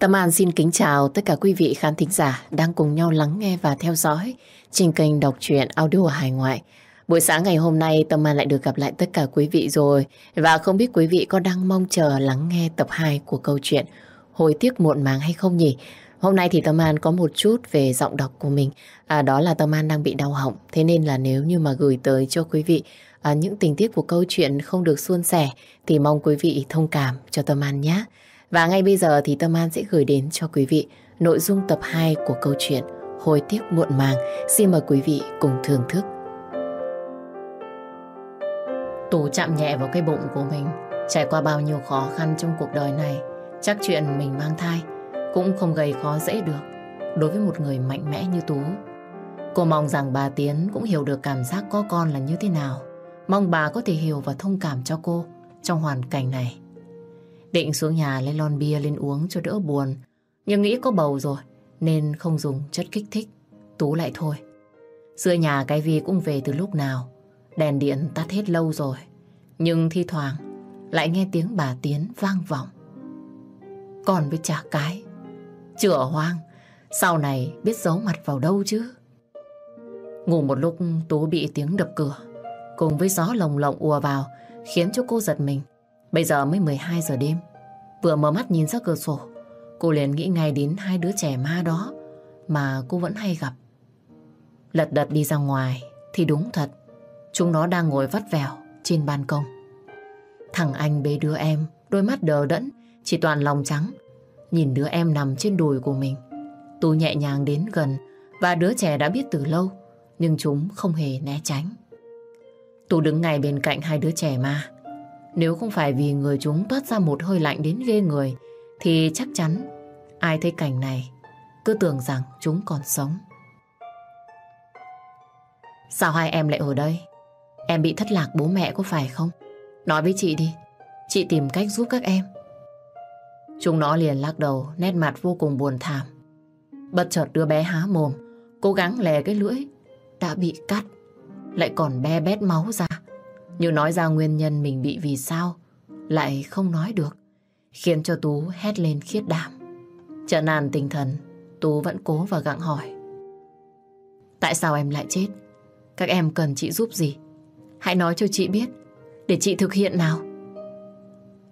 Tâm An xin kính chào tất cả quý vị khán thính giả đang cùng nhau lắng nghe và theo dõi trên kênh đọc truyện audio hải ngoại. Buổi sáng ngày hôm nay Tâm An lại được gặp lại tất cả quý vị rồi và không biết quý vị có đang mong chờ lắng nghe tập 2 của câu chuyện Hồi tiếc muộn màng hay không nhỉ? Hôm nay thì Tâm An có một chút về giọng đọc của mình à, Đó là Tâm An đang bị đau họng Thế nên là nếu như mà gửi tới cho quý vị à, những tình tiết của câu chuyện không được suôn sẻ Thì mong quý vị thông cảm cho Tâm An nhé và ngay bây giờ thì Tâm An sẽ gửi đến cho quý vị nội dung tập 2 của câu chuyện Hồi tiếc muộn màng Xin mời quý vị cùng thưởng thức Tù chạm nhẹ vào cái bụng của mình, Trải qua bao nhiêu khó khăn trong cuộc đời này, Chắc chuyện mình mang thai cũng không gây khó dễ được đối với một người mạnh mẽ như Tú. Cô mong rằng bà Tiến cũng hiểu được cảm giác có con là như thế nào. Mong bà có thể hiểu và thông cảm cho cô trong hoàn cảnh này. Định xuống nhà lấy lon bia lên uống cho đỡ buồn. Nhưng nghĩ có bầu rồi, nên không dùng chất kích thích. Tú lại thôi. Giữa nhà cái Vi cũng về từ lúc nào. Đèn điện tắt hết lâu rồi. Nhưng thi thoảng, lại nghe tiếng bà Tiến vang vọng. Còn với cha cái, Chữa hoang, Sau này biết giấu mặt vào đâu chứ Ngủ một lúc, Tú bị tiếng đập cửa, Cùng với gió lồng lộng ùa vào, Khiến cho cô giật mình Bây giờ mới 12 giờ đêm. Vừa mở mắt nhìn ra cửa sổ, Cô liền nghĩ ngay đến hai đứa trẻ ma đó Mà cô vẫn hay gặp. Lật đật đi ra ngoài Thì đúng thật, Chúng nó đang ngồi vắt vẻo trên ban công. Thằng anh bế đứa em, Đôi mắt đờ đẫn, Chỉ toàn lòng trắng, Nhìn đứa em nằm trên đùi của mình. Tú nhẹ nhàng đến gần Và đứa trẻ đã biết từ lâu, Nhưng chúng không hề né tránh. Tú đứng ngay bên cạnh hai đứa trẻ ma. Nếu không phải vì người chúng toát ra một hơi lạnh đến ghê người Thì chắc chắn Ai thấy cảnh này Cứ tưởng rằng chúng còn sống. Sao hai em lại ở đây? Em bị thất lạc bố mẹ có phải không? Nói với chị đi. Chị tìm cách giúp các em. Chúng nó liền lắc đầu, nét mặt vô cùng buồn thảm. Bất chợt đứa bé há mồm, cố gắng lè cái lưỡi, đã bị cắt, lại còn be bét máu ra. Như nói ra nguyên nhân mình bị vì sao, lại không nói được, khiến cho Tú hét lên khiết đảm. trở nàn tinh thần, Tú vẫn cố và gặng hỏi. Tại sao em lại chết? Các em cần chị giúp gì? Hãy nói cho chị biết, để chị thực hiện nào.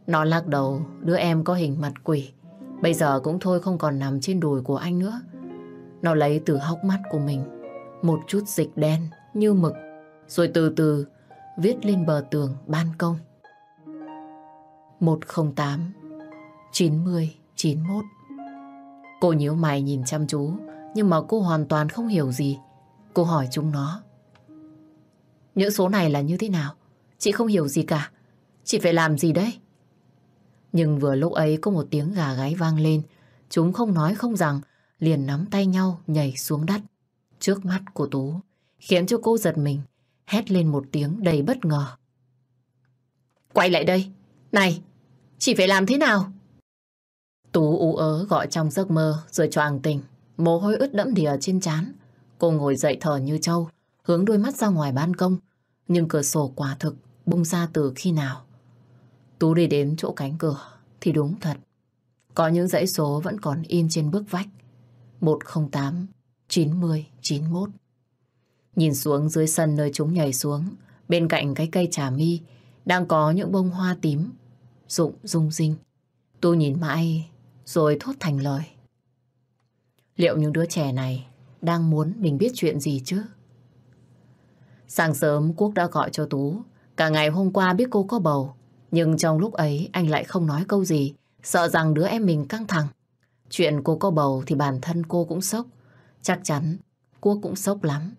Nó lắc đầu, đứa em có hình mặt quỷ. Bây giờ cũng thôi không còn nằm trên đùi của anh nữa. Nó lấy từ hốc mắt của mình một chút dịch đen như mực, rồi từ từ viết lên bờ tường ban công. 108 90 91 Cô nhíu mày nhìn chăm chú, nhưng mà cô hoàn toàn không hiểu gì. Cô hỏi chúng nó. Những số này là như thế nào? Chị không hiểu gì cả. Chị phải làm gì đấy? Nhưng vừa lúc ấy có một tiếng gà gáy vang lên. Chúng không nói không rằng, liền nắm tay nhau nhảy xuống đất. Trước mắt của Tú, khiến cho cô giật mình, hét lên một tiếng đầy bất ngờ. Quay lại đây! Này! Chị phải làm thế nào? Tú ú ớ gọi trong giấc mơ rồi choàng tình Mồ hôi ướt đẫm đìa trên trán. Cô ngồi dậy thở như trâu, hướng đôi mắt ra ngoài ban công. Nhưng cửa sổ quả thực bung ra từ khi nào. Tú đi đến chỗ cánh cửa thì đúng thật. Có những dãy số vẫn còn in trên bức vách. 108 90 91. Nhìn xuống dưới sân nơi chúng nhảy xuống, bên cạnh cái cây trà mi đang có những bông hoa tím rụng rung rinh. Tú nhìn mãi rồi thốt thành lời. Liệu những đứa trẻ này đang muốn mình biết chuyện gì chứ? Sáng sớm Quốc đã gọi cho Tú. Cả ngày hôm qua biết cô có bầu nhưng trong lúc ấy anh lại không nói câu gì, sợ rằng đứa em mình căng thẳng. Chuyện cô có bầu thì bản thân cô cũng sốc. Chắc chắn Quốc cũng sốc lắm.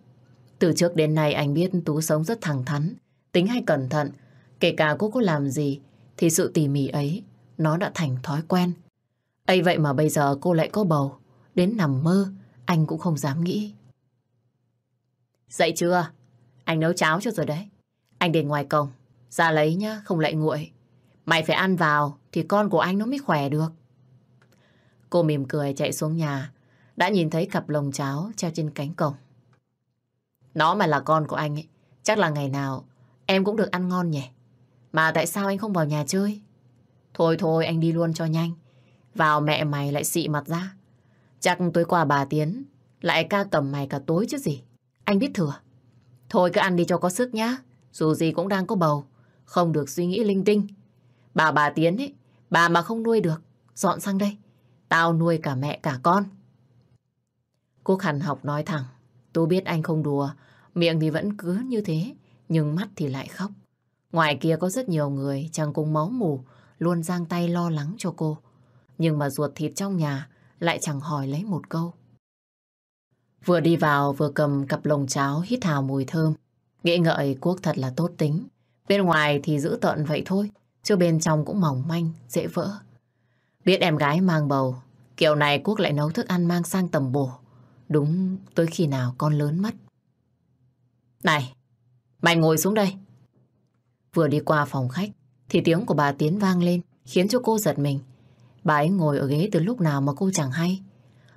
Từ trước đến nay anh biết Tú sống rất thẳng thắn, tính hay cẩn thận. Kể cả cô có làm gì thì sự tỉ mỉ ấy nó đã thành thói quen. ấy vậy mà bây giờ cô lại có bầu. Đến nằm mơ anh cũng không dám nghĩ. Dậy chưa? Anh nấu cháo cho rồi đấy. Anh để ngoài cổng. Ra lấy nhá, không lại nguội. Mày phải ăn vào thì con của anh nó mới khỏe được. Cô mỉm cười chạy xuống nhà, đã nhìn thấy cặp lồng cháo treo trên cánh cổng. Nó mà là con của anh ấy, chắc là ngày nào em cũng được ăn ngon nhỉ. Mà tại sao anh không vào nhà chơi? Thôi thôi anh đi luôn cho nhanh. Vào mẹ mày lại xị mặt ra. Chắc tối qua bà Tiến lại ca cầm mày cả tối chứ gì. Anh biết thừa. Thôi cứ ăn đi cho có sức nhá. Dù gì cũng đang có bầu. Không được suy nghĩ linh tinh. Bà bà Tiến ấy, bà mà không nuôi được. Dọn sang đây. Tao nuôi cả mẹ cả con. Cô Hàn học nói thẳng. Tôi biết anh không đùa. Miệng thì vẫn cứ như thế. Nhưng mắt thì lại khóc. Ngoài kia có rất nhiều người chẳng cùng máu mù luôn giang tay lo lắng cho cô. Nhưng mà ruột thịt trong nhà lại chẳng hỏi lấy một câu. Vừa đi vào vừa cầm cặp lồng cháo hít hào mùi thơm. Nghĩ ngợi Quốc thật là tốt tính. Bên ngoài thì giữ tợn vậy thôi, chứ bên trong cũng mỏng manh, dễ vỡ. Biết em gái mang bầu, kiểu này Quốc lại nấu thức ăn mang sang tầm bổ. Đúng tới khi nào con lớn mất. Này, mày ngồi xuống đây. Vừa đi qua phòng khách, thì tiếng của bà Tiến vang lên, khiến cho cô giật mình. Bà ấy ngồi ở ghế từ lúc nào mà cô chẳng hay.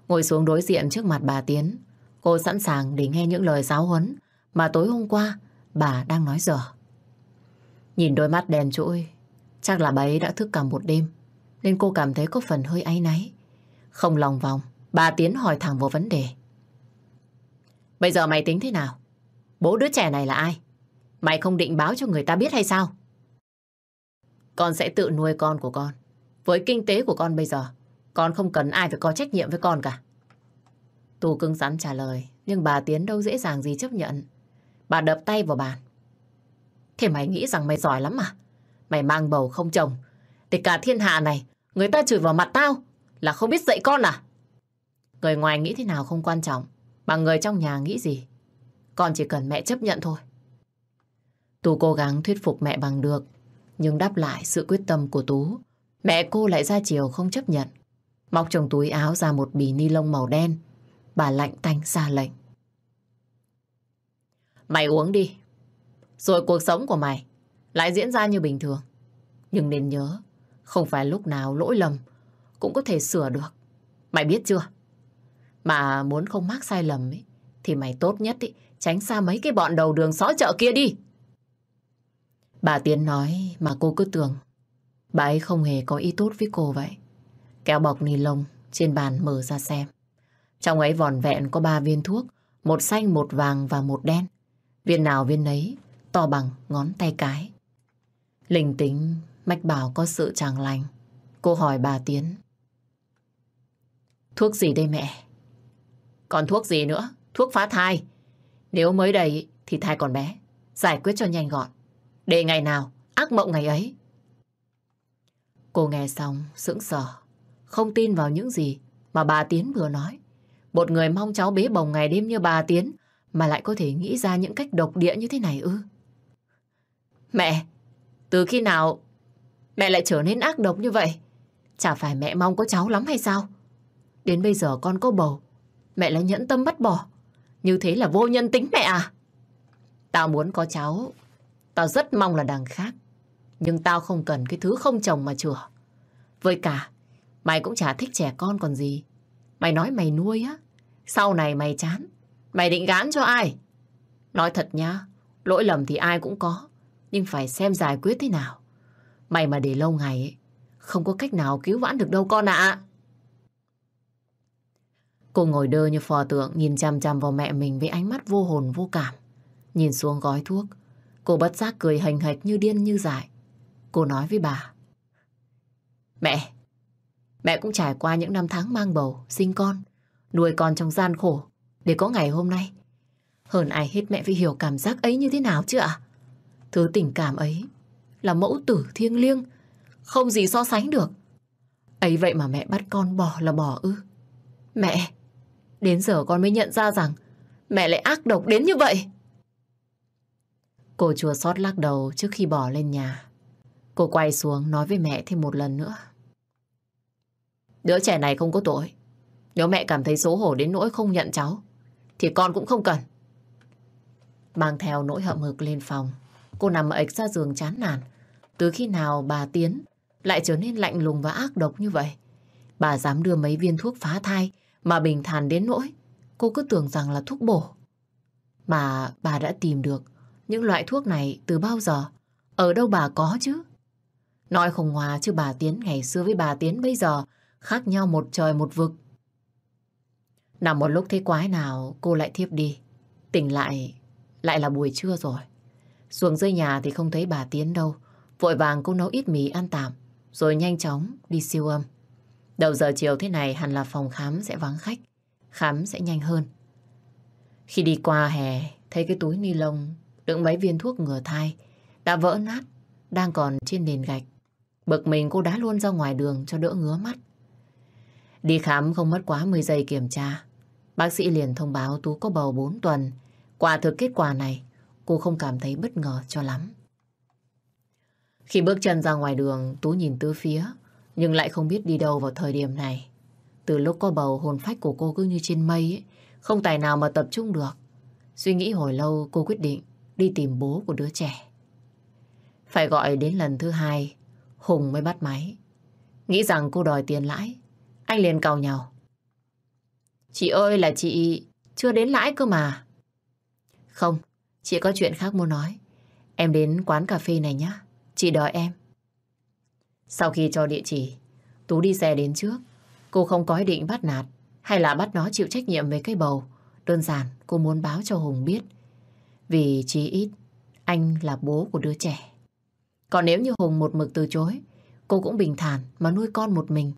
Ngồi xuống đối diện trước mặt bà Tiến, cô sẵn sàng để nghe những lời giáo huấn mà tối hôm qua bà đang nói dở. Nhìn đôi mắt đèn trỗi, chắc là bà ấy đã thức cả một đêm, nên cô cảm thấy có phần hơi áy náy. Không lòng vòng, bà Tiến hỏi thẳng vào vấn đề. Bây giờ mày tính thế nào? Bố đứa trẻ này là ai? Mày không định báo cho người ta biết hay sao? Con sẽ tự nuôi con của con. Với kinh tế của con bây giờ, con không cần ai phải có trách nhiệm với con cả. Tù cưng rắn trả lời, nhưng bà Tiến đâu dễ dàng gì chấp nhận. Bà đập tay vào bàn. Thế mày nghĩ rằng mày giỏi lắm à? Mày mang bầu không chồng, thì cả thiên hạ này, người ta chửi vào mặt tao là không biết dạy con à? Người ngoài nghĩ thế nào không quan trọng, mà người trong nhà nghĩ gì. Con chỉ cần mẹ chấp nhận thôi. Tú cố gắng thuyết phục mẹ bằng được, nhưng đáp lại sự quyết tâm của Tú. Mẹ cô lại ra chiều không chấp nhận. Móc trong túi áo ra một bì ni lông màu đen. Bà lạnh tanh ra lệnh. Mày uống đi. Rồi cuộc sống của mày lại diễn ra như bình thường. Nhưng nên nhớ, không phải lúc nào lỗi lầm cũng có thể sửa được. Mày biết chưa? Mà muốn không mắc sai lầm ấy, thì mày tốt nhất ý, tránh xa mấy cái bọn đầu đường xó chợ kia đi. Bà Tiến nói mà cô cứ tưởng bà ấy không hề có ý tốt với cô vậy. Kéo bọc ni lông trên bàn mở ra xem. Trong ấy vòn vẹn có ba viên thuốc, một xanh, một vàng và một đen. Viên nào viên ấy to bằng ngón tay cái. Linh tính, mách bảo có sự chẳng lành. Cô hỏi bà Tiến. Thuốc gì đây mẹ? Còn thuốc gì nữa? Thuốc phá thai. Nếu mới đây thì thai còn bé. Giải quyết cho nhanh gọn. Để ngày nào, ác mộng ngày ấy. Cô nghe xong, sững sờ. Không tin vào những gì mà bà Tiến vừa nói. Một người mong cháu bế bồng ngày đêm như bà Tiến mà lại có thể nghĩ ra những cách độc địa như thế này ư. Mẹ, từ khi nào mẹ lại trở nên ác độc như vậy? Chả phải mẹ mong có cháu lắm hay sao? Đến bây giờ con có bầu, mẹ lại nhẫn tâm bắt bỏ. Như thế là vô nhân tính mẹ à? Tao muốn có cháu Tao rất mong là đằng khác. Nhưng tao không cần cái thứ không chồng mà chữa. Với cả, mày cũng chả thích trẻ con còn gì. Mày nói mày nuôi á. Sau này mày chán. Mày định gán cho ai? Nói thật nhá, lỗi lầm thì ai cũng có. Nhưng phải xem giải quyết thế nào. Mày mà để lâu ngày ấy, không có cách nào cứu vãn được đâu con ạ. Cô ngồi đơ như phò tượng nhìn chằm chằm vào mẹ mình với ánh mắt vô hồn vô cảm. Nhìn xuống gói thuốc, Cô bất giác cười hành hạch như điên như dại. Cô nói với bà. Mẹ, mẹ cũng trải qua những năm tháng mang bầu, sinh con, nuôi con trong gian khổ để có ngày hôm nay. Hơn ai hết mẹ phải hiểu cảm giác ấy như thế nào chứ ạ? Thứ tình cảm ấy là mẫu tử thiêng liêng, không gì so sánh được. Ấy vậy mà mẹ bắt con bỏ là bỏ ư. Mẹ, đến giờ con mới nhận ra rằng mẹ lại ác độc đến như vậy. Cô chua xót lắc đầu trước khi bỏ lên nhà. Cô quay xuống nói với mẹ thêm một lần nữa. Đứa trẻ này không có tội. Nếu mẹ cảm thấy xấu hổ đến nỗi không nhận cháu, thì con cũng không cần. Mang theo nỗi hậm hực lên phòng, cô nằm ếch ra giường chán nản. Từ khi nào bà Tiến lại trở nên lạnh lùng và ác độc như vậy? Bà dám đưa mấy viên thuốc phá thai mà bình thản đến nỗi cô cứ tưởng rằng là thuốc bổ. Mà bà đã tìm được những loại thuốc này từ bao giờ? Ở đâu bà có chứ? Nói không hòa chứ bà Tiến ngày xưa với bà Tiến bây giờ khác nhau một trời một vực. Nằm một lúc thấy quái nào cô lại thiếp đi. Tỉnh lại, lại là buổi trưa rồi. Xuống dưới nhà thì không thấy bà Tiến đâu. Vội vàng cô nấu ít mì ăn tạm, rồi nhanh chóng đi siêu âm. Đầu giờ chiều thế này hẳn là phòng khám sẽ vắng khách, khám sẽ nhanh hơn. Khi đi qua hè, thấy cái túi ni lông đựng mấy viên thuốc ngừa thai đã vỡ nát, đang còn trên nền gạch. Bực mình cô đá luôn ra ngoài đường cho đỡ ngứa mắt. Đi khám không mất quá 10 giây kiểm tra. Bác sĩ liền thông báo Tú có bầu 4 tuần. Quả thực kết quả này, cô không cảm thấy bất ngờ cho lắm. Khi bước chân ra ngoài đường, Tú nhìn tứ phía, nhưng lại không biết đi đâu vào thời điểm này. Từ lúc có bầu, hồn phách của cô cứ như trên mây ấy, không tài nào mà tập trung được. Suy nghĩ hồi lâu, cô quyết định đi tìm bố của đứa trẻ. Phải gọi đến lần thứ hai, Hùng mới bắt máy. Nghĩ rằng cô đòi tiền lãi, anh liền cào nhau. Chị ơi là chị chưa đến lãi cơ mà. Không, chị có chuyện khác muốn nói. Em đến quán cà phê này nhé. Chị đợi em. Sau khi cho địa chỉ, Tú đi xe đến trước. Cô không có ý định bắt nạt hay là bắt nó chịu trách nhiệm về cái bầu. Đơn giản cô muốn báo cho Hùng biết. Vì chí ít anh là bố của đứa trẻ. Còn nếu như Hùng một mực từ chối, cô cũng bình thản mà nuôi con một mình.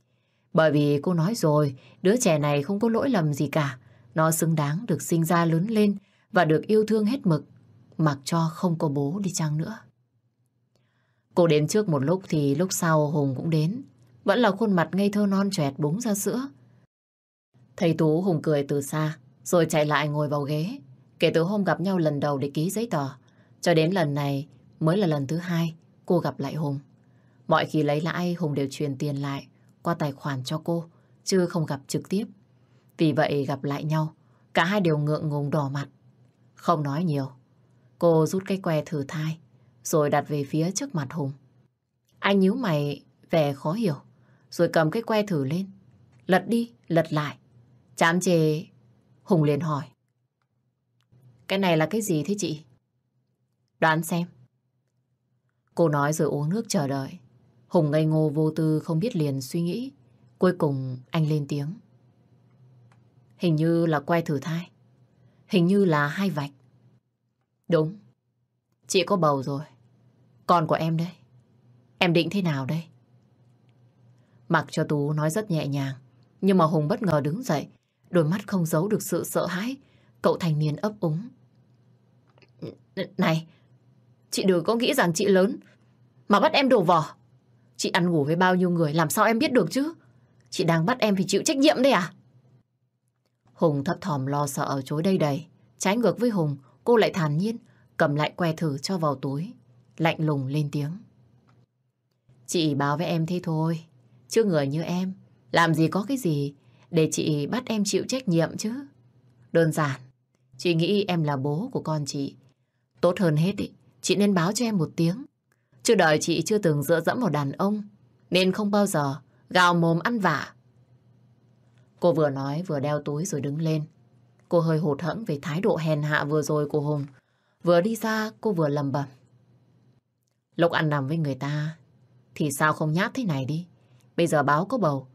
Bởi vì cô nói rồi, đứa trẻ này không có lỗi lầm gì cả. Nó xứng đáng được sinh ra lớn lên và được yêu thương hết mực, mặc cho không có bố đi chăng nữa. Cô đến trước một lúc thì lúc sau Hùng cũng đến. Vẫn là khuôn mặt ngây thơ non trẻ búng ra sữa. Thầy Tú Hùng cười từ xa, rồi chạy lại ngồi vào ghế. Kể từ hôm gặp nhau lần đầu để ký giấy tờ, cho đến lần này mới là lần thứ hai cô gặp lại Hùng. Mọi khi lấy lãi Hùng đều truyền tiền lại qua tài khoản cho cô, chứ không gặp trực tiếp. Vì vậy gặp lại nhau, cả hai đều ngượng ngùng đỏ mặt. Không nói nhiều, cô rút cái que thử thai, rồi đặt về phía trước mặt Hùng. Anh nhíu mày vẻ khó hiểu, rồi cầm cái que thử lên, lật đi, lật lại. Chám chê, Hùng liền hỏi. Cái này là cái gì thế chị? Đoán xem. Cô nói rồi uống nước chờ đợi. Hùng ngây ngô vô tư không biết liền suy nghĩ. Cuối cùng anh lên tiếng. Hình như là que thử thai. Hình như là hai vạch. Đúng. Chị có bầu rồi. Con của em đây. Em định thế nào đây? Mặc cho Tú nói rất nhẹ nhàng. Nhưng mà Hùng bất ngờ đứng dậy. Đôi mắt không giấu được sự sợ hãi. Cậu thành niên ấp úng. Này, chị đừng có nghĩ rằng chị lớn mà bắt em đổ vỏ. Chị ăn ngủ với bao nhiêu người làm sao em biết được chứ? Chị đang bắt em phải chịu trách nhiệm đây à? Hùng thấp thỏm lo sợ ở chối đây đầy. Trái ngược với Hùng, cô lại thản nhiên, cầm lại que thử cho vào túi. Lạnh lùng lên tiếng. Chị báo với em thế thôi. Chứ người như em, làm gì có cái gì để chị bắt em chịu trách nhiệm chứ. Đơn giản, chị nghĩ em là bố của con chị. Tốt hơn hết ý, chị nên báo cho em một tiếng. Chứ đời chị chưa từng dựa dẫm vào đàn ông, nên không bao giờ gào mồm ăn vạ. Cô vừa nói vừa đeo túi rồi đứng lên. Cô hơi hụt hẫng về thái độ hèn hạ vừa rồi của Hùng. Vừa đi ra cô vừa lầm bầm. Lúc ăn nằm với người ta thì sao không nhát thế này đi. Bây giờ báo có bầu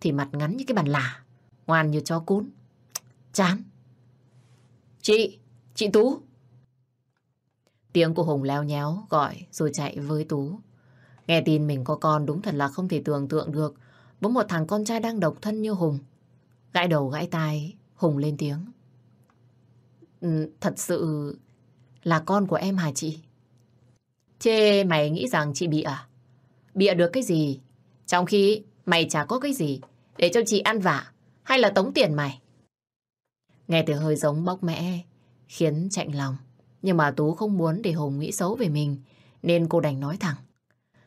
thì mặt ngắn như cái bàn lả, ngoan như chó cún. Chán. Chị, chị Tú. Tiếng của Hùng leo nhéo gọi rồi chạy với Tú. Nghe tin mình có con đúng thật là không thể tưởng tượng được với một thằng con trai đang độc thân như Hùng. Gãi đầu gãi tai, Hùng lên tiếng. Ừ, thật sự là con của em hả chị? Chê, mày nghĩ rằng chị bị à? Bịa được cái gì? Trong khi mày chả có cái gì để cho chị ăn vạ hay là tống tiền mày? Nghe từ hơi giống bóc mẽ, khiến chạnh lòng. Nhưng mà Tú không muốn để Hùng nghĩ xấu về mình, nên cô đành nói thẳng.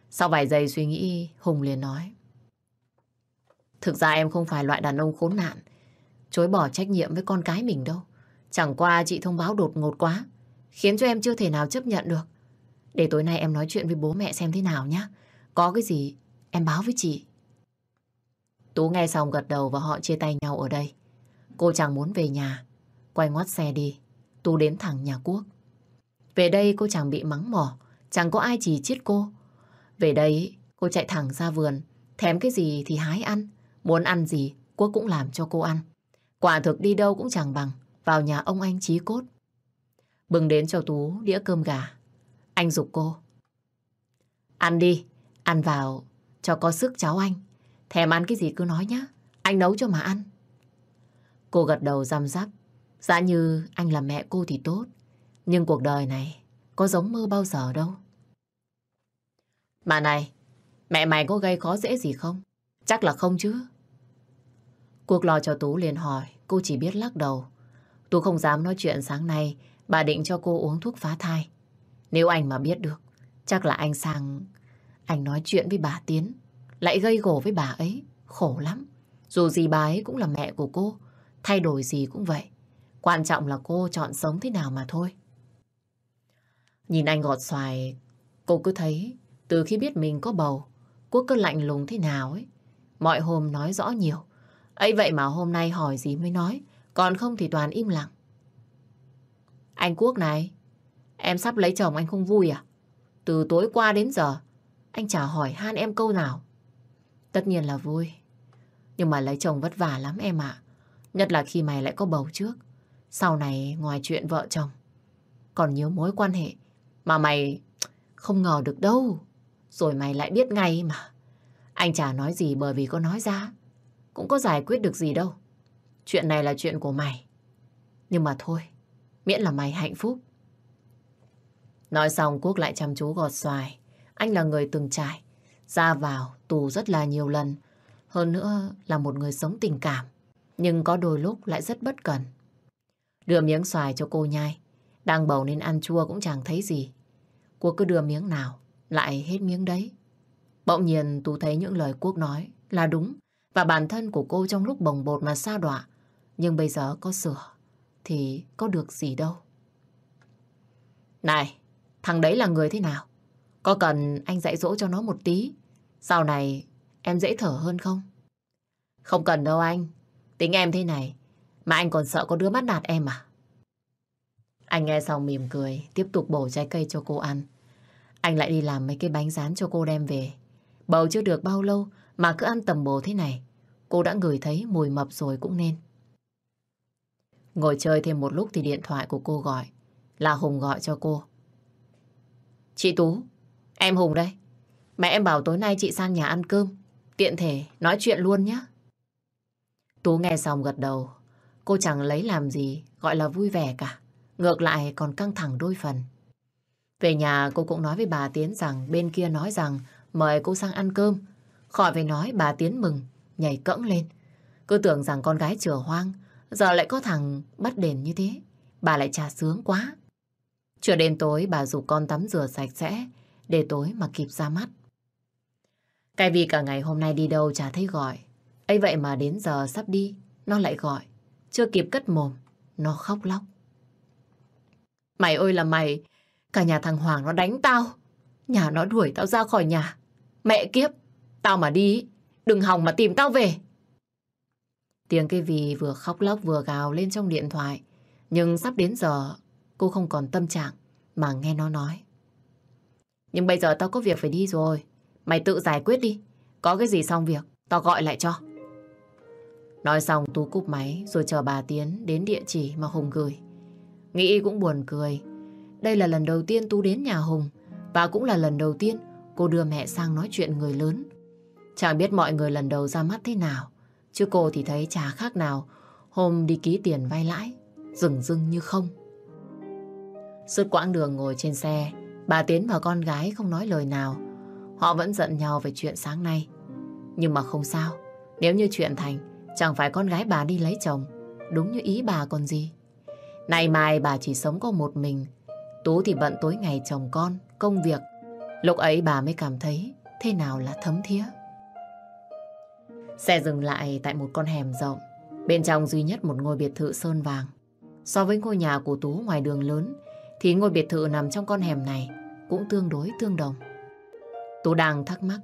Sau vài giây suy nghĩ, Hùng liền nói. Thực ra em không phải loại đàn ông khốn nạn, chối bỏ trách nhiệm với con cái mình đâu. Chẳng qua chị thông báo đột ngột quá khiến cho em chưa thể nào chấp nhận được. Để tối nay em nói chuyện với bố mẹ xem thế nào nhé. Có cái gì em báo với chị. Tú nghe xong gật đầu và họ chia tay nhau ở đây. Cô chẳng muốn về nhà. Quay ngoắt xe đi. Tú đến thẳng nhà Quốc. Về đây cô chẳng bị mắng mỏ. Chẳng có ai chỉ chết cô. Về đây cô chạy thẳng ra vườn. Thèm cái gì thì hái ăn. Muốn ăn gì, Quốc cũng làm cho cô ăn. Quả thực đi đâu cũng chẳng bằng vào nhà ông anh trí cốt. Bừng đến cho Tú đĩa cơm gà. Anh dục cô. Ăn đi, ăn vào cho có sức cháu anh. Thèm ăn cái gì cứ nói nhá, anh nấu cho mà ăn. Cô gật đầu răm rắp. Dã như anh là mẹ cô thì tốt, nhưng cuộc đời này có giống mơ bao giờ đâu. Mà này, mẹ mày có gây khó dễ gì không? Chắc là không chứ. Cuộc lò cho Tú liền hỏi, cô chỉ biết lắc đầu. Tú không dám nói chuyện sáng nay, bà định cho cô uống thuốc phá thai. Nếu anh mà biết được, chắc là anh sang... Anh nói chuyện với bà Tiến, lại gây gổ với bà ấy, khổ lắm. Dù gì bà ấy cũng là mẹ của cô, thay đổi gì cũng vậy. Quan trọng là cô chọn sống thế nào mà thôi. Nhìn anh gọt xoài, cô cứ thấy từ khi biết mình có bầu, Quốc cứ lạnh lùng thế nào ấy. Mọi hôm nói rõ nhiều. ấy vậy mà hôm nay hỏi gì mới nói, còn không thì toàn im lặng. Anh Quốc này, em sắp lấy chồng anh không vui à? Từ tối qua đến giờ, anh chả hỏi han em câu nào. Tất nhiên là vui. Nhưng mà lấy chồng vất vả lắm em ạ. Nhất là khi mày lại có bầu trước. Sau này ngoài chuyện vợ chồng, còn nhiều mối quan hệ mà mày không ngờ được đâu. Rồi mày lại biết ngay mà. Anh chả nói gì bởi vì có nói ra. Cũng có giải quyết được gì đâu. Chuyện này là chuyện của mày. Nhưng mà thôi, miễn là mày hạnh phúc. Nói xong Quốc lại chăm chú gọt xoài. Anh là người từng trải, ra vào tù rất là nhiều lần. Hơn nữa là một người sống tình cảm, nhưng có đôi lúc lại rất bất cần. Đưa miếng xoài cho cô nhai, đang bầu nên ăn chua cũng chẳng thấy gì. Quốc cứ đưa miếng nào, lại hết miếng đấy. Bỗng nhiên Tú thấy những lời Quốc nói là đúng, và bản thân của cô trong lúc bồng bột mà xa đọa. Nhưng bây giờ có sửa, thì có được gì đâu. Này, thằng đấy là người thế nào? Có cần anh dạy dỗ cho nó một tí? Sau này em dễ thở hơn không? Không cần đâu anh. Tính em thế này, mà anh còn sợ có đứa bắt nạt em à? Anh nghe xong mỉm cười, tiếp tục bổ trái cây cho cô ăn. Anh lại đi làm mấy cái bánh rán cho cô đem về. Bầu chưa được bao lâu mà cứ ăn tầm bồ thế này. Cô đã ngửi thấy mùi mập rồi cũng nên. Ngồi chơi thêm một lúc thì điện thoại của cô gọi. Là Hùng gọi cho cô. Chị Tú, em Hùng đây. Mẹ em bảo tối nay chị sang nhà ăn cơm. Tiện thể nói chuyện luôn nhé. Tú nghe xong gật đầu. Cô chẳng lấy làm gì gọi là vui vẻ cả. Ngược lại còn căng thẳng đôi phần. Về nhà cô cũng nói với bà Tiến rằng bên kia nói rằng mời cô sang ăn cơm. Khỏi phải nói bà Tiến mừng, nhảy cẫng lên. Cứ tưởng rằng con gái chửa hoang, giờ lại có thằng bắt đền như thế. Bà lại trà sướng quá. Chưa đến tối bà dục con tắm rửa sạch sẽ để tối mà kịp ra mắt. Cái vì cả ngày hôm nay đi đâu chả thấy gọi. ấy vậy mà đến giờ sắp đi, nó lại gọi. Chưa kịp cất mồm, nó khóc lóc. Mày ơi là mày, cả nhà thằng Hoàng nó đánh tao. Nhà nó đuổi tao ra khỏi nhà. Mẹ kiếp, tao mà đi, đừng hòng mà tìm tao về. Tiếng cái vì vừa khóc lóc vừa gào lên trong điện thoại. Nhưng sắp đến giờ, cô không còn tâm trạng mà nghe nó nói. Nhưng bây giờ tao có việc phải đi rồi. Mày tự giải quyết đi. Có cái gì xong việc, tao gọi lại cho. Nói xong Tú cúp máy rồi chờ bà Tiến đến địa chỉ mà Hùng gửi. Nghĩ cũng buồn cười. Đây là lần đầu tiên Tú đến nhà Hùng và cũng là lần đầu tiên cô đưa mẹ sang nói chuyện người lớn. Chẳng biết mọi người lần đầu ra mắt thế nào chứ cô thì thấy chả khác nào hôm đi ký tiền vay lãi rừng rưng như không. Suốt quãng đường ngồi trên xe bà Tiến và con gái không nói lời nào. Họ vẫn giận nhau về chuyện sáng nay. Nhưng mà không sao. Nếu như chuyện thành chẳng phải con gái bà đi lấy chồng. Đúng như ý bà còn gì. Nay mai bà chỉ sống có một mình. Tú thì bận tối ngày chồng con, công việc. Lúc ấy bà mới cảm thấy thế nào là thấm thía. Xe dừng lại tại một con hẻm rộng. Bên trong duy nhất một ngôi biệt thự sơn vàng. So với ngôi nhà của Tú ngoài đường lớn, thì ngôi biệt thự nằm trong con hẻm này cũng tương đối tương đồng. Tú đang thắc mắc,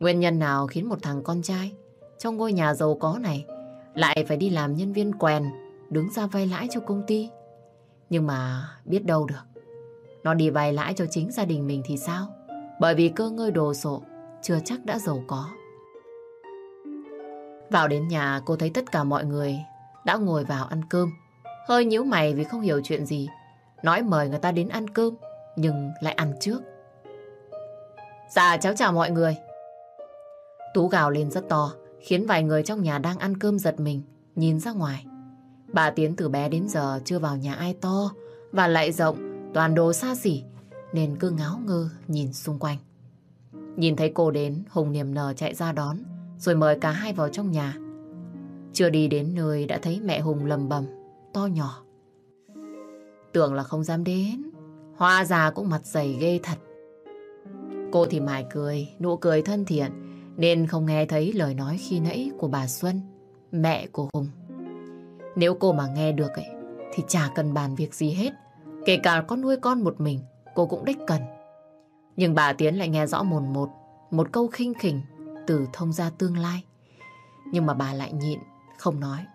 nguyên nhân nào khiến một thằng con trai trong ngôi nhà giàu có này lại phải đi làm nhân viên quèn đứng ra vay lãi cho công ty. Nhưng mà biết đâu được. Nó đi vay lãi cho chính gia đình mình thì sao? Bởi vì cơ ngơi đồ sộ chưa chắc đã giàu có. Vào đến nhà cô thấy tất cả mọi người đã ngồi vào ăn cơm. Hơi nhíu mày vì không hiểu chuyện gì. Nói mời người ta đến ăn cơm, nhưng lại ăn trước. Dạ cháu chào mọi người. Tú gào lên rất to, khiến vài người trong nhà đang ăn cơm giật mình, nhìn ra ngoài. Bà Tiến từ bé đến giờ chưa vào nhà ai to và lại rộng, toàn đồ xa xỉ, nên cứ ngáo ngơ nhìn xung quanh. Nhìn thấy cô đến, Hùng niềm nở chạy ra đón, rồi mời cả hai vào trong nhà. Chưa đi đến nơi đã thấy mẹ Hùng lầm bầm, to nhỏ. Tưởng là không dám đến, hoa già cũng mặt dày ghê thật. Cô thì mải cười, nụ cười thân thiện, nên không nghe thấy lời nói khi nãy của bà Xuân, mẹ của Hùng. Nếu cô mà nghe được ấy, thì chả cần bàn việc gì hết. Kể cả con nuôi con một mình, cô cũng đích cần. Nhưng bà Tiến lại nghe rõ mồn một, một câu khinh khỉnh từ thông gia tương lai. Nhưng mà bà lại nhịn, không nói.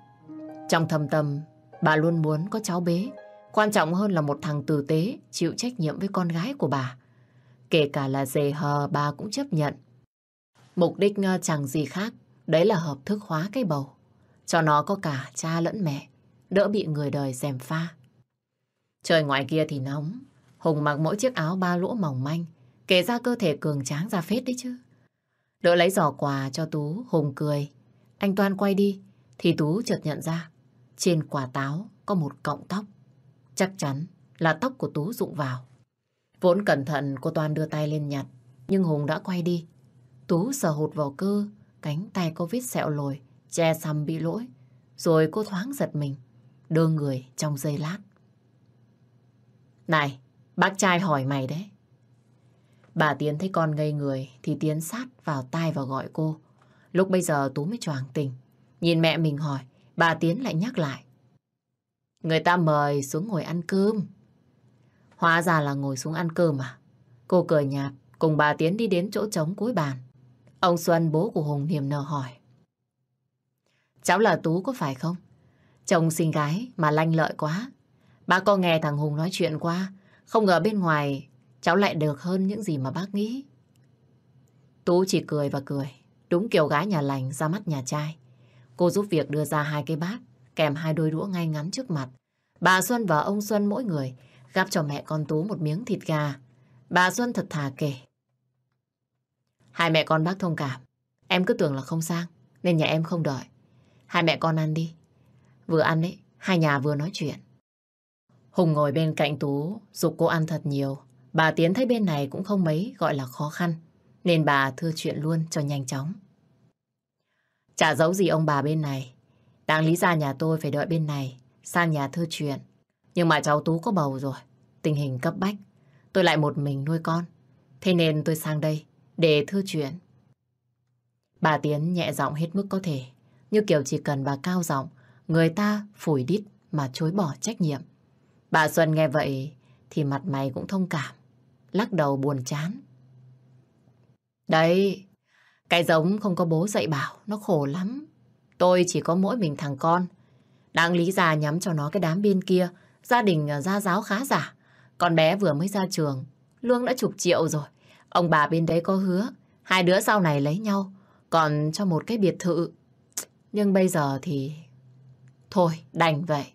Trong thầm tâm, bà luôn muốn có cháu bé Quan trọng hơn là một thằng tử tế, chịu trách nhiệm với con gái của bà. Kể cả là dề hờ bà cũng chấp nhận. Mục đích ờ, chẳng gì khác, đấy là hợp thức hóa cái bầu. Cho nó có cả cha lẫn mẹ, đỡ bị người đời dèm pha. Trời ngoài kia thì nóng, Hùng mặc mỗi chiếc áo ba lỗ mỏng manh, kể ra cơ thể cường tráng ra phết đấy chứ. Đỡ lấy giỏ quà cho Tú, Hùng cười. Anh Toan quay đi, thì Tú chợt nhận ra, trên quả táo có một cọng tóc. Chắc chắn là tóc của Tú rụng vào. Vốn cẩn thận cô Toan đưa tay lên nhặt, nhưng Hùng đã quay đi. Tú sờ hụt vào cơ, cánh tay có vết sẹo lồi, che xăm bị lỗi. Rồi cô thoáng giật mình, đưa người trong giây lát. Này, bác trai hỏi mày đấy. Bà Tiến thấy con ngây người thì tiến sát vào tai và gọi cô. Lúc bây giờ Tú mới choàng tình. Nhìn mẹ mình hỏi, bà Tiến lại nhắc lại. Người ta mời xuống ngồi ăn cơm. Hóa ra là ngồi xuống ăn cơm à? Cô cười nhạt, cùng bà Tiến đi đến chỗ trống cuối bàn. Ông Xuân, bố của Hùng niềm nở hỏi. Cháu là Tú có phải không? Chồng sinh gái mà lanh lợi quá. Bà có nghe thằng Hùng nói chuyện qua. Không ngờ bên ngoài cháu lại được hơn những gì mà bác nghĩ. Tú chỉ cười và cười. Đúng kiểu gái nhà lành ra mắt nhà trai. Cô giúp việc đưa ra hai cái bát kèm hai đôi đũa ngay ngắn trước mặt. Bà Xuân và ông Xuân mỗi người gắp cho mẹ con Tú một miếng thịt gà. Bà Xuân thật thà kể. Hai mẹ con bác thông cảm. Em cứ tưởng là không sang, nên nhà em không đợi. Hai mẹ con ăn đi. Vừa ăn ấy hai nhà vừa nói chuyện. Hùng ngồi bên cạnh Tú, dục cô ăn thật nhiều. Bà Tiến thấy bên này cũng không mấy gọi là khó khăn, nên bà thưa chuyện luôn cho nhanh chóng. Chả giấu gì ông bà bên này. Đáng lý ra nhà tôi phải đợi bên này, sang nhà thưa chuyện. Nhưng mà cháu Tú có bầu rồi, tình hình cấp bách. Tôi lại một mình nuôi con. Thế nên tôi sang đây để thưa chuyện. Bà Tiến nhẹ giọng hết mức có thể. Như kiểu chỉ cần bà cao giọng, người ta phủi đít mà chối bỏ trách nhiệm. Bà Xuân nghe vậy thì mặt mày cũng thông cảm, lắc đầu buồn chán. Đấy, cái giống không có bố dạy bảo, nó khổ lắm. Tôi chỉ có mỗi mình thằng con. Đáng lý ra nhắm cho nó cái đám bên kia, gia đình à, gia giáo khá giả. Con bé vừa mới ra trường, lương đã chục triệu rồi. Ông bà bên đấy có hứa, hai đứa sau này lấy nhau, còn cho một cái biệt thự. Nhưng bây giờ thì... Thôi, đành vậy.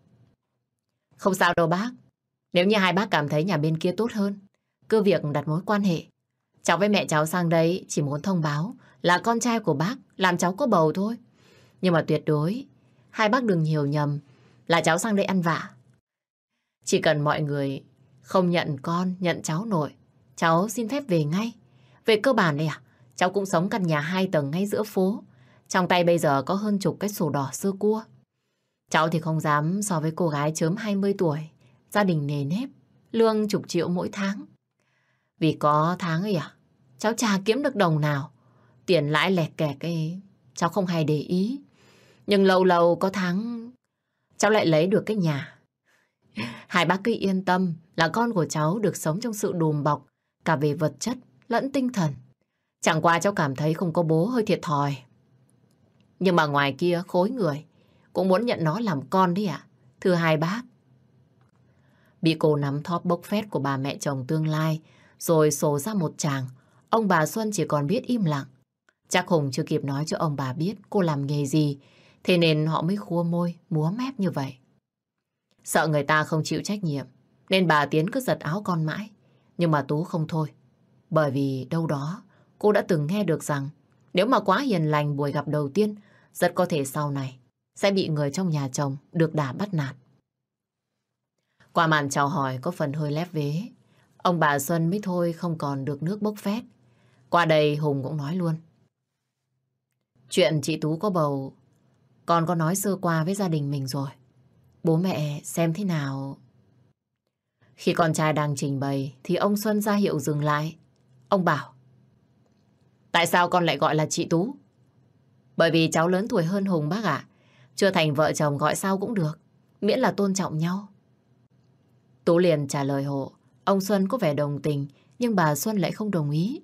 Không sao đâu bác. Nếu như hai bác cảm thấy nhà bên kia tốt hơn, cứ việc đặt mối quan hệ. Cháu với mẹ cháu sang đây chỉ muốn thông báo là con trai của bác, làm cháu có bầu thôi. Nhưng mà tuyệt đối, hai bác đừng hiểu nhầm là cháu sang đây ăn vạ. Chỉ cần mọi người không nhận con, nhận cháu nội, cháu xin phép về ngay. Về cơ bản này à, cháu cũng sống căn nhà hai tầng ngay giữa phố. Trong tay bây giờ có hơn chục cái sổ đỏ xưa cua. Cháu thì không dám so với cô gái chớm 20 tuổi, gia đình nề nếp, lương chục triệu mỗi tháng. Vì có tháng ấy à, cháu chả kiếm được đồng nào. Tiền lãi lẹt kẹt cái cháu không hay để ý. Nhưng lâu lâu có tháng cháu lại lấy được cái nhà. Hai bác cứ yên tâm là con của cháu được sống trong sự đùm bọc cả về vật chất lẫn tinh thần. Chẳng qua cháu cảm thấy không có bố hơi thiệt thòi. Nhưng mà ngoài kia khối người cũng muốn nhận nó làm con đấy ạ. Thưa hai bác. Bị cô nắm thóp bốc phét của bà mẹ chồng tương lai rồi sổ ra một chàng. Ông bà Xuân chỉ còn biết im lặng. Chắc Hùng chưa kịp nói cho ông bà biết cô làm nghề gì, thế nên họ mới khua môi, múa mép như vậy. Sợ người ta không chịu trách nhiệm, nên bà Tiến cứ giật áo con mãi. Nhưng mà Tú không thôi. Bởi vì đâu đó, cô đã từng nghe được rằng nếu mà quá hiền lành buổi gặp đầu tiên, rất có thể sau này sẽ bị người trong nhà chồng được đả bắt nạt. Qua màn chào hỏi có phần hơi lép vế. Ông bà Xuân mới thôi không còn được nước bốc phét. Qua đây Hùng cũng nói luôn. Chuyện chị Tú có bầu, con có nói sơ qua với gia đình mình rồi. Bố mẹ xem thế nào. Khi con trai đang trình bày thì ông Xuân ra hiệu dừng lại. Ông bảo. Tại sao con lại gọi là chị Tú? Bởi vì cháu lớn tuổi hơn Hùng bác ạ. Chưa thành vợ chồng gọi sao cũng được. Miễn là tôn trọng nhau. Tú liền trả lời hộ. Ông Xuân có vẻ đồng tình nhưng bà Xuân lại không đồng ý.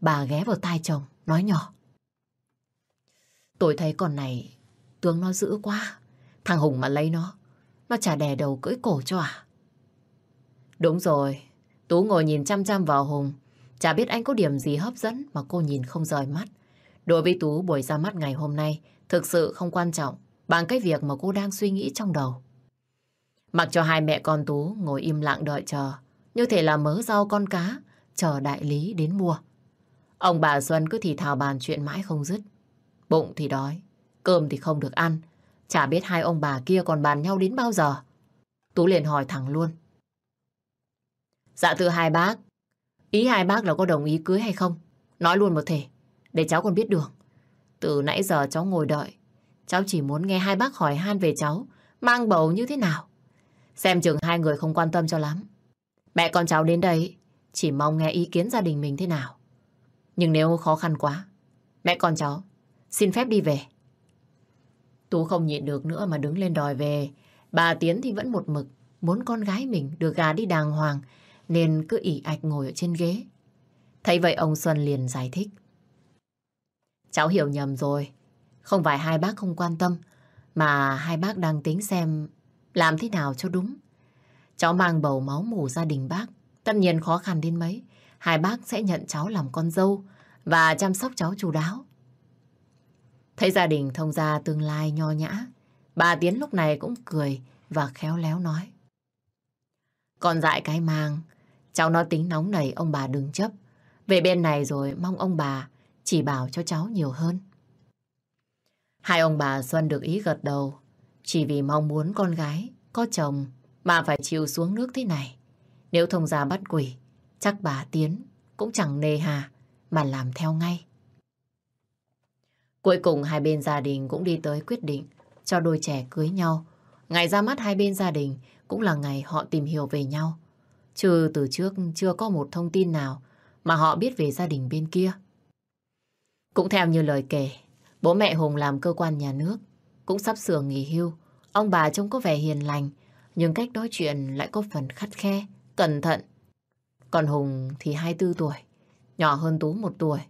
Bà ghé vào tai chồng, nói nhỏ. Tôi thấy con này tướng nó dữ quá. Thằng Hùng mà lấy nó, nó chả đè đầu cưỡi cổ cho à? Đúng rồi, Tú ngồi nhìn chăm chăm vào Hùng. Chả biết anh có điểm gì hấp dẫn mà cô nhìn không rời mắt. Đối với Tú buổi ra mắt ngày hôm nay thực sự không quan trọng bằng cái việc mà cô đang suy nghĩ trong đầu. Mặc cho hai mẹ con Tú ngồi im lặng đợi chờ, như thể là mớ rau con cá, chờ đại lý đến mua. Ông bà Xuân cứ thì thào bàn chuyện mãi không dứt. Bụng thì đói, cơm thì không được ăn. Chả biết hai ông bà kia còn bàn nhau đến bao giờ. Tú liền hỏi thẳng luôn. Dạ thưa hai bác, ý hai bác là có đồng ý cưới hay không? Nói luôn một thể, để cháu còn biết đường. Từ nãy giờ cháu ngồi đợi, cháu chỉ muốn nghe hai bác hỏi han về cháu, mang bầu như thế nào. Xem chừng hai người không quan tâm cho lắm. Mẹ con cháu đến đây chỉ mong nghe ý kiến gia đình mình thế nào. Nhưng nếu khó khăn quá, mẹ con cháu xin phép đi về. Tú không nhịn được nữa mà đứng lên đòi về. Bà Tiến thì vẫn một mực, muốn con gái mình được gà đi đàng hoàng, nên cứ ỉ ạch ngồi ở trên ghế. Thấy vậy ông Xuân liền giải thích. Cháu hiểu nhầm rồi, không phải hai bác không quan tâm, mà hai bác đang tính xem làm thế nào cho đúng. Cháu mang bầu máu mủ gia đình bác, tất nhiên khó khăn đến mấy, hai bác sẽ nhận cháu làm con dâu và chăm sóc cháu chú đáo. Thấy gia đình thông gia tương lai nho nhã, bà Tiến lúc này cũng cười và khéo léo nói. Còn dại cái mang, cháu nó tính nóng nảy ông bà đừng chấp. Về bên này rồi mong ông bà chỉ bảo cho cháu nhiều hơn. Hai ông bà Xuân được ý gật đầu, chỉ vì mong muốn con gái có chồng mà phải chịu xuống nước thế này. Nếu thông gia bắt quỷ, chắc bà Tiến cũng chẳng nề hà mà làm theo ngay. Cuối cùng hai bên gia đình cũng đi tới quyết định cho đôi trẻ cưới nhau. Ngày ra mắt hai bên gia đình cũng là ngày họ tìm hiểu về nhau. Trừ từ trước chưa có một thông tin nào mà họ biết về gia đình bên kia. Cũng theo như lời kể, bố mẹ Hùng làm cơ quan nhà nước, cũng sắp sửa nghỉ hưu. Ông bà trông có vẻ hiền lành, nhưng cách nói chuyện lại có phần khắt khe, cẩn thận. Còn Hùng thì 24 tuổi, nhỏ hơn Tú một tuổi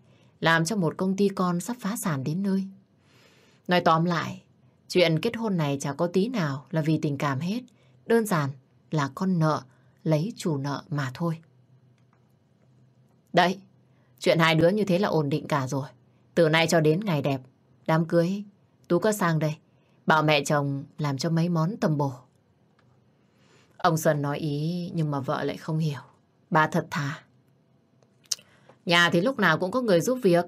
làm cho một công ty con sắp phá sản đến nơi. Nói tóm lại, chuyện kết hôn này chả có tí nào là vì tình cảm hết. Đơn giản là con nợ lấy chủ nợ mà thôi. Đấy, chuyện hai đứa như thế là ổn định cả rồi. Từ nay cho đến ngày đẹp, đám cưới, Tú có sang đây. Bảo mẹ chồng làm cho mấy món tầm bổ. Ông Xuân nói ý, nhưng mà vợ lại không hiểu. Bà thật thà. Nhà thì lúc nào cũng có người giúp việc.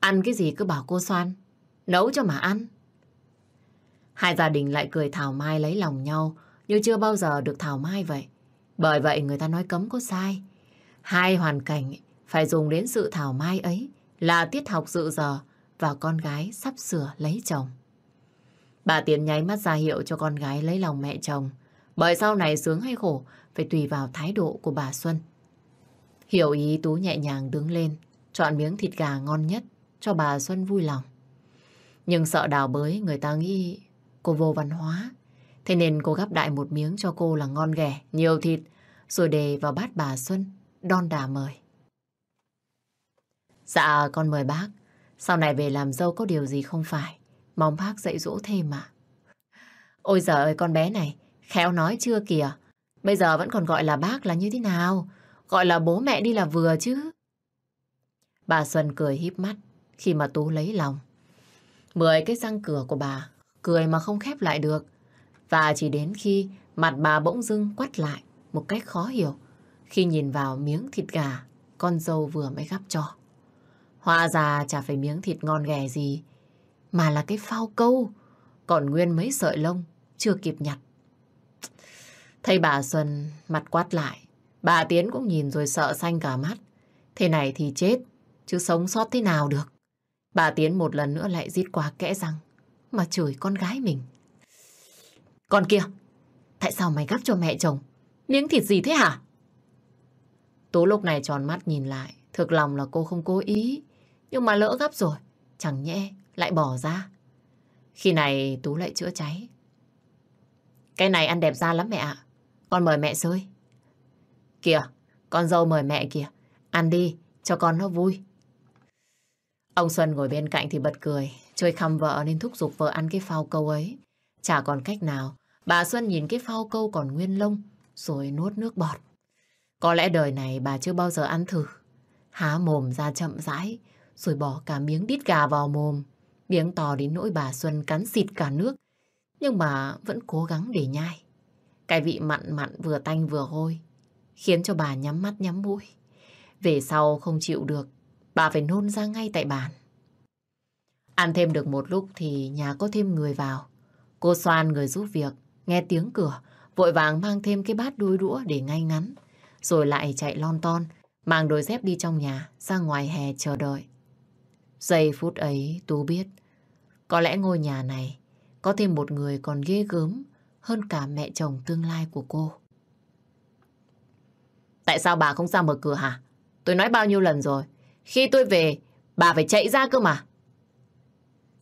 Ăn cái gì cứ bảo cô Soan. Nấu cho mà ăn. Hai gia đình lại cười thảo mai lấy lòng nhau như chưa bao giờ được thảo mai vậy. Bởi vậy người ta nói cấm có sai. Hai hoàn cảnh phải dùng đến sự thảo mai ấy là tiết học dự giờ và con gái sắp sửa lấy chồng. Bà Tiến nháy mắt ra hiệu cho con gái lấy lòng mẹ chồng. Bởi sau này sướng hay khổ phải tùy vào thái độ của bà Xuân. Hiểu ý Tú nhẹ nhàng đứng lên, chọn miếng thịt gà ngon nhất cho bà Xuân vui lòng. Nhưng sợ đào bới người ta nghĩ cô vô văn hóa. Thế nên cô gắp đại một miếng cho cô là ngon ghẻ, nhiều thịt, rồi đề vào bát bà Xuân, đon đà mời. Dạ, con mời bác. Sau này về làm dâu có điều gì không phải. Mong bác dạy dỗ thêm mà. Ôi giời ơi, con bé này, khéo nói chưa kìa. Bây giờ vẫn còn gọi là bác là như thế nào? Gọi là bố mẹ đi là vừa chứ. Bà Xuân cười híp mắt, khi mà Tú lấy lòng. Mười cái răng cửa của bà cười mà không khép lại được. Và chỉ đến khi mặt bà bỗng dưng quắt lại một cách khó hiểu khi nhìn vào miếng thịt gà con dâu vừa mới gắp cho. Hóa ra chả phải miếng thịt ngon ghẻ gì, mà là cái phao câu, còn nguyên mấy sợi lông, chưa kịp nhặt. Thấy bà Xuân mặt quát lại, bà Tiến cũng nhìn rồi sợ xanh cả mắt. Thế này thì chết, chứ sống sót thế nào được. Bà Tiến một lần nữa lại rít qua kẽ răng, mà chửi con gái mình. Con kia, tại sao mày gắp cho mẹ chồng? Miếng thịt gì thế hả? Tú lúc này tròn mắt nhìn lại, thực lòng là cô không cố ý, nhưng mà lỡ gấp rồi, chẳng nhẽ lại bỏ ra. Khi này Tú lại chữa cháy. Cái này ăn đẹp da lắm mẹ ạ. Con mời mẹ xơi. Kìa, con dâu mời mẹ kìa. Ăn đi, cho con nó vui. Ông Xuân ngồi bên cạnh thì bật cười. Chơi khăm vợ nên thúc giục vợ ăn cái phao câu ấy. Chả còn cách nào. Bà Xuân nhìn cái phao câu còn nguyên lông rồi nuốt nước bọt. Có lẽ đời này bà chưa bao giờ ăn thử. Há mồm ra chậm rãi, rồi bỏ cả miếng đít gà vào mồm. Miếng to đến nỗi bà Xuân cắn xịt cả nước, nhưng mà vẫn cố gắng để nhai. Cái vị mặn mặn vừa tanh vừa hôi, khiến cho bà nhắm mắt nhắm mũi. Về sau không chịu được, bà phải nôn ra ngay tại bàn. Ăn thêm được một lúc thì nhà có thêm người vào. Cô xoan người giúp việc, nghe tiếng cửa, vội vàng mang thêm cái bát đôi đũa để ngay ngắn. Rồi lại chạy lon ton, mang đôi dép đi trong nhà, ra ngoài hè chờ đợi. Giây phút ấy Tú biết, có lẽ ngôi nhà này có thêm một người còn ghê gớm hơn cả mẹ chồng tương lai của cô. Tại sao bà không ra mở cửa hả? Tôi nói bao nhiêu lần rồi. Khi tôi về, bà phải chạy ra cơ mà.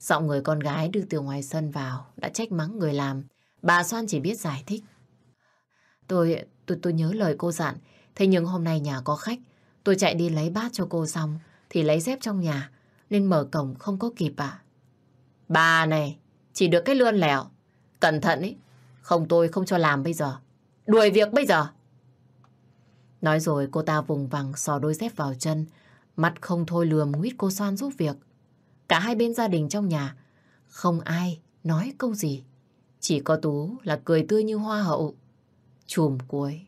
Giọng người con gái đưa từ ngoài sân vào đã trách mắng người làm. Bà Soan chỉ biết giải thích. Tôi, tôi, tôi nhớ lời cô dặn. Thế nhưng hôm nay nhà có khách. Tôi chạy đi lấy bát cho cô xong thì lấy dép trong nhà nên mở cổng không có kịp à. Bà này, chỉ được cái lươn lẻo. Cẩn thận ấy, không tôi không cho làm bây giờ. Đuổi việc bây giờ. Nói rồi cô ta vùng vằng sò đôi dép vào chân, mặt không thôi lườm nguyết cô xoan giúp việc. Cả hai bên gia đình trong nhà, không ai nói câu gì. Chỉ có Tú là cười tươi như hoa hậu. Chùm cuối,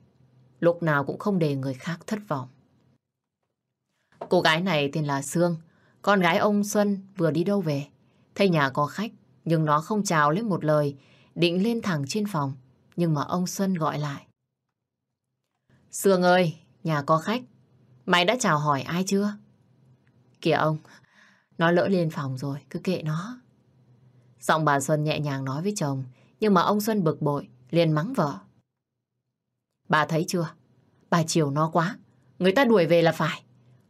lúc nào cũng không để người khác thất vọng. Cô gái này tên là Sương, con gái ông Xuân vừa đi đâu về. Thấy nhà có khách, nhưng nó không chào lên một lời, định lên thẳng trên phòng. Nhưng mà ông Xuân gọi lại. Sương ơi, nhà có khách. Mày đã chào hỏi ai chưa? Kìa ông, nó lỡ lên phòng rồi, cứ kệ nó. Giọng bà Xuân nhẹ nhàng nói với chồng, nhưng mà ông Xuân bực bội, liền mắng vợ. Bà thấy chưa? Bà chiều nó quá. Người ta đuổi về là phải.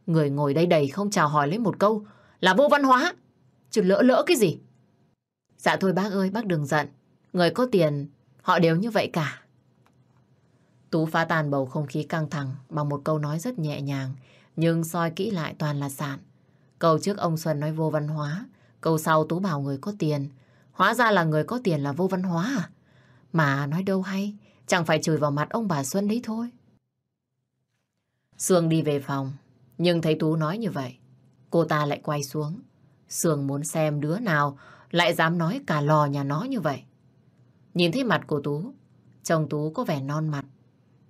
Người ngồi đây đầy không chào hỏi lấy một câu là vô văn hóa. Chứ lỡ lỡ cái gì? Dạ thôi bác ơi, bác đừng giận. Người có tiền, họ đều như vậy cả. Tú phá tàn bầu không khí căng thẳng bằng một câu nói rất nhẹ nhàng, nhưng soi kỹ lại toàn là sạn. Câu trước ông Xuân nói vô văn hóa, câu sau Tú bảo người có tiền. Hóa ra là người có tiền là vô văn hóa à? Mà nói đâu hay, chẳng phải chửi vào mặt ông bà Xuân đấy thôi. Sương đi về phòng, nhưng thấy Tú nói như vậy, cô ta lại quay xuống. Sương muốn xem đứa nào lại dám nói cả lò nhà nó như vậy. Nhìn thấy mặt của Tú, chồng Tú có vẻ non mặt,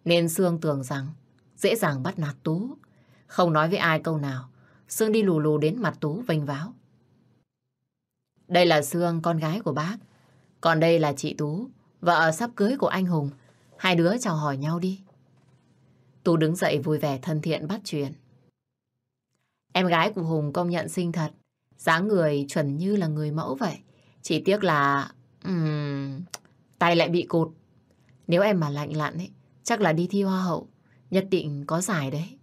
nên Sương tưởng rằng dễ dàng bắt nạt Tú. Không nói với ai câu nào, Sương đi lù lù đến mặt Tú vênh váo. Đây là Sương, con gái của bác. Còn đây là chị Tú, vợ sắp cưới của anh Hùng. Hai đứa chào hỏi nhau đi. Tú đứng dậy vui vẻ thân thiện bắt chuyện. Em gái của Hùng công nhận xinh thật. dáng người chuẩn như là người mẫu vậy. Chỉ tiếc là... Um, tay lại bị cột Nếu em mà lạnh lặn ấy, chắc là đi thi hoa hậu. Nhất định có giải đấy.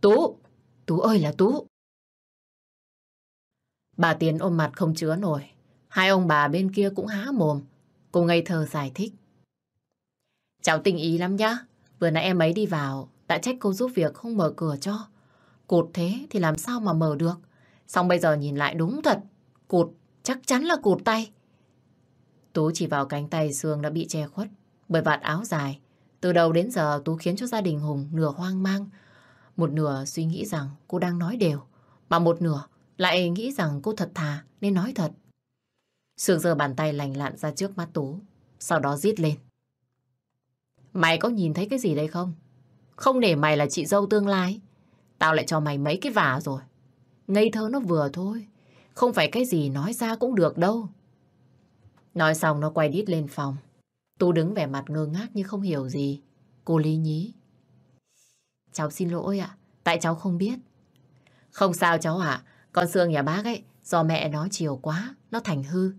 Tú! Tú ơi là Tú! Bà Tiến ôm mặt không chứa nổi. Hai ông bà bên kia cũng há mồm. Cô ngây thơ giải thích. Cháu tình ý lắm nhá. Vừa nãy em ấy đi vào, đã trách cô giúp việc không mở cửa cho. cột thế thì làm sao mà mở được. Xong bây giờ nhìn lại đúng thật. cột chắc chắn là cột tay. Tú chỉ vào cánh tay xương đã bị che khuất bởi vạt áo dài. Từ đầu đến giờ Tú khiến cho gia đình Hùng nửa hoang mang. Một nửa suy nghĩ rằng cô đang nói đều. Mà một nửa lại nghĩ rằng cô thật thà nên nói thật. Sương giơ bàn tay lành lặn ra trước mắt Tú, sau đó rít lên. Mày có nhìn thấy cái gì đây không? Không để mày là chị dâu tương lai. Tao lại cho mày mấy cái vả rồi. Ngây thơ nó vừa thôi. Không phải cái gì nói ra cũng được đâu. Nói xong nó quay đít lên phòng. Tú đứng vẻ mặt ngơ ngác như không hiểu gì. Cô lý nhí. Cháu xin lỗi ạ. Tại cháu không biết. Không sao cháu ạ. Con xương nhà bác ấy, do mẹ nó chiều quá, nó thành hư.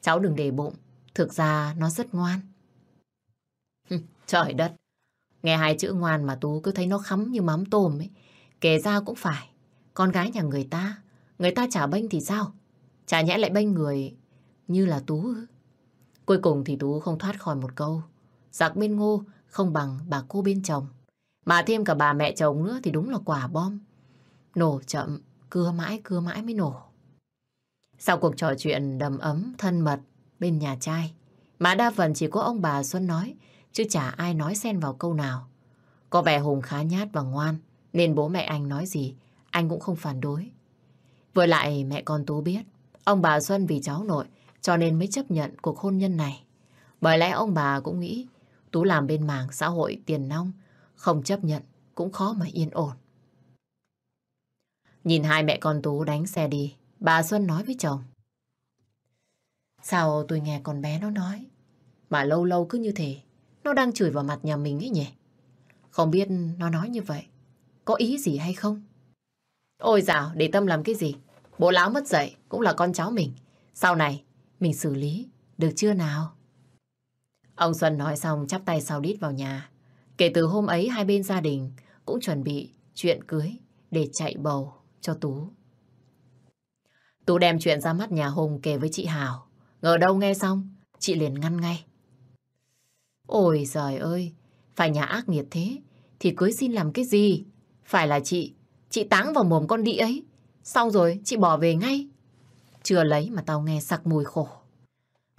Cháu đừng để bụng. Thực ra nó rất ngoan. Trời đất. Nghe hai chữ ngoan mà Tú cứ thấy nó khắm như mắm tôm ấy. Kể ra cũng phải. Con gái nhà người ta. Người ta trả bênh thì sao? Chả nhẽ lại bênh người như là Tú ư? Cuối cùng thì Tú không thoát khỏi một câu. Giặc bên ngô không bằng bà cô bên chồng. Mà thêm cả bà mẹ chồng nữa thì đúng là quả bom. Nổ chậm, cưa mãi cưa mãi mới nổ. Sau cuộc trò chuyện đầm ấm, thân mật bên nhà trai, mà đa phần chỉ có ông bà Xuân nói, chứ chả ai nói xen vào câu nào. Có vẻ Hùng khá nhát và ngoan, nên bố mẹ anh nói gì, anh cũng không phản đối. Với lại mẹ con Tú biết, ông bà Xuân vì cháu nội, cho nên mới chấp nhận cuộc hôn nhân này. Bởi lẽ ông bà cũng nghĩ Tú làm bên mảng xã hội tiền nong, không chấp nhận cũng khó mà yên ổn. Nhìn hai mẹ con Tú đánh xe đi, bà Xuân nói với chồng. Sao tôi nghe con bé nó nói, mà lâu lâu cứ như thế, nó đang chửi vào mặt nhà mình ấy nhỉ? Không biết nó nói như vậy, có ý gì hay không? Ôi dào, để tâm làm cái gì? Bố láo mất dạy cũng là con cháu mình. Sau này, mình xử lý, được chưa nào? Ông Xuân nói xong chắp tay sau đít vào nhà. Kể từ hôm ấy hai bên gia đình cũng chuẩn bị chuyện cưới để chạy bầu cho Tú. Tú đem chuyện ra mắt nhà Hùng kể với chị Hảo. Ngờ đâu nghe xong, chị liền ngăn ngay. Ôi giời ơi, phải nhà ác nghiệt thế, thì cưới xin làm cái gì? Phải là chị, chị táng vào mồm con đĩ ấy. Xong rồi, chị bỏ về ngay. Chưa lấy mà tao nghe sặc mùi khổ.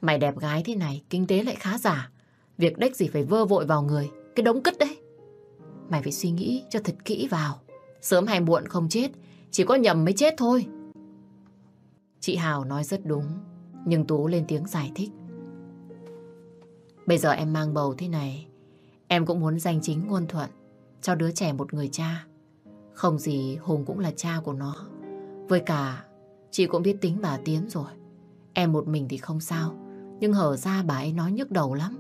Mày đẹp gái thế này, kinh tế lại khá giả. Việc đếch gì phải vơ vội vào người, cái đống cất đấy. Mày phải suy nghĩ cho thật kỹ vào. Sớm hay muộn không chết, chỉ có nhầm mới chết thôi. Chị Hào nói rất đúng, nhưng Tú lên tiếng giải thích. Bây giờ em mang bầu thế này, em cũng muốn danh chính ngôn thuận cho đứa trẻ một người cha. Không gì Hùng cũng là cha của nó. Với cả, chị cũng biết tính bà Tiến rồi. Em một mình thì không sao, nhưng hở ra bà ấy nói nhức đầu lắm.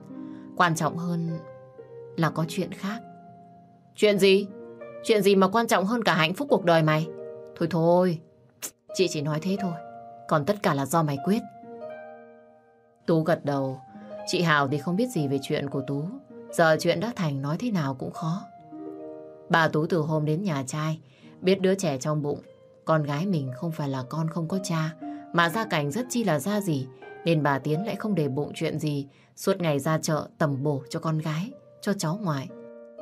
Quan trọng hơn là có chuyện khác. Chuyện gì? Chuyện gì mà quan trọng hơn cả hạnh phúc cuộc đời mày? Thôi thôi, chị chỉ nói thế thôi. Còn tất cả là do mày quyết. Tú gật đầu. Chị Hào thì không biết gì về chuyện của Tú. Giờ chuyện đã thành nói thế nào cũng khó. Bà Tú từ hôm đến nhà trai, biết đứa trẻ trong bụng, con gái mình không phải là con không có cha, mà gia cảnh rất chi là ra gì, nên bà Tiến lại không để bụng chuyện gì, suốt ngày ra chợ tầm bổ cho con gái, cho cháu ngoại.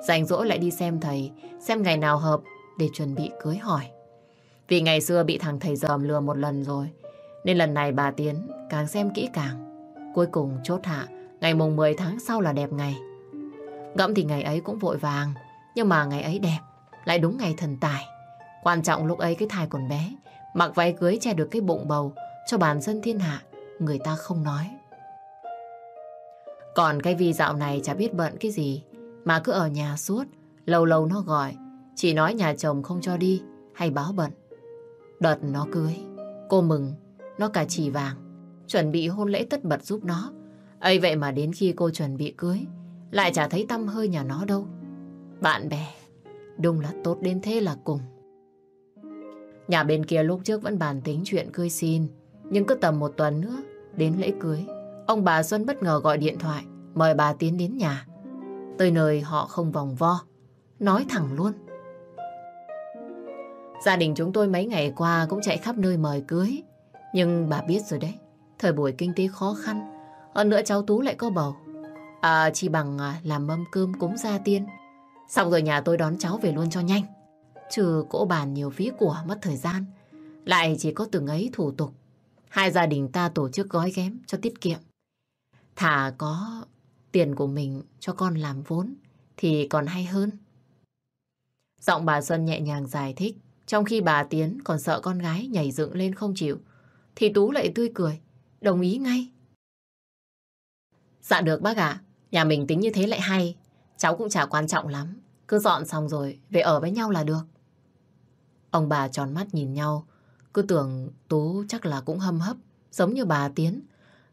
Rảnh rỗi lại đi xem thầy, xem ngày nào hợp để chuẩn bị cưới hỏi. Vì ngày xưa bị thằng thầy dòm lừa một lần rồi, nên lần này bà Tiến càng xem kỹ càng. Cuối cùng chốt hạ, ngày mùng 10 tháng sau là đẹp ngày. Ngẫm thì ngày ấy cũng vội vàng, nhưng mà ngày ấy đẹp, lại đúng ngày thần tài. Quan trọng lúc ấy cái thai còn bé, mặc váy cưới che được cái bụng bầu cho bản dân thiên hạ, người ta không nói. Còn cái vi dạo này chả biết bận cái gì, mà cứ ở nhà suốt, lâu lâu nó gọi, chỉ nói nhà chồng không cho đi hay báo bận. Đợt nó cưới, cô mừng, nó cả chỉ vàng, chuẩn bị hôn lễ tất bật giúp nó. ấy vậy mà đến khi cô chuẩn bị cưới, lại chả thấy tâm hơi nhà nó đâu. Bạn bè, đúng là tốt đến thế là cùng. Nhà bên kia lúc trước vẫn bàn tính chuyện cưới xin, nhưng cứ tầm một tuần nữa, đến lễ cưới, ông bà Xuân bất ngờ gọi điện thoại, mời bà tiến đến nhà. Tới nơi họ không vòng vo, nói thẳng luôn. Gia đình chúng tôi mấy ngày qua cũng chạy khắp nơi mời cưới, nhưng bà biết rồi đấy, thời buổi kinh tế khó khăn, hơn nữa cháu Tú lại có bầu. À, chỉ bằng à, làm mâm cơm cúng gia tiên, Xong rồi nhà tôi đón cháu về luôn cho nhanh. Trừ cỗ bàn nhiều phí của mất thời gian. Lại chỉ có từng ấy thủ tục. Hai gia đình ta tổ chức gói ghém cho tiết kiệm. Thả có tiền của mình cho con làm vốn thì còn hay hơn. Giọng bà Xuân nhẹ nhàng giải thích Trong khi bà Tiến còn sợ con gái nhảy dựng lên không chịu, thì Tú lại tươi cười, đồng ý ngay. Dạ được bác ạ, nhà mình tính như thế lại hay. Cháu cũng chả quan trọng lắm, cứ dọn xong rồi về ở với nhau là được. Ông bà tròn mắt nhìn nhau, cứ tưởng Tú chắc là cũng hâm hấp, giống như bà Tiến,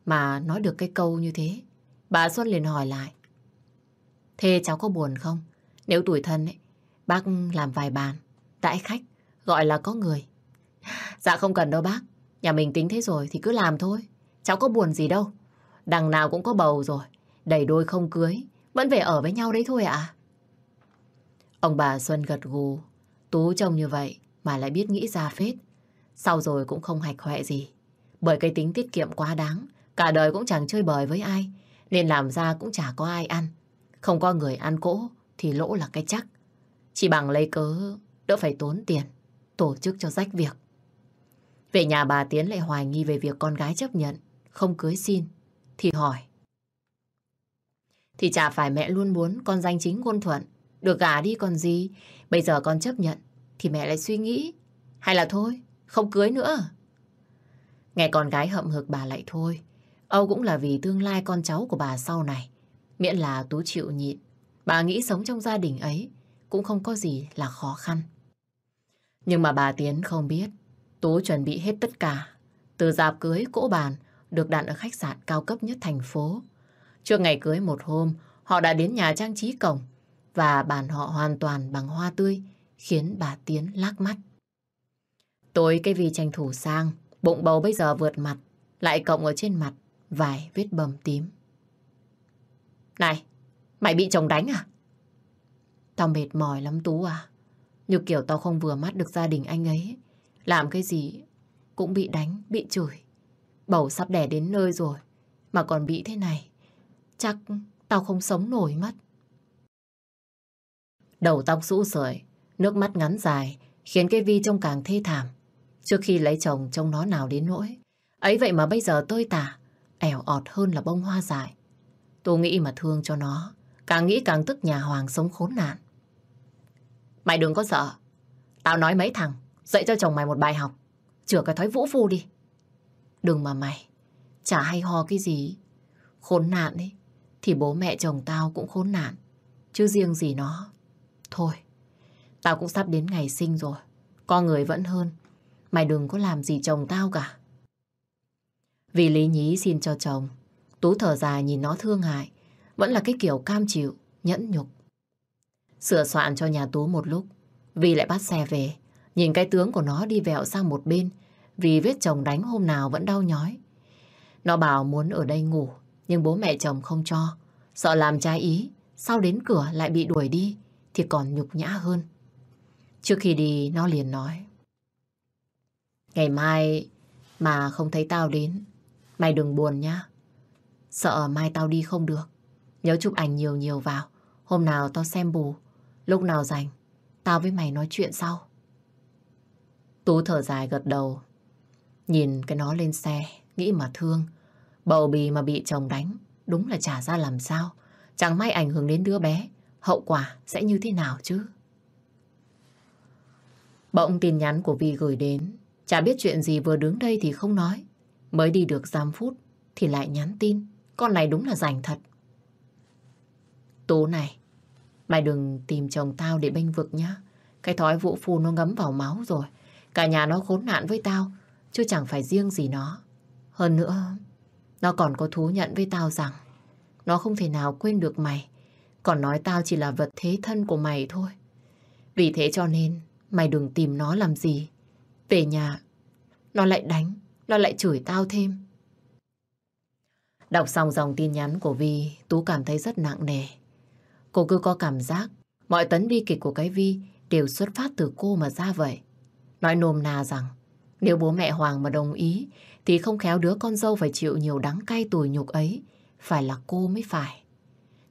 mà nói được cái câu như thế. Bà Xuân liền hỏi lại. Thế cháu có buồn không? Nếu tuổi thân ấy, bác làm vài bàn, đãi khách, gọi là có người. Dạ không cần đâu bác, nhà mình tính thế rồi thì cứ làm thôi. Cháu có buồn gì đâu. Đằng nào cũng có bầu rồi, đầy đôi không cưới, vẫn về ở với nhau đấy thôi ạ. Ông bà Xuân gật gù, Tú trông như vậy mà lại biết nghĩ ra phết. Sau rồi cũng không hạch hoẹ gì. Bởi cái tính tiết kiệm quá đáng, cả đời cũng chẳng chơi bời với ai, nên làm ra cũng chả có ai ăn. Không có người ăn cỗ thì lỗ là cái chắc. Chỉ bằng lấy cớ đỡ phải tốn tiền, tổ chức cho rách việc. Về nhà bà Tiến lại hoài nghi về việc con gái chấp nhận, không cưới xin, thì hỏi. Thì chả phải mẹ luôn muốn con danh chính ngôn thuận, được gả đi còn gì, bây giờ con chấp nhận, thì mẹ lại suy nghĩ. Hay là thôi, không cưới nữa. Nghe con gái hậm hực bà lại thôi, Âu cũng là vì tương lai con cháu của bà sau này. Miễn là Tú chịu nhịn, bà nghĩ sống trong gia đình ấy cũng không có gì là khó khăn. Nhưng mà bà Tiến không biết, Tú chuẩn bị hết tất cả. Từ dạp cưới cỗ bàn được đặt ở khách sạn cao cấp nhất thành phố. Trước ngày cưới một hôm, họ đã đến nhà trang trí cổng và bàn họ hoàn toàn bằng hoa tươi, khiến bà Tiến lác mắt. Tối cái vì tranh thủ sang, bụng bầu bây giờ vượt mặt, lại cộng ở trên mặt vài vết bầm tím. Này, mày bị chồng đánh à? Tao mệt mỏi lắm Tú à. Như kiểu tao không vừa mắt được gia đình anh ấy. Làm cái gì cũng bị đánh, bị chửi. Bầu sắp đẻ đến nơi rồi, mà còn bị thế này. Chắc tao không sống nổi mất. Đầu tóc rũ rời, nước mắt ngắn dài, khiến cái Vi trông càng thê thảm. Trước khi lấy chồng trông nó nào đến nỗi. Ấy vậy mà bây giờ tôi tả, ẻo ọt hơn là bông hoa dài. Tôi nghĩ mà thương cho nó, càng nghĩ càng tức nhà Hoàng sống khốn nạn. Mày đừng có sợ. Tao nói mấy thằng, dạy cho chồng mày một bài học. Chữa cái thói vũ phu đi. Đừng mà mày, chả hay ho cái gì. Khốn nạn ấy, thì bố mẹ chồng tao cũng khốn nạn. Chứ riêng gì nó. Thôi, tao cũng sắp đến ngày sinh rồi. Con người vẫn hơn. Mày đừng có làm gì chồng tao cả. Vì lý nhí xin cho chồng, Tú thở dài nhìn nó thương hại. Vẫn là cái kiểu cam chịu, nhẫn nhục. Sửa soạn cho nhà Tú một lúc, vì lại bắt xe về. Nhìn cái tướng của nó đi vẹo sang một bên, vì vết chồng đánh hôm nào vẫn đau nhói. Nó bảo muốn ở đây ngủ, nhưng bố mẹ chồng không cho. Sợ làm trái ý, sau đến cửa lại bị đuổi đi, thì còn nhục nhã hơn. Trước khi đi, nó liền nói. Ngày mai mà không thấy tao đến, mày đừng buồn nhá. Sợ mai tao đi không được. Nhớ chụp ảnh nhiều nhiều vào. Hôm nào tao xem bù. Lúc nào rảnh, tao với mày nói chuyện sau. Tú thở dài gật đầu. Nhìn cái nó lên xe, nghĩ mà thương. Bầu bì mà bị chồng đánh, đúng là trả ra làm sao. Chẳng may ảnh hưởng đến đứa bé, hậu quả sẽ như thế nào chứ? Bỗng tin nhắn của Vi gửi đến, chả biết chuyện gì vừa đứng đây thì không nói. Mới đi được giam phút thì lại nhắn tin. Con này đúng là rảnh thật. Tú này, mày đừng tìm chồng tao để bênh vực nhá. Cái thói vũ phu nó ngấm vào máu rồi. Cả nhà nó khốn nạn với tao, chứ chẳng phải riêng gì nó. Hơn nữa, nó còn có thú nhận với tao rằng nó không thể nào quên được mày. Còn nói tao chỉ là vật thế thân của mày thôi. Vì thế cho nên mày đừng tìm nó làm gì. Về nhà, nó lại đánh, nó lại chửi tao thêm. Đọc xong dòng tin nhắn của Vi, Tú cảm thấy rất nặng nề. Cô cứ có cảm giác mọi tấn bi kịch của cái Vi đều xuất phát từ cô mà ra vậy. Nói nôm na rằng nếu bố mẹ Hoàng mà đồng ý thì không khéo đứa con dâu phải chịu nhiều đắng cay tủi nhục ấy phải là cô mới phải.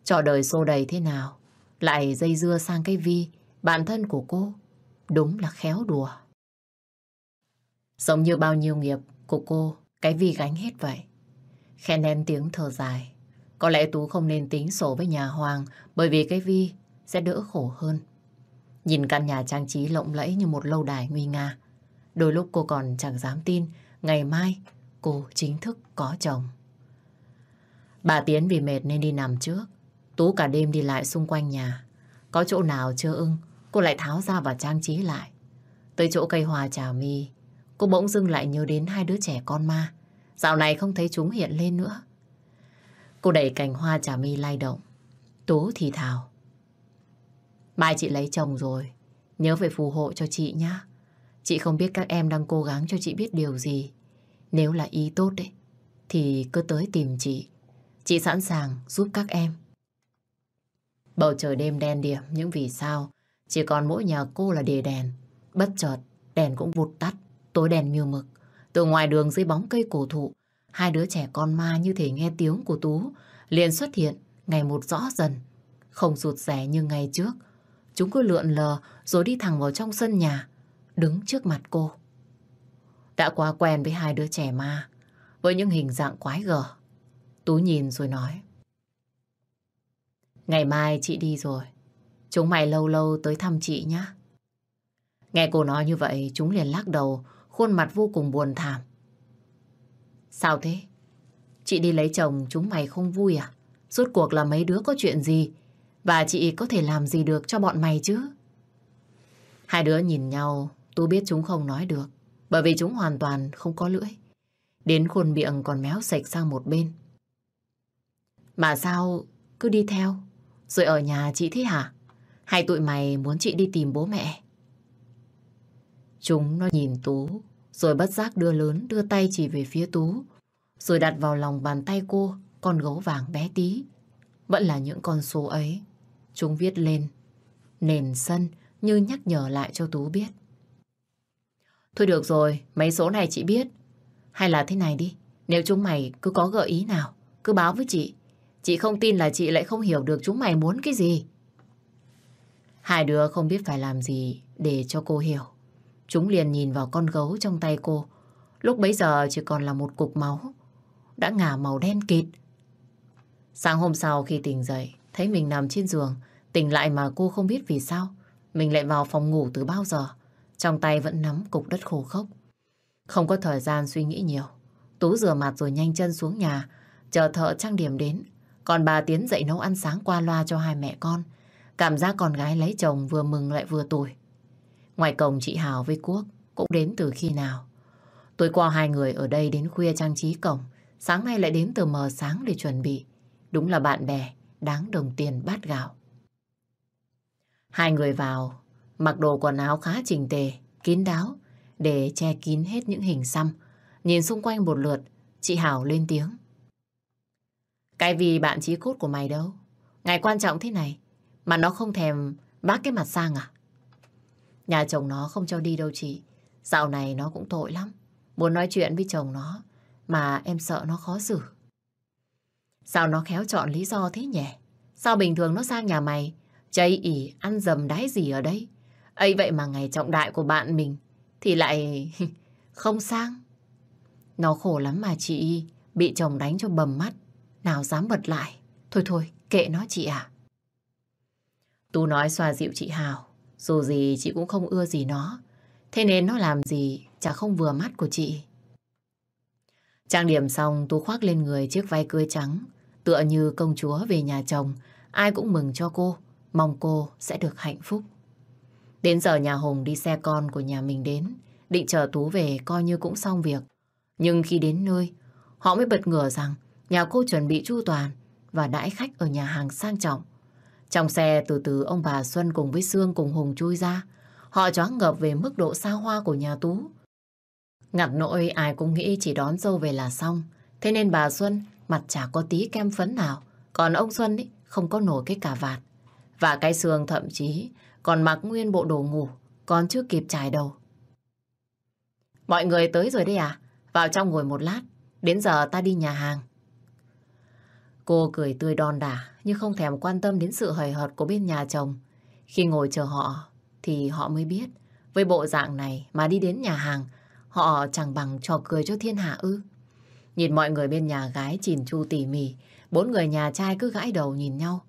Trò đời xô đầy thế nào lại dây dưa sang cái Vi bạn thân của cô đúng là khéo đùa. Giống như bao nhiêu nghiệp của cô cái Vi gánh hết vậy. Khen em tiếng thở dài. Có lẽ Tú không nên tính sổ với nhà Hoàng bởi vì cái Vi sẽ đỡ khổ hơn. Nhìn căn nhà trang trí lộng lẫy như một lâu đài nguy nga. Đôi lúc cô còn chẳng dám tin ngày mai cô chính thức có chồng. Bà Tiến vì mệt nên đi nằm trước. Tú cả đêm đi lại xung quanh nhà. Có chỗ nào chưa ưng, cô lại tháo ra và trang trí lại. Tới chỗ cây hoa trà mi, cô bỗng dưng lại nhớ đến hai đứa trẻ con ma. Dạo này không thấy chúng hiện lên nữa. Cô đẩy cành hoa trà mi lay động. Tú thì thào. Mai chị lấy chồng rồi, nhớ phải phù hộ cho chị nhá. Chị không biết các em đang cố gắng cho chị biết điều gì. Nếu là ý tốt đấy, thì cứ tới tìm chị. Chị sẵn sàng giúp các em. Bầu trời đêm đen điểm những vì sao chỉ còn mỗi nhà cô là đề đèn. Bất chợt, đèn cũng vụt tắt, tối đèn như mực. Từ ngoài đường dưới bóng cây cổ thụ, hai đứa trẻ con ma như thể nghe tiếng của Tú liền xuất hiện ngày một rõ dần. Không rụt rẻ như ngày trước. Chúng cứ lượn lờ rồi đi thẳng vào trong sân nhà, đứng trước mặt cô. Đã quá quen với hai đứa trẻ ma, với những hình dạng quái gở. Tú nhìn rồi nói. Ngày mai chị đi rồi. Chúng mày lâu lâu tới thăm chị nhé. Nghe cô nói như vậy, chúng liền lắc đầu, khuôn mặt vô cùng buồn thảm. Sao thế? Chị đi lấy chồng chúng mày không vui à? Rốt cuộc là mấy đứa có chuyện gì? Và chị có thể làm gì được cho bọn mày chứ? Hai đứa nhìn nhau, tôi biết chúng không nói được. Bởi vì chúng hoàn toàn không có lưỡi. Đến khuôn miệng còn méo sạch sang một bên. Mà sao cứ đi theo? Rồi ở nhà chị thế hả? Hay tụi mày muốn chị đi tìm bố mẹ? Chúng nó nhìn Tú, rồi bất giác đưa lớn đưa tay chỉ về phía Tú, rồi đặt vào lòng bàn tay cô con gấu vàng bé tí. Vẫn là những con số ấy. Chúng viết lên nền sân như nhắc nhở lại cho Tú biết. Thôi được rồi, mấy số này chị biết. Hay là thế này đi, nếu chúng mày cứ có gợi ý nào, cứ báo với chị. Chị không tin là chị lại không hiểu được chúng mày muốn cái gì. Hai đứa không biết phải làm gì để cho cô hiểu. Chúng liền nhìn vào con gấu trong tay cô. Lúc bấy giờ chỉ còn là một cục máu. Đã ngả màu đen kịt. Sáng hôm sau khi tỉnh dậy, thấy mình nằm trên giường, tỉnh lại mà cô không biết vì sao. Mình lại vào phòng ngủ từ bao giờ. Trong tay vẫn nắm cục đất khô khốc. Không có thời gian suy nghĩ nhiều. Tú rửa mặt rồi nhanh chân xuống nhà, chờ thợ trang điểm đến. Còn bà Tiến dậy nấu ăn sáng qua loa cho hai mẹ con. Cảm giác con gái lấy chồng vừa mừng lại vừa tuổi. Ngoài cổng chị Hào với Quốc cũng đến từ khi nào. Tối qua hai người ở đây đến khuya trang trí cổng. Sáng nay lại đến từ mờ sáng để chuẩn bị. Đúng là bạn bè, đáng đồng tiền bát gạo. Hai người vào, mặc đồ quần áo khá chỉnh tề, kín đáo, để che kín hết những hình xăm. Nhìn xung quanh một lượt, chị Hảo lên tiếng. Cái vì bạn chí cốt của mày đâu. Ngày quan trọng thế này, mà nó không thèm bác cái mặt sang à? Nhà chồng nó không cho đi đâu chị. Dạo này nó cũng tội lắm. Muốn nói chuyện với chồng nó, mà em sợ nó khó xử. Sao nó khéo chọn lý do thế nhỉ? Sao bình thường nó sang nhà mày, chây ỉ, ăn dầm đái gì ở đây? ấy vậy mà ngày trọng đại của bạn mình thì lại không sang. Nó khổ lắm mà chị, bị chồng đánh cho bầm mắt. Nào dám bật lại. Thôi thôi, kệ nó chị à. Tú nói xoa dịu chị Hào. Dù gì chị cũng không ưa gì nó. Thế nên nó làm gì chả không vừa mắt của chị. Trang điểm xong Tú khoác lên người chiếc váy cưới trắng. Tựa như công chúa về nhà chồng. Ai cũng mừng cho cô. Mong cô sẽ được hạnh phúc. Đến giờ nhà Hùng đi xe con của nhà mình đến. Định chờ Tú về coi như cũng xong việc. Nhưng khi đến nơi, họ mới bật ngửa rằng nhà cô chuẩn bị chu toàn và đãi khách ở nhà hàng sang trọng. Trong xe từ từ ông bà Xuân cùng với Sương cùng Hùng chui ra. Họ choáng ngợp về mức độ xa hoa của nhà Tú. Ngặt nỗi ai cũng nghĩ chỉ đón dâu về là xong. Thế nên bà Xuân mặt chả có tí kem phấn nào. Còn ông Xuân ấy, không có nổi cái cà vạt. Và cái Sương thậm chí còn mặc nguyên bộ đồ ngủ, còn chưa kịp trải đầu. Mọi người tới rồi đấy à? Vào trong ngồi một lát, đến giờ ta đi nhà hàng. Cô cười tươi đòn đả, nhưng không thèm quan tâm đến sự hời hợt của bên nhà chồng. Khi ngồi chờ họ, thì họ mới biết, với bộ dạng này mà đi đến nhà hàng, họ chẳng bằng trò cười cho thiên hạ ư. Nhìn mọi người bên nhà gái chỉn chu tỉ mỉ, bốn người nhà trai cứ gãi đầu nhìn nhau.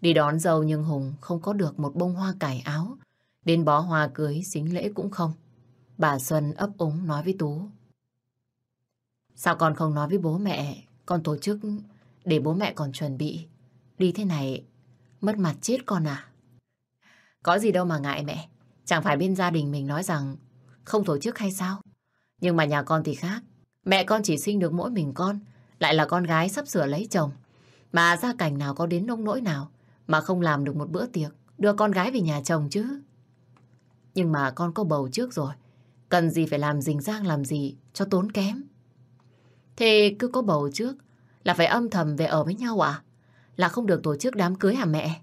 Đi đón dâu nhưng Hùng không có được một bông hoa cải áo. Đến bó hoa cưới, xính lễ cũng không. Bà Xuân ấp úng nói với Tú. Sao con không nói với bố mẹ? Con tổ chức để bố mẹ còn chuẩn bị. Đi thế này, mất mặt chết con à? Có gì đâu mà ngại mẹ. Chẳng phải bên gia đình mình nói rằng không tổ chức hay sao? Nhưng mà nhà con thì khác. Mẹ con chỉ sinh được mỗi mình con, lại là con gái sắp sửa lấy chồng. Mà gia cảnh nào có đến nông nỗi nào mà không làm được một bữa tiệc, đưa con gái về nhà chồng chứ. Nhưng mà con có bầu trước rồi, cần gì phải làm rình rang làm gì cho tốn kém. Thế cứ có bầu trước là phải âm thầm về ở với nhau à? Là không được tổ chức đám cưới hả mẹ?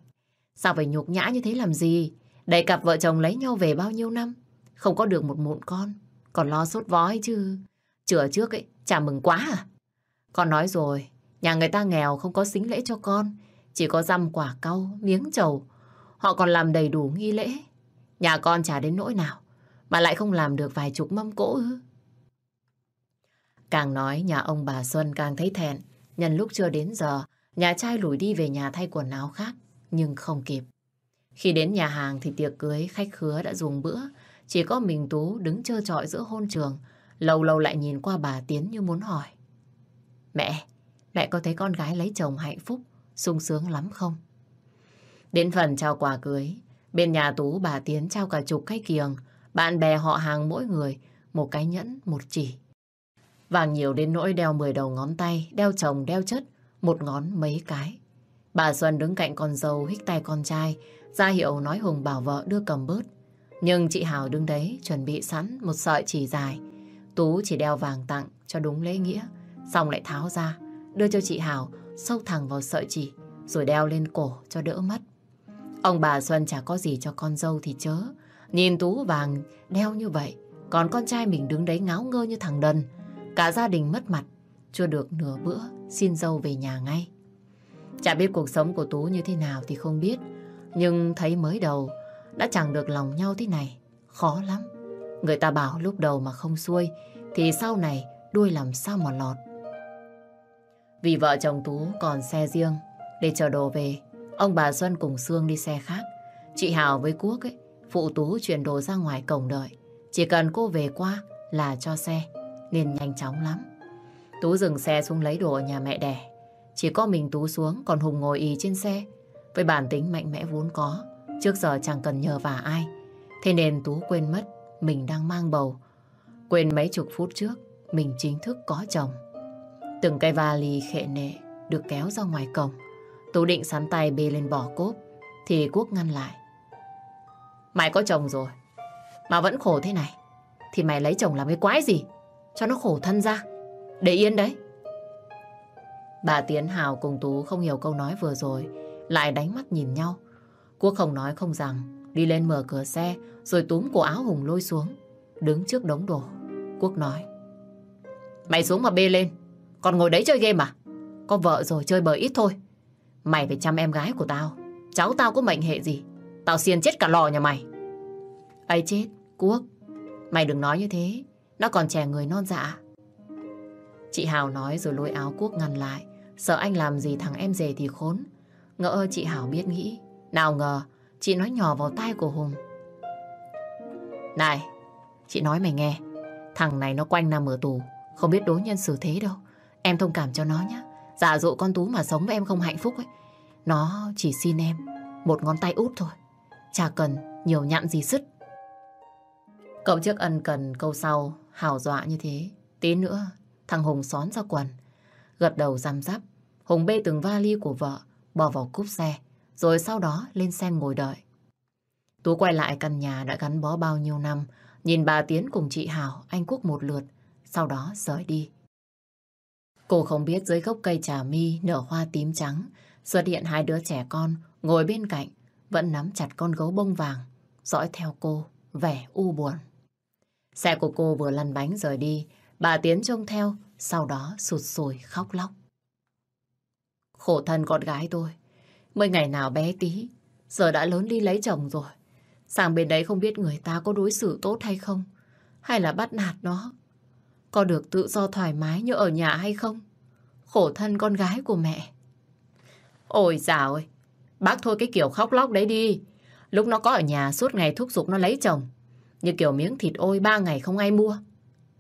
Sao phải nhục nhã như thế làm gì? Đầy cặp vợ chồng lấy nhau về bao nhiêu năm? Không có được một mụn con, còn lo sốt vói chứ. Chữa trước ấy, chả mừng quá à? Con nói rồi, nhà người ta nghèo không có xính lễ cho con, chỉ có răm quả cau, miếng trầu. Họ còn làm đầy đủ nghi lễ. Nhà con chả đến nỗi nào, mà lại không làm được vài chục mâm cỗ ư. Càng nói nhà ông bà Xuân càng thấy thẹn. Nhân lúc chưa đến giờ, nhà trai lùi đi về nhà thay quần áo khác, nhưng không kịp. Khi đến nhà hàng thì tiệc cưới khách khứa đã dùng bữa. Chỉ có mình Tú đứng trơ trọi giữa hôn trường. Lâu lâu lại nhìn qua bà Tiến như muốn hỏi. Mẹ, mẹ có thấy con gái lấy chồng hạnh phúc, sung sướng lắm không? Đến phần trao quà cưới, bên nhà Tú bà Tiến trao cả chục cái kiềng, bạn bè họ hàng mỗi người, một cái nhẫn, một chỉ. Vàng nhiều đến nỗi đeo 10 đầu ngón tay, đeo chồng, đeo chất, một ngón mấy cái. Bà Xuân đứng cạnh con dâu hít tay con trai, ra hiệu nói Hùng bảo vợ đưa cầm bớt. Nhưng chị Hào đứng đấy chuẩn bị sẵn một sợi chỉ dài. Tú chỉ đeo vàng tặng cho đúng lễ nghĩa, xong lại tháo ra, đưa cho chị Hào sâu thẳng vào sợi chỉ, rồi đeo lên cổ cho đỡ mất. Ông bà Xuân chả có gì cho con dâu thì chớ. Nhìn Tú vàng đeo như vậy, còn con trai mình đứng đấy ngáo ngơ như thằng đần. Cả gia đình mất mặt, chưa được nửa bữa, xin dâu về nhà ngay. Chả biết cuộc sống của Tú như thế nào thì không biết, nhưng thấy mới đầu đã chẳng được lòng nhau thế này, khó lắm. Người ta bảo lúc đầu mà không xuôi, thì sau này đuôi làm sao mà lọt. Vì vợ chồng Tú còn xe riêng, để chờ đồ về, ông bà Xuân cùng Sương đi xe khác. Chị Hào với Quốc ấy, phụ Tú chuyển đồ ra ngoài cổng đợi. Chỉ cần cô về qua là cho xe nên nhanh chóng lắm. Tú dừng xe xuống lấy đồ ở nhà mẹ đẻ. Chỉ có mình Tú xuống, còn Hùng ngồi y trên xe. Với bản tính mạnh mẽ vốn có, trước giờ chẳng cần nhờ vả ai. Thế nên Tú quên mất mình đang mang bầu. Quên mấy chục phút trước, mình chính thức có chồng. Từng cây vali khệ nệ được kéo ra ngoài cổng. Tú định sắn tay bê lên bỏ cốp, thì Quốc ngăn lại. Mày có chồng rồi, mà vẫn khổ thế này, thì mày lấy chồng làm cái quái gì? cho nó khổ thân ra. Để yên đấy. Bà Tiến Hào cùng Tú không hiểu câu nói vừa rồi, lại đánh mắt nhìn nhau. Quốc không nói không rằng, đi lên mở cửa xe, rồi túm cổ áo Hùng lôi xuống, đứng trước đống đồ. Quốc nói, Mày xuống mà bê lên, còn ngồi đấy chơi game à? Có vợ rồi chơi bời ít thôi. Mày phải chăm em gái của tao, cháu tao có mệnh hệ gì, tao xiên chết cả lò nhà mày. ấy chết, Quốc, mày đừng nói như thế, nó còn trẻ người non dạ. Chị Hào nói rồi lôi áo cuốc ngăn lại. Sợ anh làm gì thằng em rể thì khốn. Ngỡ chị Hào biết nghĩ. Nào ngờ, chị nói nhỏ vào tai của Hùng. Này, chị nói mày nghe. Thằng này nó quanh nằm ở tù. Không biết đối nhân xử thế đâu. Em thông cảm cho nó nhé. Giả dụ con Tú mà sống với em không hạnh phúc ấy. Nó chỉ xin em một ngón tay út thôi. Chả cần nhiều nhặn gì sứt. Cậu trước ân cần câu sau hào dọa như thế. Tí nữa, thằng Hùng xón ra quần. Gật đầu răm rắp, Hùng bê từng vali của vợ, bỏ vào cúp xe, rồi sau đó lên xe ngồi đợi. Tú quay lại căn nhà đã gắn bó bao nhiêu năm, nhìn bà Tiến cùng chị hảo, anh Quốc một lượt, sau đó rời đi. Cô không biết dưới gốc cây trà mi nở hoa tím trắng, xuất hiện hai đứa trẻ con ngồi bên cạnh, vẫn nắm chặt con gấu bông vàng, dõi theo cô, vẻ u buồn. Xe của cô vừa lăn bánh rời đi, bà Tiến trông theo, sau đó sụt sùi khóc lóc. Khổ thân con gái tôi, mới ngày nào bé tí, giờ đã lớn đi lấy chồng rồi. Sang bên đấy không biết người ta có đối xử tốt hay không, hay là bắt nạt nó. Có được tự do thoải mái như ở nhà hay không? Khổ thân con gái của mẹ. Ôi dào ơi, bác thôi cái kiểu khóc lóc đấy đi. Lúc nó có ở nhà suốt ngày thúc giục nó lấy chồng. Như kiểu miếng thịt ôi ba ngày không ai mua.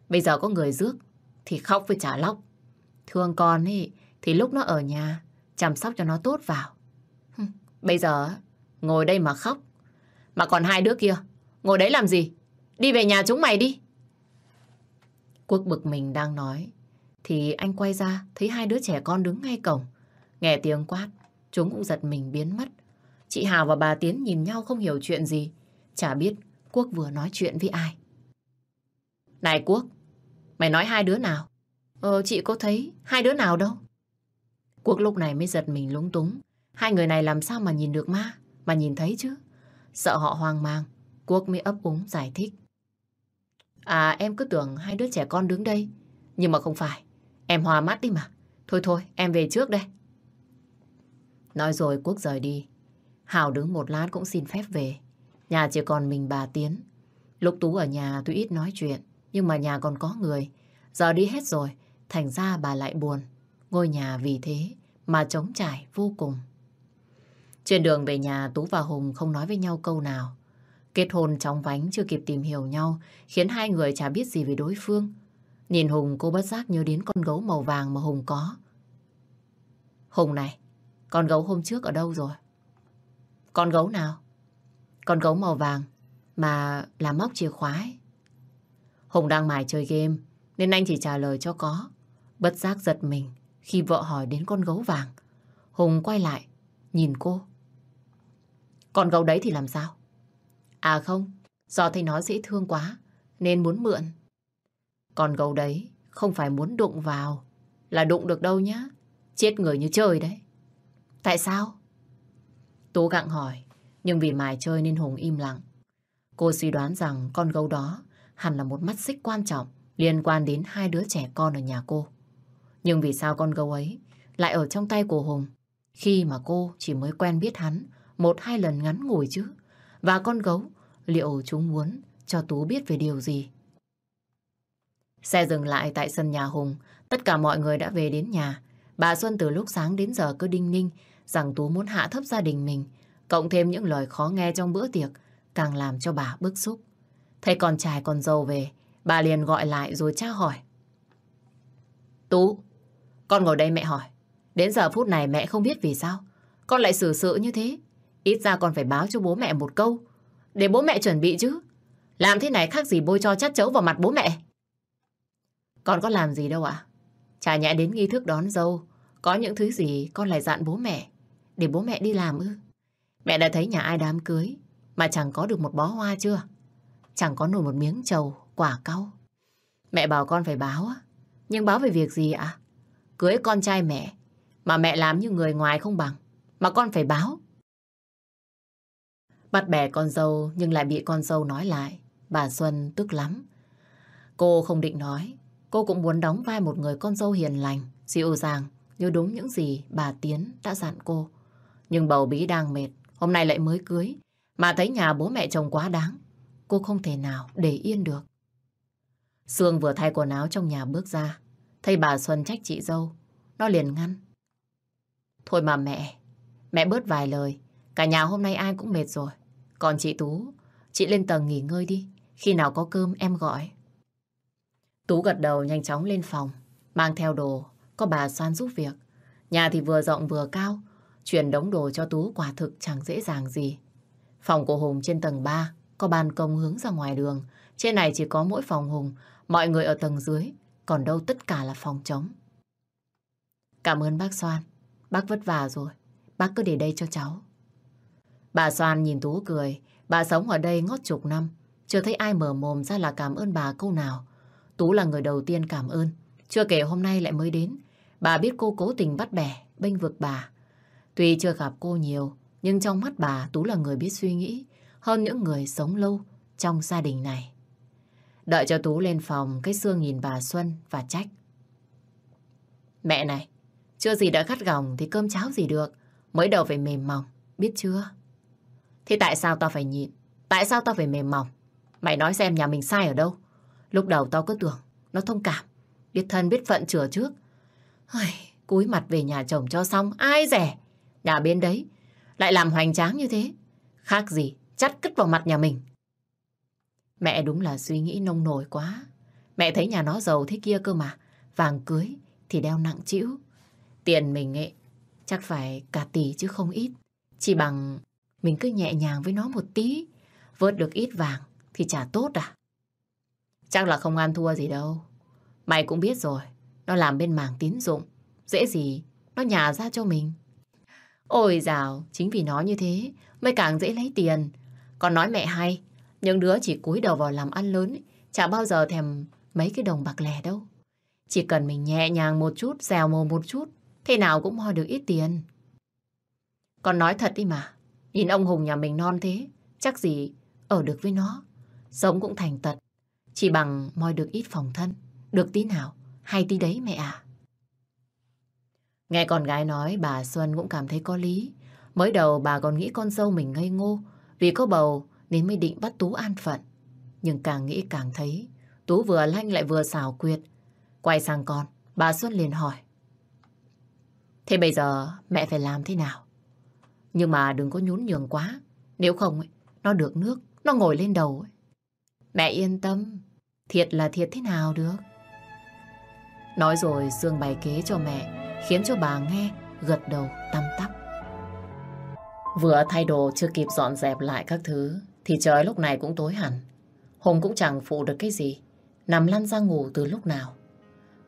Bây giờ có người rước thì khóc với trả lóc. Thương con ấy thì lúc nó ở nhà chăm sóc cho nó tốt vào. Bây giờ ngồi đây mà khóc. Mà còn hai đứa kia, ngồi đấy làm gì? Đi về nhà chúng mày đi. Quốc bực mình đang nói, thì anh quay ra thấy hai đứa trẻ con đứng ngay cổng. Nghe tiếng quát, chúng cũng giật mình biến mất. Chị Hào và bà Tiến nhìn nhau không hiểu chuyện gì. Chả biết Quốc vừa nói chuyện với ai. Này Quốc, mày nói hai đứa nào? Ờ, chị có thấy hai đứa nào đâu. Quốc lúc này mới giật mình lúng túng. Hai người này làm sao mà nhìn được ma, mà nhìn thấy chứ? Sợ họ hoang mang, Quốc mới ấp úng giải thích. À em cứ tưởng hai đứa trẻ con đứng đây. Nhưng mà không phải. Em hòa mắt đi mà. Thôi thôi, em về trước đây. Nói rồi Quốc rời đi. Hảo đứng một lát cũng xin phép về. Nhà chỉ còn mình bà Tiến. Lúc Tú ở nhà tuy ít nói chuyện, nhưng mà nhà còn có người. Giờ đi hết rồi, thành ra bà lại buồn. Ngôi nhà vì thế mà trống trải vô cùng. Trên đường về nhà Tú và Hùng không nói với nhau câu nào. Kết hôn chóng vánh chưa kịp tìm hiểu nhau khiến hai người chả biết gì về đối phương. Nhìn Hùng cô bất giác nhớ đến con gấu màu vàng mà Hùng có. Hùng này, con gấu hôm trước ở đâu rồi? Con gấu nào? Con gấu màu vàng mà làm móc chìa khóa ấy. Hùng đang mải chơi game nên anh chỉ trả lời cho có. Bất giác giật mình khi vợ hỏi đến con gấu vàng. Hùng quay lại, nhìn cô. Con gấu đấy thì làm sao? À không, do thấy nó dễ thương quá, nên muốn mượn. Con gấu đấy không phải muốn đụng vào, là đụng được đâu nhá. Chết người như trời đấy. Tại sao? Tú gặng hỏi, nhưng vì mải chơi nên Hùng im lặng. Cô suy đoán rằng con gấu đó hẳn là một mắt xích quan trọng liên quan đến hai đứa trẻ con ở nhà cô. Nhưng vì sao con gấu ấy lại ở trong tay của Hùng khi mà cô chỉ mới quen biết hắn một hai lần ngắn ngủi chứ? Và con gấu, liệu chúng muốn cho Tú biết về điều gì? Xe dừng lại tại sân nhà Hùng, tất cả mọi người đã về đến nhà. Bà Xuân từ lúc sáng đến giờ cứ đinh ninh rằng Tú muốn hạ thấp gia đình mình, cộng thêm những lời khó nghe trong bữa tiệc, càng làm cho bà bức xúc. Thấy con trai con dâu về, bà liền gọi lại rồi tra hỏi. Tú, con ngồi đây mẹ hỏi. Đến giờ phút này mẹ không biết vì sao. Con lại xử sự như thế. Ít ra con phải báo cho bố mẹ một câu. Để bố mẹ chuẩn bị chứ. Làm thế này khác gì bôi cho chát chấu vào mặt bố mẹ. Con có làm gì đâu ạ. Chả nhẽ đến nghi thức đón dâu. Có những thứ gì con lại dặn bố mẹ. Để bố mẹ đi làm ư. Mẹ đã thấy nhà ai đám cưới. Mà chẳng có được một bó hoa chưa. Chẳng có nổi một miếng trầu, quả cau. Mẹ bảo con phải báo á. Nhưng báo về việc gì ạ? Cưới con trai mẹ. Mà mẹ làm như người ngoài không bằng. Mà con phải báo. Bắt bẻ con dâu nhưng lại bị con dâu nói lại. Bà Xuân tức lắm. Cô không định nói. Cô cũng muốn đóng vai một người con dâu hiền lành, dịu dàng như đúng những gì bà Tiến đã dặn cô. Nhưng bầu bí đang mệt, hôm nay lại mới cưới. Mà thấy nhà bố mẹ chồng quá đáng. Cô không thể nào để yên được. Sương vừa thay quần áo trong nhà bước ra. Thấy bà Xuân trách chị dâu. Nó liền ngăn. Thôi mà mẹ, mẹ bớt vài lời. Cả nhà hôm nay ai cũng mệt rồi. Còn chị Tú, chị lên tầng nghỉ ngơi đi. Khi nào có cơm em gọi. Tú gật đầu nhanh chóng lên phòng. Mang theo đồ, có bà xoan giúp việc. Nhà thì vừa rộng vừa cao. Chuyển đống đồ cho Tú quả thực chẳng dễ dàng gì. Phòng của Hùng trên tầng 3, có ban công hướng ra ngoài đường. Trên này chỉ có mỗi phòng Hùng, mọi người ở tầng dưới, còn đâu tất cả là phòng trống. Cảm ơn bác Soan, bác vất vả rồi, bác cứ để đây cho cháu. Bà Soan nhìn Tú cười, bà sống ở đây ngót chục năm, chưa thấy ai mở mồm ra là cảm ơn bà câu nào. Tú là người đầu tiên cảm ơn, chưa kể hôm nay lại mới đến. Bà biết cô cố tình bắt bẻ, bênh vực bà. Tuy chưa gặp cô nhiều, nhưng trong mắt bà Tú là người biết suy nghĩ hơn những người sống lâu trong gia đình này. Đợi cho Tú lên phòng, cái xương nhìn bà Xuân và trách. Mẹ này, chưa gì đã gắt gỏng thì cơm cháo gì được. Mới đầu phải mềm mỏng, biết chưa? Thế tại sao tao phải nhịn? Tại sao tao phải mềm mỏng? Mày nói xem nhà mình sai ở đâu? Lúc đầu tao cứ tưởng nó thông cảm, biết thân biết phận chữa trước. hời cúi mặt về nhà chồng cho xong, ai rẻ? Nhà bên đấy lại làm hoành tráng như thế. Khác gì chắt cứt vào mặt nhà mình. Mẹ đúng là suy nghĩ nông nổi quá. Mẹ thấy nhà nó giàu thế kia cơ mà. Vàng cưới thì đeo nặng chịu. Tiền mình ấy, chắc phải cả tỷ chứ không ít. Chỉ bằng mình cứ nhẹ nhàng với nó một tí. Vớt được ít vàng thì chả tốt à? Chắc là không ăn thua gì đâu. Mày cũng biết rồi, nó làm bên mảng tín dụng. Dễ gì, nó nhả ra cho mình. Ôi dào, chính vì nó như thế mới càng dễ lấy tiền con nói mẹ hay, những đứa chỉ cúi đầu vào làm ăn lớn, chả bao giờ thèm mấy cái đồng bạc lẻ đâu. Chỉ cần mình nhẹ nhàng một chút, dèo mồm một chút, thế nào cũng moi được ít tiền. con nói thật đi mà, nhìn ông Hùng nhà mình non thế, chắc gì ở được với nó. Sống cũng thành tật, chỉ bằng moi được ít phòng thân, được tí nào, hay tí đấy mẹ à. Nghe con gái nói bà Xuân cũng cảm thấy có lý. Mới đầu bà còn nghĩ con dâu mình ngây ngô vì có bầu nên mới định bắt Tú an phận. Nhưng càng nghĩ càng thấy Tú vừa lanh lại vừa xảo quyệt. Quay sang con, bà Xuân liền hỏi. Thế bây giờ mẹ phải làm thế nào? Nhưng mà đừng có nhún nhường quá. Nếu không, nó được nước, nó ngồi lên đầu. Mẹ yên tâm, thiệt là thiệt thế nào được. Nói rồi Dương bày kế cho mẹ khiến cho bà nghe gật đầu tăm tắp. Vừa thay đồ chưa kịp dọn dẹp lại các thứ thì trời lúc này cũng tối hẳn. Hùng cũng chẳng phụ được cái gì, nằm lăn ra ngủ từ lúc nào.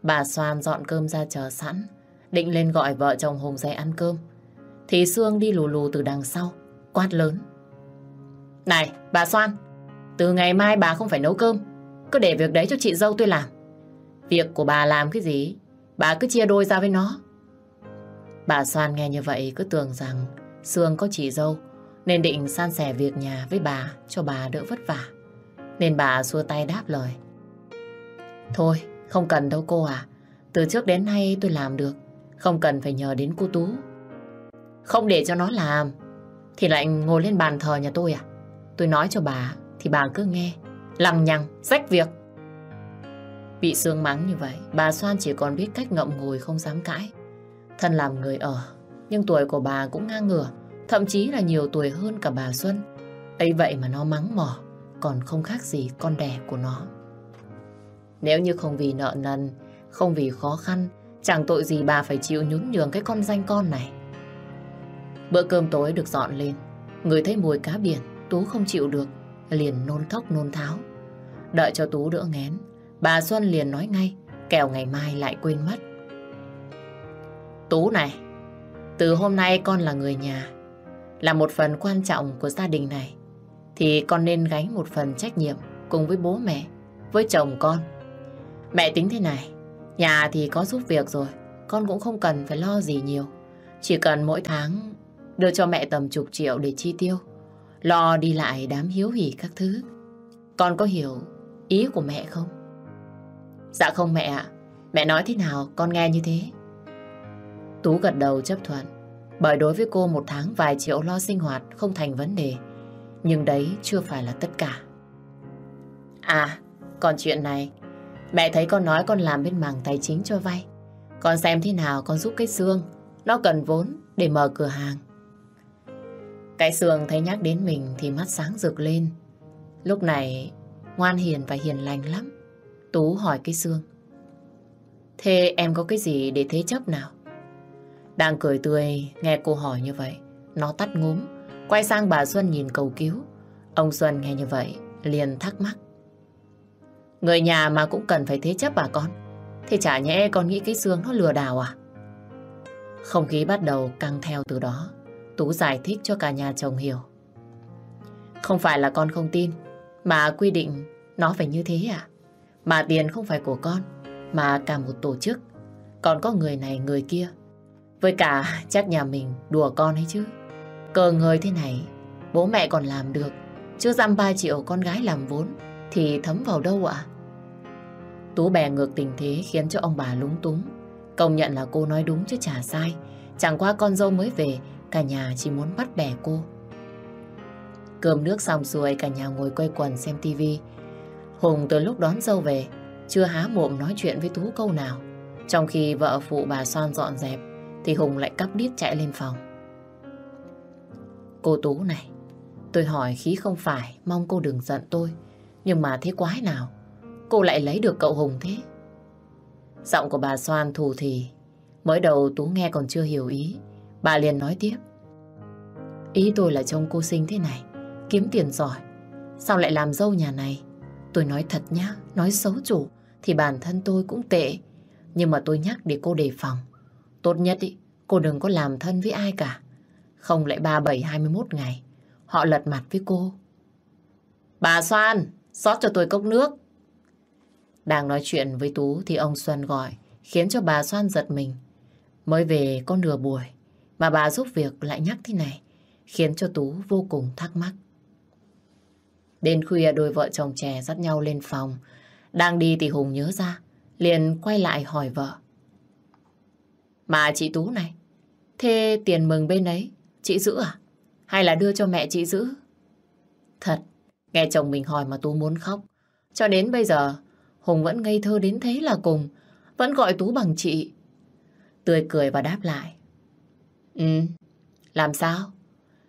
Bà Soan dọn cơm ra chờ sẵn, định lên gọi vợ chồng Hùng dậy ăn cơm. Thì Sương đi lù lù từ đằng sau, quát lớn. Này, bà Soan, từ ngày mai bà không phải nấu cơm, cứ để việc đấy cho chị dâu tôi làm. Việc của bà làm cái gì, bà cứ chia đôi ra với nó. Bà Soan nghe như vậy cứ tưởng rằng Sương có chị dâu nên định san sẻ việc nhà với bà cho bà đỡ vất vả. Nên bà xua tay đáp lời. Thôi, không cần đâu cô à. Từ trước đến nay tôi làm được. Không cần phải nhờ đến cô Tú. Không để cho nó làm. Thì lại ngồi lên bàn thờ nhà tôi à? Tôi nói cho bà thì bà cứ nghe. Lằng nhằng, rách việc. Bị Sương mắng như vậy, bà Soan chỉ còn biết cách ngậm ngùi không dám cãi. Thân làm người ở, nhưng tuổi của bà cũng ngang ngửa, thậm chí là nhiều tuổi hơn cả bà Xuân. ấy vậy mà nó mắng mỏ, còn không khác gì con đẻ của nó. Nếu như không vì nợ nần, không vì khó khăn, chẳng tội gì bà phải chịu nhún nhường cái con danh con này. Bữa cơm tối được dọn lên, người thấy mùi cá biển, Tú không chịu được, liền nôn thốc nôn tháo. Đợi cho Tú đỡ ngén, bà Xuân liền nói ngay, kẻo ngày mai lại quên mất. Tú này, từ hôm nay con là người nhà, là một phần quan trọng của gia đình này, thì con nên gánh một phần trách nhiệm cùng với bố mẹ, với chồng con. Mẹ tính thế này, nhà thì có giúp việc rồi, con cũng không cần phải lo gì nhiều. Chỉ cần mỗi tháng đưa cho mẹ tầm chục triệu để chi tiêu, lo đi lại đám hiếu hỉ các thứ. Con có hiểu ý của mẹ không? Dạ không mẹ ạ, mẹ nói thế nào con nghe như thế. Tú gật đầu chấp thuận. Bởi đối với cô một tháng vài triệu lo sinh hoạt không thành vấn đề. Nhưng đấy chưa phải là tất cả. À, còn chuyện này, mẹ thấy con nói con làm bên mảng tài chính cho vay. Con xem thế nào con giúp cái xương. Nó cần vốn để mở cửa hàng. Cái xương thấy nhắc đến mình thì mắt sáng rực lên. Lúc này ngoan hiền và hiền lành lắm. Tú hỏi cái xương. Thế em có cái gì để thế chấp nào? Đang cười tươi nghe cô hỏi như vậy. Nó tắt ngúm, quay sang bà Xuân nhìn cầu cứu. Ông Xuân nghe như vậy, liền thắc mắc. Người nhà mà cũng cần phải thế chấp bà con. Thế chả nhẽ con nghĩ cái xương nó lừa đảo à? Không khí bắt đầu căng theo từ đó. Tú giải thích cho cả nhà chồng hiểu. Không phải là con không tin, mà quy định nó phải như thế à? Mà tiền không phải của con, mà cả một tổ chức. Còn có người này người kia với cả chắc nhà mình đùa con ấy chứ. Cờ người thế này, bố mẹ còn làm được. Chứ dăm ba triệu con gái làm vốn thì thấm vào đâu ạ? Tú bè ngược tình thế khiến cho ông bà lúng túng. Công nhận là cô nói đúng chứ chả sai. Chẳng qua con dâu mới về, cả nhà chỉ muốn bắt bẻ cô. Cơm nước xong xuôi, cả nhà ngồi quay quần xem tivi. Hùng từ lúc đón dâu về, chưa há mồm nói chuyện với Tú câu nào. Trong khi vợ phụ bà Son dọn dẹp, thì Hùng lại cắp đít chạy lên phòng. Cô Tú này, Tôi hỏi khí không phải, mong cô đừng giận tôi. Nhưng mà thế quái nào, cô lại lấy được cậu Hùng thế? Giọng của bà Soan thù thì, mới đầu Tú nghe còn chưa hiểu ý. Bà liền nói tiếp. Ý tôi là trông cô sinh thế này, kiếm tiền giỏi. Sao lại làm dâu nhà này? Tôi nói thật nhá, nói xấu chủ thì bản thân tôi cũng tệ. Nhưng mà tôi nhắc để cô đề phòng. Tốt nhất ý, cô đừng có làm thân với ai cả. Không lại 37-21 ngày, họ lật mặt với cô. Bà Soan, rót cho tôi cốc nước. Đang nói chuyện với Tú thì ông Xuân gọi, khiến cho bà Soan giật mình. Mới về có nửa buổi, mà bà giúp việc lại nhắc thế này, khiến cho Tú vô cùng thắc mắc. Đến khuya đôi vợ chồng trẻ dắt nhau lên phòng. Đang đi thì Hùng nhớ ra, liền quay lại hỏi vợ. Mà chị Tú này, thế tiền mừng bên ấy, chị giữ à? Hay là đưa cho mẹ chị giữ? Thật, nghe chồng mình hỏi mà Tú muốn khóc. Cho đến bây giờ, Hùng vẫn ngây thơ đến thế là cùng, vẫn gọi Tú bằng chị. Tươi cười và đáp lại. Ừ, làm sao?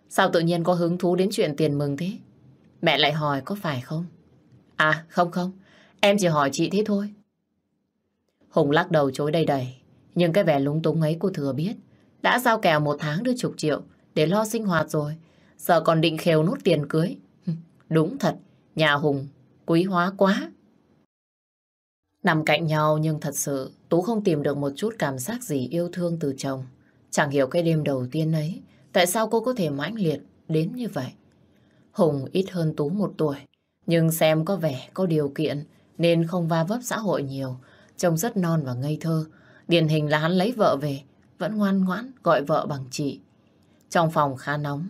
Sao tự nhiên có hứng thú đến chuyện tiền mừng thế? Mẹ lại hỏi có phải không? À không không, em chỉ hỏi chị thế thôi. Hùng lắc đầu chối đầy đầy, nhưng cái vẻ lúng túng ấy cô thừa biết. Đã giao kèo một tháng đưa chục triệu để lo sinh hoạt rồi, giờ còn định khều nốt tiền cưới. Đúng thật, nhà Hùng quý hóa quá. Nằm cạnh nhau nhưng thật sự Tú không tìm được một chút cảm giác gì yêu thương từ chồng. Chẳng hiểu cái đêm đầu tiên ấy, tại sao cô có thể mãnh liệt đến như vậy. Hùng ít hơn Tú một tuổi, nhưng xem có vẻ có điều kiện nên không va vấp xã hội nhiều, trông rất non và ngây thơ. Điển hình là hắn lấy vợ về, vẫn ngoan ngoãn gọi vợ bằng chị. Trong phòng khá nóng,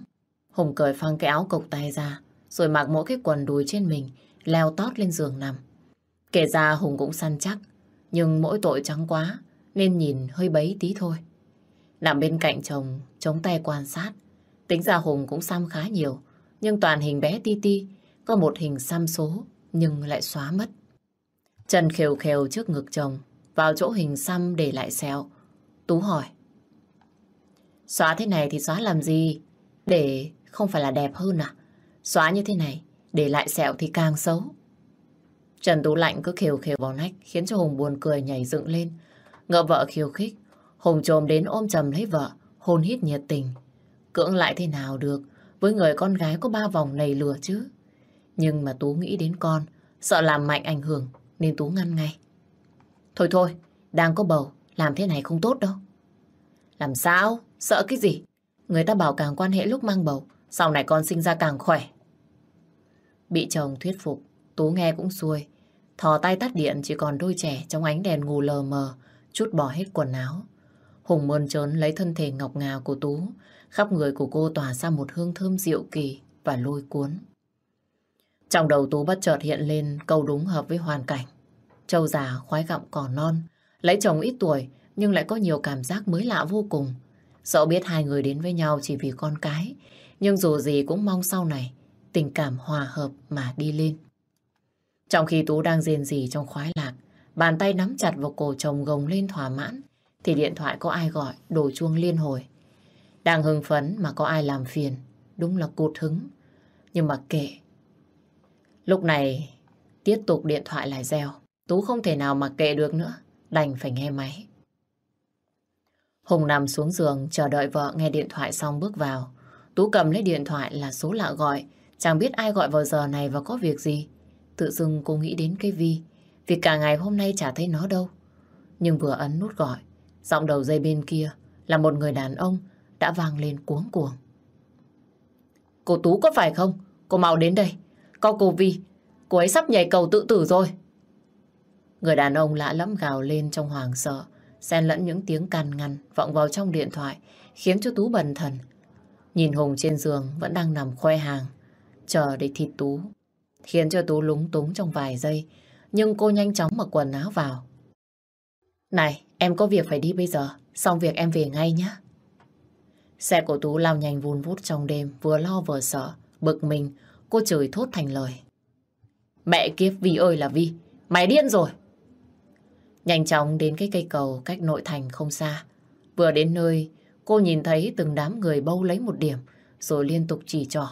Hùng cởi phăng cái áo cộc tay ra, rồi mặc mỗi cái quần đùi trên mình, leo tót lên giường nằm. Kể ra Hùng cũng săn chắc, nhưng mỗi tội trắng quá, nên nhìn hơi bấy tí thôi. Nằm bên cạnh chồng, chống tay quan sát. Tính ra Hùng cũng xăm khá nhiều, nhưng toàn hình bé ti ti, có một hình xăm số, nhưng lại xóa mất. Chân khều khều trước ngực chồng, vào chỗ hình xăm để lại sẹo. Tú hỏi. Xóa thế này thì xóa làm gì? Để không phải là đẹp hơn à? Xóa như thế này, để lại sẹo thì càng xấu. Trần Tú Lạnh cứ khều khều vào nách, khiến cho Hùng buồn cười nhảy dựng lên. Ngợ vợ khiêu khích, Hùng trồm đến ôm chầm lấy vợ, hôn hít nhiệt tình. Cưỡng lại thế nào được, với người con gái có ba vòng nầy lừa chứ. Nhưng mà Tú nghĩ đến con, sợ làm mạnh ảnh hưởng, nên Tú ngăn ngay. Thôi thôi, đang có bầu, làm thế này không tốt đâu. Làm sao? Sợ cái gì? Người ta bảo càng quan hệ lúc mang bầu, sau này con sinh ra càng khỏe. Bị chồng thuyết phục, Tú nghe cũng xuôi. Thò tay tắt điện chỉ còn đôi trẻ trong ánh đèn ngủ lờ mờ, chút bỏ hết quần áo. Hùng mơn trớn lấy thân thể ngọc ngà của Tú, khắp người của cô tỏa ra một hương thơm dịu kỳ và lôi cuốn. Trong đầu Tú bất chợt hiện lên câu đúng hợp với hoàn cảnh. Châu già khoái gặm cỏ non, lấy chồng ít tuổi nhưng lại có nhiều cảm giác mới lạ vô cùng. Dẫu biết hai người đến với nhau chỉ vì con cái, nhưng dù gì cũng mong sau này tình cảm hòa hợp mà đi lên. Trong khi Tú đang rên rỉ trong khoái lạc, bàn tay nắm chặt vào cổ chồng gồng lên thỏa mãn, thì điện thoại có ai gọi, đổ chuông liên hồi. Đang hưng phấn mà có ai làm phiền, đúng là cụt hứng. Nhưng mà kệ. Lúc này, tiếp tục điện thoại lại reo. Tú không thể nào mà kệ được nữa, đành phải nghe máy. Hùng nằm xuống giường chờ đợi vợ nghe điện thoại xong bước vào. Tú cầm lấy điện thoại là số lạ gọi, chẳng biết ai gọi vào giờ này và có việc gì. Tự dưng cô nghĩ đến cái Vi, vì cả ngày hôm nay chả thấy nó đâu. Nhưng vừa ấn nút gọi, giọng đầu dây bên kia là một người đàn ông đã vang lên cuống cuồng. Cô Tú có phải không? Cô mau đến đây. Có cô Vi, cô ấy sắp nhảy cầu tự tử rồi. Người đàn ông lạ lẫm gào lên trong hoàng sợ, xen lẫn những tiếng can ngăn vọng vào trong điện thoại, khiến cho Tú bần thần. Nhìn Hùng trên giường vẫn đang nằm khoe hàng, chờ để thịt Tú, khiến cho Tú lúng túng trong vài giây, nhưng cô nhanh chóng mặc quần áo vào. Này, em có việc phải đi bây giờ, xong việc em về ngay nhé. Xe của Tú lao nhanh vun vút trong đêm, vừa lo vừa sợ, bực mình, cô chửi thốt thành lời. Mẹ kiếp Vi ơi là Vi, mày điên rồi. Nhanh chóng đến cái cây cầu cách nội thành không xa. Vừa đến nơi, cô nhìn thấy từng đám người bâu lấy một điểm, rồi liên tục chỉ trỏ.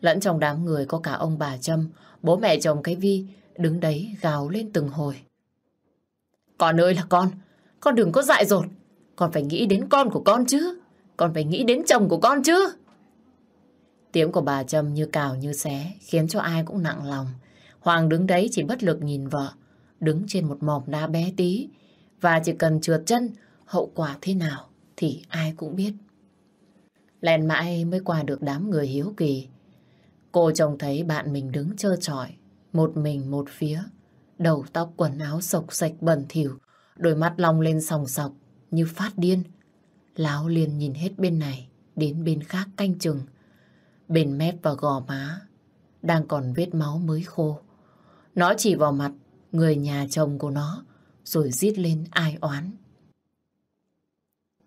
Lẫn trong đám người có cả ông bà Trâm, bố mẹ chồng cái Vi, đứng đấy gào lên từng hồi. Con ơi là con, con đừng có dại dột. Con phải nghĩ đến con của con chứ. Con phải nghĩ đến chồng của con chứ. Tiếng của bà Trâm như cào như xé, khiến cho ai cũng nặng lòng. Hoàng đứng đấy chỉ bất lực nhìn vợ, đứng trên một mỏm đá bé tí, và chỉ cần trượt chân, hậu quả thế nào thì ai cũng biết. Lèn mãi mới qua được đám người hiếu kỳ. Cô trông thấy bạn mình đứng trơ trọi, một mình một phía, đầu tóc quần áo sộc sạch bẩn thỉu, đôi mắt long lên sòng sọc như phát điên. Láo liền nhìn hết bên này đến bên khác canh chừng. Bên mép và gò má đang còn vết máu mới khô. Nó chỉ vào mặt người nhà chồng của nó, rồi rít lên ai oán.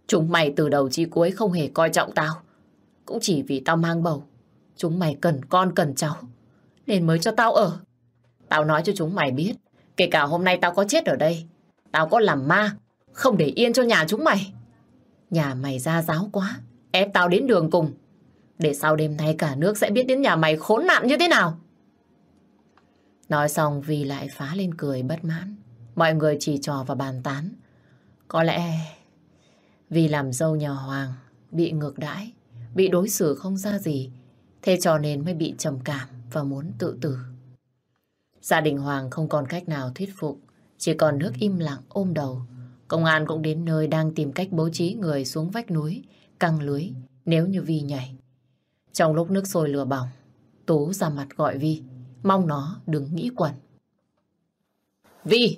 Chúng mày từ đầu chí cuối không hề coi trọng tao. Cũng chỉ vì tao mang bầu. Chúng mày cần con cần cháu. Nên mới cho tao ở. Tao nói cho chúng mày biết. Kể cả hôm nay tao có chết ở đây. Tao có làm ma. Không để yên cho nhà chúng mày. Nhà mày ra giáo quá. Ép tao đến đường cùng. Để sau đêm nay cả nước sẽ biết đến nhà mày khốn nạn như thế nào. Nói xong vì lại phá lên cười bất mãn. Mọi người chỉ trò và bàn tán. Có lẽ vì làm dâu nhà Hoàng bị ngược đãi, bị đối xử không ra gì, thế cho nên mới bị trầm cảm và muốn tự tử. Gia đình Hoàng không còn cách nào thuyết phục, chỉ còn nước im lặng ôm đầu. Công an cũng đến nơi đang tìm cách bố trí người xuống vách núi, căng lưới nếu như Vi nhảy. Trong lúc nước sôi lửa bỏng, Tú ra mặt gọi Vi, mong nó đừng nghĩ quẩn. Vi,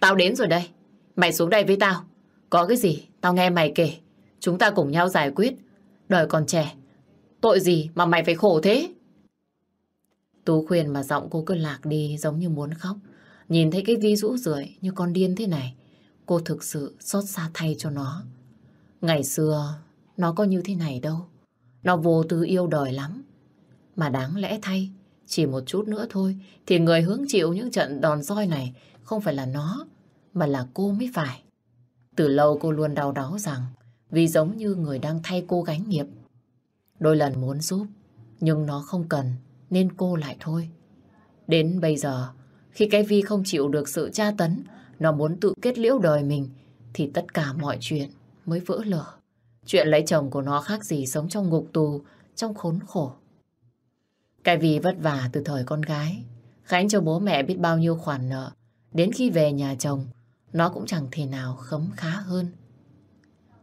tao đến rồi đây. Mày xuống đây với tao. Có cái gì, tao nghe mày kể. Chúng ta cùng nhau giải quyết. Đời còn trẻ. Tội gì mà mày phải khổ thế? Tú khuyên mà giọng cô cứ lạc đi giống như muốn khóc. Nhìn thấy cái Vi rũ rượi như con điên thế này, cô thực sự xót xa thay cho nó. Ngày xưa, nó có như thế này đâu. Nó vô tư yêu đời lắm. Mà đáng lẽ thay, chỉ một chút nữa thôi, thì người hứng chịu những trận đòn roi này không phải là nó, mà là cô mới phải. Từ lâu cô luôn đau đáu rằng vì giống như người đang thay cô gánh nghiệp. Đôi lần muốn giúp, nhưng nó không cần, nên cô lại thôi. Đến bây giờ, khi cái Vi không chịu được sự tra tấn, nó muốn tự kết liễu đời mình, thì tất cả mọi chuyện mới vỡ lở. Chuyện lấy chồng của nó khác gì sống trong ngục tù, trong khốn khổ. Cái vì vất vả từ thời con gái, Khánh cho bố mẹ biết bao nhiêu khoản nợ. Đến khi về nhà chồng, nó cũng chẳng thể nào khấm khá hơn.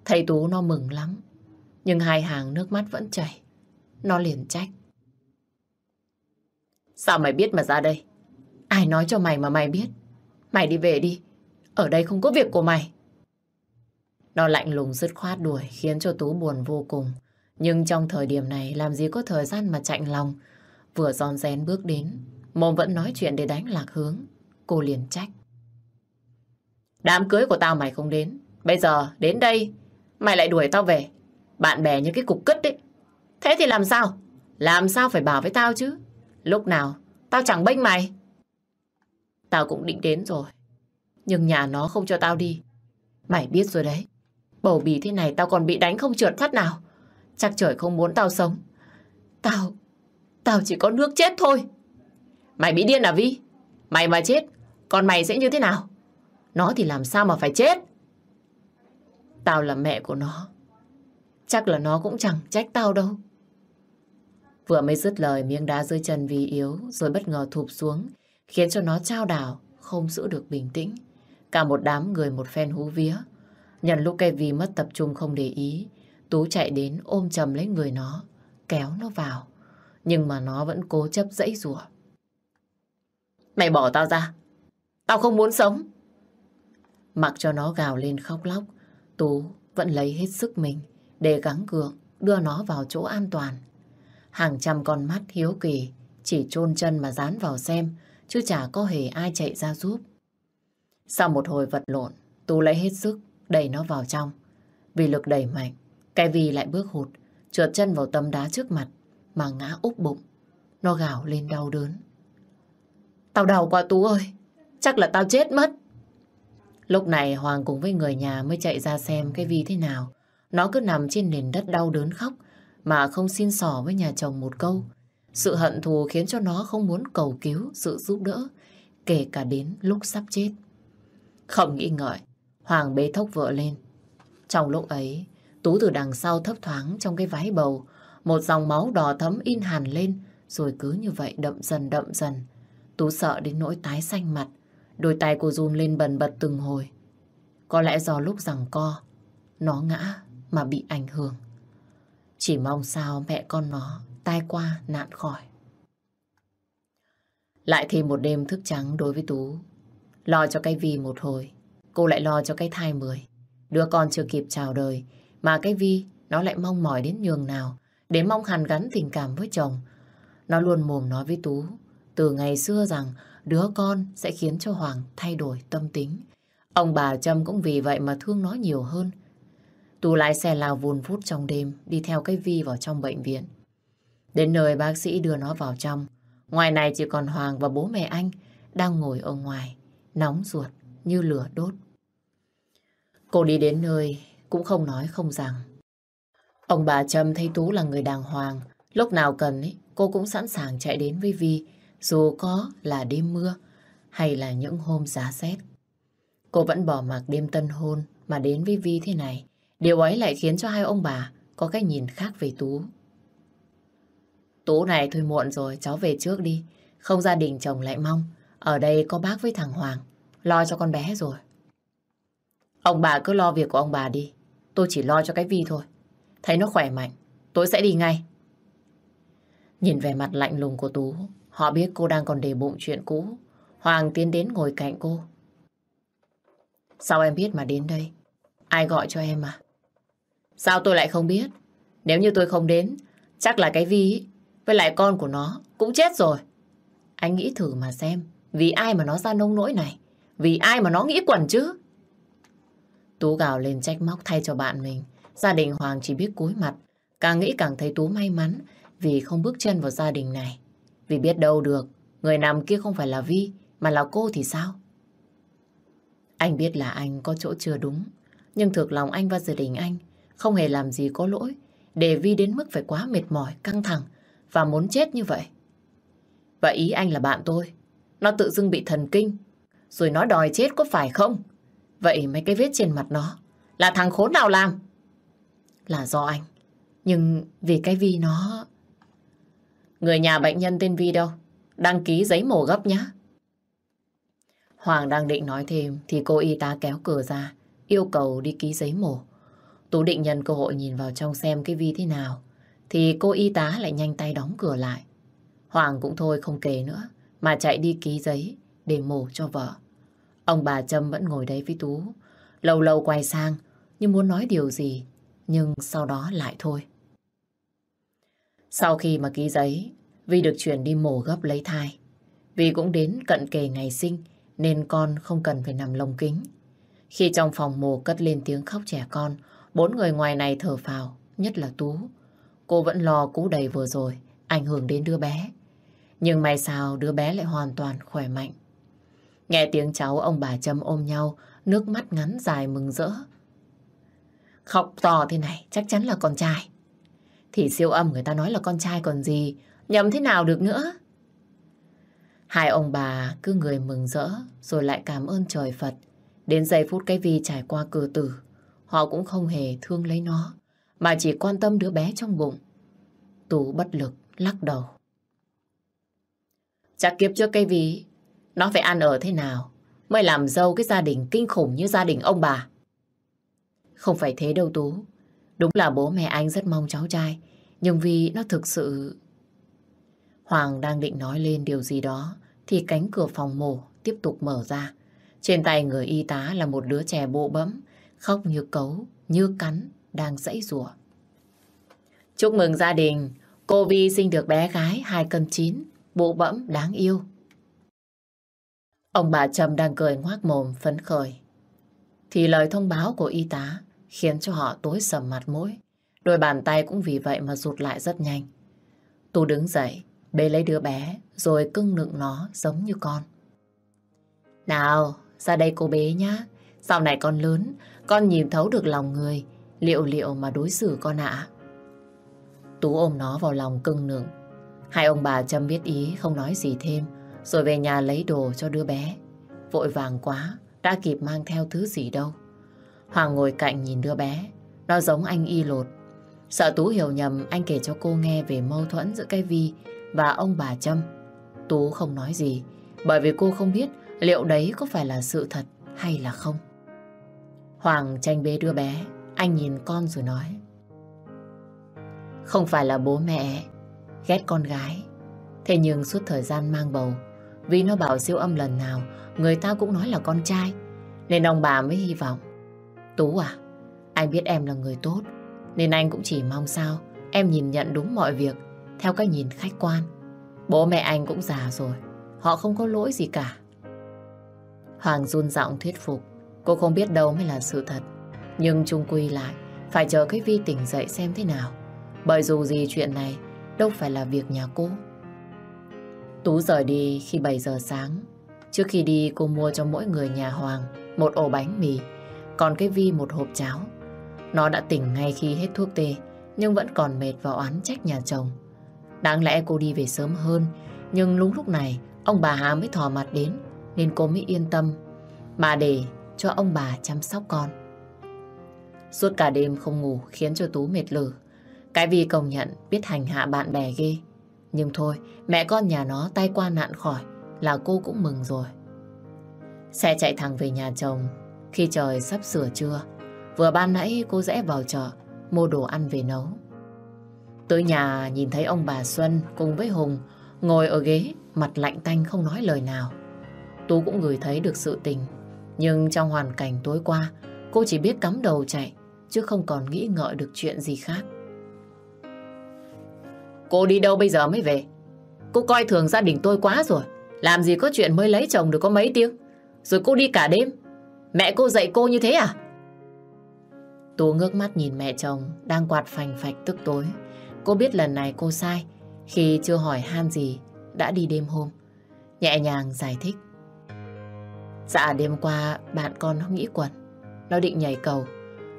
Thầy Tú nó mừng lắm, nhưng hai hàng nước mắt vẫn chảy. Nó liền trách. Sao mày biết mà ra đây? Ai nói cho mày mà mày biết? Mày đi về đi, ở đây không có việc của mày. Nó lạnh lùng dứt khoát đuổi khiến cho Tú buồn vô cùng. Nhưng trong thời điểm này làm gì có thời gian mà chạnh lòng. Vừa giòn rén bước đến, mồm vẫn nói chuyện để đánh lạc hướng. Cô liền trách. Đám cưới của tao mày không đến. Bây giờ đến đây, mày lại đuổi tao về. Bạn bè như cái cục cứt đấy. Thế thì làm sao? Làm sao phải bảo với tao chứ? Lúc nào, tao chẳng bênh mày. Tao cũng định đến rồi. Nhưng nhà nó không cho tao đi. Mày biết rồi đấy. Bầu bì thế này tao còn bị đánh không trượt phát nào. Chắc trời không muốn tao sống. Tao, tao chỉ có nước chết thôi. Mày bị điên à Vi? Mày mà chết, còn mày sẽ như thế nào? Nó thì làm sao mà phải chết? Tao là mẹ của nó. Chắc là nó cũng chẳng trách tao đâu. Vừa mới dứt lời miếng đá dưới chân vì yếu rồi bất ngờ thụp xuống khiến cho nó trao đảo không giữ được bình tĩnh. Cả một đám người một phen hú vía. Nhận lúc cây vì mất tập trung không để ý Tú chạy đến ôm chầm lấy người nó Kéo nó vào nhưng mà nó vẫn cố chấp dãy rủa. Mày bỏ tao ra. Tao không muốn sống. Mặc cho nó gào lên khóc lóc Tú vẫn lấy hết sức mình Để gắng gượng đưa nó vào chỗ an toàn. Hàng trăm con mắt hiếu kỳ Chỉ chôn chân mà dán vào xem Chứ chả có hề ai chạy ra giúp. Sau một hồi vật lộn Tú lấy hết sức đẩy nó vào trong. Vì lực đẩy mạnh, cái vì lại bước hụt, trượt chân vào tấm đá trước mặt mà ngã úp bụng. Nó gào lên đau đớn. Tao đau quá Tú ơi, chắc là tao chết mất. Lúc này Hoàng cùng với người nhà mới chạy ra xem cái Vi thế nào. Nó cứ nằm trên nền đất đau đớn khóc mà không xin sỏ với nhà chồng một câu. Sự hận thù khiến cho nó không muốn cầu cứu sự giúp đỡ, kể cả đến lúc sắp chết. Không nghĩ ngợi, Hoàng bế thốc vợ lên. Trong lúc ấy, Tú từ đằng sau thấp thoáng trong cái váy bầu, một dòng máu đỏ thấm in hẳn lên, rồi cứ như vậy đậm dần đậm dần. Tú sợ đến nỗi tái xanh mặt, đôi tay cô run lên bần bật từng hồi. Có lẽ do lúc rằng co, nó ngã mà bị ảnh hưởng. Chỉ mong sao mẹ con nó tai qua nạn khỏi. Lại thêm một đêm thức trắng đối với Tú. Lo cho cái Vi một hồi, cô lại lo cho cái thai mười. Đứa con chưa kịp chào đời, mà cái Vi nó lại mong mỏi đến nhường nào để mong hàn gắn tình cảm với chồng. Nó luôn mồm nói với Tú từ ngày xưa rằng đứa con sẽ khiến cho Hoàng thay đổi tâm tính. Ông bà Trâm cũng vì vậy mà thương nó nhiều hơn. Tú lái xe lao vùn vút trong đêm đi theo cái Vi vào trong bệnh viện. Đến nơi bác sĩ đưa nó vào trong. Ngoài này chỉ còn Hoàng và bố mẹ anh đang ngồi ở ngoài, nóng ruột như lửa đốt. Cô đi đến nơi cũng không nói không rằng. Ông bà Trâm thấy Tú là người đàng hoàng. Lúc nào cần ấy, cô cũng sẵn sàng chạy đến với Vi, dù có là đêm mưa hay là những hôm giá rét. Cô vẫn bỏ mặc đêm tân hôn mà đến với Vi thế này. Điều ấy lại khiến cho hai ông bà có cái nhìn khác về Tú. Tú này thôi muộn rồi, cháu về trước đi. Không gia đình chồng lại mong. Ở đây có bác với thằng Hoàng. Lo cho con bé rồi. Ông bà cứ lo việc của ông bà đi. Tôi chỉ lo cho cái Vi thôi. Thấy nó khỏe mạnh, tôi sẽ đi ngay. Nhìn về mặt lạnh lùng của Tú, họ biết cô đang còn để bụng chuyện cũ. Hoàng tiến đến ngồi cạnh cô. Sao em biết mà đến đây? Ai gọi cho em à? Sao tôi lại không biết? Nếu như tôi không đến, chắc là cái Vi với lại con của nó cũng chết rồi. Anh nghĩ thử mà xem, vì ai mà nó ra nông nỗi này? Vì ai mà nó nghĩ quẩn chứ? Tú gào lên trách móc thay cho bạn mình. Gia đình Hoàng chỉ biết cúi mặt. Càng nghĩ càng thấy Tú may mắn vì không bước chân vào gia đình này. Vì biết đâu được, người nằm kia không phải là Vi, mà là cô thì sao? Anh biết là anh có chỗ chưa đúng, nhưng thực lòng anh và gia đình anh không hề làm gì có lỗi để Vi đến mức phải quá mệt mỏi, căng thẳng và muốn chết như vậy. Và ý anh là bạn tôi, nó tự dưng bị thần kinh, rồi nó đòi chết có phải không? Vậy mấy cái vết trên mặt nó là thằng khốn nào làm? Là do anh. Nhưng vì cái Vi nó... Người nhà bệnh nhân tên Vi đâu? Đăng ký giấy mổ gấp nhá. Hoàng đang định nói thêm thì cô y tá kéo cửa ra, yêu cầu đi ký giấy mổ. Tú định nhân cơ hội nhìn vào trong xem cái Vi thế nào, thì cô y tá lại nhanh tay đóng cửa lại. Hoàng cũng thôi không kể nữa, mà chạy đi ký giấy để mổ cho vợ. Ông bà Trâm vẫn ngồi đấy với Tú, lâu lâu quay sang nhưng muốn nói điều gì, nhưng sau đó lại thôi. Sau khi mà ký giấy, Vi được chuyển đi mổ gấp lấy thai. Vi cũng đến cận kề ngày sinh, nên con không cần phải nằm lồng kính. Khi trong phòng mổ cất lên tiếng khóc trẻ con, bốn người ngoài này thở phào, nhất là Tú. Cô vẫn lo cú đầy vừa rồi, ảnh hưởng đến đứa bé. Nhưng may sao đứa bé lại hoàn toàn khỏe mạnh. Nghe tiếng cháu ông bà Trâm ôm nhau, nước mắt ngắn dài mừng rỡ. Khóc to thế này chắc chắn là con trai. Thì siêu âm người ta nói là con trai còn gì, nhầm thế nào được nữa. Hai ông bà cứ người mừng rỡ rồi lại cảm ơn trời Phật. Đến giây phút cái Vi trải qua cử tử, họ cũng không hề thương lấy nó, mà chỉ quan tâm đứa bé trong bụng. Tú bất lực, lắc đầu. Chắc kiếp trước cái Vi, nó phải ăn ở thế nào mới làm dâu cái gia đình kinh khủng như gia đình ông bà. Không phải thế đâu Tú. Đúng là bố mẹ anh rất mong cháu trai, nhưng vì nó thực sự Hoàng đang định nói lên điều gì đó thì cánh cửa phòng mổ tiếp tục mở ra. Trên tay người y tá là một đứa trẻ bộ bẫm, khóc như cấu, như cắn, đang dãy rủa. Chúc mừng gia đình, cô Vi sinh được bé gái 2 cân 9, bộ bẫm đáng yêu. Ông bà Trầm đang cười ngoác mồm phấn khởi. Thì lời thông báo của y tá khiến cho họ tối sầm mặt mũi. Đôi bàn tay cũng vì vậy mà rụt lại rất nhanh. Tú đứng dậy, Bế lấy đứa bé rồi cưng nựng nó giống như con. Nào, ra đây cô bé nhá. Sau này con lớn, con nhìn thấu được lòng người, liệu liệu mà đối xử con ạ. Tú ôm nó vào lòng cưng nựng. Hai ông bà châm biết ý không nói gì thêm, rồi về nhà lấy đồ cho đứa bé. Vội vàng quá, đã kịp mang theo thứ gì đâu. Hoàng ngồi cạnh nhìn đứa bé, nó giống anh y lột. Sợ Tú hiểu nhầm, anh kể cho cô nghe về mâu thuẫn giữa cái Vi và ông bà Trâm. Tú không nói gì, bởi vì cô không biết liệu đấy có phải là sự thật hay là không. Hoàng tranh bế đứa bé, anh nhìn con rồi nói. Không phải là bố mẹ ghét con gái. Thế nhưng suốt thời gian mang bầu, vì nó bảo siêu âm lần nào, người ta cũng nói là con trai. Nên ông bà mới hy vọng. Tú à, anh biết em là người tốt, nên anh cũng chỉ mong sao em nhìn nhận đúng mọi việc theo cái nhìn khách quan. Bố mẹ anh cũng già rồi, họ không có lỗi gì cả. Hoàng run giọng thuyết phục, cô không biết đâu mới là sự thật. Nhưng chung quy lại, phải chờ cái Vi tỉnh dậy xem thế nào. Bởi dù gì chuyện này đâu phải là việc nhà cô. Tú rời đi khi 7 giờ sáng. Trước khi đi cô mua cho mỗi người nhà Hoàng một ổ bánh mì, còn cái Vi một hộp cháo. Nó đã tỉnh ngay khi hết thuốc tê, nhưng vẫn còn mệt và oán trách nhà chồng. Đáng lẽ cô đi về sớm hơn, nhưng lúc lúc này ông bà Hà mới thò mặt đến, nên cô mới yên tâm mà để cho ông bà chăm sóc con. Suốt cả đêm không ngủ khiến cho Tú mệt lử. Cái Vi công nhận biết hành hạ bạn bè ghê. Nhưng thôi, mẹ con nhà nó tay qua nạn khỏi là cô cũng mừng rồi. Xe chạy thẳng về nhà chồng khi trời sắp sửa trưa. Vừa ban nãy cô rẽ vào chợ, mua đồ ăn về nấu. Tới nhà nhìn thấy ông bà Xuân cùng với Hùng ngồi ở ghế, mặt lạnh tanh không nói lời nào. Tú cũng gửi thấy được sự tình. Nhưng trong hoàn cảnh tối qua, cô chỉ biết cắm đầu chạy, chứ không còn nghĩ ngợi được chuyện gì khác. Cô đi đâu bây giờ mới về? Cô coi thường gia đình tôi quá rồi. Làm gì có chuyện mới lấy chồng được có mấy tiếng. Rồi cô đi cả đêm. Mẹ cô dạy cô như thế à? Tú ngước mắt nhìn mẹ chồng đang quạt phành phạch tức tối. Cô biết lần này cô sai, khi chưa hỏi han gì, đã đi đêm hôm. Nhẹ nhàng giải thích. Dạ đêm qua bạn con nó nghĩ quẩn. Nó định nhảy cầu.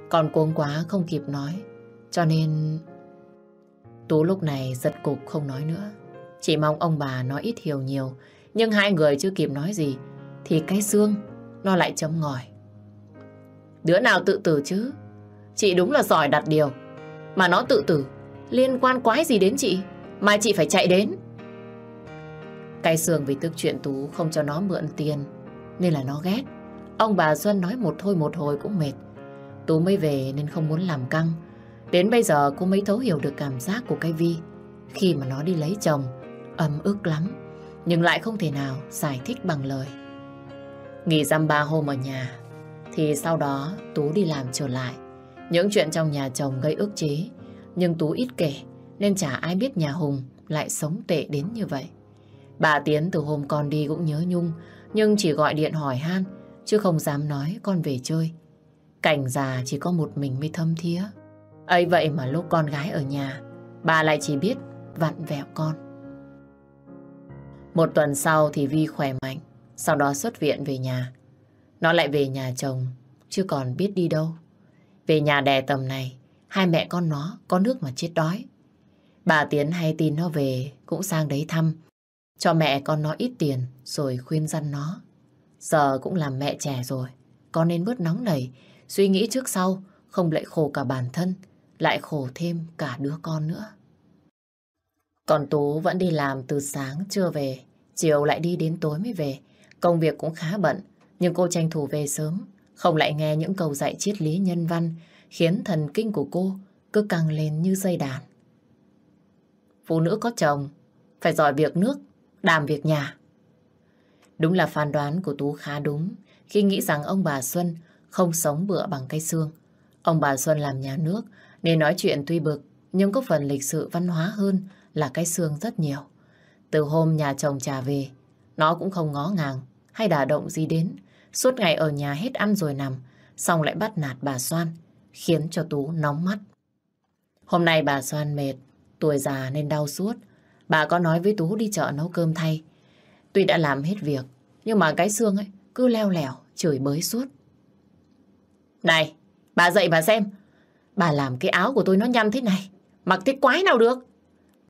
Còn cuống quá không kịp nói. Cho nên Tú lúc này giật cục không nói nữa. Chỉ mong ông bà nói ít hiểu nhiều. Nhưng hai người chưa kịp nói gì thì cái xương nó lại chấm ngòi. Đứa nào tự tử chứ? Chị đúng là giỏi đặt điều. Mà nó tự tử liên quan quái gì đến chị mà chị phải chạy đến. Cái sường vì tức chuyện Tú không cho nó mượn tiền nên là nó ghét. Ông bà Xuân nói một thôi một hồi cũng mệt. Tú mới về nên không muốn làm căng. Đến bây giờ cô mới thấu hiểu được cảm giác của cái Vi khi mà nó đi lấy chồng. Ấm ức lắm, nhưng lại không thể nào giải thích bằng lời. Nghỉ dăm ba hôm ở nhà, thì sau đó Tú đi làm trở lại. Những chuyện trong nhà chồng gây ức chế, nhưng Tú ít kể, nên chả ai biết nhà Hùng lại sống tệ đến như vậy. Bà Tiến từ hôm con đi cũng nhớ Nhung, nhưng chỉ gọi điện hỏi han, chứ không dám nói con về chơi. Cảnh già chỉ có một mình mới thâm thía ấy vậy mà lúc con gái ở nhà, bà lại chỉ biết vặn vẹo con. Một tuần sau thì Vi khỏe mạnh, sau đó xuất viện về nhà. Nó lại về nhà chồng, chứ còn biết đi đâu. Về nhà đẻ tầm này, hai mẹ con nó có nước mà chết đói. Bà Tiến hay tin nó về cũng sang đấy thăm, cho mẹ con nó ít tiền rồi khuyên răn nó. Giờ cũng làm mẹ trẻ rồi, con nên bớt nóng nảy, suy nghĩ trước sau, không lại khổ cả bản thân, lại khổ thêm cả đứa con nữa. Còn Tú vẫn đi làm từ sáng chưa về, chiều lại đi đến tối mới về. Công việc cũng khá bận, nhưng cô tranh thủ về sớm, không lại nghe những câu dạy triết lý nhân văn, khiến thần kinh của cô cứ căng lên như dây đàn. Phụ nữ có chồng, phải giỏi việc nước, đảm việc nhà. Đúng là phán đoán của Tú khá đúng khi nghĩ rằng ông bà Xuân không sống bựa bằng cây xương. Ông bà Xuân làm nhà nước nên nói chuyện tuy bực, nhưng có phần lịch sự văn hóa hơn là cái xương rất nhiều. Từ hôm nhà chồng trả về, nó cũng không ngó ngàng hay đả động gì đến. Suốt ngày ở nhà hết ăn rồi nằm, xong lại bắt nạt bà Soan, khiến cho Tú nóng mắt. Hôm nay bà Soan mệt, tuổi già nên đau suốt. Bà có nói với Tú đi chợ nấu cơm thay. Tuy đã làm hết việc, nhưng mà cái xương ấy cứ leo lẻo, chửi bới suốt. Này, bà dậy bà xem, Bà làm cái áo của tôi nó nhăn thế này. Mặc thế quái nào được.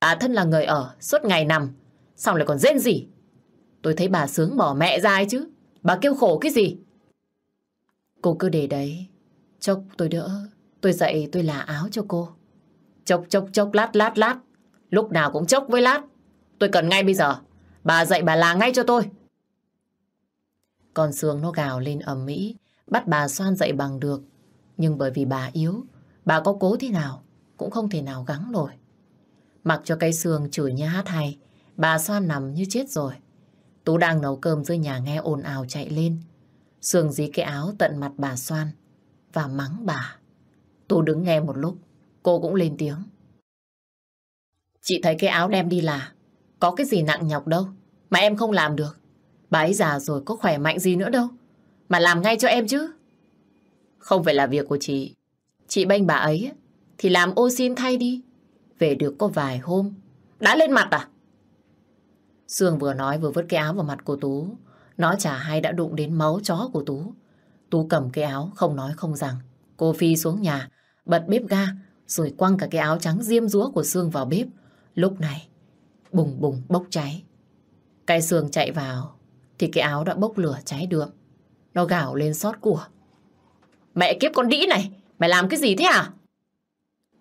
Bà thân là người ở, suốt ngày nằm, xong lại còn rên gì. Tôi thấy bà sướng bỏ mẹ ra ấy chứ. Bà kêu khổ cái gì? Cô cứ để đấy. Chốc tôi đỡ. Tôi dậy tôi là áo cho cô. Chốc chốc chốc lát lát lát. Lúc nào cũng chốc với lát. Tôi cần ngay bây giờ. Bà dậy bà là ngay cho tôi. Con sướng nó gào lên ầm mỹ, bắt bà xoan dậy bằng được. Nhưng bởi vì bà yếu, bà có cố thế nào cũng không thể nào gắng nổi. Mặc cho cây Sương chửi như hát hay, bà xoan nằm như chết rồi. Tú đang nấu cơm dưới nhà nghe ồn ào chạy lên. Sương dí cái áo tận mặt bà xoan và mắng bà. Tú đứng nghe một lúc, cô cũng lên tiếng. Chị thấy cái áo đem đi là có cái gì nặng nhọc đâu mà em không làm được. Bà ấy già rồi có khỏe mạnh gì nữa đâu. Mà làm ngay cho em chứ. Không phải là việc của chị. Chị bênh bà ấy thì làm ô xin thay đi. Về được có vài hôm. Đã lên mặt à? Sương vừa nói vừa vứt cái áo vào mặt của Tú. Nó chả hay đã đụng đến máu chó của Tú. Tú cầm cái áo không nói không rằng. Cô phi xuống nhà, bật bếp ga, rồi quăng cả cái áo trắng diêm rúa của Sương vào bếp. Lúc này, bùng bùng bốc cháy. Cái Sương chạy vào, thì cái áo đã bốc lửa cháy được. Nó gào lên xót của. Mẹ kiếp con đĩ này, mày làm cái gì thế à?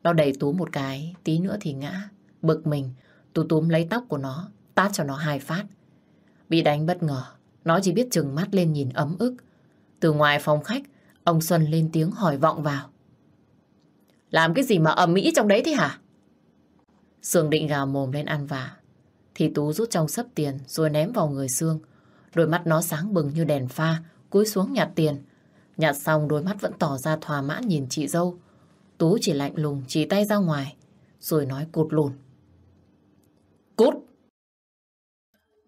Nó đẩy Tú một cái, tí nữa thì ngã. Bực mình, Tú túm lấy tóc của nó, tát cho nó hai phát. Bị đánh bất ngờ, nó chỉ biết trừng mắt lên nhìn ấm ức. Từ ngoài phòng khách, ông Xuân lên tiếng hỏi vọng vào. Làm cái gì mà ầm mỹ trong đấy thế hả? Sương định gào mồm lên ăn vả. Thì Tú rút trong sấp tiền rồi ném vào người Sương. Đôi mắt nó sáng bừng như đèn pha, cúi xuống nhặt tiền. Nhặt xong đôi mắt vẫn tỏ ra thỏa mãn nhìn chị dâu. Tú chỉ lạnh lùng chỉ tay ra ngoài, rồi nói cột lùn. Cút!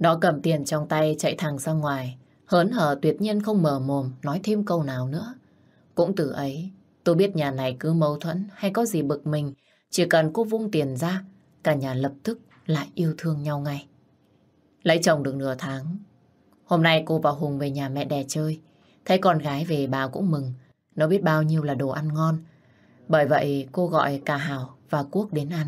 Nó cầm tiền trong tay chạy thẳng ra ngoài, hớn hở tuyệt nhiên không mở mồm nói thêm câu nào nữa. Cũng từ ấy, tôi biết nhà này cứ mâu thuẫn hay có gì bực mình, chỉ cần cô vung tiền ra, cả nhà lập tức lại yêu thương nhau ngay. Lấy chồng được nửa tháng, hôm nay cô và Hùng về nhà mẹ đẻ chơi, thấy con gái về bà cũng mừng, nó biết bao nhiêu là đồ ăn ngon. Bởi vậy cô gọi cả Hảo và Quốc đến ăn.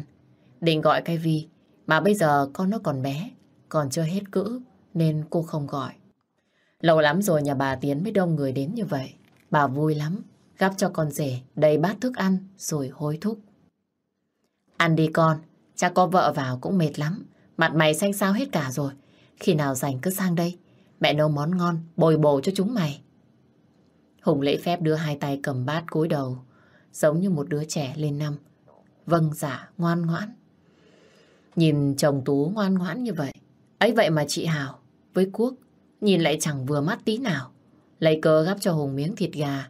Định gọi cái Vi, mà bây giờ con nó còn bé, còn chưa hết cữ, nên cô không gọi. Lâu lắm rồi nhà bà Tiến mới đông người đến như vậy. Bà vui lắm, gắp cho con rể đầy bát thức ăn rồi hối thúc. Ăn đi con, cha có vợ vào cũng mệt lắm. Mặt mày xanh xao hết cả rồi. Khi nào rảnh cứ sang đây. Mẹ nấu món ngon, bồi bổ cho chúng mày. Hùng lễ phép đưa hai tay cầm bát cúi đầu, giống như một đứa trẻ lên năm. Vâng dạ, ngoan ngoãn. Nhìn chồng Tú ngoan ngoãn như vậy, ấy vậy mà chị Hào với Quốc nhìn lại chẳng vừa mắt tí nào. Lấy cớ gắp cho Hùng miếng thịt gà.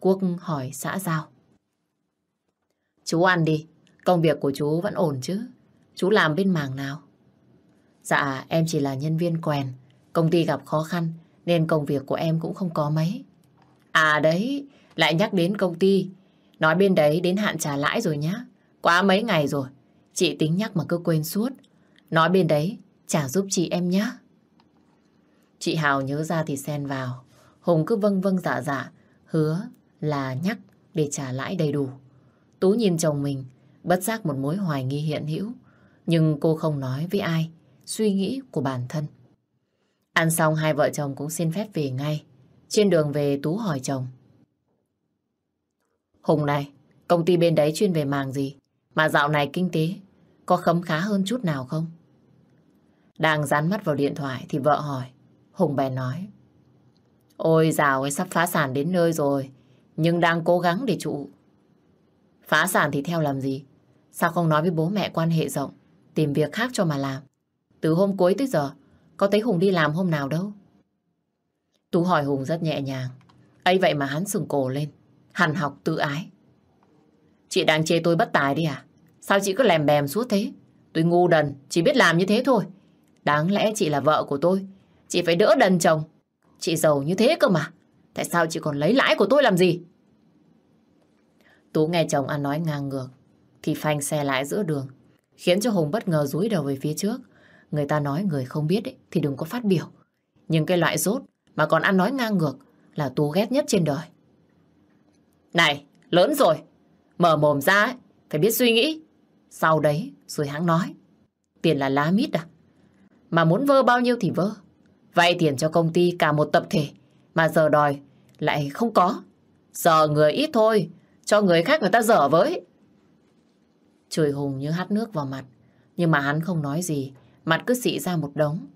Quốc hỏi xã giao. Chú ăn đi, công việc của chú vẫn ổn chứ? Chú làm bên mảng nào? Dạ, em chỉ là nhân viên quèn. Công ty gặp khó khăn nên công việc của em cũng không có mấy. À đấy, lại nhắc đến công ty. Nói bên đấy đến hạn trả lãi rồi nhá. Quá mấy ngày rồi. Chị tính nhắc mà cứ quên suốt. Nói bên đấy, trả giúp chị em nhé. Chị Hào nhớ ra thì xen vào. Hùng cứ vâng vâng dạ dạ, hứa là nhắc để trả lãi đầy đủ. Tú nhìn chồng mình, bất giác một mối hoài nghi hiện hữu. Nhưng cô không nói với ai suy nghĩ của bản thân. Ăn xong hai vợ chồng cũng xin phép về ngay. Trên đường về Tú hỏi chồng. Hùng này, công ty bên đấy chuyên về màng gì? Mà dạo này kinh tế có khấm khá hơn chút nào không? Đang dán mắt vào điện thoại thì vợ hỏi. Hùng bèn nói. Ôi dào ấy sắp phá sản đến nơi rồi. Nhưng đang cố gắng để trụ. Phá sản thì theo làm gì? Sao không nói với bố mẹ quan hệ rộng? Tìm việc khác cho mà làm. Từ hôm cuối tới giờ, có thấy Hùng đi làm hôm nào đâu. Tú hỏi Hùng rất nhẹ nhàng. ấy vậy mà hắn sừng cổ lên. Hẳn học tự ái. Chị đang chê tôi bất tài đi à? Sao chị cứ lèm bèm suốt thế? Tôi ngu đần, chỉ biết làm như thế thôi. Đáng lẽ chị là vợ của tôi. Chị phải đỡ đần chồng. Chị giàu như thế cơ mà. Tại sao chị còn lấy lãi của tôi làm gì? Tú nghe chồng ăn nói ngang ngược. Thì phanh xe lại giữa đường. Khiến cho Hùng bất ngờ rúi đầu về phía trước. Người ta nói người không biết ấy, thì đừng có phát biểu. Nhưng cái loại rốt mà còn ăn nói ngang ngược là Tú ghét nhất trên đời. Này, lớn rồi. Mở mồm ra ấy, phải biết suy nghĩ. Sau đấy rồi hãng nói. tiền là lá mít à? Mà muốn vơ bao nhiêu thì vơ. Vay tiền cho công ty cả một tập thể. Mà giờ đòi lại không có. Giờ người ít thôi. Cho người khác người ta dở với. Chửi Hùng như hát nước vào mặt. Nhưng mà hắn không nói gì. Mặt cứ xị ra một đống.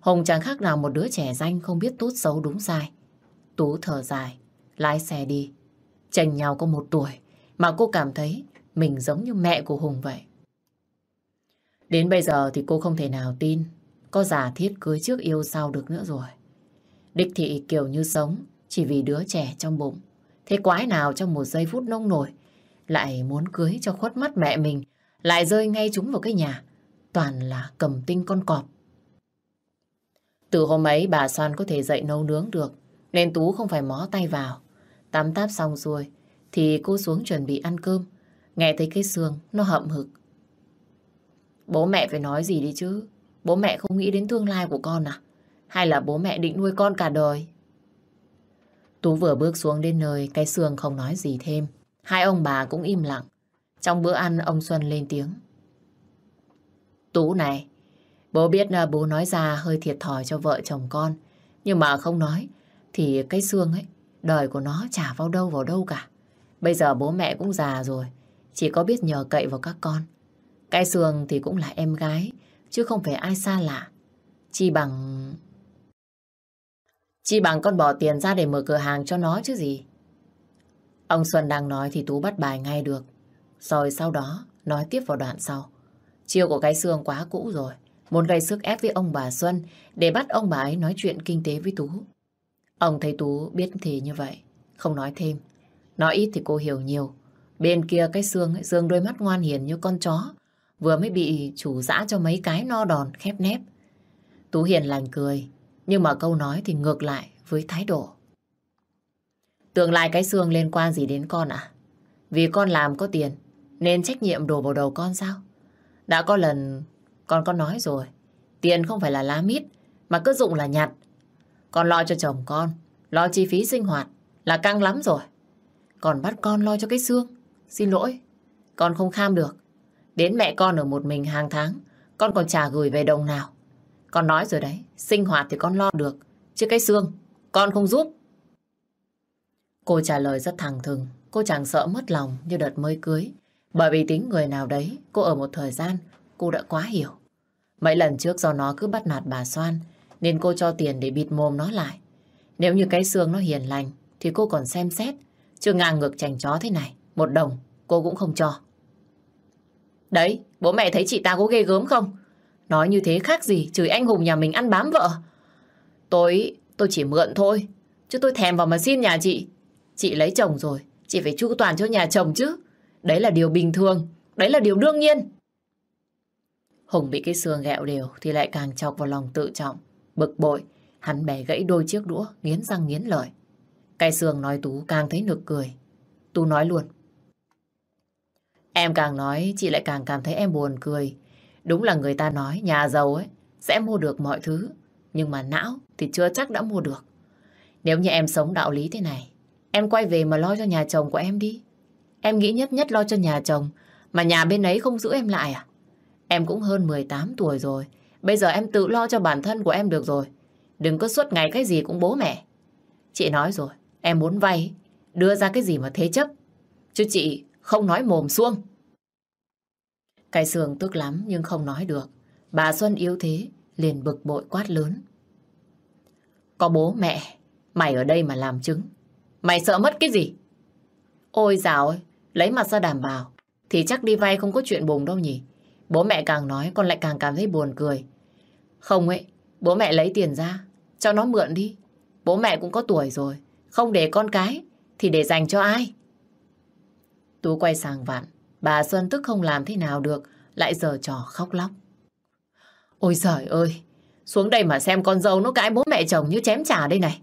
Hùng chẳng khác nào một đứa trẻ danh không biết tốt xấu đúng sai. Tú thở dài, lái xe đi. Chành nhau có một tuổi mà cô cảm thấy mình giống như mẹ của Hùng vậy. Đến bây giờ thì cô không thể nào tin có giả thiết cưới trước yêu sau được nữa rồi. Đích thị kiểu như sống, chỉ vì đứa trẻ trong bụng. Thế quái nào trong một giây phút nông nổi, lại muốn cưới cho khuất mắt mẹ mình, lại rơi ngay chúng vào cái nhà. Toàn là cầm tinh con cọp. Từ hôm ấy bà Soan có thể dậy nấu nướng được, nên Tú không phải mó tay vào. Tắm táp xong rồi thì cô xuống chuẩn bị ăn cơm. Nghe thấy cái xương, nó hậm hực. Bố mẹ phải nói gì đi chứ? Bố mẹ không nghĩ đến tương lai của con à? Hay là bố mẹ định nuôi con cả đời? Tú vừa bước xuống đến nơi, cái xương không nói gì thêm. Hai ông bà cũng im lặng. Trong bữa ăn, ông Xuân lên tiếng. Tú này, bố biết là bố nói ra hơi thiệt thòi cho vợ chồng con. Nhưng mà không nói, thì cái xương ấy, đời của nó chả vào đâu vào đâu cả. Bây giờ bố mẹ cũng già rồi, chỉ có biết nhờ cậy vào các con. Cái xương thì cũng là em gái, chứ không phải ai xa lạ. Chi bằng... Chi bằng con bỏ tiền ra để mở cửa hàng cho nó chứ gì. Ông Xuân đang nói thì Tú bắt bài ngay được. Rồi sau đó nói tiếp vào đoạn sau. Chiêu của cái xương quá cũ rồi. Muốn gây sức ép với ông bà Xuân để bắt ông bà ấy nói chuyện kinh tế với Tú. Ông thấy Tú biết thì như vậy. Không nói thêm. Nói ít thì cô hiểu nhiều. Bên kia cái xương ấy, dương đôi mắt ngoan hiền như con chó. Vừa mới bị chủ dã cho mấy cái no đòn khép nép. Tú hiền lành cười. Nhưng mà câu nói thì ngược lại với thái độ. Tương lai cái xương liên quan gì đến con à? Vì con làm có tiền nên trách nhiệm đổ vào đầu con sao? Đã có lần con có nói rồi. Tiền không phải là lá mít mà cứ dụng là nhặt. Con lo cho chồng con, lo chi phí sinh hoạt là căng lắm rồi. Còn bắt con lo cho cái xương. Xin lỗi, con không kham được. Đến mẹ con ở một mình hàng tháng, con còn trả gửi về đồng nào. Con nói rồi đấy, sinh hoạt thì con lo được, chứ cái xương, con không giúp. Cô trả lời rất thẳng thừng, cô chẳng sợ mất lòng như đợt mới cưới. Bởi vì tính người nào đấy, cô ở một thời gian, cô đã quá hiểu. Mấy lần trước do nó cứ bắt nạt bà Soan, nên cô cho tiền để bịt mồm nó lại. Nếu như cái xương nó hiền lành, thì cô còn xem xét. Chưa ngang ngược chành chó thế này, một đồng cô cũng không cho. Đấy, bố mẹ thấy chị ta có ghê gớm không? Nói như thế khác gì chửi anh Hùng nhà mình ăn bám vợ. Tôi, tôi chỉ mượn thôi. Chứ tôi thèm vào mà xin nhà chị. Chị lấy chồng rồi, chị phải chu toàn cho nhà chồng chứ. Đấy là điều bình thường, đấy là điều đương nhiên. Hùng bị cái xương gẹo đều thì lại càng chọc vào lòng tự trọng. Bực bội, hắn bẻ gãy đôi chiếc đũa, nghiến răng nghiến lợi. Cái xương nói Tú càng thấy nực cười. Tú nói luôn. Em càng nói, chị lại càng cảm thấy em buồn cười. Đúng là người ta nói nhà giàu ấy sẽ mua được mọi thứ. Nhưng mà não thì chưa chắc đã mua được. Nếu như em sống đạo lý thế này, em quay về mà lo cho nhà chồng của em đi. Em nghĩ nhất nhất lo cho nhà chồng, mà nhà bên ấy không giữ em lại à? Em cũng hơn 18 tuổi rồi. Bây giờ em tự lo cho bản thân của em được rồi. Đừng có suốt ngày cái gì cũng bố mẹ. Chị nói rồi, em muốn vay, đưa ra cái gì mà thế chấp. Chứ chị không nói mồm xuông. Cái sườn tức lắm nhưng không nói được. Bà Xuân yếu thế, liền bực bội quát lớn. Có bố mẹ, mày ở đây mà làm chứng. Mày sợ mất cái gì? Ôi dào ơi, lấy mặt ra đảm bảo. Thì chắc đi vay không có chuyện bùng đâu nhỉ. Bố mẹ càng nói con lại càng cảm thấy buồn cười. Không ấy, bố mẹ lấy tiền ra, cho nó mượn đi. Bố mẹ cũng có tuổi rồi, không để con cái, thì để dành cho ai? Tú quay sang vạn, bà Xuân tức không làm thế nào được, lại giờ trò khóc lóc. Ôi giời ơi, xuống đây mà xem con dâu nó cãi bố mẹ chồng như chém trà đây này.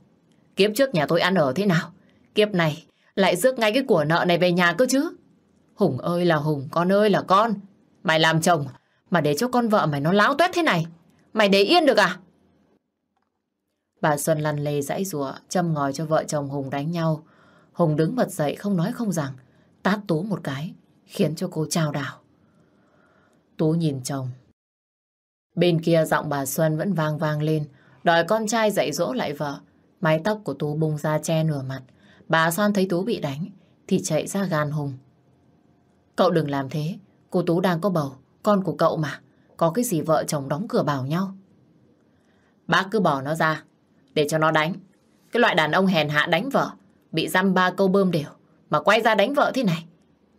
Kiếp trước nhà tôi ăn ở thế nào? Kiếp này lại rước ngay cái của nợ này về nhà cơ chứ. Hùng ơi là Hùng, con ơi là con. Mày làm chồng mà để cho con vợ mày nó láo tuét thế này. Mày để yên được à? Bà Xuân lăn lề dãy rủa châm ngòi cho vợ chồng Hùng đánh nhau. Hùng đứng bật dậy không nói không rằng, tát Tú một cái, khiến cho cô trao đảo. Tú nhìn chồng, Bên kia giọng bà Xuân vẫn vang vang lên, đòi con trai dạy dỗ lại vợ. Mái tóc của Tú bung ra che nửa mặt. Bà Xuân thấy Tú bị đánh, thì chạy ra gan Hùng. Cậu đừng làm thế, cô Tú đang có bầu, con của cậu mà. Có cái gì vợ chồng đóng cửa bảo nhau. Bác cứ bỏ nó ra, để cho nó đánh. Cái loại đàn ông hèn hạ đánh vợ, bị dăm ba câu bơm đều, mà quay ra đánh vợ thế này.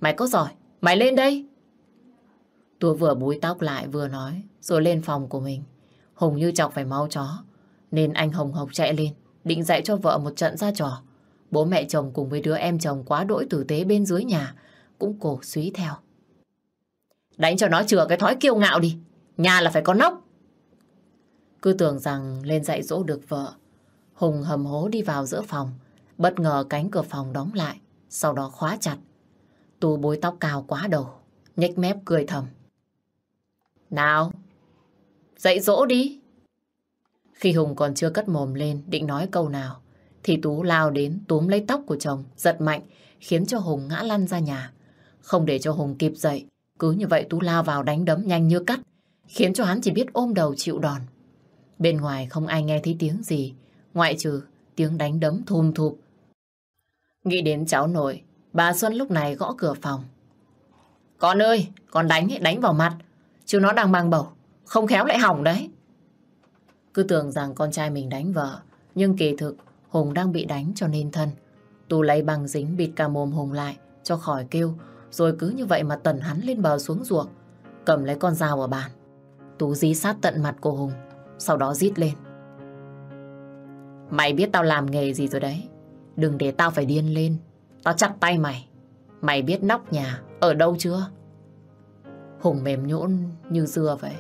Mày có giỏi, mày lên đây. Tôi vừa búi tóc lại vừa nói, rồi lên phòng của mình. Hùng như chọc phải máu chó, nên anh hồng hộc chạy lên, định dạy cho vợ một trận ra trò. Bố mẹ chồng cùng với đứa em chồng quá đỗi tử tế bên dưới nhà, cũng cổ suý theo. Đánh cho nó chừa cái thói kiêu ngạo đi, nhà là phải có nóc. Cứ tưởng rằng lên dạy dỗ được vợ, Hùng hầm hố đi vào giữa phòng, bất ngờ cánh cửa phòng đóng lại, sau đó khóa chặt. Tú bối tóc cao quá đầu, nhếch mép cười thầm. Nào, dạy dỗ đi. Khi Hùng còn chưa cất mồm lên định nói câu nào, thì Tú lao đến túm lấy tóc của chồng, giật mạnh, khiến cho Hùng ngã lăn ra nhà. Không để cho Hùng kịp dậy, cứ như vậy Tú lao vào đánh đấm nhanh như cắt, khiến cho hắn chỉ biết ôm đầu chịu đòn. Bên ngoài không ai nghe thấy tiếng gì, ngoại trừ tiếng đánh đấm thùm thụp. Nghĩ đến cháu nội, bà Xuân lúc này gõ cửa phòng. Con ơi, con đánh đánh vào mặt, chứ nó đang mang bầu, không khéo lại hỏng đấy. Cứ tưởng rằng con trai mình đánh vợ, nhưng kỳ thực Hùng đang bị đánh cho nên thân. Tu lấy băng dính bịt cả mồm Hùng lại cho khỏi kêu, rồi cứ như vậy mà tần hắn lên bờ xuống ruộng, cầm lấy con dao ở bàn. Tú dí sát tận mặt của Hùng, sau đó rít lên. Mày biết tao làm nghề gì rồi đấy. Đừng để tao phải điên lên. Tao chặt tay mày. Mày biết nóc nhà ở đâu chưa? Hùng mềm nhũn như dưa vậy.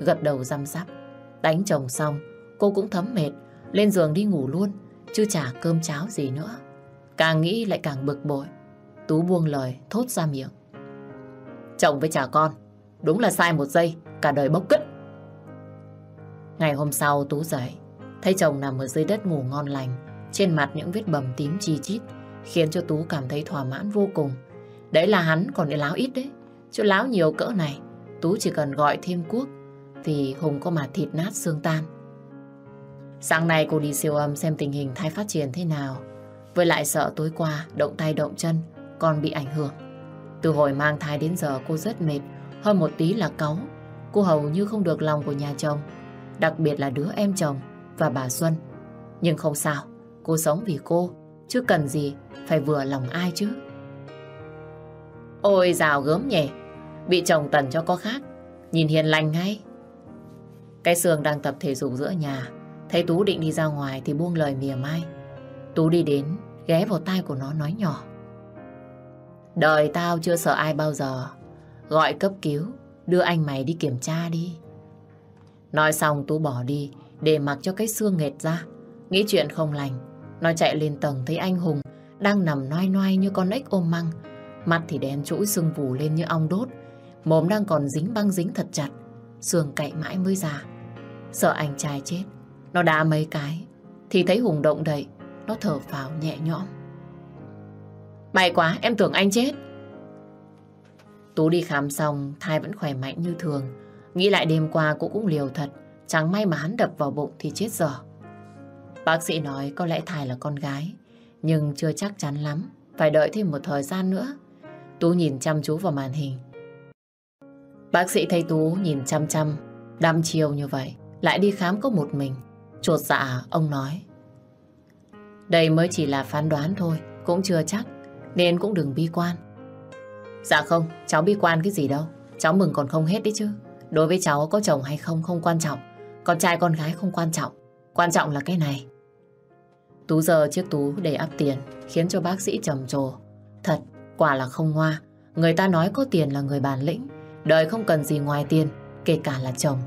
Gật đầu răm rắp. Đánh chồng xong, cô cũng thấm mệt. Lên giường đi ngủ luôn, chứ chả cơm cháo gì nữa. Càng nghĩ lại càng bực bội. Tú buông lời, thốt ra miệng. Chồng với trả con, đúng là sai một giây, cả đời bốc cất. Ngày hôm sau Tú dậy, thấy chồng nằm ở dưới đất ngủ ngon lành, trên mặt những vết bầm tím chi chít, khiến cho Tú cảm thấy thỏa mãn vô cùng. Đấy là hắn còn để láo ít đấy, chứ láo nhiều cỡ này, Tú chỉ cần gọi thêm cuốc, thì Hùng có mà thịt nát xương tan. Sáng nay cô đi siêu âm xem tình hình thai phát triển thế nào, với lại sợ tối qua động tay động chân, còn bị ảnh hưởng. Từ hồi mang thai đến giờ cô rất mệt, hơn một tí là cáu. Cô hầu như không được lòng của nhà chồng, đặc biệt là đứa em chồng và bà Xuân. Nhưng không sao, cô sống vì cô, chứ cần gì phải vừa lòng ai chứ. Ôi rào gớm nhỉ, bị chồng tần cho có khác, nhìn hiền lành ngay. Cái sườn đang tập thể dục giữa nhà, thấy Tú định đi ra ngoài thì buông lời mỉa mai. Tú đi đến, ghé vào tai của nó nói nhỏ. Đời tao chưa sợ ai bao giờ, gọi cấp cứu, đưa anh mày đi kiểm tra đi. Nói xong Tú bỏ đi, để mặc cho cái xương nghệt ra. Nghĩ chuyện không lành, nó chạy lên tầng thấy anh Hùng đang nằm noai noai như con ếch ôm măng. Mặt thì đen trũi sưng vù lên như ong đốt. Mồm đang còn dính băng dính thật chặt. Xương cậy mãi mới ra. Sợ anh trai chết. Nó đá mấy cái. Thì thấy Hùng động đậy. Nó thở phào nhẹ nhõm. May quá, em tưởng anh chết. Tú đi khám xong, thai vẫn khỏe mạnh như thường. Nghĩ lại đêm qua cũng cũng liều thật. Chẳng may mà hắn đập vào bụng thì chết dở. Bác sĩ nói có lẽ thai là con gái, nhưng chưa chắc chắn lắm. Phải đợi thêm một thời gian nữa. Tú nhìn chăm chú vào màn hình. Bác sĩ thấy Tú nhìn chăm chăm, đăm chiều như vậy, lại đi khám có một mình. Chột dạ, ông nói. Đây mới chỉ là phán đoán thôi, cũng chưa chắc, nên cũng đừng bi quan. Dạ không, cháu bi quan cái gì đâu, cháu mừng còn không hết đấy chứ. Đối với cháu có chồng hay không không quan trọng, con trai con gái không quan trọng, quan trọng là cái này. Tú giờ chiếc tú để áp tiền khiến cho bác sĩ trầm trồ. Thật, quả là không ngoa. Người ta nói có tiền là người bản lĩnh, đời không cần gì ngoài tiền, kể cả là chồng.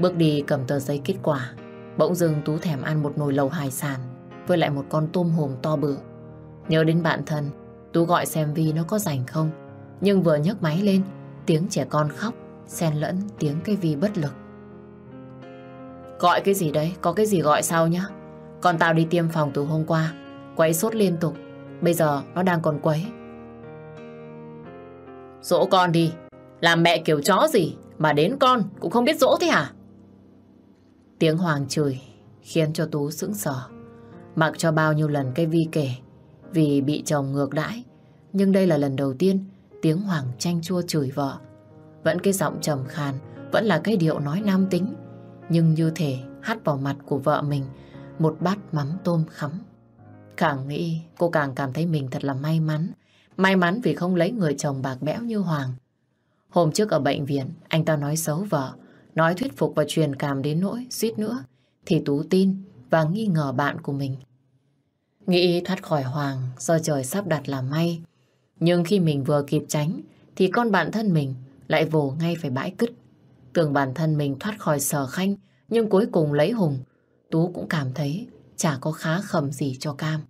Bước đi cầm tờ giấy kết quả, bỗng dưng Tú thèm ăn một nồi lầu hải sản với lại một con tôm hùm to bự. Nhớ đến bạn thân, Tú gọi xem Vi nó có rảnh không. Nhưng vừa nhấc máy lên, tiếng trẻ con khóc, xen lẫn tiếng cái Vi bất lực. Gọi cái gì đấy? Có cái gì gọi sau nhá? Con tao đi tiêm phòng từ hôm qua. Quấy sốt liên tục. Bây giờ nó đang còn quấy. Dỗ con đi. Làm mẹ kiểu chó gì mà đến con cũng không biết dỗ thế hả? Tiếng Hoàng chửi khiến cho Tú sững sờ. Mặc cho bao nhiêu lần cái Vi kể vì bị chồng ngược đãi. Nhưng đây là lần đầu tiên tiếng Hoàng chanh chua chửi vợ. Vẫn cái giọng trầm khàn, vẫn là cái điệu nói nam tính. Nhưng như thể hắt vào mặt của vợ mình một bát mắm tôm khắm. Càng nghĩ cô càng cảm thấy mình thật là may mắn. May mắn vì không lấy người chồng bạc bẽo như Hoàng. Hôm trước ở bệnh viện, anh ta nói xấu vợ, nói thuyết phục và truyền cảm đến nỗi, suýt nữa. Thì Tú tin và nghi ngờ bạn của mình. Nghĩ thoát khỏi Hoàng do trời sắp đặt là may. Nhưng khi mình vừa kịp tránh, thì con bạn thân mình lại vồ ngay phải bãi cứt. Tưởng bản thân mình thoát khỏi sở khanh, nhưng cuối cùng lấy Hùng, Tú cũng cảm thấy chả có khá khẩm gì cho Cam.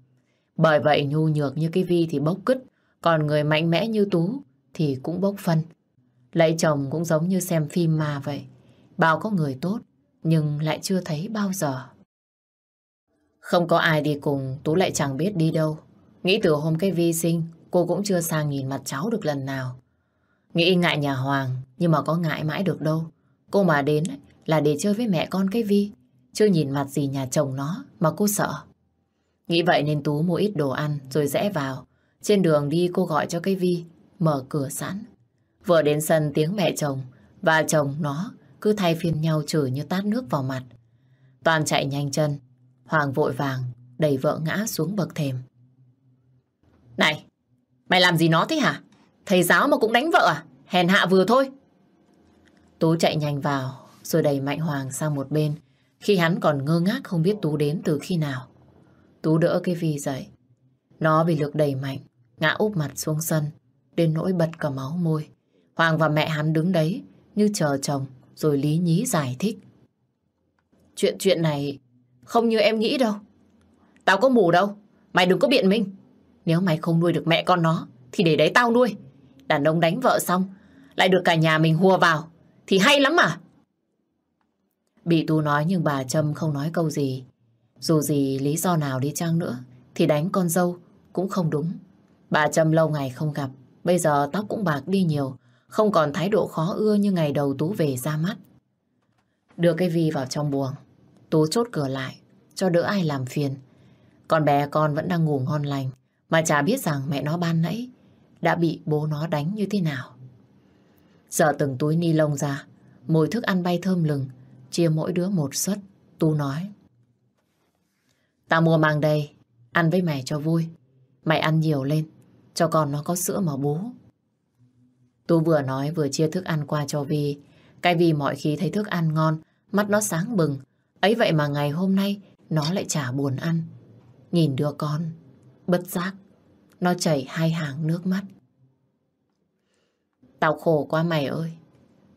Bởi vậy nhu nhược như cái Vi thì bốc cứt, còn người mạnh mẽ như Tú thì cũng bốc phân. Lấy chồng cũng giống như xem phim mà vậy. Bao có người tốt, nhưng lại chưa thấy bao giờ. Không có ai đi cùng, Tú lại chẳng biết đi đâu. Nghĩ từ hôm cái Vi sinh, cô cũng chưa sang nhìn mặt cháu được lần nào. Nghĩ ngại nhà Hoàng, nhưng mà có ngại mãi được đâu. Cô mà đến là để chơi với mẹ con cái Vi. Chưa nhìn mặt gì nhà chồng nó mà cô sợ. Nghĩ vậy nên Tú mua ít đồ ăn rồi rẽ vào. Trên đường đi cô gọi cho cái Vi, mở cửa sẵn. Vừa đến sân tiếng mẹ chồng và chồng nó cứ thay phiên nhau chửi như tát nước vào mặt. Toàn chạy nhanh chân, Hoàng vội vàng đẩy vợ ngã xuống bậc thềm. Này, mày làm gì nó thế hả? Thầy giáo mà cũng đánh vợ à? Hèn hạ vừa thôi. Tú chạy nhanh vào rồi đẩy Mạnh Hoàng sang một bên khi hắn còn ngơ ngác không biết Tú đến từ khi nào. Tú đỡ cái Vi dậy. Nó bị lực đẩy mạnh, ngã úp mặt xuống sân, đến nỗi bật cả máu môi. Hoàng và mẹ hắn đứng đấy như chờ chồng rồi lý nhí giải thích. Chuyện chuyện này không như em nghĩ đâu. Tao có mù đâu. Mày đừng có biện minh. Nếu mày không nuôi được mẹ con nó thì để đấy tao nuôi. Đàn ông đánh vợ xong lại được cả nhà mình hùa vào thì hay lắm mà. Bị Tú nói nhưng bà Trâm không nói câu gì. Dù gì lý do nào đi chăng nữa thì đánh con dâu cũng không đúng. Bà Trâm lâu ngày không gặp, bây giờ tóc cũng bạc đi nhiều, không còn thái độ khó ưa như ngày đầu Tú về ra mắt. Đưa cái vi vào trong buồng, Tú chốt cửa lại, cho đỡ ai làm phiền. Con bé con vẫn đang ngủ ngon lành, mà chả biết rằng mẹ nó ban nãy đã bị bố nó đánh như thế nào. Giờ từng túi ni lông ra, mùi thức ăn bay thơm lừng, chia mỗi đứa một suất, Tu nói. Tao mua mang đây, ăn với mày cho vui. Mày ăn nhiều lên, cho con nó có sữa mà bú. Tu vừa nói vừa chia thức ăn qua cho Vi. Cái vì mọi khi thấy thức ăn ngon, mắt nó sáng bừng. Ấy vậy mà ngày hôm nay nó lại chả buồn ăn. Nhìn đứa con, bất giác, nó chảy hai hàng nước mắt. Tao khổ quá mày ơi.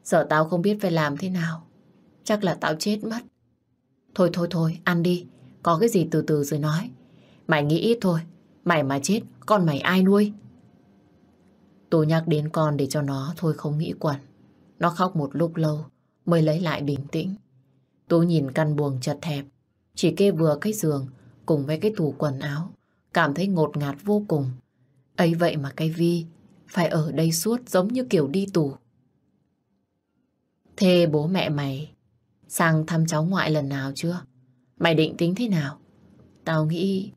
Giờ tao không biết phải làm thế nào. Chắc là tao chết mất. Thôi thôi thôi, ăn đi. Có cái gì từ từ rồi nói. Mày nghĩ ít thôi. Mày mà chết, con mày ai nuôi? Tôi nhắc đến con để cho nó thôi không nghĩ quẩn. Nó khóc một lúc lâu mới lấy lại bình tĩnh. Tôi nhìn căn buồng chật hẹp, chỉ kê vừa cái giường cùng với cái tủ quần áo, cảm thấy ngột ngạt vô cùng. ấy vậy mà cái Vi phải ở đây suốt giống như kiểu đi tù. Thế bố mẹ mày sang thăm cháu ngoại lần nào chưa? Mày định tính thế nào? Tao nghĩ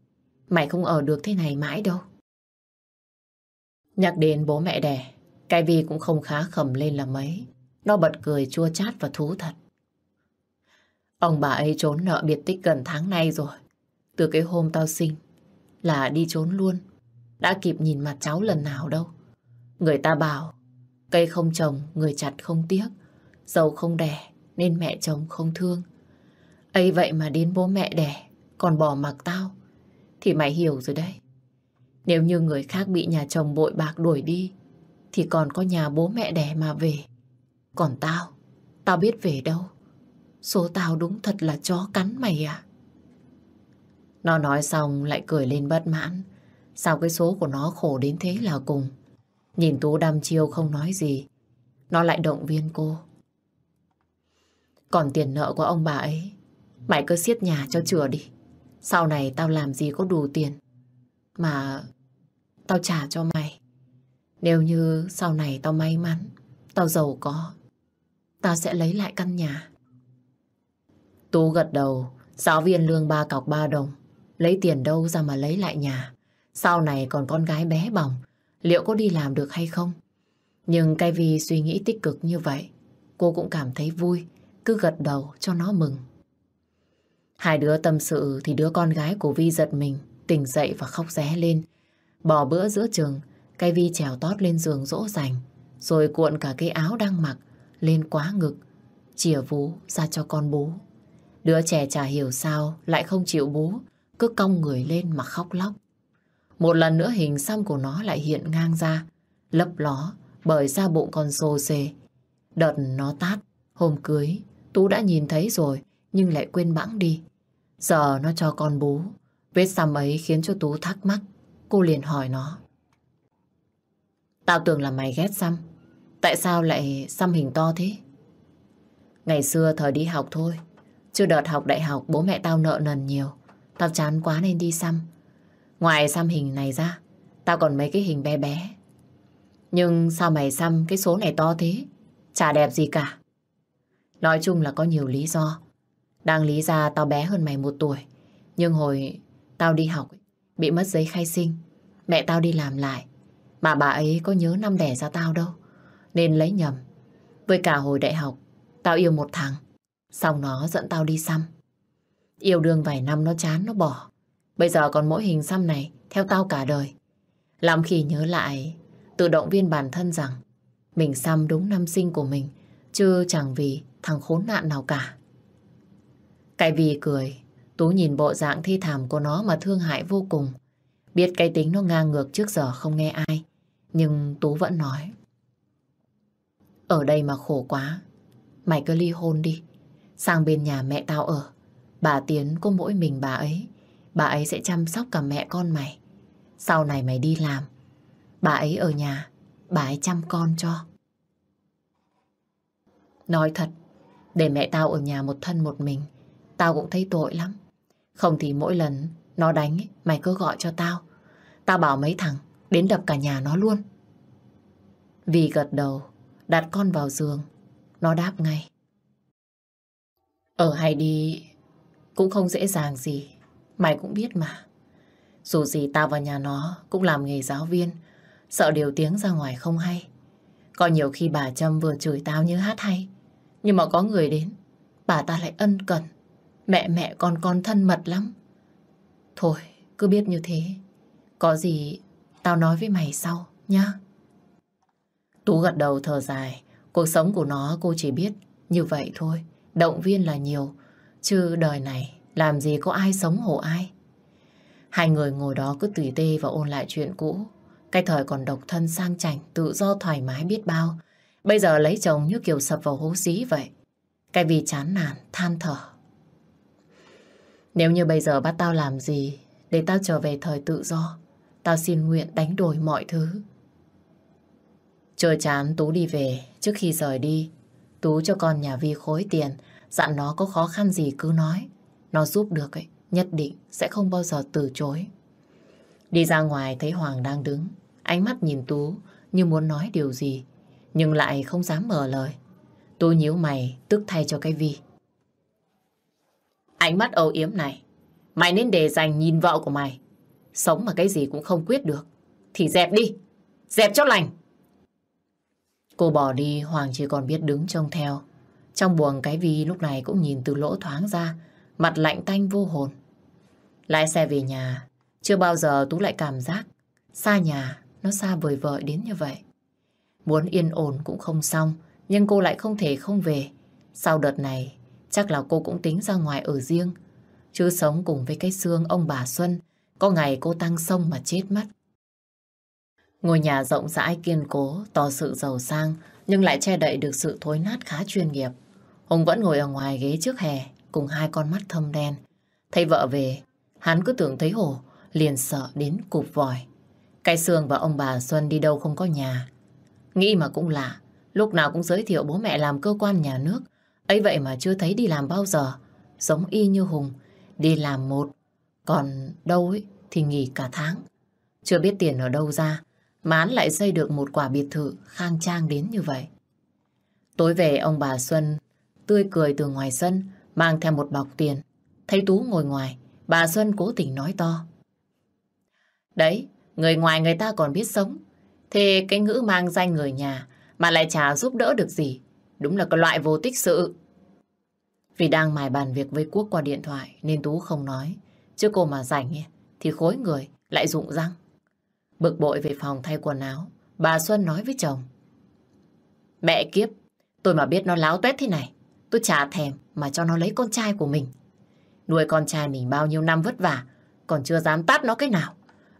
mày không ở được thế này mãi đâu. Nhắc đến bố mẹ đẻ, cái Vi cũng không khá khẩm lên là mấy. Nó bật cười chua chát và thú thật. Ông bà ấy trốn nợ biệt tích gần tháng nay rồi. Từ cái hôm tao sinh là đi trốn luôn. Đã kịp nhìn mặt cháu lần nào đâu. Người ta bảo cây không trồng, người chặt không tiếc. Dầu không đẻ nên mẹ chồng không thương. ấy vậy mà đến bố mẹ đẻ còn bỏ mặc tao thì mày hiểu rồi đấy. Nếu như người khác bị nhà chồng bội bạc đuổi đi thì còn có nhà bố mẹ đẻ mà về. Còn tao, tao biết về đâu. Số tao đúng thật là chó cắn mày à. Nó nói xong lại cười lên bất mãn. Sao cái số của nó khổ đến thế là cùng. Nhìn Tú đăm chiêu không nói gì. Nó lại động viên cô. Còn tiền nợ của ông bà ấy, mày cứ siết nhà cho chừa đi. Sau này tao làm gì có đủ tiền. Mà tao trả cho mày. Nếu như sau này tao may mắn, tao giàu có, tao sẽ lấy lại căn nhà. Tú gật đầu, giáo viên lương ba cọc ba đồng. Lấy tiền đâu ra mà lấy lại nhà. Sau này còn con gái bé bỏng, liệu có đi làm được hay không? Nhưng cái vì suy nghĩ tích cực như vậy, cô cũng cảm thấy vui, cứ gật đầu cho nó mừng. Hai đứa tâm sự thì đứa con gái của Vi giật mình, tỉnh dậy và khóc ré lên. Bỏ bữa giữa trường, cái Vi trèo tót lên giường dỗ dành, rồi cuộn cả cái áo đang mặc lên quá ngực, chìa vú ra cho con bú. Đứa trẻ chả hiểu sao lại không chịu bú, cứ cong người lên mà khóc lóc. Một lần nữa hình xăm của nó lại hiện ngang ra, lấp ló bởi da bụng còn xô xề. Đợt nó tát, hôm cưới, Tú đã nhìn thấy rồi, nhưng lại quên bẵng đi. Giờ nó cho con bú, vết xăm ấy khiến cho Tú thắc mắc. Cô liền hỏi nó. Tao tưởng là mày ghét xăm, tại sao lại xăm hình to thế? Ngày xưa thời đi học thôi, chưa đợt học đại học bố mẹ tao nợ nần nhiều. Tao chán quá nên đi xăm. Ngoài xăm hình này ra, tao còn mấy cái hình bé bé. Nhưng sao mày xăm cái số này to thế? Chả đẹp gì cả. Nói chung là có nhiều lý do. Đang lý ra tao bé hơn mày một tuổi. Nhưng hồi tao đi học, bị mất giấy khai sinh. Mẹ tao đi làm lại. Mà bà ấy có nhớ năm đẻ ra tao đâu. Nên lấy nhầm. Với cả hồi đại học, tao yêu một thằng. Xong nó dẫn tao đi xăm. Yêu đương vài năm nó chán nó bỏ. Bây giờ còn mỗi hình xăm này theo tao cả đời. Làm khi nhớ lại, tự động viên bản thân rằng mình xăm đúng năm sinh của mình, chứ chẳng vì thằng khốn nạn nào cả. Cái vì cười, Tú nhìn bộ dạng thi thảm của nó mà thương hại vô cùng. Biết cái tính nó ngang ngược trước giờ không nghe ai, nhưng Tú vẫn nói. Ở đây mà khổ quá, mày cứ ly hôn đi, sang bên nhà mẹ tao ở. Bà Tiến có mỗi mình bà ấy, bà ấy sẽ chăm sóc cả mẹ con mày. Sau này mày đi làm, bà ấy ở nhà, bà ấy chăm con cho. Nói thật, để mẹ tao ở nhà một thân một mình, tao cũng thấy tội lắm. Không thì mỗi lần nó đánh, mày cứ gọi cho tao. Tao bảo mấy thằng đến đập cả nhà nó luôn. Vì gật đầu, đặt con vào giường, nó đáp ngay. Ở hay đi cũng không dễ dàng gì, mày cũng biết mà. Dù gì tao vào nhà nó cũng làm nghề giáo viên, sợ điều tiếng ra ngoài không hay. Có nhiều khi bà Trâm vừa chửi tao như hát hay, nhưng mà có người đến, bà ta lại ân cần. Mẹ mẹ con con thân mật lắm. Thôi, cứ biết như thế. Có gì tao nói với mày sau, nhá. Tú gật đầu thở dài. Cuộc sống của nó cô chỉ biết như vậy thôi. Động viên là nhiều. Chứ đời này làm gì có ai sống hộ ai. Hai người ngồi đó cứ tùy tê và ôn lại chuyện cũ. Cái thời còn độc thân sang chảnh, tự do thoải mái biết bao. Bây giờ lấy chồng như kiểu sập vào hố dí vậy. Cái vì chán nản, than thở. Nếu như bây giờ bắt tao làm gì để tao trở về thời tự do, tao xin nguyện đánh đổi mọi thứ. Trời chán Tú đi về, trước khi rời đi, Tú cho con nhà Vi khối tiền, dặn nó có khó khăn gì cứ nói. Nó giúp được ấy, nhất định sẽ không bao giờ từ chối. Đi ra ngoài thấy Hoàng đang đứng, ánh mắt nhìn Tú như muốn nói điều gì, nhưng lại không dám mở lời. Tôi nhíu mày, tức thay cho cái Vi. Ánh mắt âu yếm này, mày nên để dành nhìn vợ của mày. Sống mà cái gì cũng không quyết được, thì dẹp đi, dẹp cho lành. Cô bỏ đi, Hoàng chỉ còn biết đứng trông theo. Trong buồng cái Vi lúc này cũng nhìn từ lỗ thoáng ra, mặt lạnh tanh vô hồn. Lái xe về nhà, chưa bao giờ Tú lại cảm giác xa nhà, nó xa vời vợi đến như vậy. Muốn yên ổn cũng không xong, nhưng cô lại không thể không về. Sau đợt này, chắc là cô cũng tính ra ngoài ở riêng. Chứ sống cùng với cái xương ông bà Xuân, có ngày cô tăng sông mà chết mất. Ngôi nhà rộng rãi kiên cố, to sự giàu sang, nhưng lại che đậy được sự thối nát khá chuyên nghiệp. Hùng vẫn ngồi ở ngoài ghế trước hè, cùng hai con mắt thâm đen. Thấy vợ về, hắn cứ tưởng thấy hổ, liền sợ đến cục vòi. Cái xương và ông bà Xuân đi đâu không có nhà. Nghĩ mà cũng lạ, lúc nào cũng giới thiệu bố mẹ làm cơ quan nhà nước. ấy vậy mà chưa thấy đi làm bao giờ. Giống y như Hùng, đi làm một, còn đâu ấy thì nghỉ cả tháng. Chưa biết tiền ở đâu ra, mà hắn lại xây được một quả biệt thự khang trang đến như vậy. Tối về ông bà Xuân tươi cười từ ngoài sân mang theo một bọc tiền. Thấy Tú ngồi ngoài, bà Xuân cố tình nói to. Đấy, người ngoài người ta còn biết sống. Thế cái ngữ mang danh người nhà mà lại chả giúp đỡ được gì. Đúng là cái loại vô tích sự. Vì đang mài bàn việc với Quốc qua điện thoại nên Tú không nói. Chứ cô mà rảnh thì khối người lại rụng răng. Bực bội về phòng thay quần áo, bà Xuân nói với chồng. Mẹ kiếp, tôi mà biết nó láo tuét thế này, tôi chả thèm mà cho nó lấy con trai của mình. Nuôi con trai mình bao nhiêu năm vất vả, còn chưa dám tát nó cái nào.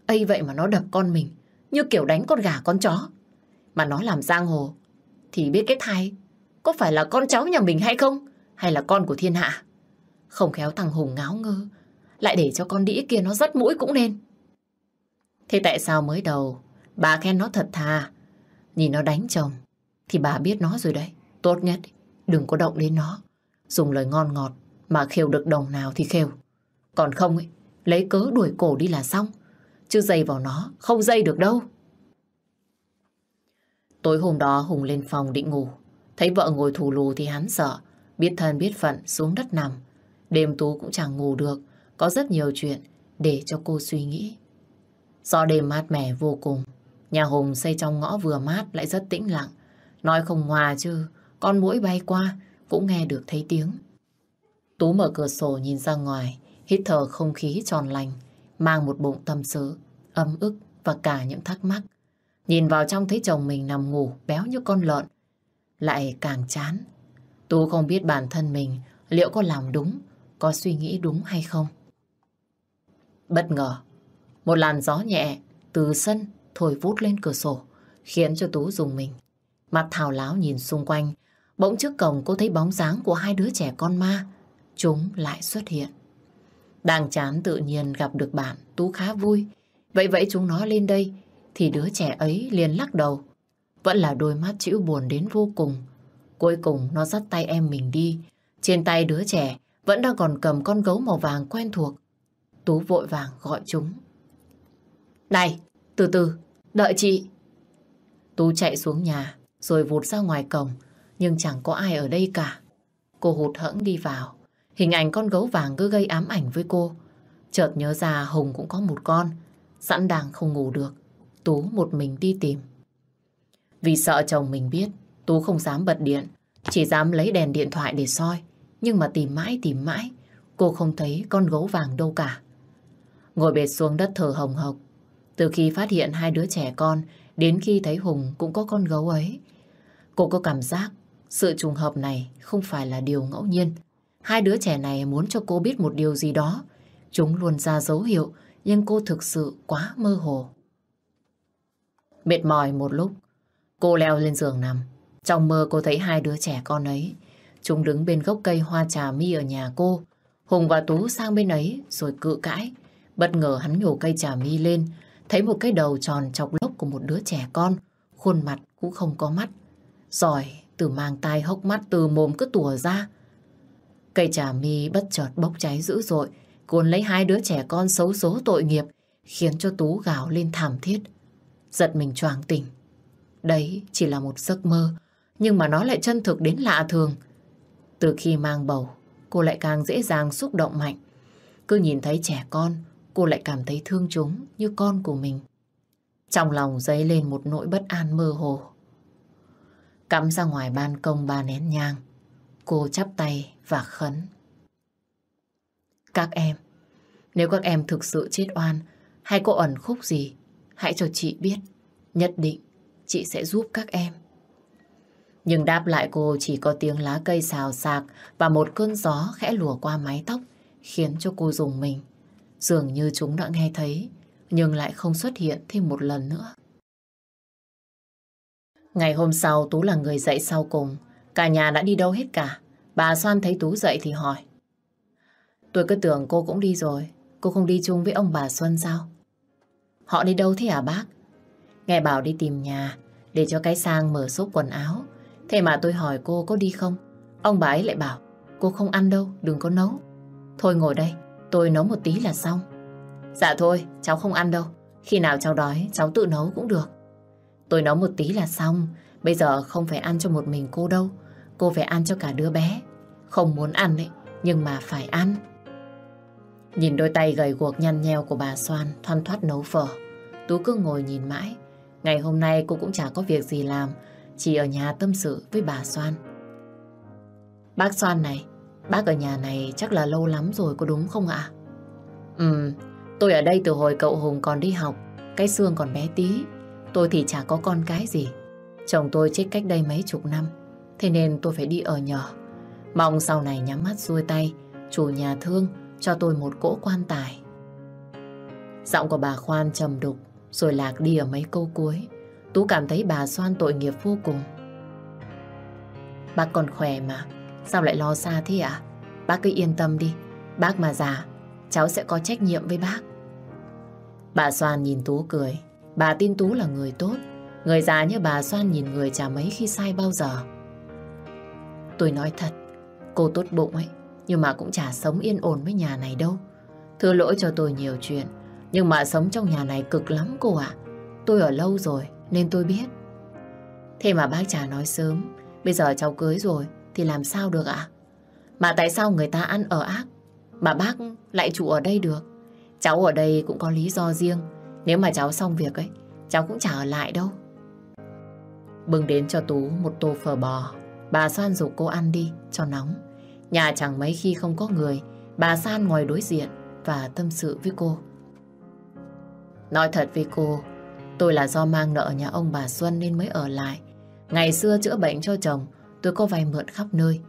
ấy vậy mà nó đập con mình, như kiểu đánh con gà con chó. Mà nó làm giang hồ, thì biết cái thai, có phải là con cháu nhà mình hay không? Hay là con của thiên hạ? Không khéo thằng Hùng ngáo ngơ, lại để cho con đĩ kia nó rất mũi cũng nên. Thế tại sao mới đầu bà khen nó thật thà, nhìn nó đánh chồng, thì bà biết nó rồi đấy. Tốt nhất, đừng có động đến nó. Dùng lời ngon ngọt mà khều được đồng nào thì khều. Còn không ấy, lấy cớ đuổi cổ đi là xong. Chứ dây vào nó, không dây được đâu. Tối hôm đó Hùng lên phòng định ngủ. Thấy vợ ngồi thù lù thì hắn sợ. Biết thân biết phận xuống đất nằm. Đêm Tú cũng chẳng ngủ được. Có rất nhiều chuyện để cho cô suy nghĩ. Do đêm mát mẻ vô cùng. Nhà Hùng xây trong ngõ vừa mát lại rất tĩnh lặng. Nói không hòa chứ, con mũi bay qua cũng nghe được thấy tiếng. Tú mở cửa sổ nhìn ra ngoài, hít thở không khí tròn lành, mang một bụng tâm sự, ấm ức và cả những thắc mắc. Nhìn vào trong thấy chồng mình nằm ngủ béo như con lợn, lại càng chán. Tú không biết bản thân mình liệu có làm đúng, có suy nghĩ đúng hay không. Bất ngờ, một làn gió nhẹ từ sân thổi vút lên cửa sổ, khiến cho Tú dùng mình. Mặt thảo láo nhìn xung quanh, bỗng trước cổng cô thấy bóng dáng của hai đứa trẻ con ma. Chúng lại xuất hiện. Đang chán tự nhiên gặp được bạn, Tú khá vui. Vậy vậy chúng nó lên đây, thì đứa trẻ ấy liền lắc đầu. Vẫn là đôi mắt chịu buồn đến vô cùng. Cuối cùng nó dắt tay em mình đi. Trên tay đứa trẻ vẫn đang còn cầm con gấu màu vàng quen thuộc. Tú vội vàng gọi chúng. Này, từ từ, đợi chị. Tú chạy xuống nhà, rồi vụt ra ngoài cổng, nhưng chẳng có ai ở đây cả. Cô hụt hẫng đi vào. Hình ảnh con gấu vàng cứ gây ám ảnh với cô. Chợt nhớ ra Hùng cũng có một con. Sẵn đang không ngủ được. Tú một mình đi tìm. Vì sợ chồng mình biết, Tú không dám bật điện. Chỉ dám lấy đèn điện thoại để soi. Nhưng mà tìm mãi tìm mãi, cô không thấy con gấu vàng đâu cả. Ngồi bệt xuống đất thở hồng hộc. Từ khi phát hiện hai đứa trẻ con, đến khi thấy Hùng cũng có con gấu ấy, Cô có cảm giác sự trùng hợp này không phải là điều ngẫu nhiên. Hai đứa trẻ này muốn cho cô biết một điều gì đó. Chúng luôn ra dấu hiệu, nhưng cô thực sự quá mơ hồ. Mệt mỏi một lúc, cô leo lên giường nằm. Trong mơ cô thấy hai đứa trẻ con ấy. Chúng đứng bên gốc cây hoa trà mi ở nhà cô. Hùng và Tú sang bên ấy rồi cự cãi. Bất ngờ hắn nhổ cây trà mi lên, thấy một cái đầu tròn chọc lốc của một đứa trẻ con. Khuôn mặt cũng không có mắt. Giỏi, từ mang tai hốc mắt từ mồm cứ tùa ra. Cây trà mi bất chợt bốc cháy dữ dội, cuốn lấy hai đứa trẻ con xấu số tội nghiệp, khiến cho Tú gào lên thảm thiết. Giật mình choàng tỉnh. Đấy chỉ là một giấc mơ, nhưng mà nó lại chân thực đến lạ thường. Từ khi mang bầu, cô lại càng dễ dàng xúc động mạnh. Cứ nhìn thấy trẻ con, cô lại cảm thấy thương chúng như con của mình. Trong lòng dấy lên một nỗi bất an mơ hồ. Cắm ra ngoài ban công ba nén nhang. Cô chắp tay và khấn. Các em, nếu các em thực sự chết oan hay có ẩn khúc gì, hãy cho chị biết. Nhất định chị sẽ giúp các em. Nhưng đáp lại cô chỉ có tiếng lá cây xào xạc và một cơn gió khẽ lùa qua mái tóc, khiến cho cô dùng mình. Dường như chúng đã nghe thấy, nhưng lại không xuất hiện thêm một lần nữa. Ngày hôm sau Tú là người dậy sau cùng. Cả nhà đã đi đâu hết cả. Bà Soan thấy Tú dậy thì hỏi. Tôi cứ tưởng cô cũng đi rồi. Cô không đi chung với ông bà Xuân sao? Họ đi đâu thế hả bác? Nghe bảo đi tìm nhà để cho cái sang mở xốp quần áo. Thế mà tôi hỏi cô có đi không? Ông bà ấy lại bảo cô không ăn đâu, đừng có nấu. Thôi ngồi đây, tôi nấu một tí là xong. Dạ thôi, cháu không ăn đâu. Khi nào cháu đói, cháu tự nấu cũng được. Tôi nấu một tí là xong. Bây giờ không phải ăn cho một mình cô đâu. Cô phải ăn cho cả đứa bé. Không muốn ăn ấy, nhưng mà phải ăn. Nhìn đôi tay gầy guộc nhăn nheo của bà Soan thoăn thoát nấu phở. Tú cứ ngồi nhìn mãi. Ngày hôm nay cô cũng chả có việc gì làm, chỉ ở nhà tâm sự với bà Soan. Bác Soan này, bác ở nhà này chắc là lâu lắm rồi có đúng không ạ? Ừ, tôi ở đây từ hồi cậu Hùng còn đi học, cái xương còn bé tí. Tôi thì chả có con cái gì. Chồng tôi chết cách đây mấy chục năm, thế nên tôi phải đi ở nhờ. Mong sau này nhắm mắt xuôi tay, chủ nhà thương cho tôi một cỗ quan tài. Giọng của bà Khoan trầm đục, rồi lạc đi ở mấy câu cuối. Tú cảm thấy bà xoan tội nghiệp vô cùng. Bác còn khỏe mà, sao lại lo xa thế ạ? Bác cứ yên tâm đi, bác mà già, cháu sẽ có trách nhiệm với bác. Bà xoan nhìn Tú cười, bà tin Tú là người tốt. Người già như bà xoan nhìn người chả mấy khi sai bao giờ. Tôi nói thật, cô tốt bụng ấy, nhưng mà cũng chả sống yên ổn với nhà này đâu. Thưa lỗi cho tôi nhiều chuyện, nhưng mà sống trong nhà này cực lắm cô ạ. Tôi ở lâu rồi, nên tôi biết. Thế mà bác chả nói sớm, bây giờ cháu cưới rồi, thì làm sao được ạ? Mà tại sao người ta ăn ở ác, mà bác lại trụ ở đây được? Cháu ở đây cũng có lý do riêng, nếu mà cháu xong việc ấy, cháu cũng chả ở lại đâu. Bưng đến cho Tú một tô phở bò, bà xoan rủ cô ăn đi, cho nóng. Nhà chẳng mấy khi không có người, bà San ngồi đối diện và tâm sự với cô. Nói thật với cô, tôi là do mang nợ nhà ông bà Xuân nên mới ở lại. Ngày xưa chữa bệnh cho chồng, tôi có vay mượn khắp nơi.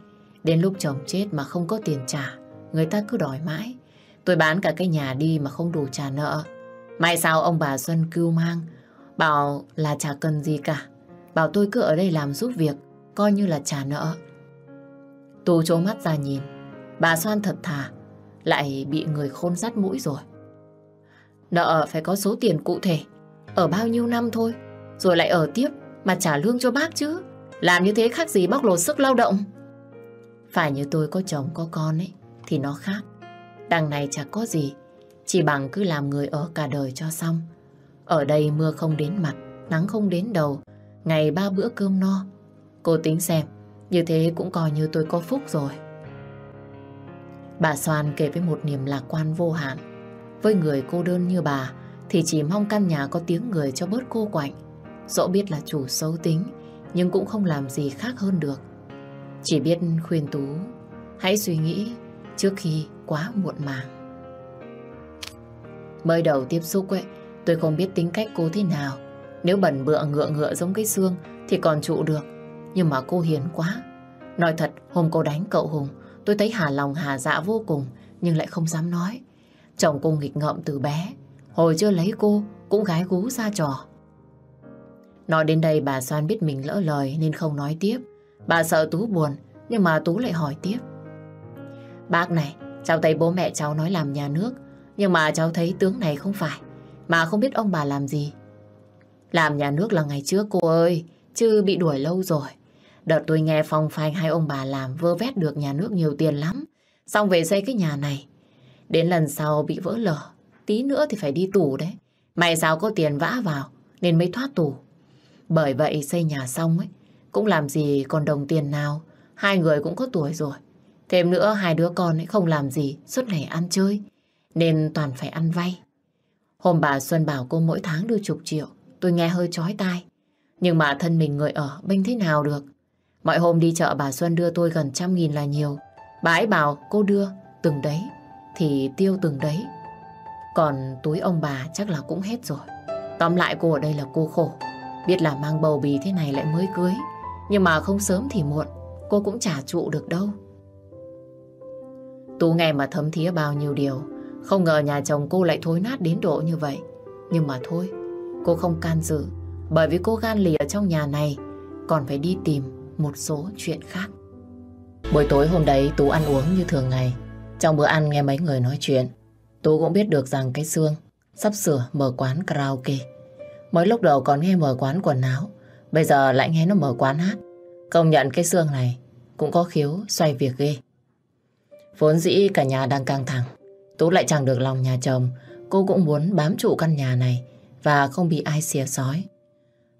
Đến lúc chồng chết mà không có tiền trả, người ta cứ đòi mãi. Tôi bán cả cái nhà đi mà không đủ trả nợ. May sao ông bà Xuân cưu mang, bảo là chả cần gì cả. Bảo tôi cứ ở đây làm giúp việc, coi như là trả nợ. Tu trố mắt ra nhìn, bà Soan thật thà, lại bị người khôn dắt mũi rồi. Nợ phải có số tiền cụ thể, ở bao nhiêu năm thôi, rồi lại ở tiếp mà trả lương cho bác chứ. Làm như thế khác gì bóc lột sức lao động. Phải như tôi có chồng có con ấy, thì nó khác. Đằng này chả có gì, chỉ bằng cứ làm người ở cả đời cho xong. Ở đây mưa không đến mặt, nắng không đến đầu, ngày ba bữa cơm no. Cô tính xem, như thế cũng coi như tôi có phúc rồi. Bà Soan kể với một niềm lạc quan vô hạn. Với người cô đơn như bà thì chỉ mong căn nhà có tiếng người cho bớt cô quạnh. Dẫu biết là chủ xấu tính nhưng cũng không làm gì khác hơn được. Chỉ biết khuyên Tú hãy suy nghĩ trước khi quá muộn màng. Mới đầu tiếp xúc ấy, tôi không biết tính cách cô thế nào. Nếu bẩn bựa ngựa ngựa giống cái xương thì còn trụ được. Nhưng mà cô hiền quá. Nói thật, hôm cô đánh cậu Hùng, tôi thấy hà lòng hà dạ vô cùng, nhưng lại không dám nói. Chồng cô nghịch ngợm từ bé, hồi chưa lấy cô, cũng gái gú ra trò. Nói đến đây bà Soan biết mình lỡ lời nên không nói tiếp. Bà sợ Tú buồn, nhưng mà Tú lại hỏi tiếp. Bác này, cháu thấy bố mẹ cháu nói làm nhà nước, nhưng mà cháu thấy tướng này không phải, mà không biết ông bà làm gì. Làm nhà nước là ngày trước cô ơi, chứ bị đuổi lâu rồi. Đợt tôi nghe phong phanh hai ông bà làm vơ vét được nhà nước nhiều tiền lắm. Xong về xây cái nhà này. Đến lần sau bị vỡ lở. Tí nữa thì phải đi tù đấy. Mày sao có tiền vã vào, nên mới thoát tù. Bởi vậy xây nhà xong ấy, cũng làm gì còn đồng tiền nào. Hai người cũng có tuổi rồi. Thêm nữa hai đứa con ấy không làm gì, suốt ngày ăn chơi. Nên toàn phải ăn vay. Hôm bà Xuân bảo cô mỗi tháng đưa chục triệu. Tôi nghe hơi chói tai. Nhưng mà thân mình người ở bênh thế nào được. Mọi hôm đi chợ bà Xuân đưa tôi gần trăm nghìn là nhiều. Bà ấy bảo cô đưa từng đấy thì tiêu từng đấy. Còn túi ông bà chắc là cũng hết rồi. Tóm lại cô ở đây là cô khổ. Biết là mang bầu bì thế này lại mới cưới. Nhưng mà không sớm thì muộn, cô cũng trả trụ được đâu. Tú nghe mà thấm thía bao nhiêu điều. Không ngờ nhà chồng cô lại thối nát đến độ như vậy. Nhưng mà thôi, cô không can dự. Bởi vì cô gan lì ở trong nhà này còn phải đi tìm một số chuyện khác. Buổi tối hôm đấy Tú ăn uống như thường ngày. Trong bữa ăn nghe mấy người nói chuyện, Tú cũng biết được rằng cái xương sắp sửa mở quán karaoke. Mới lúc đầu còn nghe mở quán quần áo, bây giờ lại nghe nó mở quán hát. Công nhận cái xương này cũng có khiếu xoay việc ghê. Vốn dĩ cả nhà đang căng thẳng, Tú lại chẳng được lòng nhà chồng, cô cũng muốn bám trụ căn nhà này và không bị ai xìa sói.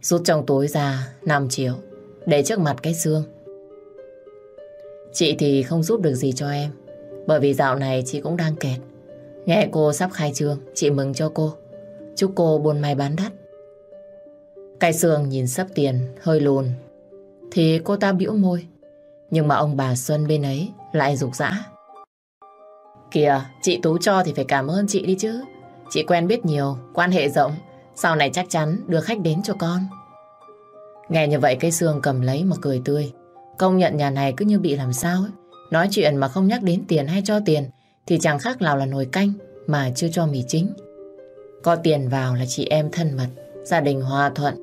Rút trong túi ra 5 triệu để trước mặt cái xương. Chị thì không giúp được gì cho em. Bởi vì dạo này chị cũng đang kẹt. Nghe cô sắp khai trương, chị mừng cho cô. Chúc cô buôn may bán đắt. Cái xương nhìn sắp tiền, hơi lùn. Thì cô ta bĩu môi. Nhưng mà ông bà Xuân bên ấy lại rục rã. Kìa, chị Tú cho thì phải cảm ơn chị đi chứ. Chị quen biết nhiều, quan hệ rộng. Sau này chắc chắn đưa khách đến cho con. Nghe như vậy cây xương cầm lấy mà cười tươi. Công nhận nhà này cứ như bị làm sao ấy. Nói chuyện mà không nhắc đến tiền hay cho tiền thì chẳng khác nào là nồi canh mà chưa cho mì chính. Có tiền vào là chị em thân mật, gia đình hòa thuận.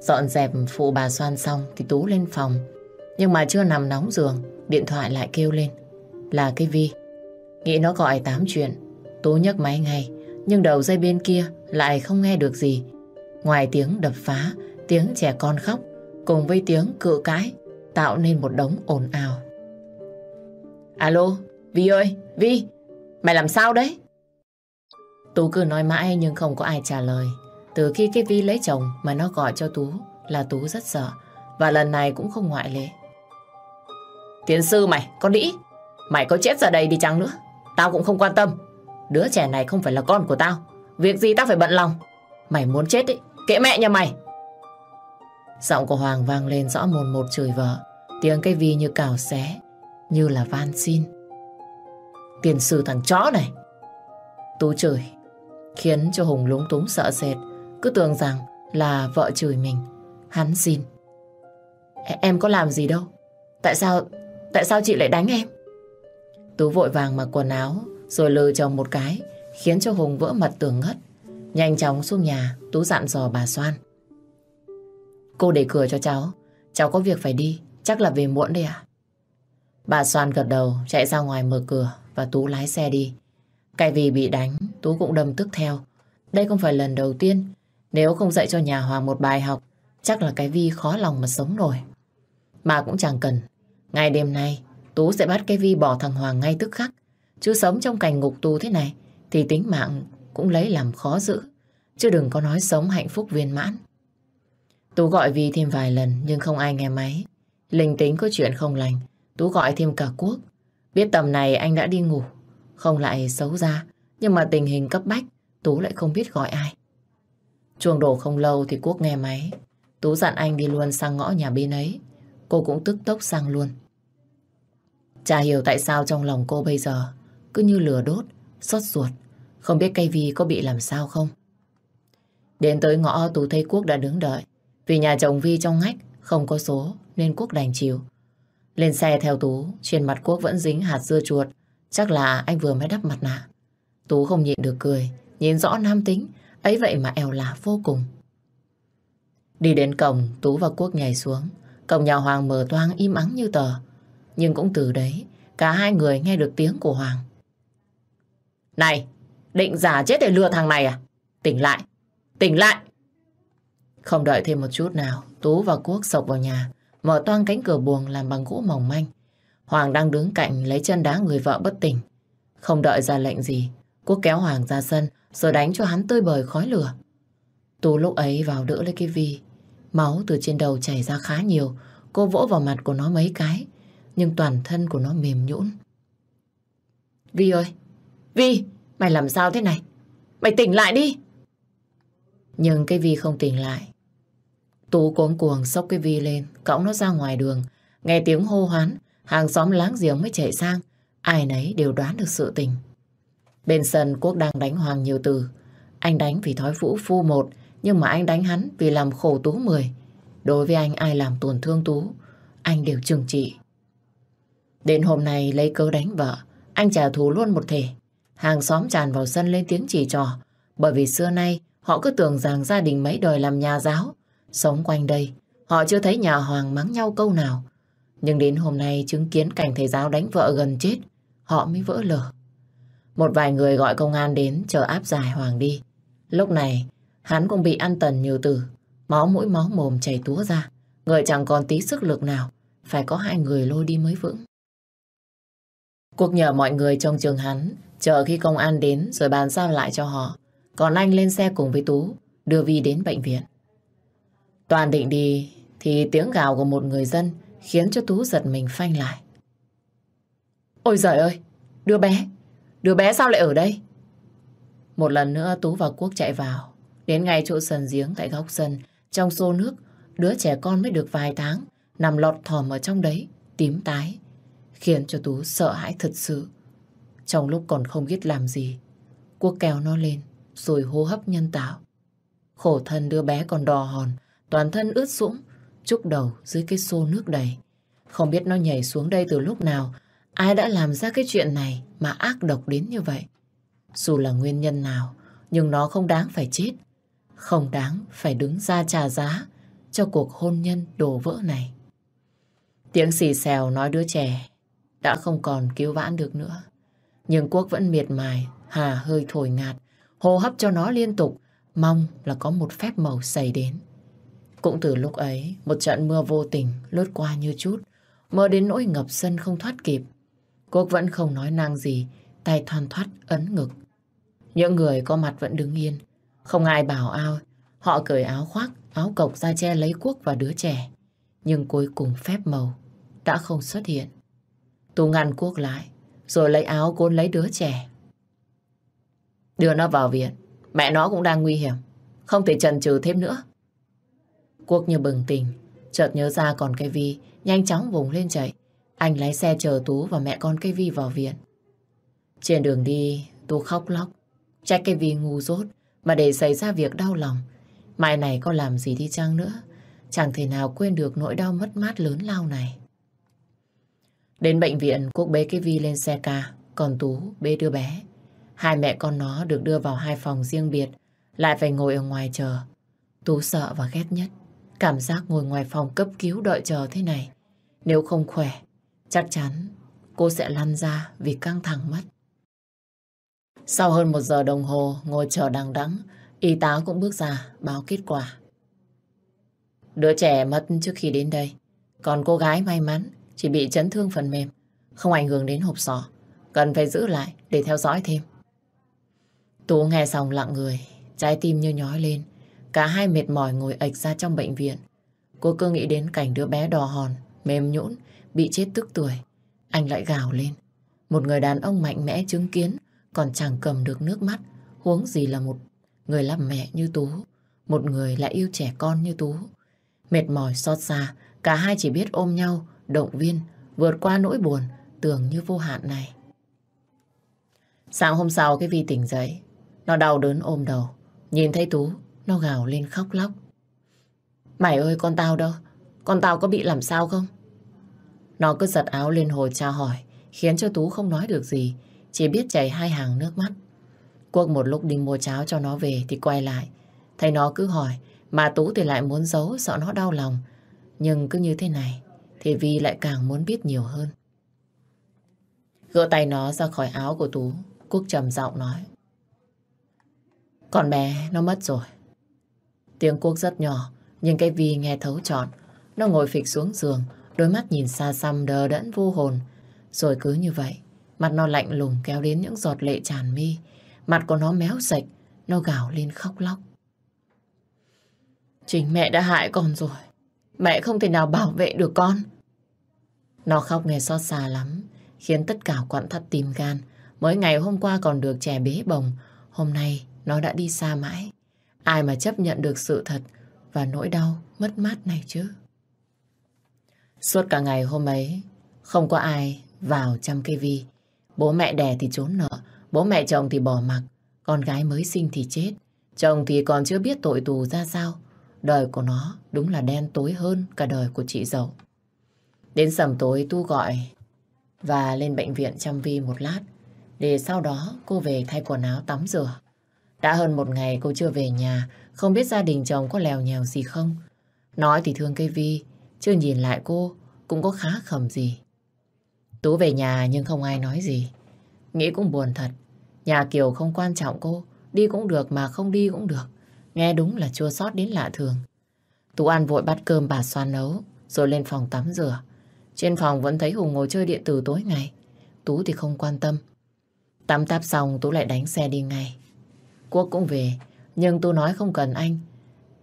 Dọn dẹp phụ bà xoan xong thì Tú lên phòng. Nhưng mà chưa nằm nóng giường, điện thoại lại kêu lên. Là cái Vi. Nghĩ nó gọi tám chuyện. Tú nhấc máy ngay, nhưng đầu dây bên kia lại không nghe được gì. Ngoài tiếng đập phá, tiếng trẻ con khóc, cùng với tiếng cự cãi, tạo nên một đống ồn ào. Alo, Vi ơi, Vi, mày làm sao đấy? Tú cứ nói mãi nhưng không có ai trả lời. Từ khi cái Vi lấy chồng mà nó gọi cho Tú là Tú rất sợ. Và lần này cũng không ngoại lệ. Tiến sư mày, con đĩ. Mày có chết ra đây đi chăng nữa. Tao cũng không quan tâm. Đứa trẻ này không phải là con của tao. Việc gì tao phải bận lòng. Mày muốn chết ấy, kệ mẹ nhà mày. Giọng của Hoàng vang lên rõ mồn một chửi vợ. Tiếng cái vi như cào xé, như là van xin. Tiền sư thằng chó này. Tú chửi, khiến cho Hùng lúng túng sợ sệt, cứ tưởng rằng là vợ chửi mình. Hắn xin. Em có làm gì đâu. Tại sao, tại sao chị lại đánh em? Tú vội vàng mặc quần áo, rồi lừa chồng một cái, khiến cho Hùng vỡ mặt tường ngất. Nhanh chóng xuống nhà, Tú dặn dò bà Soan. Cô để cửa cho cháu, cháu có việc phải đi, chắc là về muộn đây à? Bà Soan gật đầu, chạy ra ngoài mở cửa và Tú lái xe đi. Cái vì bị đánh, Tú cũng đâm tức theo. Đây không phải lần đầu tiên. Nếu không dạy cho nhà Hoàng một bài học, chắc là cái Vi khó lòng mà sống nổi. Mà cũng chẳng cần. Ngày đêm nay, Tú sẽ bắt cái Vi bỏ thằng Hoàng ngay tức khắc. Chứ sống trong cảnh ngục tù thế này, thì tính mạng cũng lấy làm khó giữ. Chứ đừng có nói sống hạnh phúc viên mãn. Tú gọi Vi thêm vài lần nhưng không ai nghe máy. Linh tính có chuyện không lành. Tú gọi thêm cả Quốc. Biết tầm này anh đã đi ngủ. Không lại xấu ra. Nhưng mà tình hình cấp bách, Tú lại không biết gọi ai. Chuông đổ không lâu thì Quốc nghe máy. Tú dặn anh đi luôn sang ngõ nhà bên ấy. Cô cũng tức tốc sang luôn. Chả hiểu tại sao trong lòng cô bây giờ cứ như lửa đốt, xót ruột. Không biết cây vi có bị làm sao không? Đến tới ngõ Tú thấy Quốc đã đứng đợi. Vì nhà chồng Vi trong ngách không có số nên Quốc đành chịu. Lên xe theo Tú, trên mặt Quốc vẫn dính hạt dưa chuột. Chắc là anh vừa mới đắp mặt nạ. Tú không nhịn được cười, nhìn rõ nam tính, ấy vậy mà eo là vô cùng. Đi đến cổng, Tú và Quốc nhảy xuống. Cổng nhà Hoàng mở toang im ắng như tờ. Nhưng cũng từ đấy, cả hai người nghe được tiếng của Hoàng. Này, định giả chết để lừa thằng này à? Tỉnh lại, tỉnh lại! Không đợi thêm một chút nào, Tú và Quốc sộc vào nhà, mở toang cánh cửa buồng làm bằng gỗ mỏng manh. Hoàng đang đứng cạnh lấy chân đá người vợ bất tỉnh. Không đợi ra lệnh gì, Quốc kéo Hoàng ra sân rồi đánh cho hắn tơi bời khói lửa. Tú lúc ấy vào đỡ lấy cái vi. Máu từ trên đầu chảy ra khá nhiều. Cô vỗ vào mặt của nó mấy cái. Nhưng toàn thân của nó mềm nhũn. Vi ơi! Vi! Mày làm sao thế này? Mày tỉnh lại đi! Nhưng cái Vi không tỉnh lại. Tú cuống cuồng sốc cái Vi lên, cõng nó ra ngoài đường. Nghe tiếng hô hoán, hàng xóm láng giềng mới chạy sang. Ai nấy đều đoán được sự tình. Bên sân Quốc đang đánh Hoàng nhiều từ. Anh đánh vì thói vũ phu một, nhưng mà anh đánh hắn vì làm khổ Tú mười. Đối với anh ai làm tổn thương Tú, anh đều trừng trị. Đến hôm nay lấy cớ đánh vợ, anh trả thù luôn một thể. Hàng xóm tràn vào sân lên tiếng chỉ trò, bởi vì xưa nay họ cứ tưởng rằng gia đình mấy đời làm nhà giáo, Sống quanh đây, họ chưa thấy nhà Hoàng mắng nhau câu nào. Nhưng đến hôm nay chứng kiến cảnh thầy giáo đánh vợ gần chết, họ mới vỡ lở. Một vài người gọi công an đến chờ áp giải Hoàng đi. Lúc này, hắn cũng bị ăn tần nhiều từ, máu mũi máu mồm chảy túa ra. Người chẳng còn tí sức lực nào, phải có hai người lôi đi mới vững. Cuộc nhờ mọi người trong trường hắn, chờ khi công an đến rồi bàn giao lại cho họ. Còn anh lên xe cùng với Tú, đưa Vi đến bệnh viện. Toàn định đi thì tiếng gào của một người dân khiến cho Tú giật mình phanh lại. Ôi giời ơi! Đứa bé, đứa bé sao lại ở đây? Một lần nữa Tú và Quốc chạy vào. Đến ngay chỗ sân giếng tại góc sân, trong xô nước, đứa trẻ con mới được vài tháng, nằm lọt thỏm ở trong đấy, tím tái, khiến cho Tú sợ hãi thật sự. Trong lúc còn không biết làm gì, Quốc kéo nó lên, rồi hô hấp nhân tạo. Khổ thân đứa bé còn đò hòn, toàn thân ướt sũng, trúc đầu dưới cái xô nước đầy. Không biết nó nhảy xuống đây từ lúc nào, ai đã làm ra cái chuyện này mà ác độc đến như vậy. Dù là nguyên nhân nào, nhưng nó không đáng phải chết. Không đáng phải đứng ra trả giá cho cuộc hôn nhân đổ vỡ này. Tiếng xì xèo nói đứa trẻ đã không còn cứu vãn được nữa. Nhưng Quốc vẫn miệt mài, hà hơi thổi ngạt, hô hấp cho nó liên tục, mong là có một phép màu xảy đến. Cũng từ lúc ấy, một trận mưa vô tình lướt qua như chút, mơ đến nỗi ngập sân không thoát kịp. Quốc vẫn không nói năng gì, tay thoăn thoát ấn ngực. Những người có mặt vẫn đứng yên, không ai bảo ao. Họ cởi áo khoác, áo cộc ra che lấy Quốc và đứa trẻ. Nhưng cuối cùng phép màu đã không xuất hiện. Tú ngăn Quốc lại, rồi lấy áo cuốn lấy đứa trẻ. Đưa nó vào viện, mẹ nó cũng đang nguy hiểm, không thể chần chừ thêm nữa. Quốc như bừng tỉnh, chợt nhớ ra còn cây vi, nhanh chóng vùng lên chạy. Anh lái xe chờ Tú và mẹ con cây vi vào viện. Trên đường đi, Tú khóc lóc, trách cây vi ngu dốt mà để xảy ra việc đau lòng. Mai này có làm gì đi chăng nữa, chẳng thể nào quên được nỗi đau mất mát lớn lao này. Đến bệnh viện, Quốc bế cái Vi lên xe ca, còn Tú bế đứa bé. Hai mẹ con nó được đưa vào hai phòng riêng biệt, lại phải ngồi ở ngoài chờ. Tú sợ và ghét nhất, cảm giác ngồi ngoài phòng cấp cứu đợi chờ thế này. Nếu không khỏe, chắc chắn cô sẽ lăn ra vì căng thẳng mất. Sau hơn một giờ đồng hồ ngồi chờ đằng đẵng, y tá cũng bước ra báo kết quả. Đứa trẻ mất trước khi đến đây, còn cô gái may mắn chỉ bị chấn thương phần mềm, không ảnh hưởng đến hộp sọ. Cần phải giữ lại để theo dõi thêm. Tú nghe xong lặng người, trái tim như nhói lên. Cả hai mệt mỏi ngồi ệch ra trong bệnh viện. Cô cứ nghĩ đến cảnh đứa bé đỏ hòn, mềm nhũn, bị chết tức tuổi. Anh lại gào lên. Một người đàn ông mạnh mẽ chứng kiến, còn chẳng cầm được nước mắt, huống gì là một người làm mẹ như Tú, một người lại yêu trẻ con như Tú. Mệt mỏi xót xa, cả hai chỉ biết ôm nhau, động viên, vượt qua nỗi buồn tưởng như vô hạn này. Sáng hôm sau cái Vi tỉnh dậy, nó đau đớn ôm đầu, nhìn thấy Tú, nó gào lên khóc lóc. Mày ơi con tao đâu, con tao có bị làm sao không? Nó cứ giật áo lên hồi tra hỏi, khiến cho Tú không nói được gì, chỉ biết chảy hai hàng nước mắt. Quốc một lúc đi mua cháo cho nó về thì quay lại, thấy nó cứ hỏi, mà Tú thì lại muốn giấu sợ nó đau lòng. Nhưng cứ như thế này, thì Vi lại càng muốn biết nhiều hơn. Gỡ tay nó ra khỏi áo của Tú, Quốc trầm giọng nói. Con bé nó mất rồi. Tiếng Quốc rất nhỏ, nhưng cái Vi nghe thấu trọn. Nó ngồi phịch xuống giường, đôi mắt nhìn xa xăm đờ đẫn vô hồn. Rồi cứ như vậy, mặt nó lạnh lùng kéo đến những giọt lệ tràn mi. Mặt của nó méo sạch, nó gào lên khóc lóc. Chính mẹ đã hại con rồi. Mẹ không thể nào bảo vệ được con. Nó khóc nghe xót xa lắm, khiến tất cả quặn thắt tim gan. Mới ngày hôm qua còn được trẻ bế bồng, hôm nay nó đã đi xa mãi. Ai mà chấp nhận được sự thật và nỗi đau mất mát này chứ? Suốt cả ngày hôm ấy, không có ai vào chăm cây vi. Bố mẹ đẻ thì trốn nợ, bố mẹ chồng thì bỏ mặc, con gái mới sinh thì chết. Chồng thì còn chưa biết tội tù ra sao. Đời của nó đúng là đen tối hơn cả đời của chị dâu. Đến sầm tối Tu gọi và lên bệnh viện chăm Vi một lát để sau đó cô về thay quần áo tắm rửa. Đã hơn một ngày cô chưa về nhà, không biết gia đình chồng có lèo nhèo gì không. Nói thì thương cây Vi, chưa nhìn lại cô cũng có khá khẩm gì. Tú về nhà nhưng không ai nói gì. Nghĩ cũng buồn thật. Nhà Kiều không quan trọng cô, đi cũng được mà không đi cũng được. Nghe đúng là chua sót đến lạ thường. Tú ăn vội bắt cơm bà xoan nấu, rồi lên phòng tắm rửa. Trên phòng vẫn thấy Hùng ngồi chơi điện tử tối ngày. Tú thì không quan tâm. Tắm táp xong Tú lại đánh xe đi ngay. Quốc cũng về, nhưng Tú nói không cần anh.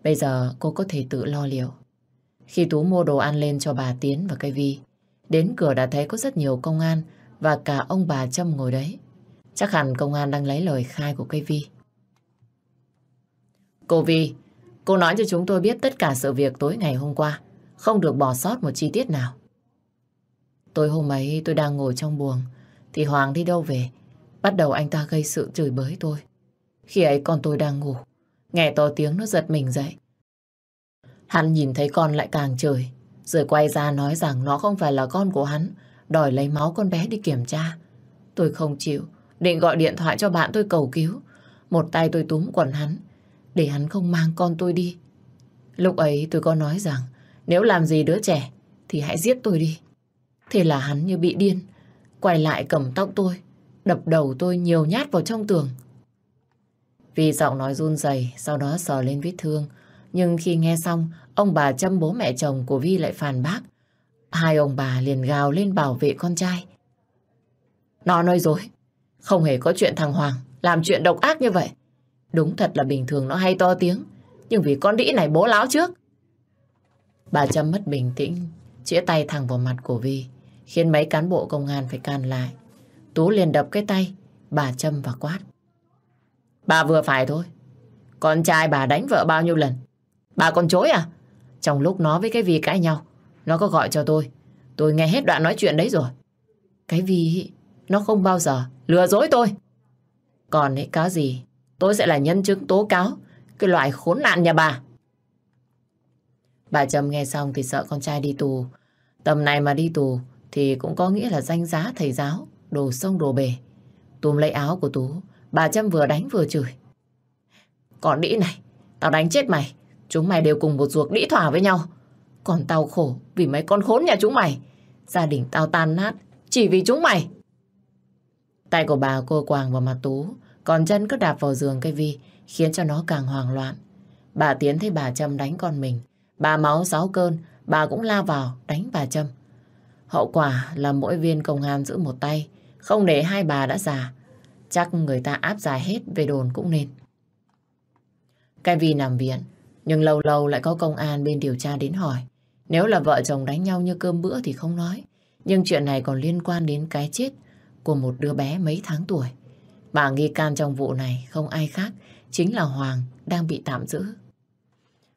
Bây giờ cô có thể tự lo liệu. Khi Tú mua đồ ăn lên cho bà Tiến và cây Vi, đến cửa đã thấy có rất nhiều công an và cả ông bà Trâm ngồi đấy. Chắc hẳn công an đang lấy lời khai của cây Vi. Cô Vi, cô nói cho chúng tôi biết tất cả sự việc tối ngày hôm qua. Không được bỏ sót một chi tiết nào. Tối hôm ấy tôi đang ngồi trong buồng thì Hoàng đi đâu về. Bắt đầu anh ta gây sự chửi bới tôi. Khi ấy con tôi đang ngủ. Nghe to tiếng nó giật mình dậy. Hắn nhìn thấy con lại càng chửi. Rồi quay ra nói rằng nó không phải là con của hắn. Đòi lấy máu con bé đi kiểm tra. Tôi không chịu. Định gọi điện thoại cho bạn tôi cầu cứu. Một tay tôi túm quần hắn. Để hắn không mang con tôi đi. Lúc ấy tôi có nói rằng, nếu làm gì đứa trẻ, thì hãy giết tôi đi. Thế là hắn như bị điên. Quay lại cầm tóc tôi. Đập đầu tôi nhiều nhát vào trong tường. Vì giọng nói run rẩy sau đó sờ lên vết thương. Nhưng khi nghe xong, ông bà châm bố mẹ chồng của Vi lại phản bác. Hai ông bà liền gào lên bảo vệ con trai. Nó nói dối. Không hề có chuyện thằng Hoàng làm chuyện độc ác như vậy. Đúng thật là bình thường nó hay to tiếng. Nhưng vì con đĩ này bố láo trước. Bà Trâm mất bình tĩnh, chĩa tay thẳng vào mặt của Vi, khiến mấy cán bộ công an phải can lại. Tú liền đập cái tay, bà châm và quát. Bà vừa phải thôi. Con trai bà đánh vợ bao nhiêu lần? Bà còn chối à? Trong lúc nó với cái Vi cãi nhau, nó có gọi cho tôi. Tôi nghe hết đoạn nói chuyện đấy rồi. Cái Vi, nó không bao giờ lừa dối tôi. Còn ấy cá gì, tôi sẽ là nhân chứng tố cáo cái loại khốn nạn nhà bà. Bà Trâm nghe xong thì sợ con trai đi tù. Tầm này mà đi tù thì cũng có nghĩa là danh giá thầy giáo, đồ sông đồ bể. Tùm lấy áo của Tú, bà Trâm vừa đánh vừa chửi. Còn đĩ này, tao đánh chết mày. Chúng mày đều cùng một ruột đĩ thỏa với nhau. Còn tao khổ vì mấy con khốn nhà chúng mày. Gia đình tao tan nát chỉ vì chúng mày. Tay của bà cô quàng vào mặt Tú, còn chân cứ đạp vào giường cây vi, khiến cho nó càng hoang loạn. Bà Tiến thấy bà Trâm đánh con mình, Bà máu sáu cơn, bà cũng la vào đánh bà Trâm. Hậu quả là mỗi viên công an giữ một tay, không để hai bà đã già. Chắc người ta áp giải hết về đồn cũng nên. Cái vì nằm viện, nhưng lâu lâu lại có công an bên điều tra đến hỏi. Nếu là vợ chồng đánh nhau như cơm bữa thì không nói. Nhưng chuyện này còn liên quan đến cái chết của một đứa bé mấy tháng tuổi. Bà nghi can trong vụ này không ai khác, chính là Hoàng đang bị tạm giữ.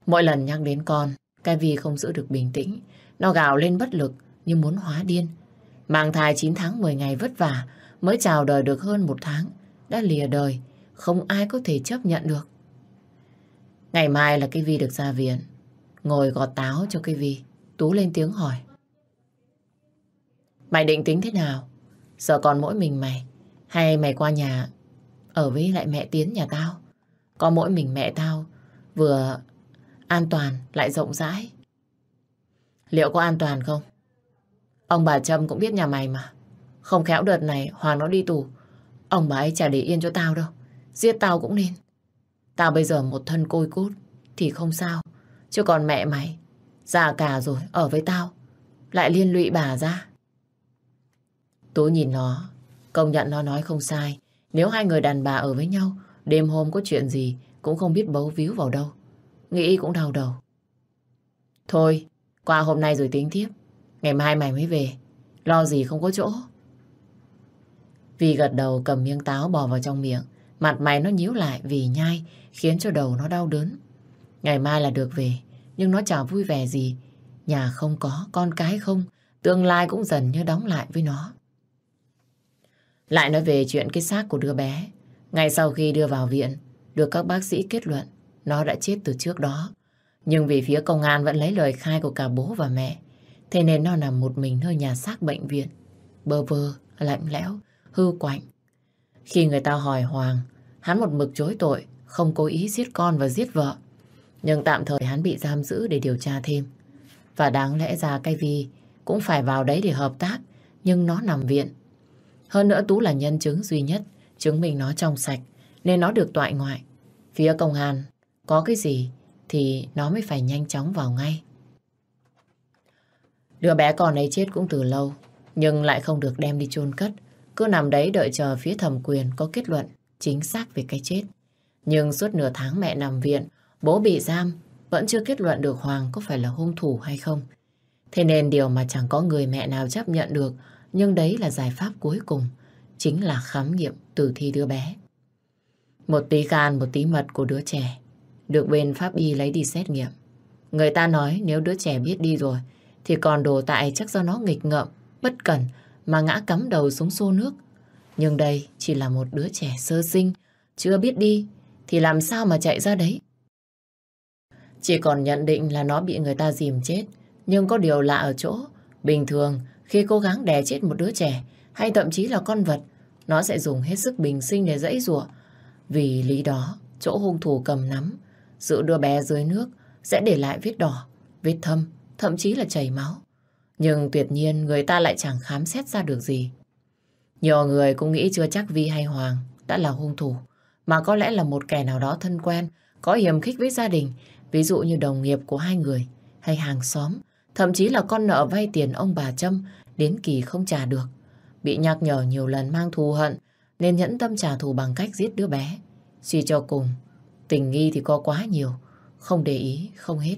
Mỗi lần nhắc đến con, cái Vi không giữ được bình tĩnh. Nó gào lên bất lực như muốn hóa điên. Mang thai 9 tháng 10 ngày vất vả mới chào đời được hơn một tháng. Đã lìa đời, không ai có thể chấp nhận được. Ngày mai là cái Vi được ra viện. Ngồi gọt táo cho cái Vi. Tú lên tiếng hỏi. Mày định tính thế nào? Sợ còn mỗi mình mày? Hay mày qua nhà ở với lại mẹ Tiến nhà tao? Có mỗi mình mẹ tao vừa An toàn lại rộng rãi. Liệu có an toàn không? Ông bà Trâm cũng biết nhà mày mà. Không khéo đợt này Hoàng nó đi tù. Ông bà ấy chả để yên cho tao đâu. Giết tao cũng nên. Tao bây giờ một thân côi cút thì không sao. Chứ còn mẹ mày, già cả rồi, ở với tao. Lại liên lụy bà ra. Tú nhìn nó, công nhận nó nói không sai. Nếu hai người đàn bà ở với nhau, đêm hôm có chuyện gì cũng không biết bấu víu vào đâu. Nghĩ cũng đau đầu. Thôi, qua hôm nay rồi tính tiếp. Ngày mai mày mới về. Lo gì không có chỗ. Vì gật đầu cầm miếng táo bò vào trong miệng. Mặt mày nó nhíu lại vì nhai, khiến cho đầu nó đau đớn. Ngày mai là được về, nhưng nó chả vui vẻ gì. Nhà không có, con cái không, tương lai cũng dần như đóng lại với nó. Lại nói về chuyện cái xác của đứa bé. Ngay sau khi đưa vào viện, được các bác sĩ kết luận nó đã chết từ trước đó. Nhưng vì phía công an vẫn lấy lời khai của cả bố và mẹ, thế nên nó nằm một mình nơi nhà xác bệnh viện. Bơ vơ, lạnh lẽo, hư quạnh. Khi người ta hỏi Hoàng, hắn một mực chối tội, không cố ý giết con và giết vợ. Nhưng tạm thời hắn bị giam giữ để điều tra thêm. Và đáng lẽ ra cái Vi cũng phải vào đấy để hợp tác, nhưng nó nằm viện. Hơn nữa Tú là nhân chứng duy nhất, chứng minh nó trong sạch, nên nó được toại ngoại. Phía công an có cái gì thì nó mới phải nhanh chóng vào ngay. Đứa bé con ấy chết cũng từ lâu, nhưng lại không được đem đi chôn cất. Cứ nằm đấy đợi chờ phía thẩm quyền có kết luận chính xác về cái chết. Nhưng suốt nửa tháng mẹ nằm viện, bố bị giam, vẫn chưa kết luận được Hoàng có phải là hung thủ hay không. Thế nên điều mà chẳng có người mẹ nào chấp nhận được nhưng đấy là giải pháp cuối cùng, chính là khám nghiệm tử thi đứa bé. Một tí gan, một tí mật của đứa trẻ, được bên pháp y lấy đi xét nghiệm. Người ta nói nếu đứa trẻ biết đi rồi, thì còn đồ tại chắc do nó nghịch ngợm, bất cẩn mà ngã cắm đầu xuống xô nước. Nhưng đây chỉ là một đứa trẻ sơ sinh, chưa biết đi, thì làm sao mà chạy ra đấy? Chỉ còn nhận định là nó bị người ta dìm chết, nhưng có điều lạ ở chỗ, bình thường khi cố gắng đè chết một đứa trẻ hay thậm chí là con vật, nó sẽ dùng hết sức bình sinh để dãy rủa. Vì lý đó, chỗ hung thủ cầm nắm, giữ đứa bé dưới nước sẽ để lại vết đỏ, vết thâm, thậm chí là chảy máu. Nhưng tuyệt nhiên người ta lại chẳng khám xét ra được gì. Nhiều người cũng nghĩ chưa chắc Vi hay Hoàng đã là hung thủ, mà có lẽ là một kẻ nào đó thân quen, có hiểm khích với gia đình, ví dụ như đồng nghiệp của hai người, hay hàng xóm, thậm chí là con nợ vay tiền ông bà Trâm đến kỳ không trả được. Bị nhắc nhở nhiều lần mang thù hận, nên nhẫn tâm trả thù bằng cách giết đứa bé. Suy cho cùng, tình nghi thì có quá nhiều, không để ý, không hết.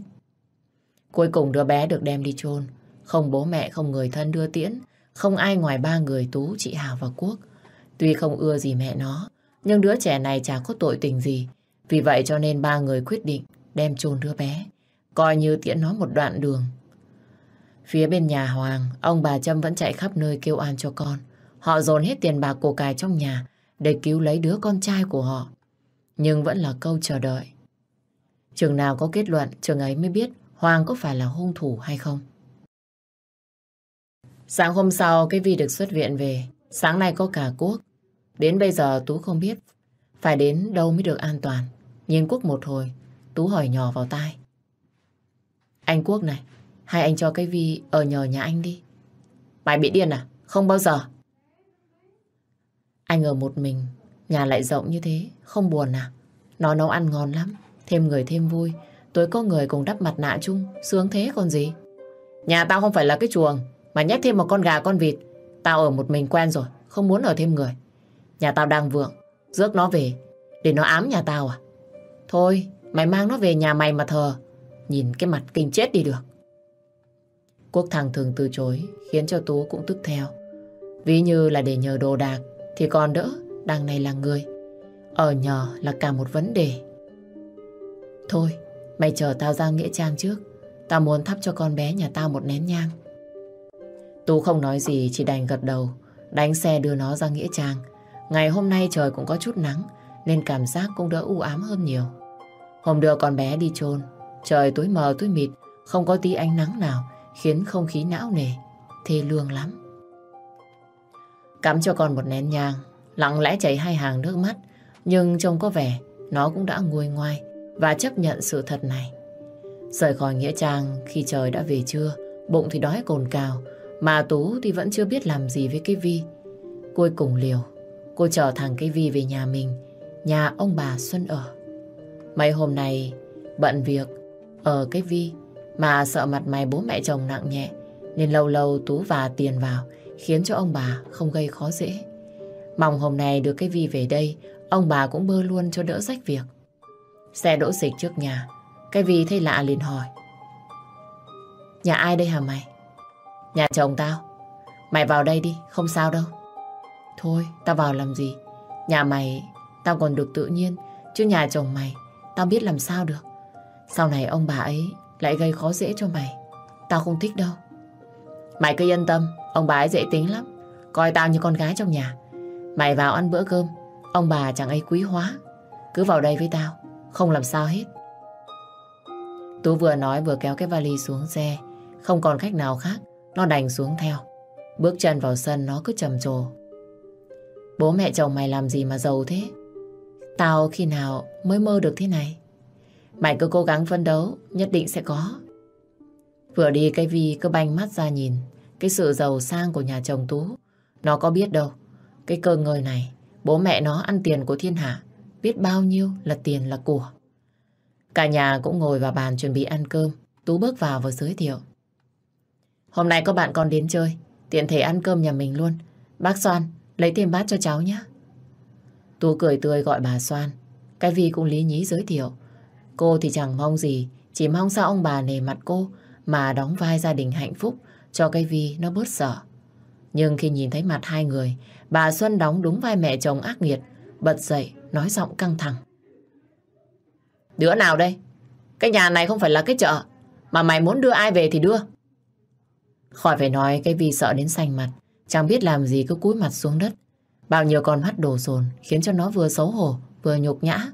Cuối cùng đứa bé được đem đi chôn Không bố mẹ, không người thân đưa tiễn. Không ai ngoài ba người Tú, chị Hào và Quốc. Tuy không ưa gì mẹ nó, nhưng đứa trẻ này chả có tội tình gì. Vì vậy cho nên ba người quyết định đem chôn đứa bé. Coi như tiễn nó một đoạn đường. Phía bên nhà Hoàng, ông bà Trâm vẫn chạy khắp nơi kêu an cho con. Họ dồn hết tiền bạc cổ cải trong nhà để cứu lấy đứa con trai của họ. Nhưng vẫn là câu chờ đợi. Chừng nào có kết luận, chừng ấy mới biết Hoàng có phải là hung thủ hay không. Sáng hôm sau, cái Vi được xuất viện về. Sáng nay có cả Quốc. Đến bây giờ Tú không biết phải đến đâu mới được an toàn. Nhìn Quốc một hồi, Tú hỏi nhỏ vào tai. Anh Quốc này, hay anh cho cái Vi ở nhờ nhà anh đi. Mày bị điên à? Không bao giờ. Anh ở một mình, nhà lại rộng như thế, không buồn à? Nó nấu ăn ngon lắm, thêm người thêm vui. Tối có người cùng đắp mặt nạ chung, sướng thế còn gì. Nhà tao không phải là cái chuồng, mà nhét thêm một con gà con vịt. Tao ở một mình quen rồi, không muốn ở thêm người. Nhà tao đang vượng, rước nó về, để nó ám nhà tao à? Thôi, mày mang nó về nhà mày mà thờ. Nhìn cái mặt kinh chết đi được. Quốc thằng thường từ chối, khiến cho Tú cũng tức theo. Ví như là để nhờ đồ đạc, thì còn đỡ, đằng này là người. Ở nhờ là cả một vấn đề. Thôi, Mày chờ tao ra Nghĩa Trang trước. Tao muốn thắp cho con bé nhà tao một nén nhang. Tú không nói gì, chỉ đành gật đầu. Đánh xe đưa nó ra Nghĩa Trang. Ngày hôm nay trời cũng có chút nắng, nên cảm giác cũng đỡ u ám hơn nhiều. Hôm đưa con bé đi chôn trời tối mờ tối mịt, không có tí ánh nắng nào, khiến không khí não nề, thê lương lắm. Cắm cho con một nén nhang, lặng lẽ chảy hai hàng nước mắt, nhưng trông có vẻ nó cũng đã nguôi ngoai, và chấp nhận sự thật này. Rời khỏi Nghĩa Trang khi trời đã về trưa, bụng thì đói cồn cào, mà Tú thì vẫn chưa biết làm gì với cái Vi. Cuối cùng liều, cô chở thằng cái Vi về nhà mình, nhà ông bà Xuân ở. Mấy hôm nay bận việc ở cái Vi mà sợ mặt mày bố mẹ chồng nặng nhẹ nên lâu lâu Tú và tiền vào khiến cho ông bà không gây khó dễ. Mong hôm nay được cái Vi về đây ông bà cũng bơ luôn cho đỡ rách việc. Xe đỗ dịch trước nhà. Cái vì thấy lạ liền hỏi. Nhà ai đây hả mày? Nhà chồng tao. Mày vào đây đi, không sao đâu. Thôi, tao vào làm gì? Nhà mày, tao còn được tự nhiên. Chứ nhà chồng mày, tao biết làm sao được. Sau này ông bà ấy lại gây khó dễ cho mày. Tao không thích đâu. Mày cứ yên tâm, ông bà ấy dễ tính lắm. Coi tao như con gái trong nhà. Mày vào ăn bữa cơm, ông bà chẳng ai quý hóa. Cứ vào đây với tao. Không làm sao hết. Tú vừa nói vừa kéo cái vali xuống xe. Không còn cách nào khác, nó đành xuống theo. Bước chân vào sân nó cứ trầm trồ. Bố mẹ chồng mày làm gì mà giàu thế? Tao khi nào mới mơ được thế này? Mày cứ cố gắng phấn đấu, nhất định sẽ có. Vừa đi cái Vi cứ banh mắt ra nhìn cái sự giàu sang của nhà chồng Tú. Nó có biết đâu, cái cơ ngơi này, bố mẹ nó ăn tiền của thiên hạ biết bao nhiêu là tiền là của. Cả nhà cũng ngồi vào bàn chuẩn bị ăn cơm. Tú bước vào và giới thiệu. Hôm nay có bạn con đến chơi, tiện thể ăn cơm nhà mình luôn. Bác Soan, lấy thêm bát cho cháu nhé. Tú cười tươi gọi bà Soan. Cái Vi cũng lý nhí giới thiệu. Cô thì chẳng mong gì, chỉ mong sao ông bà nề mặt cô mà đóng vai gia đình hạnh phúc cho cái Vi nó bớt sợ. Nhưng khi nhìn thấy mặt hai người, bà Xuân đóng đúng vai mẹ chồng ác nghiệt, bật dậy, nói giọng căng thẳng. Đứa nào đây? Cái nhà này không phải là cái chợ, mà mày muốn đưa ai về thì đưa. Khỏi phải nói cái vì sợ đến xanh mặt, chẳng biết làm gì cứ cúi mặt xuống đất. Bao nhiêu con mắt đổ dồn khiến cho nó vừa xấu hổ, vừa nhục nhã.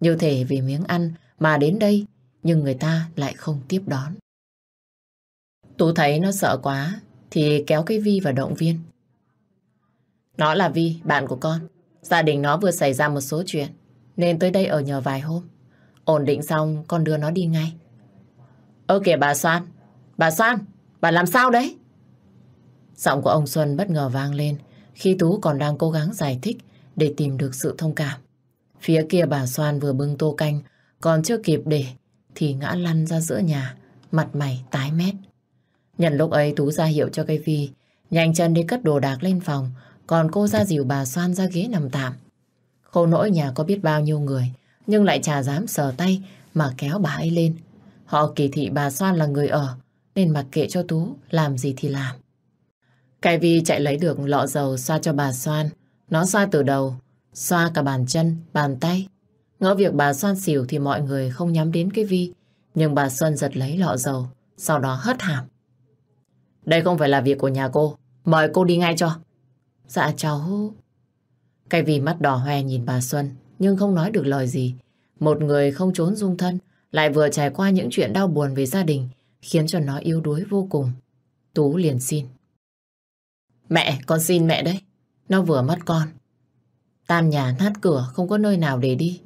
Như thể vì miếng ăn mà đến đây, nhưng người ta lại không tiếp đón. Tú thấy nó sợ quá, thì kéo cái Vi vào động viên. Nó là Vi, bạn của con. Gia đình nó vừa xảy ra một số chuyện, nên tới đây ở nhờ vài hôm. Ổn định xong, con đưa nó đi ngay. Ơ kìa bà Soan, bà Soan, bà làm sao đấy? Giọng của ông Xuân bất ngờ vang lên khi Tú còn đang cố gắng giải thích để tìm được sự thông cảm. Phía kia bà Soan vừa bưng tô canh, còn chưa kịp để thì ngã lăn ra giữa nhà, mặt mày tái mét. Nhận lúc ấy Tú ra hiệu cho cây Vi, nhanh chân đi cất đồ đạc lên phòng, còn cô ra dìu bà xoan ra ghế nằm tạm. Khổ nỗi nhà có biết bao nhiêu người, nhưng lại chả dám sờ tay mà kéo bà ấy lên. Họ kỳ thị bà xoan là người ở, nên mặc kệ cho Tú làm gì thì làm. Cái Vi chạy lấy được lọ dầu xoa cho bà xoan Nó xoa từ đầu, xoa cả bàn chân, bàn tay. Ngỡ việc bà xoan xỉu thì mọi người không nhắm đến cái Vi. Nhưng bà Xuân giật lấy lọ dầu, sau đó hất hàm. Đây không phải là việc của nhà cô, mời cô đi ngay cho. Dạ cháu... Cái vì mắt đỏ hoe nhìn bà Xuân, nhưng không nói được lời gì. Một người không trốn dung thân, lại vừa trải qua những chuyện đau buồn về gia đình, khiến cho nó yếu đuối vô cùng. Tú liền xin. Mẹ, con xin mẹ đấy. Nó vừa mất con. tam nhà nát cửa, không có nơi nào để đi.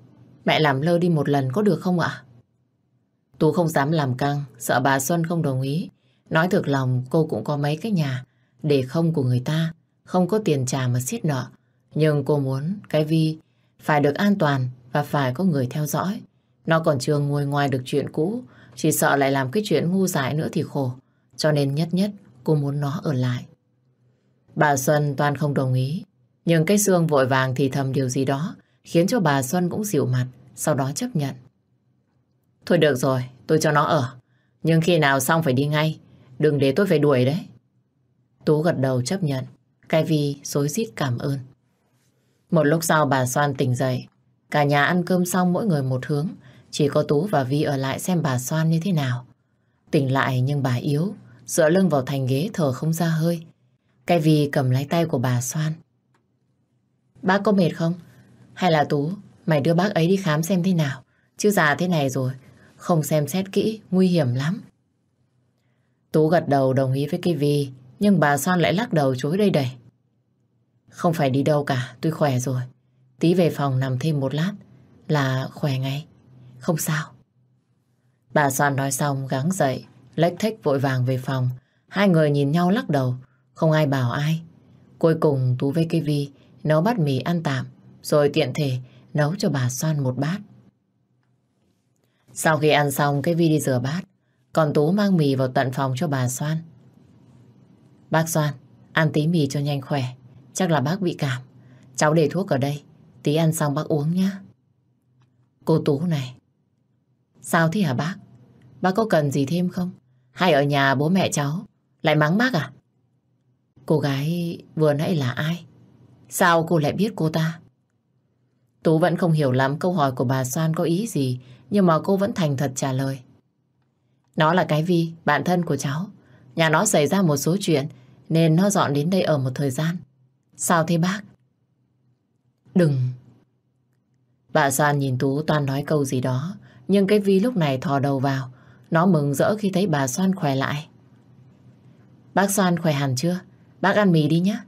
Mẹ làm lơ đi một lần có được không ạ? Tú không dám làm căng, sợ bà Xuân không đồng ý. Nói thực lòng cô cũng có mấy cái nhà để không của người ta, không có tiền trả mà xiết nợ. Nhưng cô muốn cái Vi phải được an toàn và phải có người theo dõi. Nó còn chưa ngồi ngoài được chuyện cũ, chỉ sợ lại làm cái chuyện ngu dại nữa thì khổ. Cho nên nhất nhất cô muốn nó ở lại. Bà Xuân toàn không đồng ý. Nhưng cái xương vội vàng thì thầm điều gì đó khiến cho bà Xuân cũng dịu mặt, sau đó chấp nhận. Thôi được rồi, tôi cho nó ở. Nhưng khi nào xong phải đi ngay, đừng để tôi phải đuổi đấy. Tú gật đầu chấp nhận, cái vì xối xít cảm ơn. Một lúc sau bà Soan tỉnh dậy, cả nhà ăn cơm xong mỗi người một hướng, chỉ có Tú và Vi ở lại xem bà Soan như thế nào. Tỉnh lại nhưng bà yếu, dựa lưng vào thành ghế thở không ra hơi. Cái vì cầm lấy tay của bà Soan. Bác có mệt không? Hay là Tú, mày đưa bác ấy đi khám xem thế nào. Chứ già thế này rồi, không xem xét kỹ, nguy hiểm lắm. Tú gật đầu đồng ý với cái Vi, nhưng bà Son lại lắc đầu chối đây đầy. Không phải đi đâu cả, tôi khỏe rồi. Tí về phòng nằm thêm một lát là khỏe ngay. Không sao. Bà Son nói xong gắng dậy, lách thách vội vàng về phòng. Hai người nhìn nhau lắc đầu, không ai bảo ai. Cuối cùng Tú với cây Vi nấu bát mì ăn tạm, rồi tiện thể nấu cho bà Son một bát. Sau khi ăn xong, cái Vi đi rửa bát, còn Tú mang mì vào tận phòng cho bà Soan. Bác Soan, ăn tí mì cho nhanh khỏe. Chắc là bác bị cảm. Cháu để thuốc ở đây. Tí ăn xong bác uống nhé. Cô Tú này. Sao thế hả bác? Bác có cần gì thêm không? Hay ở nhà bố mẹ cháu lại mắng bác à? Cô gái vừa nãy là ai? Sao cô lại biết cô ta? Tú vẫn không hiểu lắm câu hỏi của bà Soan có ý gì, nhưng mà cô vẫn thành thật trả lời. Nó là cái Vi, bạn thân của cháu. Nhà nó xảy ra một số chuyện, nên nó dọn đến đây ở một thời gian. Sao thế bác? Đừng. Bà Soan nhìn Tú toàn nói câu gì đó, nhưng cái Vi lúc này thò đầu vào. Nó mừng rỡ khi thấy bà Soan khỏe lại. Bác Soan khỏe hẳn chưa? Bác ăn mì đi nhé.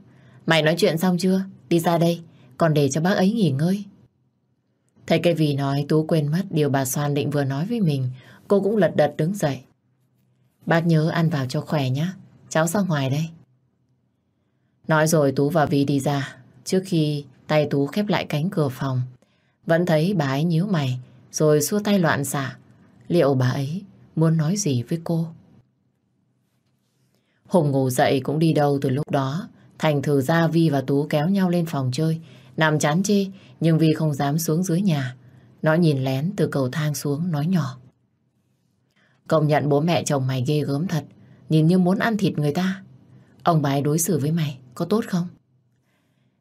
Mày nói chuyện xong chưa? Đi ra đây, còn để cho bác ấy nghỉ ngơi. Thấy cái vì nói Tú quên mất điều bà Soan định vừa nói với mình. Cô cũng lật đật đứng dậy. Bác nhớ ăn vào cho khỏe nhé. Cháu ra ngoài đây. Nói rồi Tú và Vi đi ra. Trước khi tay Tú khép lại cánh cửa phòng. Vẫn thấy bà ấy nhíu mày rồi xua tay loạn xạ. Liệu bà ấy muốn nói gì với cô? Hùng ngủ dậy cũng đi đâu từ lúc đó. Thành thử ra Vi và Tú kéo nhau lên phòng chơi. Nằm chán chê, nhưng Vi không dám xuống dưới nhà. Nó nhìn lén từ cầu thang xuống, nói nhỏ. Công nhận bố mẹ chồng mày ghê gớm thật. Nhìn như muốn ăn thịt người ta. Ông bà ấy đối xử với mày có tốt không?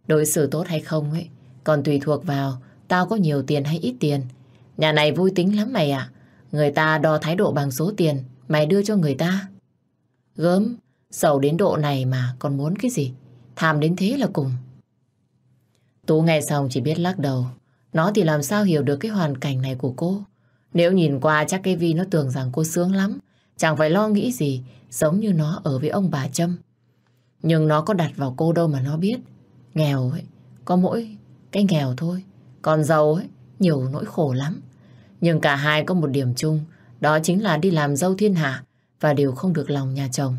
Đối xử tốt hay không ấy, còn tùy thuộc vào tao có nhiều tiền hay ít tiền. Nhà này vui tính lắm mày ạ. Người ta đo thái độ bằng số tiền mày đưa cho người ta. Gớm, sầu đến độ này mà còn muốn cái gì? Tham đến thế là cùng. Tú nghe xong chỉ biết lắc đầu. Nó thì làm sao hiểu được cái hoàn cảnh này của cô. Nếu nhìn qua chắc cái Vi nó tưởng rằng cô sướng lắm. Chẳng phải lo nghĩ gì, giống như nó ở với ông bà Trâm. Nhưng nó có đặt vào cô đâu mà nó biết. Nghèo ấy, có mỗi cái nghèo thôi. Còn giàu ấy, nhiều nỗi khổ lắm. Nhưng cả hai có một điểm chung, đó chính là đi làm dâu thiên hạ và đều không được lòng nhà chồng.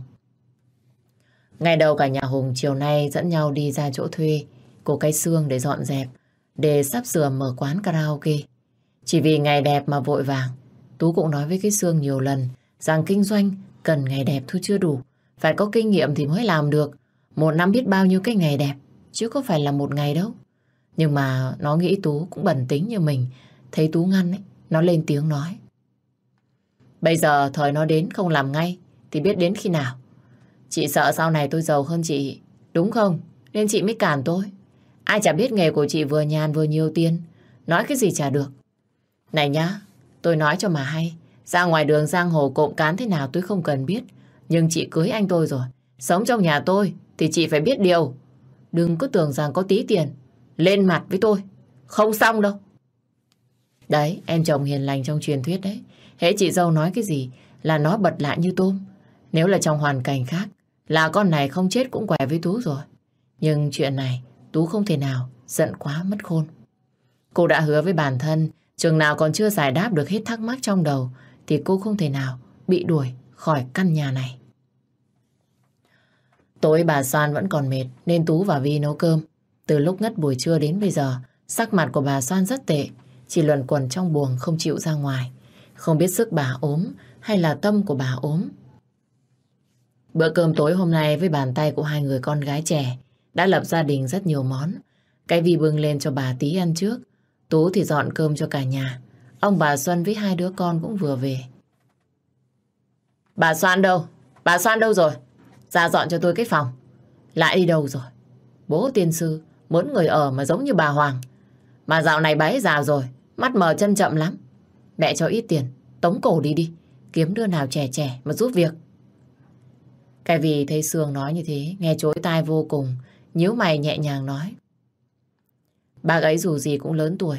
Ngày đầu cả nhà Hùng chiều nay dẫn nhau đi ra chỗ thuê của cái xương để dọn dẹp, để sắp sửa mở quán karaoke. Chỉ vì ngày đẹp mà vội vàng, Tú cũng nói với cái xương nhiều lần rằng kinh doanh cần ngày đẹp thôi chưa đủ. Phải có kinh nghiệm thì mới làm được. Một năm biết bao nhiêu cái ngày đẹp, chứ có phải là một ngày đâu. Nhưng mà nó nghĩ Tú cũng bẩn tính như mình. Thấy Tú ngăn ấy, nó lên tiếng nói. Bây giờ thời nó đến không làm ngay thì biết đến khi nào. Chị sợ sau này tôi giàu hơn chị, đúng không? Nên chị mới cản tôi. Ai chả biết nghề của chị vừa nhàn vừa nhiều tiền. Nói cái gì chả được. Này nhá, tôi nói cho mà hay. Ra ngoài đường giang hồ cộm cán thế nào tôi không cần biết. Nhưng chị cưới anh tôi rồi. Sống trong nhà tôi thì chị phải biết điều. Đừng cứ tưởng rằng có tí tiền. Lên mặt với tôi. Không xong đâu. Đấy, em chồng hiền lành trong truyền thuyết đấy. Hễ chị dâu nói cái gì là nó bật lại như tôm. Nếu là trong hoàn cảnh khác, là con này không chết cũng quẻ với Tú rồi. Nhưng chuyện này, Tú không thể nào giận quá mất khôn. Cô đã hứa với bản thân, chừng nào còn chưa giải đáp được hết thắc mắc trong đầu, thì cô không thể nào bị đuổi khỏi căn nhà này. Tối bà Soan vẫn còn mệt, nên Tú và Vi nấu cơm. Từ lúc ngất buổi trưa đến bây giờ, sắc mặt của bà Soan rất tệ, chỉ luẩn quẩn trong buồng không chịu ra ngoài. Không biết sức bà ốm hay là tâm của bà ốm. Bữa cơm tối hôm nay với bàn tay của hai người con gái trẻ đã lập gia đình rất nhiều món. Cái Vi bưng lên cho bà tí ăn trước. Tú thì dọn cơm cho cả nhà. Ông bà Xuân với hai đứa con cũng vừa về. Bà Soan đâu? Bà Soan đâu rồi? Ra dọn cho tôi cái phòng. Lại đi đâu rồi? Bố tiên sư muốn người ở mà giống như bà Hoàng. Mà dạo này bà ấy già rồi, mắt mờ chân chậm lắm. Mẹ cho ít tiền, tống cổ đi đi. Kiếm đứa nào trẻ trẻ mà giúp việc. Cái vì thấy Sương nói như thế, nghe chối tai vô cùng, nhíu mày nhẹ nhàng nói. Bác ấy dù gì cũng lớn tuổi,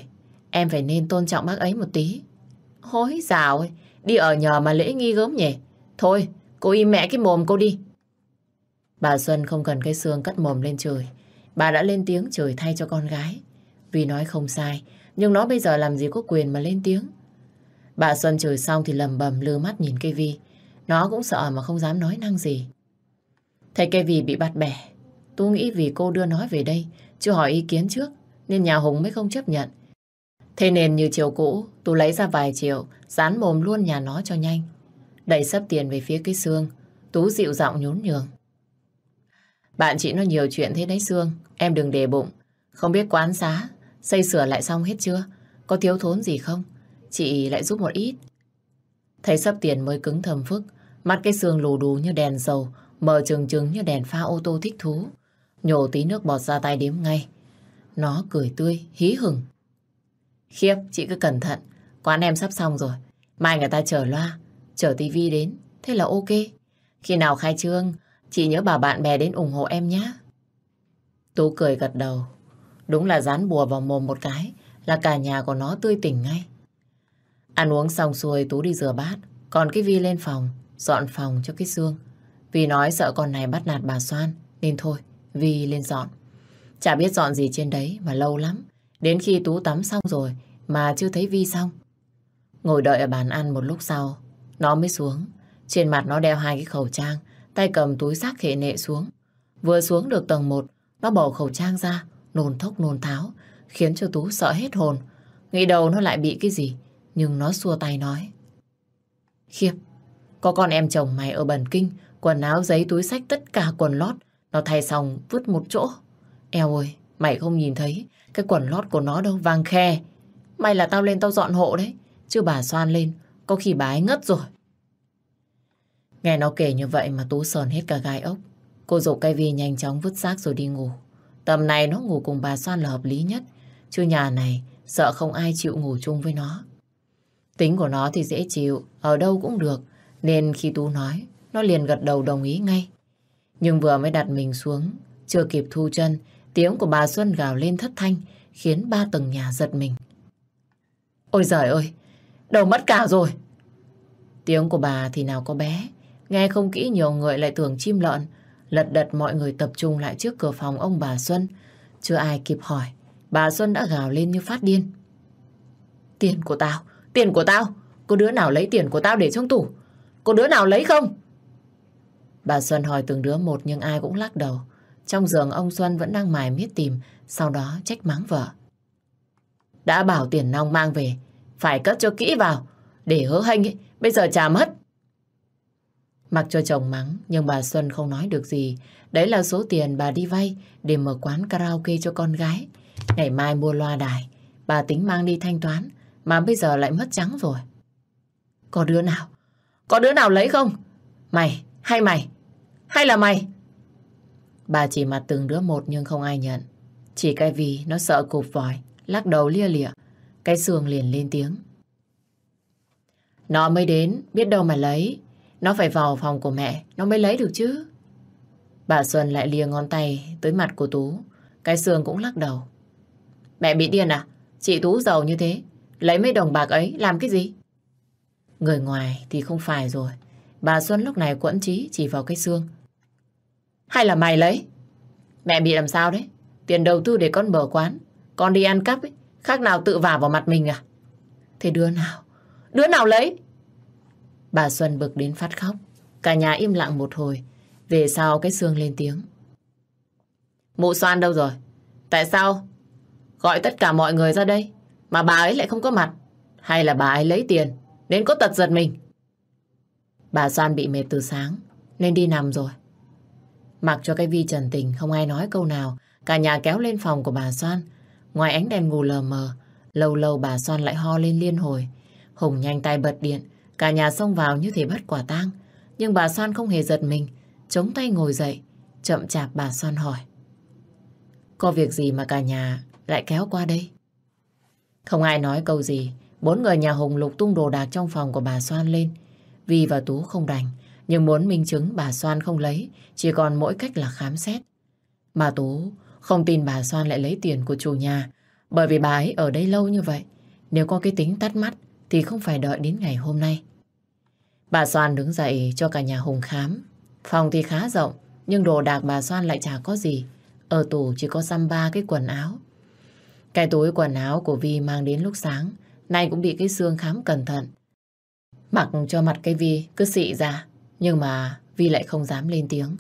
em phải nên tôn trọng bác ấy một tí. Hối dào ơi, đi ở nhờ mà lễ nghi gớm nhỉ. Thôi, cô im mẹ cái mồm cô đi. Bà Xuân không cần cái xương cắt mồm lên trời. Bà đã lên tiếng chửi thay cho con gái. Vì nói không sai, nhưng nó bây giờ làm gì có quyền mà lên tiếng. Bà Xuân chửi xong thì lầm bầm lư mắt nhìn cây vi. Nó cũng sợ mà không dám nói năng gì. Thấy cây vi bị bắt bẻ. Tôi nghĩ vì cô đưa nói về đây, chưa hỏi ý kiến trước, nên nhà Hùng mới không chấp nhận. Thế nên như chiều cũ, tôi lấy ra vài triệu, dán mồm luôn nhà nó cho nhanh. Đẩy sấp tiền về phía cái xương, Tú dịu giọng nhún nhường. Bạn chị nó nhiều chuyện thế đấy Sương, em đừng đề bụng. Không biết quán xá, xây sửa lại xong hết chưa? Có thiếu thốn gì không? Chị lại giúp một ít. Thấy sắp tiền mới cứng thầm phức, mắt cái xương lù đù như đèn dầu, mở trừng trừng như đèn pha ô tô thích thú. Nhổ tí nước bọt ra tay đếm ngay. Nó cười tươi, hí hửng. Khiếp, chị cứ cẩn thận. Quán em sắp xong rồi. Mai người ta chờ loa, chờ tivi đến. Thế là ok. Khi nào khai trương, chị nhớ bảo bạn bè đến ủng hộ em nhé. Tú cười gật đầu. Đúng là dán bùa vào mồm một cái là cả nhà của nó tươi tỉnh ngay. Ăn uống xong xuôi Tú đi rửa bát, còn cái Vi lên phòng, dọn phòng cho cái xương. Vì nói sợ con này bắt nạt bà Soan, nên thôi, Vi lên dọn. Chả biết dọn gì trên đấy mà lâu lắm. Đến khi Tú tắm xong rồi mà chưa thấy Vi xong. Ngồi đợi ở bàn ăn một lúc sau, nó mới xuống. Trên mặt nó đeo hai cái khẩu trang, tay cầm túi xác khệ nệ xuống. Vừa xuống được tầng 1, nó bỏ khẩu trang ra, nôn thốc nôn tháo, khiến cho Tú sợ hết hồn. Nghĩ đầu nó lại bị cái gì, nhưng nó xua tay nói. Khiếp, có con em chồng mày ở Bần Kinh, quần áo giấy túi sách tất cả quần lót, nó thay xong vứt một chỗ. Eo ơi, mày không nhìn thấy cái quần lót của nó đâu, vàng khe. May là tao lên tao dọn hộ đấy, chứ bà xoan lên, có khi bà ấy ngất rồi. Nghe nó kể như vậy mà Tú sờn hết cả gai ốc. Cô dục cây vi nhanh chóng vứt xác rồi đi ngủ. Tầm này nó ngủ cùng bà Soan là hợp lý nhất. Chứ nhà này sợ không ai chịu ngủ chung với nó. Tính của nó thì dễ chịu, ở đâu cũng được. Nên khi Tú nói, nó liền gật đầu đồng ý ngay. Nhưng vừa mới đặt mình xuống, chưa kịp thu chân, tiếng của bà Xuân gào lên thất thanh, khiến ba tầng nhà giật mình. Ôi giời ơi, đầu mất cả rồi. Tiếng của bà thì nào có bé, nghe không kỹ nhiều người lại tưởng chim lợn, lật đật mọi người tập trung lại trước cửa phòng ông bà Xuân. Chưa ai kịp hỏi, bà Xuân đã gào lên như phát điên. Tiền của tao, tiền của tao, có đứa nào lấy tiền của tao để trong tủ? Có đứa nào lấy không? Bà Xuân hỏi từng đứa một nhưng ai cũng lắc đầu. Trong giường ông Xuân vẫn đang mài miết tìm, sau đó trách mắng vợ. Đã bảo tiền nong mang về, phải cất cho kỹ vào, để hứa hênh ấy, bây giờ trả mất. Mặc cho chồng mắng, nhưng bà Xuân không nói được gì. Đấy là số tiền bà đi vay để mở quán karaoke cho con gái. Ngày mai mua loa đài, bà tính mang đi thanh toán, mà bây giờ lại mất trắng rồi. Có đứa nào? Có đứa nào lấy không? Mày, hay mày? Hay là mày? Bà chỉ mặt từng đứa một nhưng không ai nhận. Chỉ cái vì nó sợ cục vòi, lắc đầu lia lịa. Cái xương liền lên tiếng. Nó mới đến, biết đâu mà lấy. Nó phải vào phòng của mẹ, nó mới lấy được chứ. Bà Xuân lại lìa ngón tay tới mặt của Tú. Cái xương cũng lắc đầu. Mẹ bị điên à? Chị Tú giàu như thế. Lấy mấy đồng bạc ấy làm cái gì? Người ngoài thì không phải rồi. Bà Xuân lúc này quẫn trí chỉ vào cái xương. Hay là mày lấy? Mẹ bị làm sao đấy? Tiền đầu tư để con mở quán. Con đi ăn cắp ấy. Khác nào tự vả vào mặt mình à? Thế đứa nào? Đứa nào lấy? Bà Xuân bực đến phát khóc. Cả nhà im lặng một hồi. Về sau cái xương lên tiếng. Mụ xoan đâu rồi? Tại sao? Gọi tất cả mọi người ra đây. Mà bà ấy lại không có mặt. Hay là bà ấy lấy tiền. Đến có tật giật mình. Bà Xoan bị mệt từ sáng. Nên đi nằm rồi. Mặc cho cái vi trần tình, không ai nói câu nào. Cả nhà kéo lên phòng của bà Xoan. Ngoài ánh đèn ngủ lờ mờ. Lâu lâu bà Xoan lại ho lên liên hồi. Hùng nhanh tay bật điện. Cả nhà xông vào như thể bắt quả tang. Nhưng bà Xoan không hề giật mình. Chống tay ngồi dậy. Chậm chạp bà Xoan hỏi. Có việc gì mà cả nhà lại kéo qua đây? Không ai nói câu gì. Bốn người nhà Hùng lục tung đồ đạc trong phòng của bà Xoan lên. Vi và Tú không đành. Nhưng muốn minh chứng bà Soan không lấy. Chỉ còn mỗi cách là khám xét. Mà Tú không tin bà Soan lại lấy tiền của chủ nhà. Bởi vì bà ấy ở đây lâu như vậy. Nếu có cái tính tắt mắt thì không phải đợi đến ngày hôm nay. Bà Soan đứng dậy cho cả nhà Hùng khám. Phòng thì khá rộng, nhưng đồ đạc bà Soan lại chả có gì. Ở tủ chỉ có xăm ba cái quần áo. Cái túi quần áo của Vi mang đến lúc sáng, nay cũng bị cái xương khám cẩn thận. Mặc cho mặt cái Vi cứ xị ra, nhưng mà Vi lại không dám lên tiếng.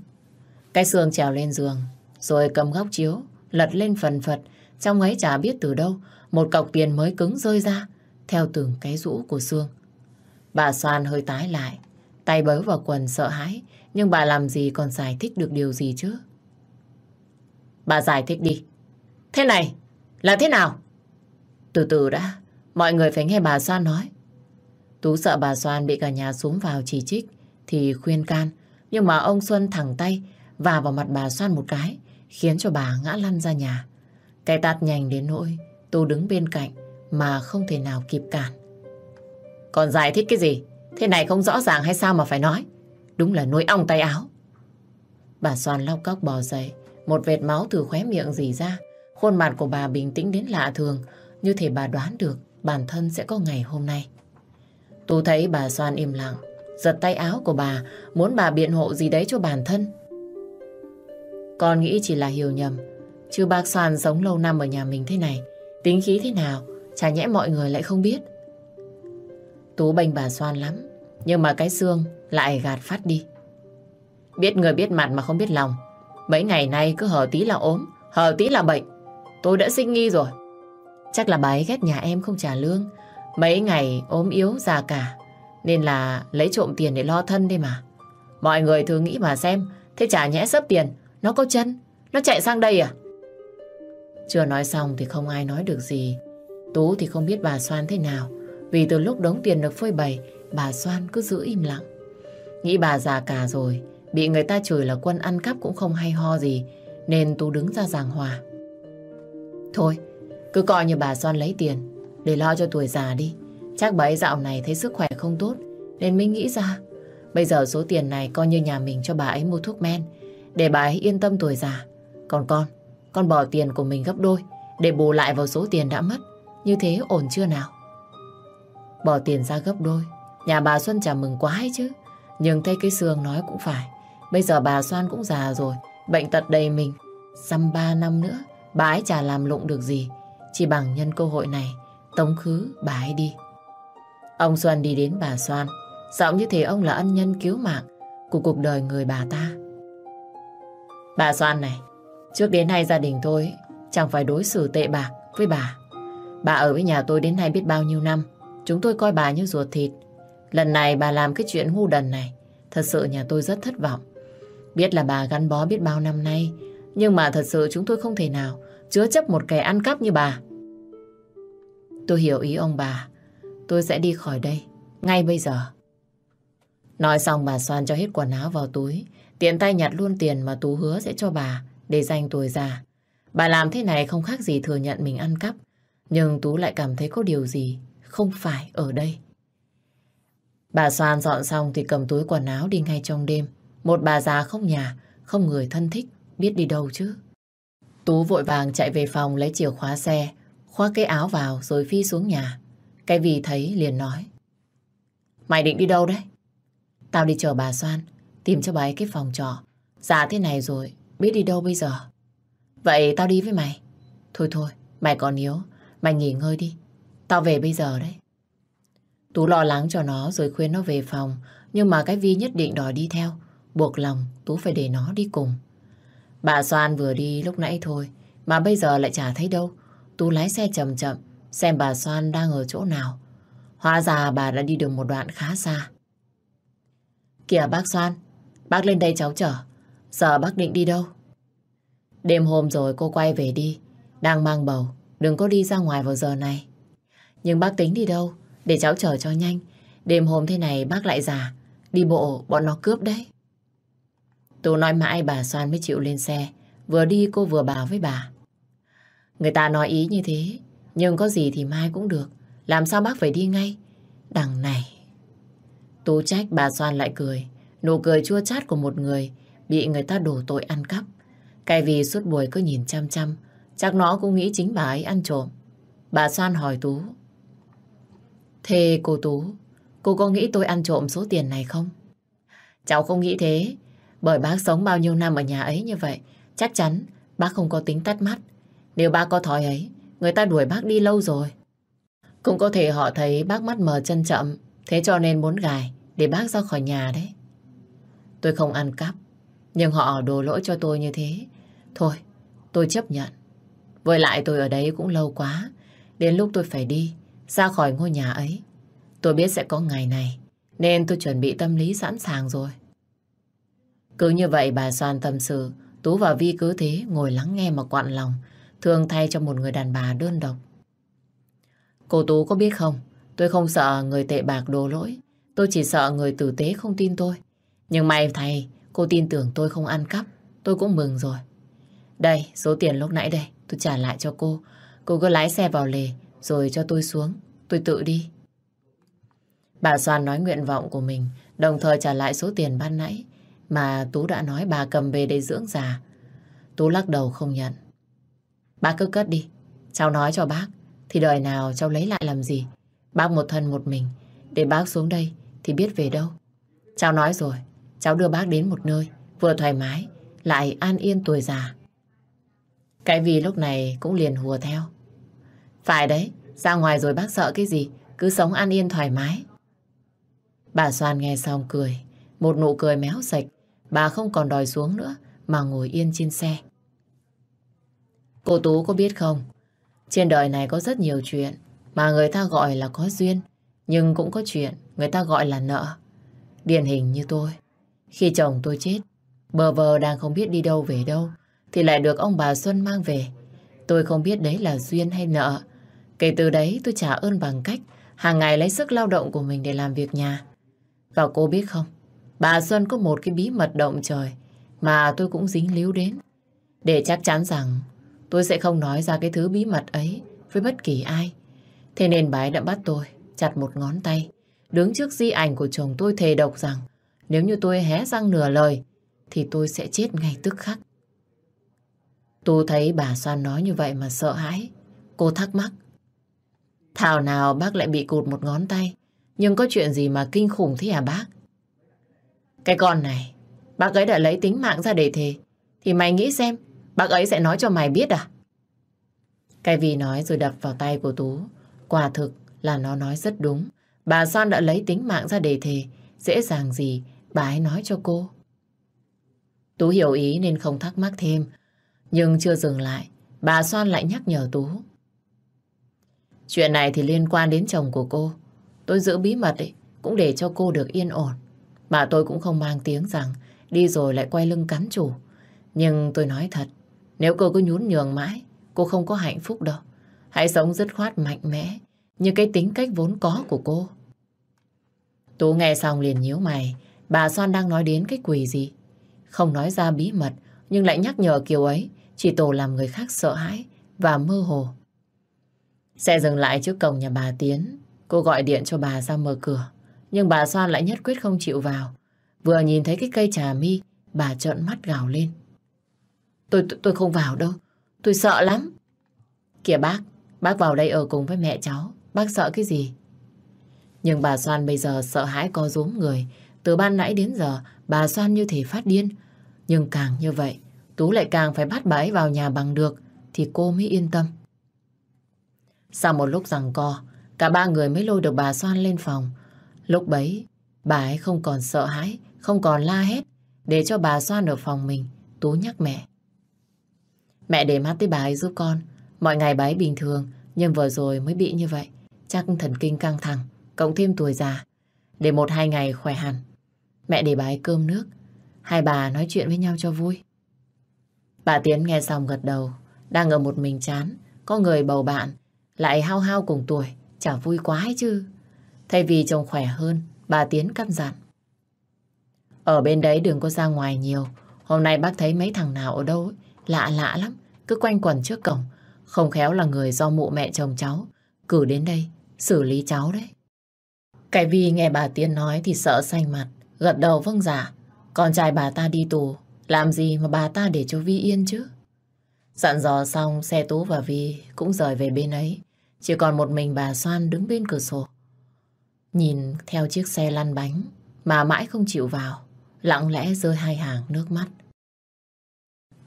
Cái xương trèo lên giường, rồi cầm góc chiếu, lật lên phần phật, trong ấy chả biết từ đâu, một cọc tiền mới cứng rơi ra, theo từng cái rũ của xương. Bà Soan hơi tái lại, tay bớ vào quần sợ hãi, nhưng bà làm gì còn giải thích được điều gì chứ? Bà giải thích đi. Thế này, là thế nào? Từ từ đã, mọi người phải nghe bà Soan nói. Tú sợ bà Soan bị cả nhà xuống vào chỉ trích, thì khuyên can. Nhưng mà ông Xuân thẳng tay và vào mặt bà Soan một cái, khiến cho bà ngã lăn ra nhà. Cái tát nhanh đến nỗi, Tú đứng bên cạnh mà không thể nào kịp cản. Còn giải thích cái gì? Thế này không rõ ràng hay sao mà phải nói? Đúng là nuôi ong tay áo. Bà Soan lau cóc bò dậy, một vệt máu từ khóe miệng dì ra. Khuôn mặt của bà bình tĩnh đến lạ thường, như thể bà đoán được bản thân sẽ có ngày hôm nay. Tú thấy bà Soan im lặng, giật tay áo của bà, muốn bà biện hộ gì đấy cho bản thân. Con nghĩ chỉ là hiểu nhầm, chứ bác Soan sống lâu năm ở nhà mình thế này, tính khí thế nào, chả nhẽ mọi người lại không biết. Tú bênh bà Soan lắm, nhưng mà cái xương lại gạt phát đi. Biết người biết mặt mà không biết lòng. Mấy ngày nay cứ hở tí là ốm, hở tí là bệnh. Tôi đã sinh nghi rồi. Chắc là bà ấy ghét nhà em không trả lương. Mấy ngày ốm yếu già cả. Nên là lấy trộm tiền để lo thân đi mà. Mọi người thường nghĩ mà xem. Thế chả nhẽ sấp tiền. Nó có chân. Nó chạy sang đây à? Chưa nói xong thì không ai nói được gì. Tú thì không biết bà Soan thế nào. Vì từ lúc đống tiền được phơi bày, bà Soan cứ giữ im lặng. Nghĩ bà già cả rồi, bị người ta chửi là quân ăn cắp cũng không hay ho gì, nên Tú đứng ra giảng hòa. Thôi, cứ coi như bà Soan lấy tiền để lo cho tuổi già đi. Chắc bà ấy dạo này thấy sức khỏe không tốt nên mới nghĩ ra bây giờ số tiền này coi như nhà mình cho bà ấy mua thuốc men để bà ấy yên tâm tuổi già. Còn con, con bỏ tiền của mình gấp đôi để bù lại vào số tiền đã mất. Như thế ổn chưa nào? Bỏ tiền ra gấp đôi Nhà bà Xuân chả mừng quá ấy chứ Nhưng thấy cái xương nói cũng phải Bây giờ bà xoan cũng già rồi Bệnh tật đầy mình Xăm ba năm nữa Bà ấy chả làm lụng được gì Chỉ bằng nhân cơ hội này Tống khứ bà ấy đi Ông Xuân đi đến bà Soan Giọng như thế ông là ân nhân cứu mạng Của cuộc đời người bà ta. Bà Soan này, Trước đến nay gia đình tôi Chẳng phải đối xử tệ bạc với bà. Bà ở với nhà tôi đến nay biết bao nhiêu năm. Chúng tôi coi bà như ruột thịt. Lần này bà làm cái chuyện ngu đần này, Thật sự nhà tôi rất thất vọng. Biết là bà gắn bó biết bao năm nay, Nhưng mà thật sự chúng tôi không thể nào Chứa chấp một kẻ ăn cắp như bà. Tôi hiểu ý ông bà. Tôi sẽ đi khỏi đây Ngay bây giờ Nói xong bà xoan cho hết quần áo vào túi Tiện tay nhặt luôn tiền mà Tú hứa sẽ cho bà Để dành tuổi già Bà làm thế này không khác gì thừa nhận mình ăn cắp Nhưng Tú lại cảm thấy có điều gì Không phải ở đây Bà Soan dọn xong thì cầm túi quần áo đi ngay trong đêm. Một bà già không nhà, không người thân thích, biết đi đâu chứ. Tú vội vàng chạy về phòng lấy chìa khóa xe, khoác cái áo vào rồi phi xuống nhà. Cái vì thấy liền nói. Mày định đi đâu đấy? Tao đi chờ bà Soan, tìm cho bà ấy cái phòng trọ. Già thế này rồi, biết đi đâu bây giờ? Vậy tao đi với mày. Thôi thôi, mày còn yếu, mày nghỉ ngơi đi. Tao về bây giờ đấy. Tú lo lắng cho nó rồi khuyên nó về phòng. Nhưng mà cái Vi nhất định đòi đi theo. Buộc lòng Tú phải để nó đi cùng. Bà Soan vừa đi lúc nãy thôi. Mà bây giờ lại chả thấy đâu. Tú lái xe chậm chậm. Xem bà Soan đang ở chỗ nào. Hóa ra bà đã đi được một đoạn khá xa. Kìa bác Soan. Bác lên đây cháu chở. Giờ bác định đi đâu? Đêm hôm rồi cô quay về đi. Đang mang bầu. Đừng có đi ra ngoài vào giờ này. Nhưng bác tính đi đâu? Để cháu chờ cho nhanh. Đêm hôm thế này bác lại già. Đi bộ, bọn nó cướp đấy. Tú nói mãi bà Soan mới chịu lên xe. Vừa đi cô vừa bảo với bà. Người ta nói ý như thế. Nhưng có gì thì mai cũng được. Làm sao bác phải đi ngay? Đằng này. Tú trách bà Soan lại cười. Nụ cười chua chát của một người bị người ta đổ tội ăn cắp. Cái vì suốt buổi cứ nhìn chăm chăm. Chắc nó cũng nghĩ chính bà ấy ăn trộm. Bà Soan hỏi Tú. Thế cô Tú, cô có nghĩ tôi ăn trộm số tiền này không? Cháu không nghĩ thế, bởi bác sống bao nhiêu năm ở nhà ấy như vậy, chắc chắn bác không có tính tắt mắt. Nếu bác có thói ấy, người ta đuổi bác đi lâu rồi. Cũng có thể họ thấy bác mắt mờ chân chậm, thế cho nên muốn gài để bác ra khỏi nhà đấy. Tôi không ăn cắp, nhưng họ đổ lỗi cho tôi như thế. Thôi, tôi chấp nhận. Với lại tôi ở đấy cũng lâu quá, đến lúc tôi phải đi, ra khỏi ngôi nhà ấy. Tôi biết sẽ có ngày này, nên tôi chuẩn bị tâm lý sẵn sàng rồi. Cứ như vậy bà Soan tâm sự, Tú và Vi cứ thế ngồi lắng nghe mà quặn lòng, thương thay cho một người đàn bà đơn độc. Cô Tú có biết không, tôi không sợ người tệ bạc đồ lỗi, tôi chỉ sợ người tử tế không tin tôi. Nhưng may thầy, cô tin tưởng tôi không ăn cắp, tôi cũng mừng rồi. Đây, số tiền lúc nãy đây, tôi trả lại cho cô. Cô cứ lái xe vào lề, rồi cho tôi xuống, tôi tự đi. Bà Soan nói nguyện vọng của mình, đồng thời trả lại số tiền ban nãy mà Tú đã nói bà cầm về để dưỡng già. Tú lắc đầu không nhận. Bác cứ cất đi, cháu nói cho bác, thì đời nào cháu lấy lại làm gì. Bác một thân một mình, để bác xuống đây thì biết về đâu. Cháu nói rồi, cháu đưa bác đến một nơi, vừa thoải mái, lại an yên tuổi già. Cái vì lúc này cũng liền hùa theo. Phải đấy, ra ngoài rồi bác sợ cái gì, cứ sống an yên thoải mái. Bà Soan nghe xong cười, một nụ cười méo sạch, bà không còn đòi xuống nữa mà ngồi yên trên xe. Cô Tú có biết không, trên đời này có rất nhiều chuyện mà người ta gọi là có duyên, nhưng cũng có chuyện người ta gọi là nợ. Điển hình như tôi, khi chồng tôi chết, bờ vờ đang không biết đi đâu về đâu, thì lại được ông bà Xuân mang về. Tôi không biết đấy là duyên hay nợ, Kể từ đấy tôi trả ơn bằng cách hàng ngày lấy sức lao động của mình để làm việc nhà. Và cô biết không, bà Xuân có một cái bí mật động trời mà tôi cũng dính líu đến. Để chắc chắn rằng tôi sẽ không nói ra cái thứ bí mật ấy với bất kỳ ai. Thế nên bà ấy đã bắt tôi chặt một ngón tay, đứng trước di ảnh của chồng tôi thề độc rằng nếu như tôi hé răng nửa lời thì tôi sẽ chết ngay tức khắc. tôi thấy bà Soan nói như vậy mà sợ hãi. Cô thắc mắc. Thảo nào bác lại bị cụt một ngón tay, nhưng có chuyện gì mà kinh khủng thế à bác? Cái con này, bác ấy đã lấy tính mạng ra để thề, thì mày nghĩ xem, bác ấy sẽ nói cho mày biết à? Cái vì nói rồi đập vào tay của Tú. Quả thực là nó nói rất đúng. Bà Soan đã lấy tính mạng ra để thề, dễ dàng gì bà ấy nói cho cô. Tú hiểu ý nên không thắc mắc thêm. Nhưng chưa dừng lại, bà Soan lại nhắc nhở Tú. Chuyện này thì liên quan đến chồng của cô. Tôi giữ bí mật ấy, cũng để cho cô được yên ổn. Mà tôi cũng không mang tiếng rằng đi rồi lại quay lưng cắn chủ. Nhưng tôi nói thật, nếu cô cứ nhún nhường mãi, cô không có hạnh phúc đâu. Hãy sống dứt khoát mạnh mẽ, như cái tính cách vốn có của cô. Tú nghe xong liền nhíu mày, bà Soan đang nói đến cái quỷ gì. Không nói ra bí mật, nhưng lại nhắc nhở kiểu ấy, chỉ tổ làm người khác sợ hãi và mơ hồ. Xe dừng lại trước cổng nhà bà Tiến. Cô gọi điện cho bà ra mở cửa. Nhưng bà Soan lại nhất quyết không chịu vào. Vừa nhìn thấy cái cây trà mi, bà trợn mắt gào lên. Tôi, tôi, tôi không vào đâu. Tôi sợ lắm. Kìa bác, bác vào đây ở cùng với mẹ cháu. Bác sợ cái gì? Nhưng bà Soan bây giờ sợ hãi co rúm người. Từ ban nãy đến giờ, bà Soan như thể phát điên. Nhưng càng như vậy, Tú lại càng phải bắt bà ấy vào nhà bằng được, thì cô mới yên tâm. Sau một lúc rằng co, cả ba người mới lôi được bà Soan lên phòng. Lúc bấy, bà ấy không còn sợ hãi, không còn la hét, để cho bà Soan ở phòng mình, Tú nhắc mẹ. Mẹ để mắt tới bà ấy giúp con. Mọi ngày bà ấy bình thường, nhưng vừa rồi mới bị như vậy. Chắc thần kinh căng thẳng, cộng thêm tuổi già. Để một hai ngày khỏe hẳn. Mẹ để bà ấy cơm nước. Hai bà nói chuyện với nhau cho vui. Bà Tiến nghe xong gật đầu. Đang ở một mình chán. Có người bầu bạn. Lại hao hao cùng tuổi. Chả vui quá ấy chứ. Thay vì chồng khỏe hơn, bà Tiến căn dặn. Ở bên đấy đừng có ra ngoài nhiều. Hôm nay bác thấy mấy thằng nào ở đâu ấy, lạ lạ lắm. Cứ quanh quẩn trước cổng. Không khéo là người do mụ mẹ chồng cháu. Cử đến đây, xử lý cháu đấy. Cái vì nghe bà Tiên nói thì sợ xanh mặt. Gật đầu vâng giả. Con trai bà ta đi tù. Làm gì mà bà ta để cho Vi yên chứ? Dặn dò xong, xe Tú và Vi cũng rời về bên ấy. Chỉ còn một mình bà Soan đứng bên cửa sổ. Nhìn theo chiếc xe lăn bánh mà mãi không chịu vào. Lặng lẽ rơi hai hàng nước mắt.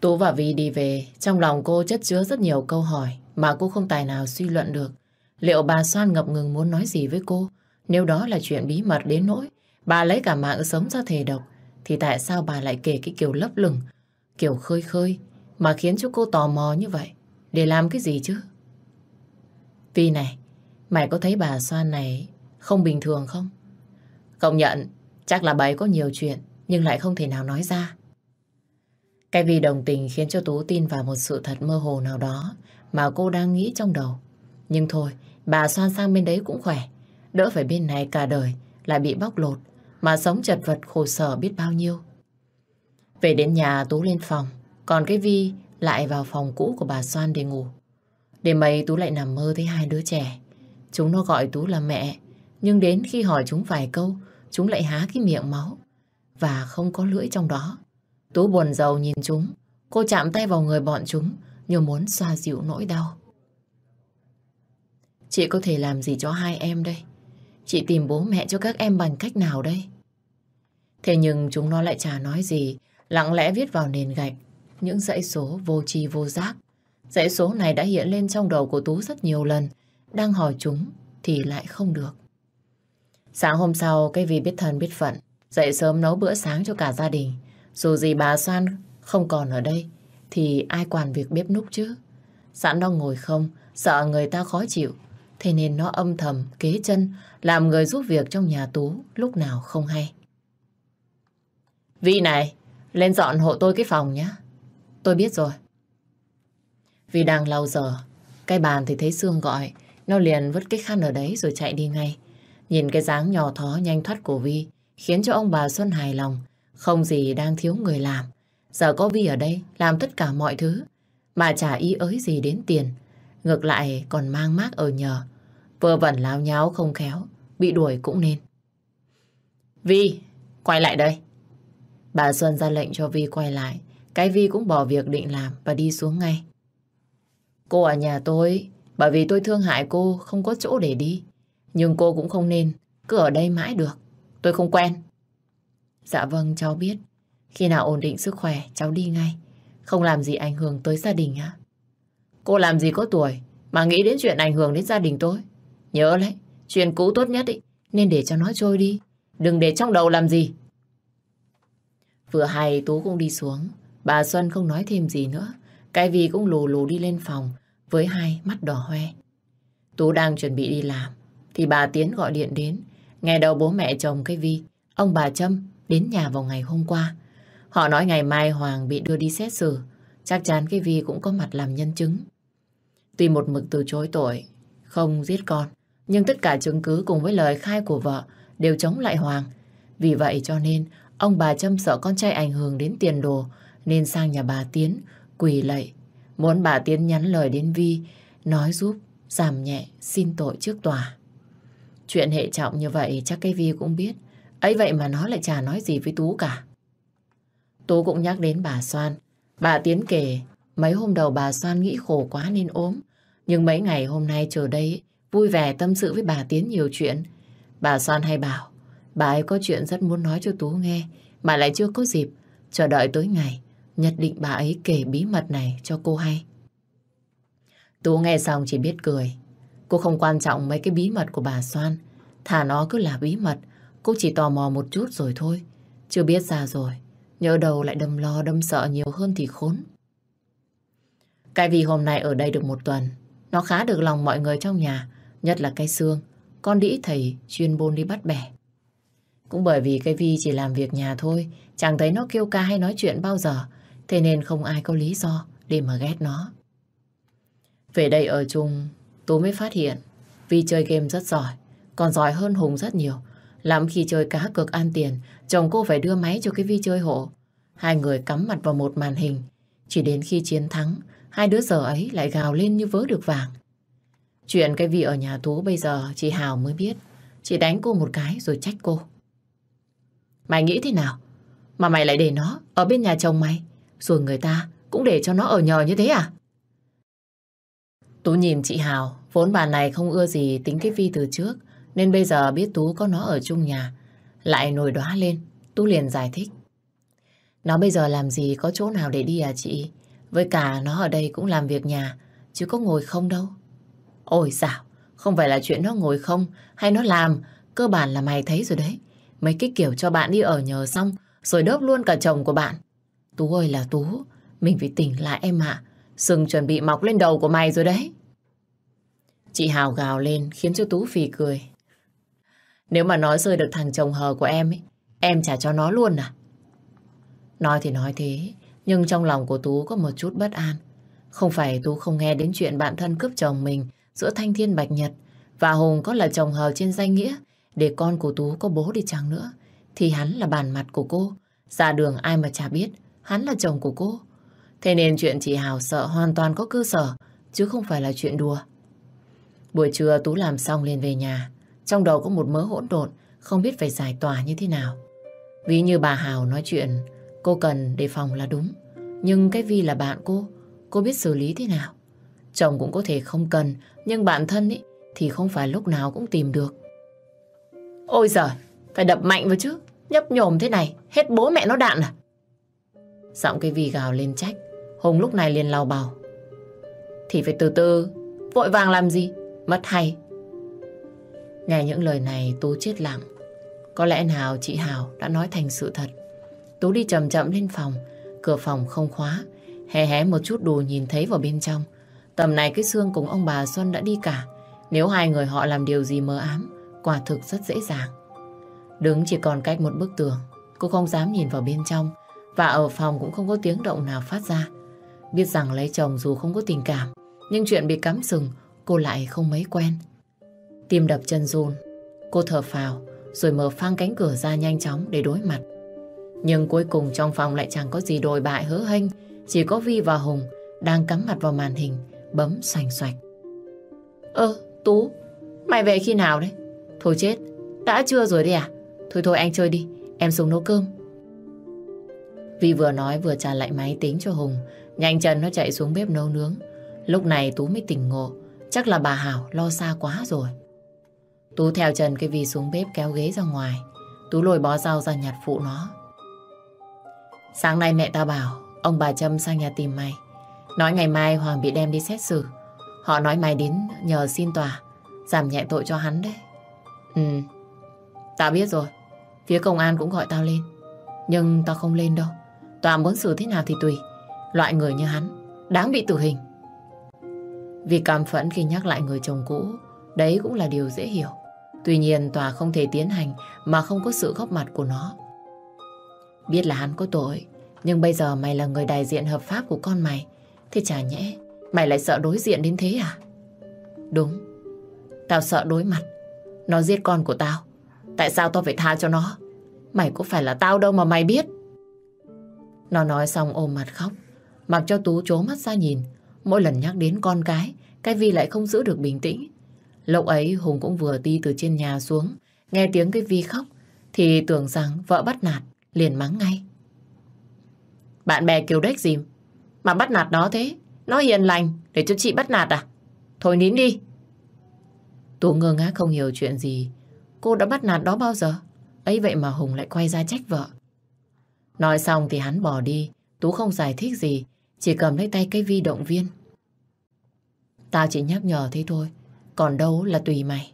Tú và Vi đi về, trong lòng cô chất chứa rất nhiều câu hỏi mà cô không tài nào suy luận được. Liệu bà Soan ngập ngừng muốn nói gì với cô? Nếu đó là chuyện bí mật đến nỗi, bà lấy cả mạng sống ra thề độc, thì tại sao bà lại kể cái kiểu lấp lửng, kiểu khơi khơi, mà khiến cho cô tò mò như vậy? Để làm cái gì chứ? Vi này, mày có thấy bà Soan này không bình thường không? Công nhận, chắc là bà ấy có nhiều chuyện, nhưng lại không thể nào nói ra. Cái vì đồng tình khiến cho Tú tin vào một sự thật mơ hồ nào đó mà cô đang nghĩ trong đầu. Nhưng thôi, bà xoan sang bên đấy cũng khỏe. Đỡ phải bên này cả đời lại bị bóc lột mà sống chật vật khổ sở biết bao nhiêu. Về đến nhà Tú lên phòng, còn cái Vi lại vào phòng cũ của bà Soan để ngủ. Đêm ấy Tú lại nằm mơ thấy hai đứa trẻ. Chúng nó gọi Tú là mẹ, nhưng đến khi hỏi chúng vài câu, chúng lại há cái miệng máu và không có lưỡi trong đó. Tú buồn giàu nhìn chúng, cô chạm tay vào người bọn chúng như muốn xoa dịu nỗi đau. Chị có thể làm gì cho hai em đây? Chị tìm bố mẹ cho các em bằng cách nào đây? Thế nhưng chúng nó lại chả nói gì, lặng lẽ viết vào nền gạch những dãy số vô tri vô giác. Dãy số này đã hiện lên trong đầu của Tú rất nhiều lần, đang hỏi chúng thì lại không được. Sáng hôm sau, cái vì biết thân biết phận, dậy sớm nấu bữa sáng cho cả gia đình. Dù gì bà Soan không còn ở đây, thì ai quản việc bếp núc chứ? Sẵn nó ngồi không, sợ người ta khó chịu, thế nên nó âm thầm, kế chân, làm người giúp việc trong nhà Tú lúc nào không hay. Vị này, lên dọn hộ tôi cái phòng nhé. Tôi biết rồi. Vì đang lau giờ, cái bàn thì thấy Sương gọi, nó liền vứt cái khăn ở đấy rồi chạy đi ngay. Nhìn cái dáng nhỏ thó nhanh thoát của Vi, khiến cho ông bà Xuân hài lòng. Không gì đang thiếu người làm. Giờ có Vi ở đây làm tất cả mọi thứ mà chả ý ới gì đến tiền. Ngược lại còn mang mác ở nhờ. Vừa vẩn láo nháo không khéo, bị đuổi cũng nên. Vi, quay lại đây. Bà Xuân ra lệnh cho Vi quay lại. Cái Vi cũng bỏ việc định làm và đi xuống ngay. Cô ở nhà tôi, bởi vì tôi thương hại cô không có chỗ để đi. Nhưng cô cũng không nên cứ ở đây mãi được. Tôi không quen. Dạ vâng, cháu biết. Khi nào ổn định sức khỏe, cháu đi ngay. Không làm gì ảnh hưởng tới gia đình á. Cô làm gì có tuổi mà nghĩ đến chuyện ảnh hưởng đến gia đình tôi. Nhớ lấy, chuyện cũ tốt nhất ý, nên để cho nó trôi đi. Đừng để trong đầu làm gì. Vừa hay Tú cũng đi xuống. Bà Xuân không nói thêm gì nữa. Cái vì cũng lù lù đi lên phòng với hai mắt đỏ hoe. Tú đang chuẩn bị đi làm thì bà Tiến gọi điện đến. nghe đầu bố mẹ chồng cái Vi, ông bà Trâm đến nhà vào ngày hôm qua. Họ nói ngày mai Hoàng bị đưa đi xét xử. Chắc chắn cái Vi cũng có mặt làm nhân chứng. Tuy một mực từ chối tội, không giết con, nhưng tất cả chứng cứ cùng với lời khai của vợ đều chống lại Hoàng. Vì vậy cho nên ông bà châm sợ con trai ảnh hưởng đến tiền đồ nên sang nhà bà Tiến quỳ lạy. Muốn bà Tiến nhắn lời đến Vi nói giúp giảm nhẹ xin tội trước tòa. Chuyện hệ trọng như vậy chắc cái Vi cũng biết ấy vậy mà nó lại chả nói gì với Tú cả. Tú cũng nhắc đến bà Soan. Bà Tiến kể, mấy hôm đầu bà Soan nghĩ khổ quá nên ốm. Nhưng mấy ngày hôm nay chờ đây, vui vẻ tâm sự với bà Tiến nhiều chuyện. Bà Soan hay bảo, bà ấy có chuyện rất muốn nói cho Tú nghe, mà lại chưa có dịp. Chờ đợi tới ngày, nhất định bà ấy kể bí mật này cho cô hay. Tú nghe xong chỉ biết cười. Cô không quan trọng mấy cái bí mật của bà Soan. Thà nó cứ là bí mật. Cô chỉ tò mò một chút rồi thôi. Chưa biết ra rồi. Nhớ đầu lại đâm lo đâm sợ nhiều hơn thì khốn. Cái vì hôm nay ở đây được một tuần. Nó khá được lòng mọi người trong nhà. Nhất là cái xương. Con đĩ thầy chuyên bôn đi bắt bẻ. Cũng bởi vì cái Vi chỉ làm việc nhà thôi. Chẳng thấy nó kêu ca hay nói chuyện bao giờ. Thế nên không ai có lý do để mà ghét nó. Về đây ở chung, Tú mới phát hiện Vi chơi game rất giỏi, còn giỏi hơn Hùng rất nhiều. Lắm khi chơi cá cược an tiền, chồng cô phải đưa máy cho cái Vi chơi hộ. Hai người cắm mặt vào một màn hình. Chỉ đến khi chiến thắng, hai đứa giờ ấy lại gào lên như vớ được vàng. Chuyện cái Vi ở nhà Tú bây giờ chị Hào mới biết. Chị đánh cô một cái rồi trách cô. Mày nghĩ thế nào? Mà mày lại để nó ở bên nhà chồng mày. Rồi người ta cũng để cho nó ở nhờ như thế à? Tú nhìn chị Hào, vốn bà này không ưa gì tính cái Vi từ trước, nên bây giờ biết Tú có nó ở chung nhà. Lại nổi đóa lên, Tú liền giải thích. Nó bây giờ làm gì có chỗ nào để đi à chị? Với cả nó ở đây cũng làm việc nhà, chứ có ngồi không đâu. Ôi dạo không phải là chuyện nó ngồi không hay nó làm, cơ bản là mày thấy rồi đấy. Mấy cái kiểu cho bạn đi ở nhờ xong, rồi đớp luôn cả chồng của bạn. Tú ơi là Tú, mình phải tỉnh lại em ạ. Sừng chuẩn bị mọc lên đầu của mày rồi đấy. Chị Hào gào lên khiến cho Tú phì cười. Nếu mà nói rơi được thằng chồng hờ của em ấy, em trả cho nó luôn à? Nói thì nói thế, nhưng trong lòng của Tú có một chút bất an. Không phải Tú không nghe đến chuyện bạn thân cướp chồng mình giữa Thanh Thiên Bạch Nhật và Hùng có là chồng hờ trên danh nghĩa để con của Tú có bố đi chăng nữa thì hắn là bàn mặt của cô. Ra đường ai mà chả biết hắn là chồng của cô. Thế nên chuyện chị Hào sợ hoàn toàn có cơ sở, chứ không phải là chuyện đùa. Buổi trưa Tú làm xong liền về nhà. Trong đầu có một mớ hỗn độn, không biết phải giải tỏa như thế nào. Ví như bà Hào nói chuyện, cô cần đề phòng là đúng. Nhưng cái Vi là bạn cô, cô biết xử lý thế nào. Chồng cũng có thể không cần, nhưng bạn thân ý, thì không phải lúc nào cũng tìm được. Ôi giời, phải đập mạnh vào chứ. Nhấp nhổm thế này, hết bố mẹ nó đạn à? Giọng cái Vi gào lên trách. Hùng lúc này liền lau bào. Thì phải từ từ, vội vàng làm gì? Mất hay. Nghe những lời này Tú chết lặng. Có lẽ nào chị Hào đã nói thành sự thật. Tú đi chậm chậm lên phòng, cửa phòng không khóa. Hé hé một chút đồ nhìn thấy vào bên trong. Tầm này cái xương cùng ông bà Xuân đã đi cả. Nếu hai người họ làm điều gì mơ ám, quả thực rất dễ dàng. Đứng chỉ còn cách một bức tường, cô không dám nhìn vào bên trong. Và ở phòng cũng không có tiếng động nào phát ra. Biết rằng lấy chồng dù không có tình cảm, nhưng chuyện bị cắm sừng cô lại không mấy quen. Tim đập chân run, cô thở phào, rồi mở phang cánh cửa ra nhanh chóng để đối mặt. Nhưng cuối cùng trong phòng lại chẳng có gì đồi bại hớ hênh, chỉ có Vi và Hùng đang cắm mặt vào màn hình, bấm xoành xoạch. Ơ, Tú, mày về khi nào đấy? Thôi chết, đã chưa rồi đi à? Thôi thôi anh chơi đi, em xuống nấu cơm. Vi vừa nói vừa trả lại máy tính cho Hùng, nhanh chân nó chạy xuống bếp nấu nướng. Lúc này Tú mới tỉnh ngộ, chắc là bà Hảo lo xa quá rồi. Tú theo Trần cái Vi xuống bếp kéo ghế ra ngoài. Tú lôi bó rau ra nhặt phụ nó. Sáng nay mẹ ta bảo ông bà Trâm sang nhà tìm mày. Nói ngày mai Hoàng bị đem đi xét xử. Họ nói mày đến nhờ xin tòa giảm nhẹ tội cho hắn đấy. Ừ, tao biết rồi. Phía công an cũng gọi tao lên. Nhưng tao không lên đâu. Tòa muốn xử thế nào thì tùy. Loại người như hắn, đáng bị tử hình. Vì cảm phẫn khi nhắc lại người chồng cũ, đấy cũng là điều dễ hiểu. Tuy nhiên tòa không thể tiến hành mà không có sự góp mặt của nó. Biết là hắn có tội, nhưng bây giờ mày là người đại diện hợp pháp của con mày. Thế chả nhẽ, mày lại sợ đối diện đến thế à? Đúng, tao sợ đối mặt. Nó giết con của tao. Tại sao tao phải tha cho nó? Mày có phải là tao đâu mà mày biết. Nó nói xong ôm mặt khóc. Mặc cho Tú chố mắt ra nhìn. Mỗi lần nhắc đến con cái, cái Vi lại không giữ được bình tĩnh. Lúc ấy Hùng cũng vừa đi từ trên nhà xuống, nghe tiếng cái Vi khóc, thì tưởng rằng vợ bắt nạt, liền mắng ngay. Bạn bè kiều đếch gì mà bắt nạt nó thế? Nó hiền lành để cho chị bắt nạt à? Thôi nín đi. Tú ngơ ngác không hiểu chuyện gì. Cô đã bắt nạt đó bao giờ? ấy vậy mà Hùng lại quay ra trách vợ. Nói xong thì hắn bỏ đi. Tú không giải thích gì, chỉ cầm lấy tay cái vi động viên. Tao chỉ nhắc nhở thế thôi, còn đâu là tùy mày.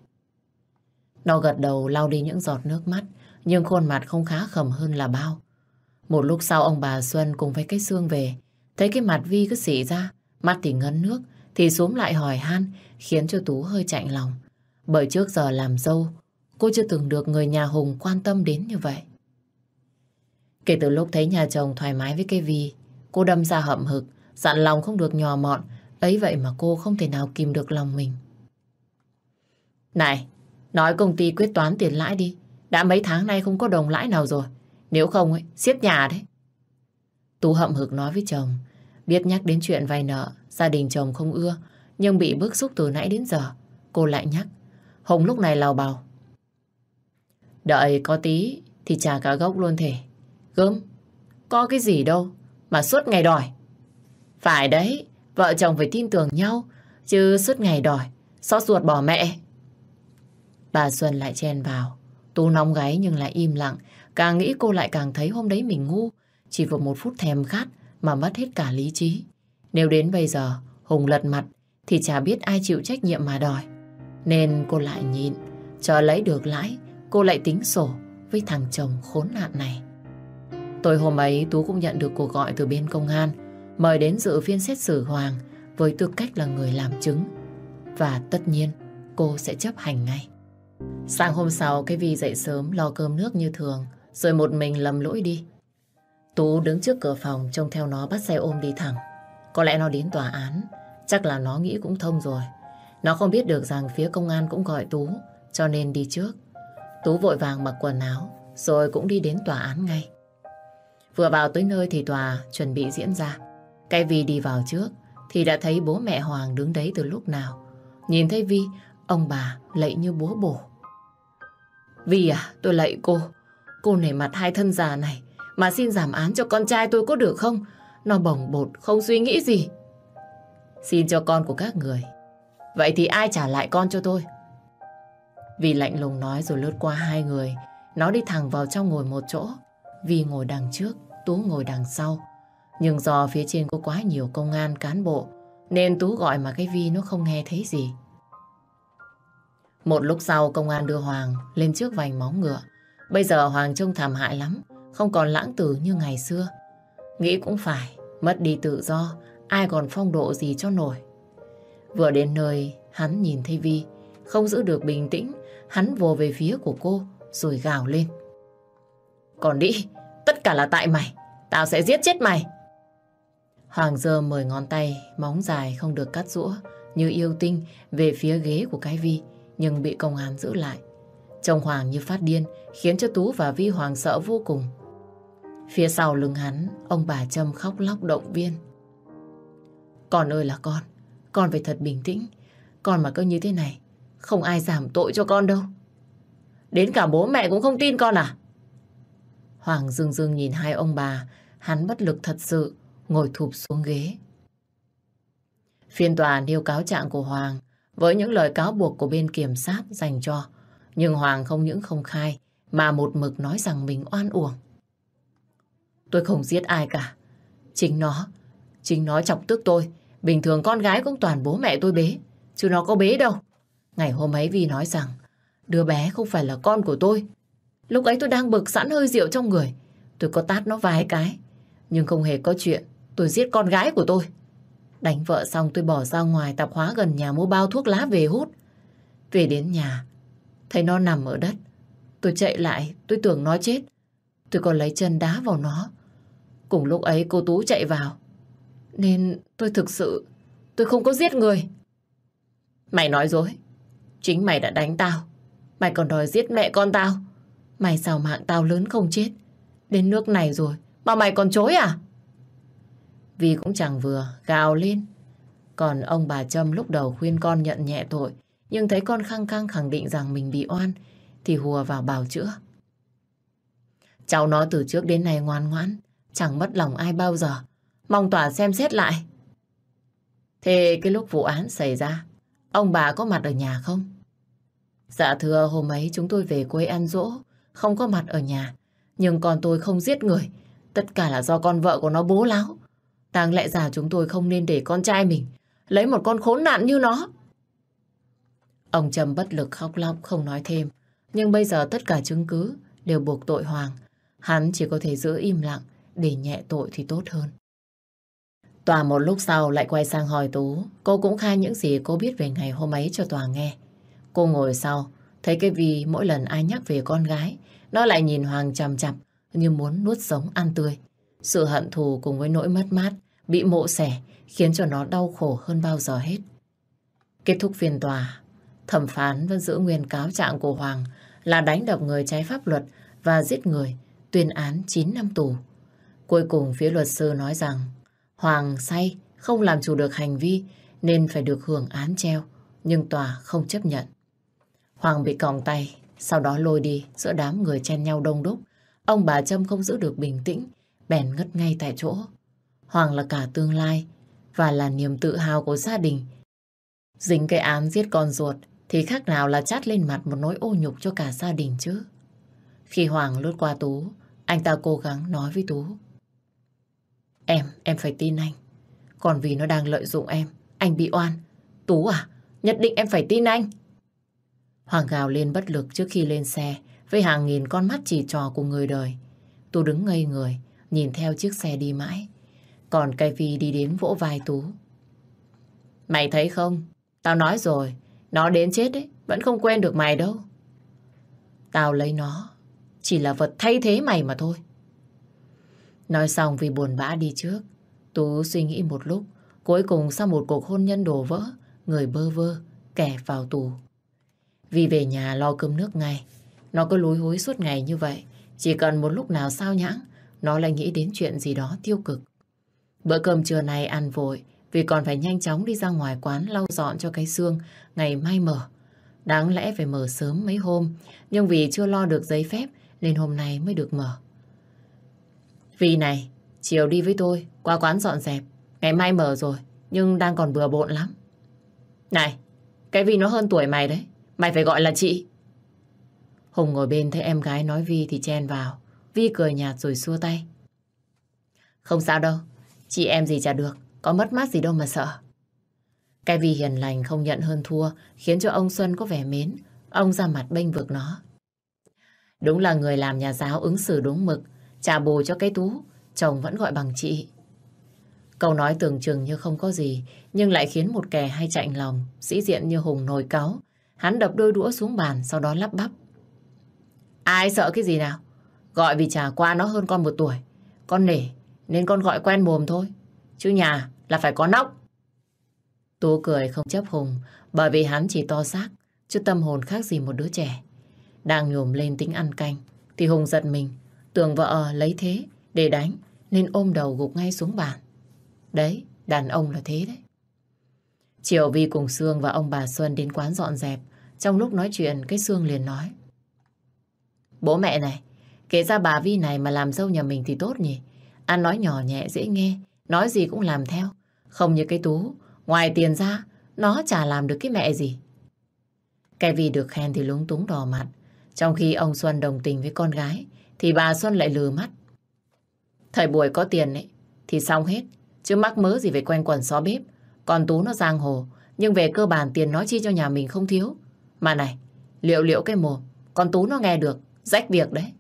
Nó gật đầu lau đi những giọt nước mắt, nhưng khuôn mặt không khá khẩm hơn là bao. Một lúc sau ông bà Xuân cùng với cái xương về, thấy cái mặt Vi cứ xỉ ra, mắt thì ngấn nước, thì xuống lại hỏi han, khiến cho Tú hơi chạnh lòng. Bởi trước giờ làm dâu, cô chưa từng được người nhà Hùng quan tâm đến như vậy. Kể từ lúc thấy nhà chồng thoải mái với cái Vi, cô đâm ra hậm hực, dặn lòng không được nhò mọn, ấy vậy mà cô không thể nào kìm được lòng mình. Này, nói công ty quyết toán tiền lãi đi, đã mấy tháng nay không có đồng lãi nào rồi, nếu không ấy, siết nhà đấy. Tú hậm hực nói với chồng, biết nhắc đến chuyện vay nợ, gia đình chồng không ưa, nhưng bị bức xúc từ nãy đến giờ. Cô lại nhắc, Hồng lúc này lào bào. Đợi có tí thì trả cả gốc luôn thể. Gớm, có cái gì đâu mà suốt ngày đòi. Phải đấy, vợ chồng phải tin tưởng nhau, chứ suốt ngày đòi, xót ruột bỏ mẹ. Bà Xuân lại chen vào, Tú nóng gáy nhưng lại im lặng, càng nghĩ cô lại càng thấy hôm đấy mình ngu, chỉ vào một phút thèm khát mà mất hết cả lý trí. Nếu đến bây giờ Hùng lật mặt thì chả biết ai chịu trách nhiệm mà đòi. Nên cô lại nhịn, chờ lấy được lãi, cô lại tính sổ với thằng chồng khốn nạn này. Tối hôm ấy Tú cũng nhận được cuộc gọi từ bên công an mời đến dự phiên xét xử Hoàng với tư cách là người làm chứng. Và tất nhiên cô sẽ chấp hành ngay. Sáng hôm sau cái Vi dậy sớm lo cơm nước như thường rồi một mình lầm lỗi đi. Tú đứng trước cửa phòng trông theo nó bắt xe ôm đi thẳng. Có lẽ nó đến tòa án chắc là nó nghĩ cũng thông rồi. Nó không biết được rằng phía công an cũng gọi Tú cho nên đi trước. Tú vội vàng mặc quần áo rồi cũng đi đến tòa án ngay. Vừa vào tới nơi thì tòa chuẩn bị diễn ra. Cái Vi đi vào trước thì đã thấy bố mẹ Hoàng đứng đấy từ lúc nào. Nhìn thấy Vi, ông bà lạy như búa bổ vì à, tôi lạy cô. Cô nể mặt hai thân già này mà xin giảm án cho con trai tôi có được không? Nó bồng bột, không suy nghĩ gì. Xin cho con của các người. Vậy thì ai trả lại con cho tôi? Vì lạnh lùng nói rồi lướt qua hai người. Nó đi thẳng vào trong ngồi một chỗ. vì ngồi đằng trước, Tú ngồi đằng sau. Nhưng do phía trên có quá nhiều công an, cán bộ, nên Tú gọi mà cái Vi nó không nghe thấy gì. Một lúc sau công an đưa Hoàng lên trước vành móng ngựa. Bây giờ Hoàng trông thảm hại lắm, không còn lãng tử như ngày xưa. Nghĩ cũng phải, mất đi tự do, ai còn phong độ gì cho nổi. Vừa đến nơi, hắn nhìn thấy Vi, không giữ được bình tĩnh, hắn vồ về phía của cô, rồi gào lên. Còn đi, tất cả là tại mày, tao sẽ giết chết mày. Hoàng giơ mời ngón tay, móng dài không được cắt rũa, như yêu tinh về phía ghế của cái Vi, nhưng bị công an giữ lại. Trông Hoàng như phát điên, khiến cho Tú và Vi Hoàng sợ vô cùng. Phía sau lưng hắn, ông bà Trâm khóc lóc động viên. Con ơi là con, con phải thật bình tĩnh. Con mà cứ như thế này, không ai giảm tội cho con đâu. Đến cả bố mẹ cũng không tin con à? Hoàng dưng dưng nhìn hai ông bà, hắn bất lực thật sự, ngồi thụp xuống ghế. Phiên tòa nêu cáo trạng của Hoàng với những lời cáo buộc của bên kiểm sát dành cho. Nhưng Hoàng không những không khai, mà một mực nói rằng mình oan uổng. Tôi không giết ai cả. Chính nó, chính nó chọc tức tôi. Bình thường con gái cũng toàn bố mẹ tôi bế, chứ nó có bế đâu. Ngày hôm ấy Vi nói rằng đứa bé không phải là con của tôi. Lúc ấy tôi đang bực sẵn hơi rượu trong người. Tôi có tát nó vài cái. Nhưng không hề có chuyện tôi giết con gái của tôi. Đánh vợ xong tôi bỏ ra ngoài tạp hóa gần nhà mua bao thuốc lá về hút. Về đến nhà, thấy nó nằm ở đất. Tôi chạy lại, tôi tưởng nó chết. Tôi còn lấy chân đá vào nó. Cùng lúc ấy cô Tú chạy vào. Nên tôi thực sự, tôi không có giết người. Mày nói dối. Chính mày đã đánh tao. Mày còn đòi giết mẹ con tao. Mày sao mạng tao lớn không chết. Đến nước này rồi, mà mày còn chối à? Vì cũng chẳng vừa, gào lên. Còn ông bà Trâm lúc đầu khuyên con nhận nhẹ tội, nhưng thấy con khăng khăng khẳng định rằng mình bị oan, thì hùa vào bào chữa. Cháu nó từ trước đến nay ngoan ngoãn, chẳng mất lòng ai bao giờ. Mong tòa xem xét lại. Thế cái lúc vụ án xảy ra, ông bà có mặt ở nhà không? Dạ thưa hôm ấy chúng tôi về quê ăn dỗ, không có mặt ở nhà. Nhưng con tôi không giết người, tất cả là do con vợ của nó bố láo. Đáng lẽ ra chúng tôi không nên để con trai mình lấy một con khốn nạn như nó. Ông Trầm bất lực khóc lóc không nói thêm. Nhưng bây giờ tất cả chứng cứ đều buộc tội Hoàng. Hắn chỉ có thể giữ im lặng để nhẹ tội thì tốt hơn. Tòa một lúc sau lại quay sang hỏi Tú. Cô cũng khai những gì cô biết về ngày hôm ấy cho Tòa nghe. Cô ngồi sau, thấy cái vì mỗi lần ai nhắc về con gái, nó lại nhìn Hoàng chằm chằm như muốn nuốt sống ăn tươi. Sự hận thù cùng với nỗi mất mát bị mộ xẻ khiến cho nó đau khổ hơn bao giờ hết. Kết thúc phiên tòa, thẩm phán vẫn giữ nguyên cáo trạng của Hoàng là đánh đập người trái pháp luật và giết người, tuyên án 9 năm tù. Cuối cùng phía luật sư nói rằng Hoàng say, không làm chủ được hành vi nên phải được hưởng án treo, nhưng tòa không chấp nhận. Hoàng bị còng tay, sau đó lôi đi giữa đám người chen nhau đông đúc. Ông bà Trâm không giữ được bình tĩnh, bèn ngất ngay tại chỗ. Hoàng là cả tương lai và là niềm tự hào của gia đình. Dính cái án giết con ruột thì khác nào là chát lên mặt một nỗi ô nhục cho cả gia đình chứ. Khi Hoàng lướt qua Tú, anh ta cố gắng nói với Tú. Em, em phải tin anh. Còn vì nó đang lợi dụng em, anh bị oan. Tú à, nhất định em phải tin anh. Hoàng gào lên bất lực trước khi lên xe với hàng nghìn con mắt chỉ trò của người đời. Tú đứng ngây người, nhìn theo chiếc xe đi mãi. Còn cây Vi đi đến vỗ vai Tú. Mày thấy không? Tao nói rồi, nó đến chết ấy, vẫn không quên được mày đâu. Tao lấy nó, chỉ là vật thay thế mày mà thôi. Nói xong vì buồn bã đi trước, Tú suy nghĩ một lúc, cuối cùng sau một cuộc hôn nhân đổ vỡ, người bơ vơ, kẻ vào tù. Vì về nhà lo cơm nước ngay, nó cứ lúi húi suốt ngày như vậy, chỉ cần một lúc nào sao nhãng, nó lại nghĩ đến chuyện gì đó tiêu cực. Bữa cơm trưa này ăn vội, vì còn phải nhanh chóng đi ra ngoài quán lau dọn cho cái xương, ngày mai mở. Đáng lẽ phải mở sớm mấy hôm, nhưng vì chưa lo được giấy phép nên hôm nay mới được mở. Vì này, chiều đi với tôi, qua quán dọn dẹp. Ngày mai mở rồi, nhưng đang còn bừa bộn lắm. Này, cái Vi nó hơn tuổi mày đấy, mày phải gọi là chị. Hùng ngồi bên thấy em gái nói Vi thì chen vào. Vi cười nhạt rồi xua tay. Không sao đâu, chị em gì chả được, có mất mát gì đâu mà sợ. Cái Vi hiền lành không nhận hơn thua khiến cho ông Xuân có vẻ mến. Ông ra mặt bênh vực nó. Đúng là người làm nhà giáo ứng xử đúng mực, trả bù cho cái tú, chồng vẫn gọi bằng chị. Câu nói tưởng chừng như không có gì, nhưng lại khiến một kẻ hay chạnh lòng, sĩ diện như Hùng nồi cáu. Hắn đập đôi đũa xuống bàn, sau đó lắp bắp. Ai sợ cái gì nào? Gọi vì trả qua nó hơn con một tuổi. Con nể, nên con gọi quen mồm thôi. Chứ nhà là phải có nóc. Tú cười không chấp Hùng, bởi vì hắn chỉ to xác, chứ tâm hồn khác gì một đứa trẻ. đang nhổm lên tính ăn canh, thì Hùng giật mình, tưởng vợ lấy thế để đánh, nên ôm đầu gục ngay xuống bàn. Đấy, đàn ông là thế đấy. Chiều Vi cùng Sương và ông bà Xuân đến quán dọn dẹp. Trong lúc nói chuyện, cái Sương liền nói. Bố mẹ này, kể ra bà Vi này mà làm dâu nhà mình thì tốt nhỉ. Ăn nói nhỏ nhẹ dễ nghe, nói gì cũng làm theo. Không như cái Tú, ngoài tiền ra, nó chả làm được cái mẹ gì. Cái Vi được khen thì lúng túng đỏ mặt. Trong khi ông Xuân đồng tình với con gái, thì bà Xuân lại lừa mắt. Thời buổi có tiền ấy, thì xong hết. Chứ mắc mớ gì về quanh quần xó bếp. Còn Tú nó giang hồ, nhưng về cơ bản tiền nó chi cho nhà mình không thiếu. Mà này, liệu liệu cái mồm, con Tú nó nghe được, rách việc đấy.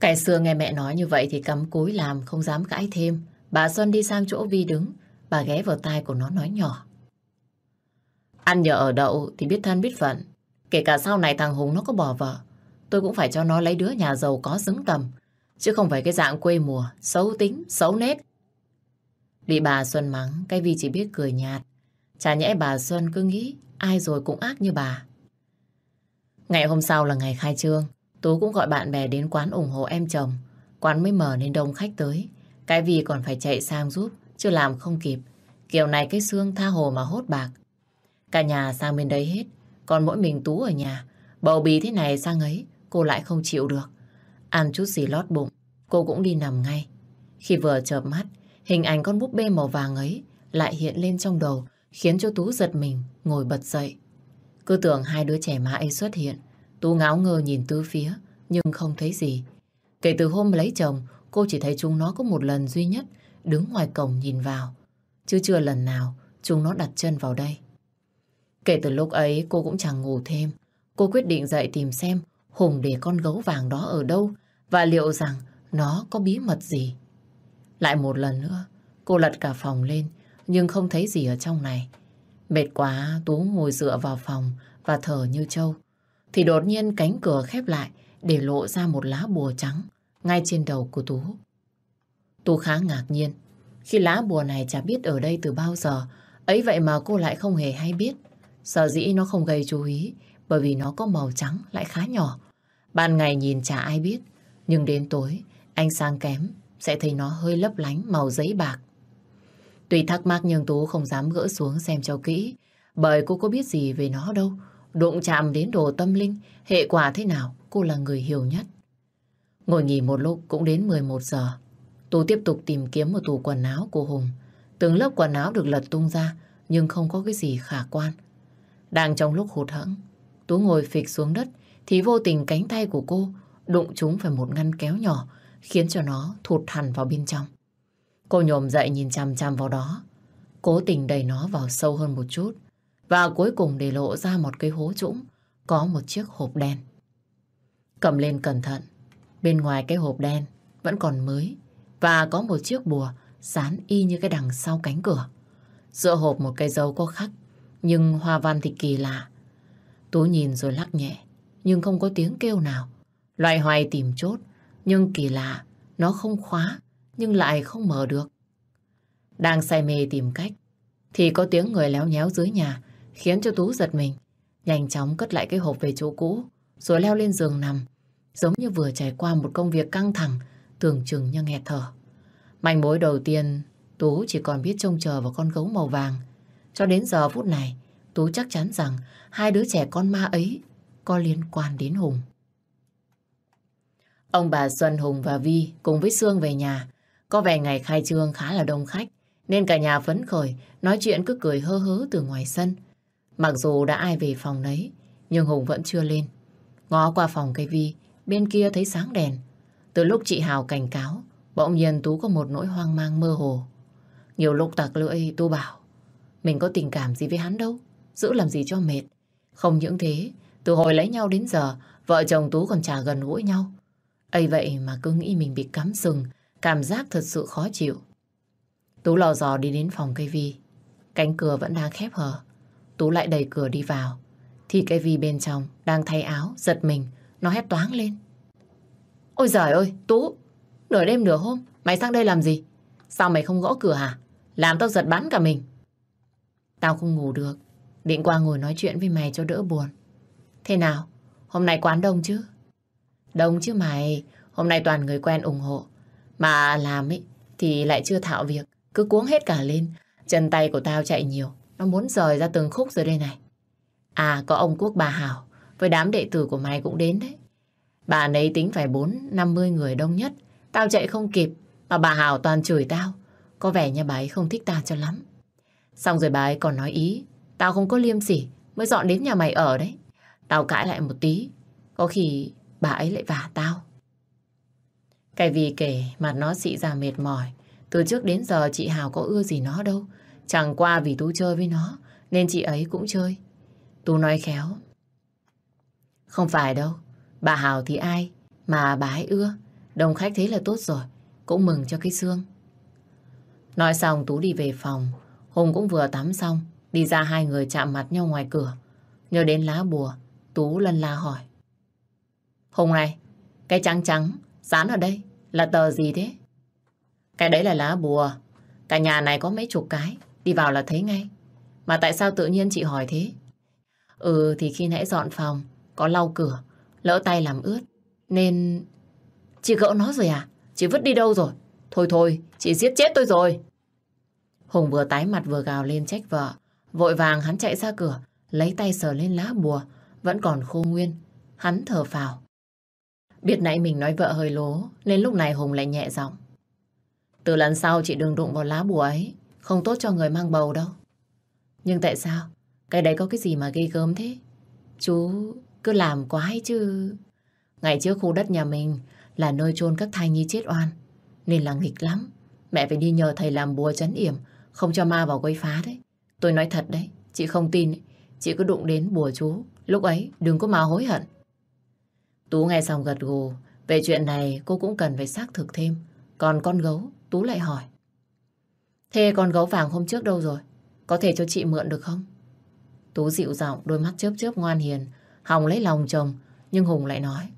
Cái xưa nghe mẹ nói như vậy thì cắm cúi làm, không dám cãi thêm. Bà Xuân đi sang chỗ Vi đứng, bà ghé vào tai của nó nói nhỏ. Ăn nhờ ở đậu thì biết thân biết phận. Kể cả sau này thằng Hùng nó có bỏ vợ, tôi cũng phải cho nó lấy đứa nhà giàu có xứng tầm. Chứ không phải cái dạng quê mùa, xấu tính, xấu nết. Bị bà Xuân mắng, cái Vi chỉ biết cười nhạt. Chả nhẽ bà Xuân cứ nghĩ ai rồi cũng ác như bà. Ngày hôm sau là ngày khai trương. Tú cũng gọi bạn bè đến quán ủng hộ em chồng. Quán mới mở nên đông khách tới. Cái vì còn phải chạy sang giúp, chưa làm không kịp. Kiểu này cái xương tha hồ mà hốt bạc. Cả nhà sang bên đấy hết. Còn mỗi mình Tú ở nhà. Bầu bí thế này sang ấy, cô lại không chịu được. Ăn chút gì lót bụng, cô cũng đi nằm ngay. Khi vừa chợp mắt, hình ảnh con búp bê màu vàng ấy lại hiện lên trong đầu, khiến cho Tú giật mình, ngồi bật dậy. Cứ tưởng hai đứa trẻ má ấy xuất hiện, Tú ngáo ngơ nhìn tứ phía, nhưng không thấy gì. Kể từ hôm lấy chồng, cô chỉ thấy chúng nó có một lần duy nhất đứng ngoài cổng nhìn vào. Chứ chưa lần nào chúng nó đặt chân vào đây. Kể từ lúc ấy cô cũng chẳng ngủ thêm. Cô quyết định dậy tìm xem Hùng để con gấu vàng đó ở đâu và liệu rằng nó có bí mật gì. Lại một lần nữa, cô lật cả phòng lên nhưng không thấy gì ở trong này. Mệt quá, Tú ngồi dựa vào phòng và thở như trâu. Thì đột nhiên cánh cửa khép lại để lộ ra một lá bùa trắng ngay trên đầu của Tú. Tú khá ngạc nhiên khi lá bùa này chả biết ở đây từ bao giờ. Ấy vậy mà cô lại không hề hay biết. Sở dĩ nó không gây chú ý bởi vì nó có màu trắng lại khá nhỏ. Ban ngày nhìn chả ai biết, nhưng đến tối ánh sáng kém sẽ thấy nó hơi lấp lánh màu giấy bạc. Tuy thắc mắc nhưng Tú không dám gỡ xuống xem cho kỹ, bởi cô có biết gì về nó đâu. Đụng chạm đến đồ tâm linh, hệ quả thế nào, cô là người hiểu nhất. Ngồi nghỉ một lúc cũng đến 11 giờ. Tú tiếp tục tìm kiếm một tủ quần áo của Hùng. Từng lớp quần áo được lật tung ra, nhưng không có cái gì khả quan. Đang trong lúc hụt hẫng, Tú ngồi phịch xuống đất, thì vô tình cánh tay của cô đụng trúng phải một ngăn kéo nhỏ, khiến cho nó thụt hẳn vào bên trong. Cô nhổm dậy nhìn chằm chằm vào đó, cố tình đẩy nó vào sâu hơn một chút, và cuối cùng để lộ ra một cái hố trũng, có một chiếc hộp đen. Cầm lên cẩn thận, bên ngoài cái hộp đen vẫn còn mới, và có một chiếc bùa dán y như cái đằng sau cánh cửa. Giữa hộp một cây dấu có khắc, nhưng hoa văn thì kỳ lạ. Tú nhìn rồi lắc nhẹ, nhưng không có tiếng kêu nào. Loài hoài tìm chốt, nhưng kỳ lạ, nó không khóa, nhưng lại không mở được. Đang say mê tìm cách, thì có tiếng người léo nhéo dưới nhà, khiến cho Tú giật mình. Nhanh chóng cất lại cái hộp về chỗ cũ, rồi leo lên giường nằm, giống như vừa trải qua một công việc căng thẳng, tưởng chừng như nghẹt thở. Manh mối đầu tiên, Tú chỉ còn biết trông chờ vào con gấu màu vàng. Cho đến giờ phút này, Tú chắc chắn rằng hai đứa trẻ con ma ấy có liên quan đến Hùng. Ông bà Xuân Hùng và Vi cùng với Sương về nhà. Có vẻ ngày khai trương khá là đông khách, nên cả nhà phấn khởi, nói chuyện cứ cười hơ hớ từ ngoài sân. Mặc dù đã ai về phòng đấy, nhưng Hùng vẫn chưa lên. Ngó qua phòng cây Vi, bên kia thấy sáng đèn. Từ lúc chị Hào cảnh cáo, bỗng nhiên Tú có một nỗi hoang mang mơ hồ. Nhiều lúc tặc lưỡi Tú bảo, mình có tình cảm gì với hắn đâu, giữ làm gì cho mệt. Không những thế, từ hồi lấy nhau đến giờ, vợ chồng Tú còn chả gần gũi nhau. ấy vậy mà cứ nghĩ mình bị cắm sừng, cảm giác thật sự khó chịu. Tú lò dò đi đến phòng cây vi. Cánh cửa vẫn đang khép hờ. Tú lại đẩy cửa đi vào. Thì cái vi bên trong đang thay áo, giật mình. Nó hét toáng lên. Ôi giời ơi, Tú! Nửa đêm nửa hôm, mày sang đây làm gì? Sao mày không gõ cửa hả? Làm tao giật bắn cả mình. Tao không ngủ được. Định qua ngồi nói chuyện với mày cho đỡ buồn. Thế nào? hôm nay quán đông chứ? Đông chứ mày, hôm nay toàn người quen ủng hộ. Mà làm ấy thì lại chưa thạo việc, cứ cuống hết cả lên. Chân tay của tao chạy nhiều, nó muốn rời ra từng khúc rồi đây này. À, có ông Quốc bà Hảo, với đám đệ tử của mày cũng đến đấy. Bà ấy tính phải 4-50 người đông nhất. Tao chạy không kịp, mà bà Hảo toàn chửi tao. Có vẻ như bà ấy không thích tao cho lắm. Xong rồi bà ấy còn nói ý, tao không có liêm sỉ, mới dọn đến nhà mày ở đấy. Tao cãi lại một tí, có khi bà ấy lại vả tao. Cái vì kể mặt nó xị ra mệt mỏi, từ trước đến giờ chị Hảo có ưa gì nó đâu. Chẳng qua vì Tú chơi với nó, nên chị ấy cũng chơi. Tú nói khéo. Không phải đâu, bà Hảo thì ai mà bà ấy ưa. Đồng khách thế là tốt rồi, cũng mừng cho cái xương. Nói xong Tú đi về phòng, Hùng cũng vừa tắm xong, đi ra hai người chạm mặt nhau ngoài cửa. Nhớ đến lá bùa, Tú lân la hỏi. Hùng này, cái trắng trắng, dán ở đây, là tờ gì thế? Cái đấy là lá bùa. Cả nhà này có mấy chục cái, đi vào là thấy ngay. Mà tại sao tự nhiên chị hỏi thế? Ừ thì khi nãy dọn phòng, có lau cửa, lỡ tay làm ướt. Nên... Chị gỡ nó rồi à? Chị vứt đi đâu rồi? Thôi thôi, chị giết chết tôi rồi. Hùng vừa tái mặt vừa gào lên trách vợ. Vội vàng hắn chạy ra cửa, lấy tay sờ lên lá bùa, vẫn còn khô nguyên. Hắn thở phào. Biết nãy mình nói vợ hơi lố, nên lúc này Hùng lại nhẹ giọng. Từ lần sau chị đừng đụng vào lá bùa ấy, không tốt cho người mang bầu đâu. Nhưng tại sao? Cái đấy có cái gì mà gây gớm thế? Chú cứ làm quá hay chứ. Ngày trước khu đất nhà mình là nơi chôn các thai nhi chết oan, nên là nghịch lắm. Mẹ phải đi nhờ thầy làm bùa chấn yểm, không cho ma vào quấy phá đấy. Tôi nói thật đấy, chị không tin, chị cứ đụng đến bùa chú. Lúc ấy đừng có mà hối hận. Tú nghe xong gật gù, về chuyện này cô cũng cần phải xác thực thêm. Còn con gấu, Tú lại hỏi. Thế con gấu vàng hôm trước đâu rồi? Có thể cho chị mượn được không? Tú dịu giọng, đôi mắt chớp chớp ngoan hiền. Hồng lấy lòng chồng, nhưng Hùng lại nói.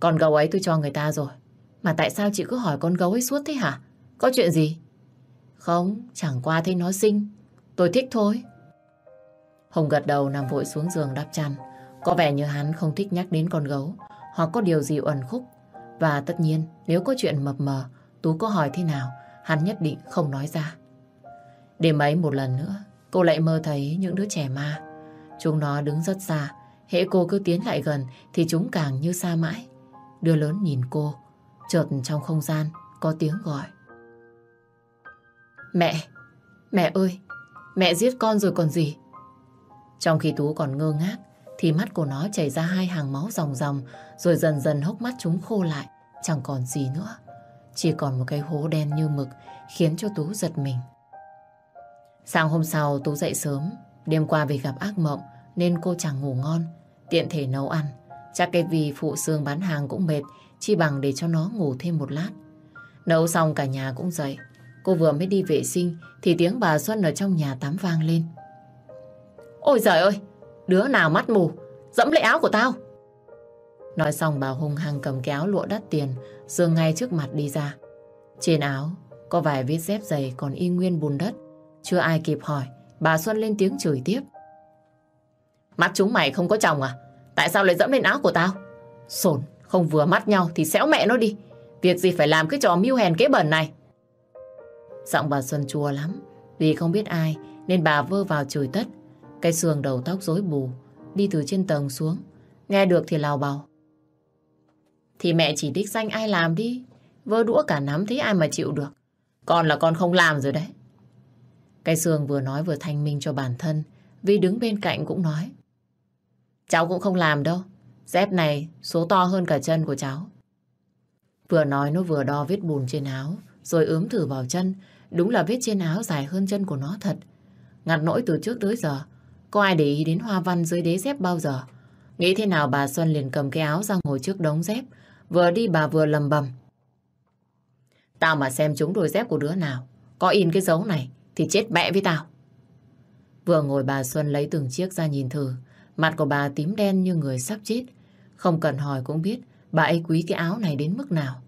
Con gấu ấy tôi cho người ta rồi. Mà tại sao chị cứ hỏi con gấu ấy suốt thế hả? Có chuyện gì? Không, chẳng qua thấy nó xinh. Tôi thích thôi. Hùng gật đầu nằm vội xuống giường đắp chăn. Có vẻ như hắn không thích nhắc đến con gấu hoặc có điều gì uẩn khúc. Và tất nhiên, nếu có chuyện mập mờ, Tú có hỏi thế nào, hắn nhất định không nói ra. Đêm ấy một lần nữa, cô lại mơ thấy những đứa trẻ ma. Chúng nó đứng rất xa, hệ cô cứ tiến lại gần thì chúng càng như xa mãi. Đứa lớn nhìn cô, chợt trong không gian có tiếng gọi. Mẹ, mẹ ơi, mẹ giết con rồi còn gì? Trong khi Tú còn ngơ ngác, thì mắt của nó chảy ra hai hàng máu ròng ròng, rồi dần dần hốc mắt chúng khô lại, chẳng còn gì nữa. Chỉ còn một cái hố đen như mực, khiến cho Tú giật mình. Sáng hôm sau Tú dậy sớm, đêm qua vì gặp ác mộng nên cô chẳng ngủ ngon, tiện thể nấu ăn. Chắc cái vì phụ xương bán hàng cũng mệt, chi bằng để cho nó ngủ thêm một lát. Nấu xong cả nhà cũng dậy. Cô vừa mới đi vệ sinh thì tiếng bà Xuân ở trong nhà tắm vang lên. Ôi giời ơi, đứa nào mắt mù, dẫm lấy áo của tao. Nói xong bà hung hăng cầm cái áo lụa đắt tiền, dương ngay trước mặt đi ra. Trên áo có vài vết dép dày còn y nguyên bùn đất. Chưa ai kịp hỏi, bà Xuân lên tiếng chửi tiếp. Mắt chúng mày không có chồng à? Tại sao lại dẫm lên áo của tao? Sồn, không vừa mắt nhau thì xéo mẹ nó đi. Việc gì phải làm cái trò mưu hèn kế bẩn này. Giọng bà Xuân chua lắm. Vì không biết ai nên bà vơ vào chửi tất. Cái xương đầu tóc rối bù đi từ trên tầng xuống. Nghe được thì lào bào. Thì mẹ chỉ đích danh ai làm đi. Vơ đũa cả nắm thấy ai mà chịu được. Con là con không làm rồi đấy. Cái xương vừa nói vừa thanh minh cho bản thân. Vì đứng bên cạnh cũng nói. Cháu cũng không làm đâu. Dép này số to hơn cả chân của cháu. Vừa nói nó vừa đo vết bùn trên áo, rồi ướm thử vào chân. Đúng là vết trên áo dài hơn chân của nó thật. Ngặt nỗi từ trước tới giờ, có ai để ý đến hoa văn dưới đế dép bao giờ. Nghĩ thế nào bà Xuân liền cầm cái áo ra ngồi trước đống dép. Vừa đi bà vừa lầm bầm. Tao mà xem chúng đôi dép của đứa nào, có in cái dấu này thì chết mẹ với tao. Vừa ngồi bà Xuân lấy từng chiếc ra nhìn thử. Mặt của bà tím đen như người sắp chết. Không cần hỏi cũng biết bà ấy quý cái áo này đến mức nào.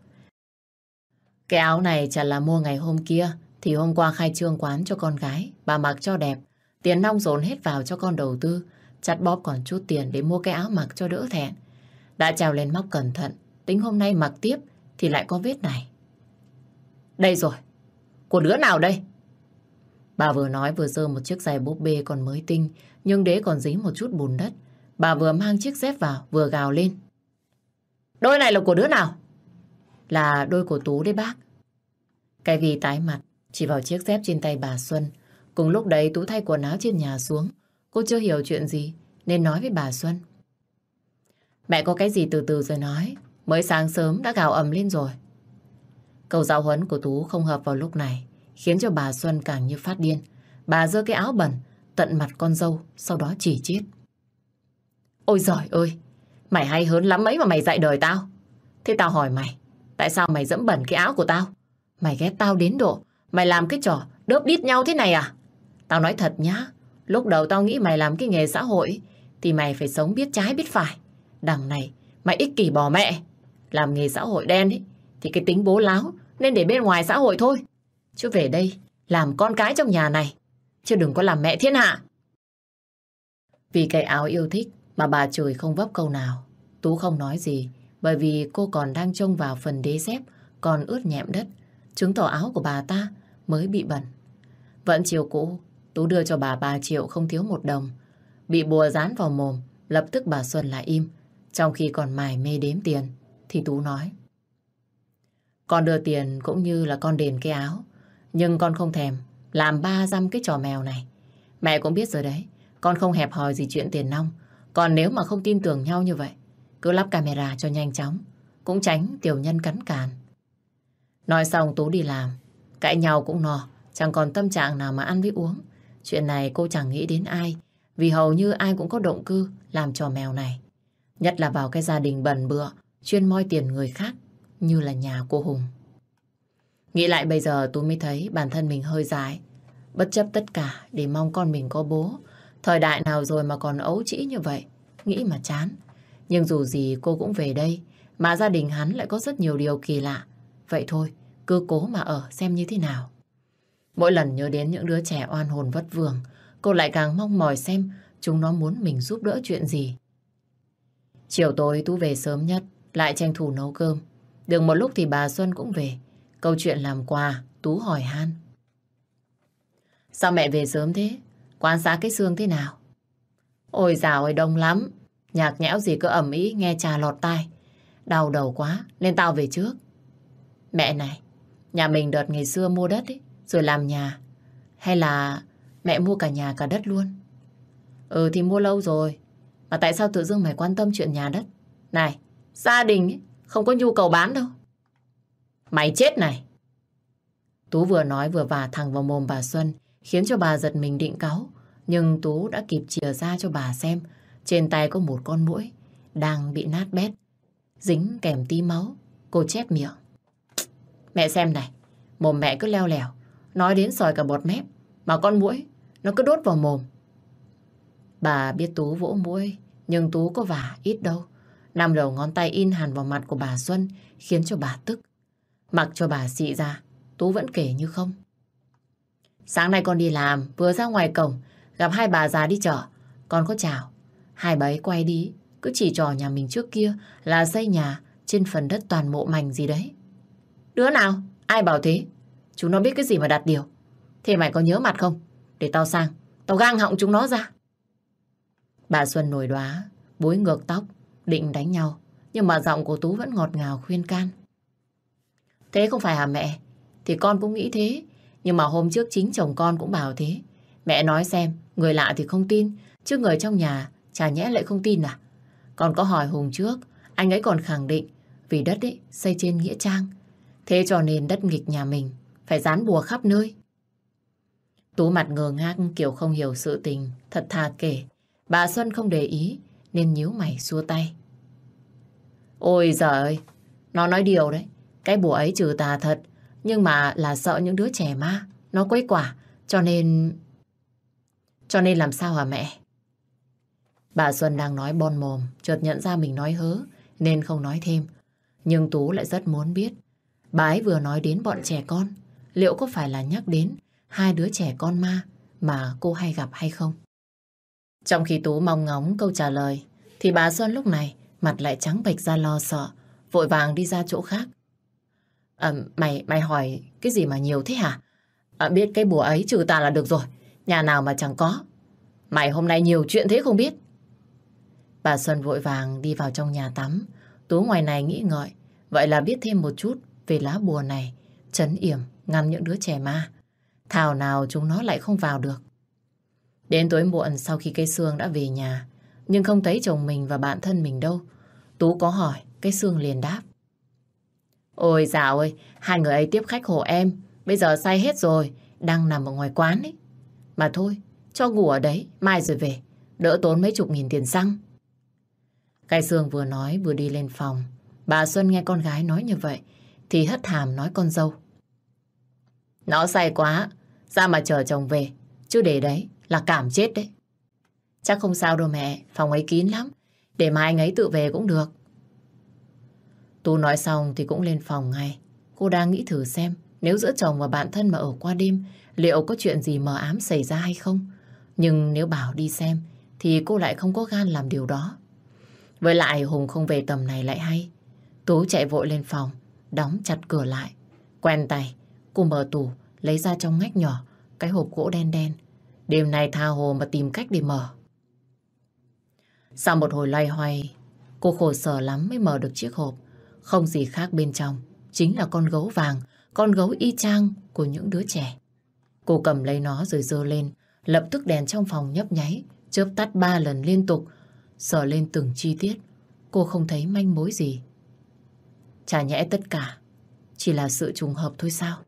Cái áo này chả là mua ngày hôm kia thì hôm qua khai trương quán cho con gái. Bà mặc cho đẹp. Tiền nong dồn hết vào cho con đầu tư. chặt bóp còn chút tiền để mua cái áo mặc cho đỡ thẹn. Đã trào lên móc cẩn thận, tính hôm nay mặc tiếp thì lại có vết này. Đây rồi, của đứa nào đây? Bà vừa nói vừa giơ một chiếc giày búp bê còn mới tinh, nhưng đế còn dính một chút bùn đất. Bà vừa mang chiếc dép vào, vừa gào lên. Đôi này là của đứa nào? Là đôi của Tú đấy bác. Cái vì tái mặt, chỉ vào chiếc dép trên tay bà Xuân. Cùng lúc đấy Tú thay quần áo trên nhà xuống. Cô chưa hiểu chuyện gì, nên nói với bà Xuân. Mẹ có cái gì từ từ rồi nói. Mới sáng sớm đã gào ầm lên rồi. Câu giáo huấn của Tú không hợp vào lúc này, khiến cho bà Xuân càng như phát điên. Bà giơ cái áo bẩn, tận mặt con dâu, sau đó chỉ chết. Ôi giời ơi, mày hay hớn lắm ấy mà mày dạy đời tao. Thế tao hỏi mày, tại sao mày dẫm bẩn cái áo của tao? Mày ghét tao đến độ, mày làm cái trò đớp đít nhau thế này à? Tao nói thật nhá, lúc đầu tao nghĩ mày làm cái nghề xã hội, thì mày phải sống biết trái biết phải. Đằng này, mày ích kỷ bỏ mẹ. Làm nghề xã hội đen ấy, thì cái tính bố láo nên để bên ngoài xã hội thôi. Chứ về đây, làm con cái trong nhà này, chứ đừng có làm mẹ thiên hạ. Vì cái áo yêu thích mà bà chửi không vấp câu nào. Tú không nói gì, bởi vì cô còn đang trông vào phần đế dép còn ướt nhẹm đất, chứng tỏ áo của bà ta mới bị bẩn. Vẫn chiều cũ, Tú đưa cho bà 3 triệu không thiếu một đồng. Bị bùa dán vào mồm, lập tức bà Xuân lại im. Trong khi còn mải mê đếm tiền, thì Tú nói. Con đưa tiền cũng như là con đền cái áo. Nhưng con không thèm làm ba dăm cái trò mèo này. Mẹ cũng biết rồi đấy. Con không hẹp hòi gì chuyện tiền nong. Còn nếu mà không tin tưởng nhau như vậy, cứ lắp camera cho nhanh chóng. Cũng tránh tiểu nhân cắn càn. Nói xong Tú đi làm. Cãi nhau cũng no. Chẳng còn tâm trạng nào mà ăn với uống. Chuyện này cô chẳng nghĩ đến ai. Vì hầu như ai cũng có động cư làm trò mèo này. Nhất là vào cái gia đình bẩn bựa, chuyên moi tiền người khác như là nhà cô Hùng. Nghĩ lại bây giờ tôi mới thấy bản thân mình hơi dài. Bất chấp tất cả để mong con mình có bố. Thời đại nào rồi mà còn ấu trĩ như vậy. Nghĩ mà chán. Nhưng dù gì cô cũng về đây. Mà gia đình hắn lại có rất nhiều điều kỳ lạ. Vậy thôi, cứ cố mà ở xem như thế nào. Mỗi lần nhớ đến những đứa trẻ oan hồn vất vưởng, cô lại càng mong mỏi xem chúng nó muốn mình giúp đỡ chuyện gì. Chiều tối Tú về sớm nhất, lại tranh thủ nấu cơm. Được một lúc thì bà Xuân cũng về. Câu chuyện làm quà, Tú hỏi han. Sao mẹ về sớm thế? quán xá cái xương thế nào? Ôi dào ơi đông lắm. Nhạc nhẽo gì cứ ẩm ý nghe trà lọt tai. Đau đầu quá nên tao về trước. Mẹ này, nhà mình đợt ngày xưa mua đất ấy, rồi làm nhà. Hay là mẹ mua cả nhà cả đất luôn? Ừ thì mua lâu rồi. Mà tại sao tự dưng mày quan tâm chuyện nhà đất? Này, gia đình ấy, không có nhu cầu bán đâu. Mày chết này! Tú vừa nói vừa vả thẳng vào mồm bà Xuân, khiến cho bà giật mình định cáu. Nhưng Tú đã kịp chìa ra cho bà xem. Trên tay có một con mũi, đang bị nát bét, dính kèm tí máu. Cô chép miệng. Mẹ xem này, mồm mẹ cứ leo lèo, nói đến sòi cả bọt mép, mà con mũi, nó cứ đốt vào mồm. Bà biết Tú vỗ mũi, nhưng Tú có vả ít đâu. Năm đầu ngón tay in hẳn vào mặt của bà Xuân khiến cho bà tức. Mặc cho bà xị ra, Tú vẫn kể như không. Sáng nay con đi làm, vừa ra ngoài cổng, gặp hai bà già đi chợ. Con có chào. Hai bà ấy quay đi, cứ chỉ trò nhà mình trước kia là xây nhà trên phần đất toàn mộ mảnh gì đấy. Đứa nào? Ai bảo thế? Chúng nó biết cái gì mà đặt điều. Thế mày có nhớ mặt không? Để tao sang, tao gang họng chúng nó ra. Bà Xuân nổi đoá, bối ngược tóc, định đánh nhau. Nhưng mà giọng của Tú vẫn ngọt ngào khuyên can. Thế không phải hả mẹ? Thì con cũng nghĩ thế. Nhưng mà hôm trước chính chồng con cũng bảo thế. Mẹ nói xem, người lạ thì không tin, chứ người trong nhà chả nhẽ lại không tin à? Con có hỏi Hùng trước, anh ấy còn khẳng định vì đất ấy xây trên Nghĩa Trang. Thế cho nên đất nghịch nhà mình phải dán bùa khắp nơi. Tú mặt ngờ ngác kiểu không hiểu sự tình, thật thà kể. Bà Xuân không để ý, nên nhíu mày xua tay. Ôi giời ơi, nó nói điều đấy. Cái bùa ấy trừ tà thật, nhưng mà là sợ những đứa trẻ ma, nó quấy quả, cho nên... Cho nên làm sao hả mẹ? Bà Xuân đang nói bon mồm, chợt nhận ra mình nói hớ, nên không nói thêm. Nhưng Tú lại rất muốn biết, bà ấy vừa nói đến bọn trẻ con, liệu có phải là nhắc đến hai đứa trẻ con ma mà cô hay gặp hay không? Trong khi Tú mong ngóng câu trả lời, thì bà Xuân lúc này mặt lại trắng bệch ra lo sợ, vội vàng đi ra chỗ khác. À, mày mày hỏi cái gì mà nhiều thế hả? À, biết cái bùa ấy trừ tà là được rồi, nhà nào mà chẳng có. Mày hôm nay nhiều chuyện thế không biết. Bà Xuân vội vàng đi vào trong nhà tắm. Tú ngoài này nghĩ ngợi, vậy là biết thêm một chút về lá bùa này, chấn yểm, ngăn những đứa trẻ ma. Thảo nào chúng nó lại không vào được. Đến tối muộn sau khi cây xương đã về nhà, nhưng không thấy chồng mình và bạn thân mình đâu. Tú có hỏi, cây xương liền đáp. Ôi dạo ơi, hai người ấy tiếp khách hộ em, bây giờ say hết rồi, đang nằm ở ngoài quán ấy. Mà thôi, cho ngủ ở đấy, mai rồi về, đỡ tốn mấy chục nghìn tiền xăng. Cái xương vừa nói vừa đi lên phòng. Bà Xuân nghe con gái nói như vậy, thì hất hàm nói con dâu. Nó say quá, ra mà chờ chồng về, chứ để đấy là cảm chết đấy. Chắc không sao đâu mẹ, phòng ấy kín lắm, để mai anh ấy tự về cũng được. Tú nói xong thì cũng lên phòng ngay. Cô đang nghĩ thử xem nếu giữa chồng và bạn thân mà ở qua đêm liệu có chuyện gì mờ ám xảy ra hay không. Nhưng nếu bảo đi xem thì cô lại không có gan làm điều đó. Với lại Hùng không về tầm này lại hay. Tú chạy vội lên phòng, đóng chặt cửa lại. Quen tay, cô mở tủ, lấy ra trong ngách nhỏ cái hộp gỗ đen đen. Đêm nay tha hồ mà tìm cách để mở. Sau một hồi loay hoay, cô khổ sở lắm mới mở được chiếc hộp. Không gì khác bên trong, chính là con gấu vàng, con gấu y chang của những đứa trẻ. Cô cầm lấy nó rồi dơ lên, lập tức đèn trong phòng nhấp nháy, chớp tắt ba lần liên tục, sờ lên từng chi tiết. Cô không thấy manh mối gì. Chả nhẽ tất cả chỉ là sự trùng hợp thôi sao?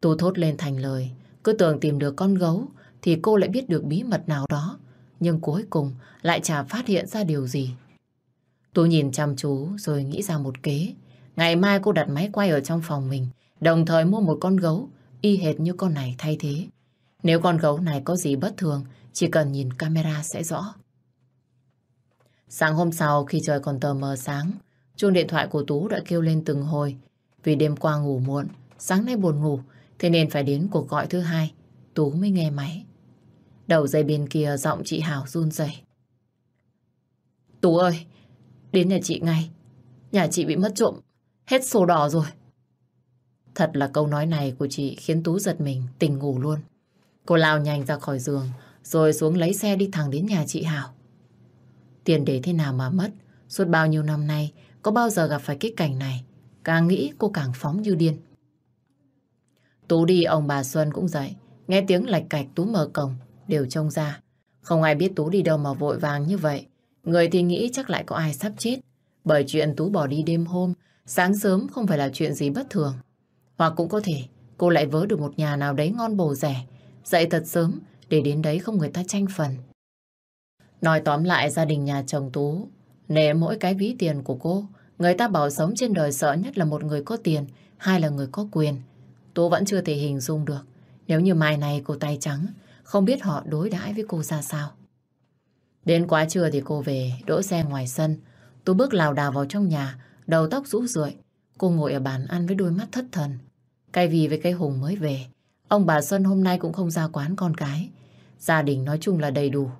Tú thốt lên thành lời, cứ tưởng tìm được con gấu thì cô lại biết được bí mật nào đó, nhưng cuối cùng lại chả phát hiện ra điều gì. Tú nhìn chăm chú rồi nghĩ ra một kế. Ngày mai cô đặt máy quay ở trong phòng mình, đồng thời mua một con gấu y hệt như con này thay thế. Nếu con gấu này có gì bất thường, chỉ cần nhìn camera sẽ rõ. Sáng hôm sau khi trời còn tờ mờ sáng, chuông điện thoại của Tú đã kêu lên từng hồi. Vì đêm qua ngủ muộn, sáng nay buồn ngủ, thế nên phải đến cuộc gọi thứ hai, Tú mới nghe máy. Đầu dây bên kia giọng chị Hảo run rẩy. Tú ơi, đến nhà chị ngay. Nhà chị bị mất trộm, hết sổ đỏ rồi. Thật là câu nói này của chị khiến Tú giật mình, tỉnh ngủ luôn. Cô lao nhanh ra khỏi giường, rồi xuống lấy xe đi thẳng đến nhà chị Hảo. Tiền để thế nào mà mất, suốt bao nhiêu năm nay, có bao giờ gặp phải cái cảnh này, càng nghĩ cô càng phóng như điên. Tú đi, ông bà Xuân cũng dậy, nghe tiếng lạch cạch Tú mở cổng, đều trông ra. Không ai biết Tú đi đâu mà vội vàng như vậy. Người thì nghĩ chắc lại có ai sắp chết, bởi chuyện Tú bỏ đi đêm hôm, sáng sớm không phải là chuyện gì bất thường. Hoặc cũng có thể cô lại vớ được một nhà nào đấy ngon bổ rẻ, dậy thật sớm để đến đấy không người ta tranh phần. Nói tóm lại gia đình nhà chồng Tú, nể mỗi cái ví tiền của cô, người ta bảo sống trên đời sợ nhất là một người có tiền, hai là người có quyền. Tú vẫn chưa thể hình dung được, nếu như mai này cô tay trắng, không biết họ đối đãi với cô ra sao. Đến quá trưa thì cô về, đỗ xe ngoài sân. Tú bước lào đào vào trong nhà, đầu tóc rũ rượi. Cô ngồi ở bàn ăn với đôi mắt thất thần. Cái vì với cái Hùng mới về. Ông bà Xuân hôm nay cũng không ra quán con cái. Gia đình nói chung là đầy đủ.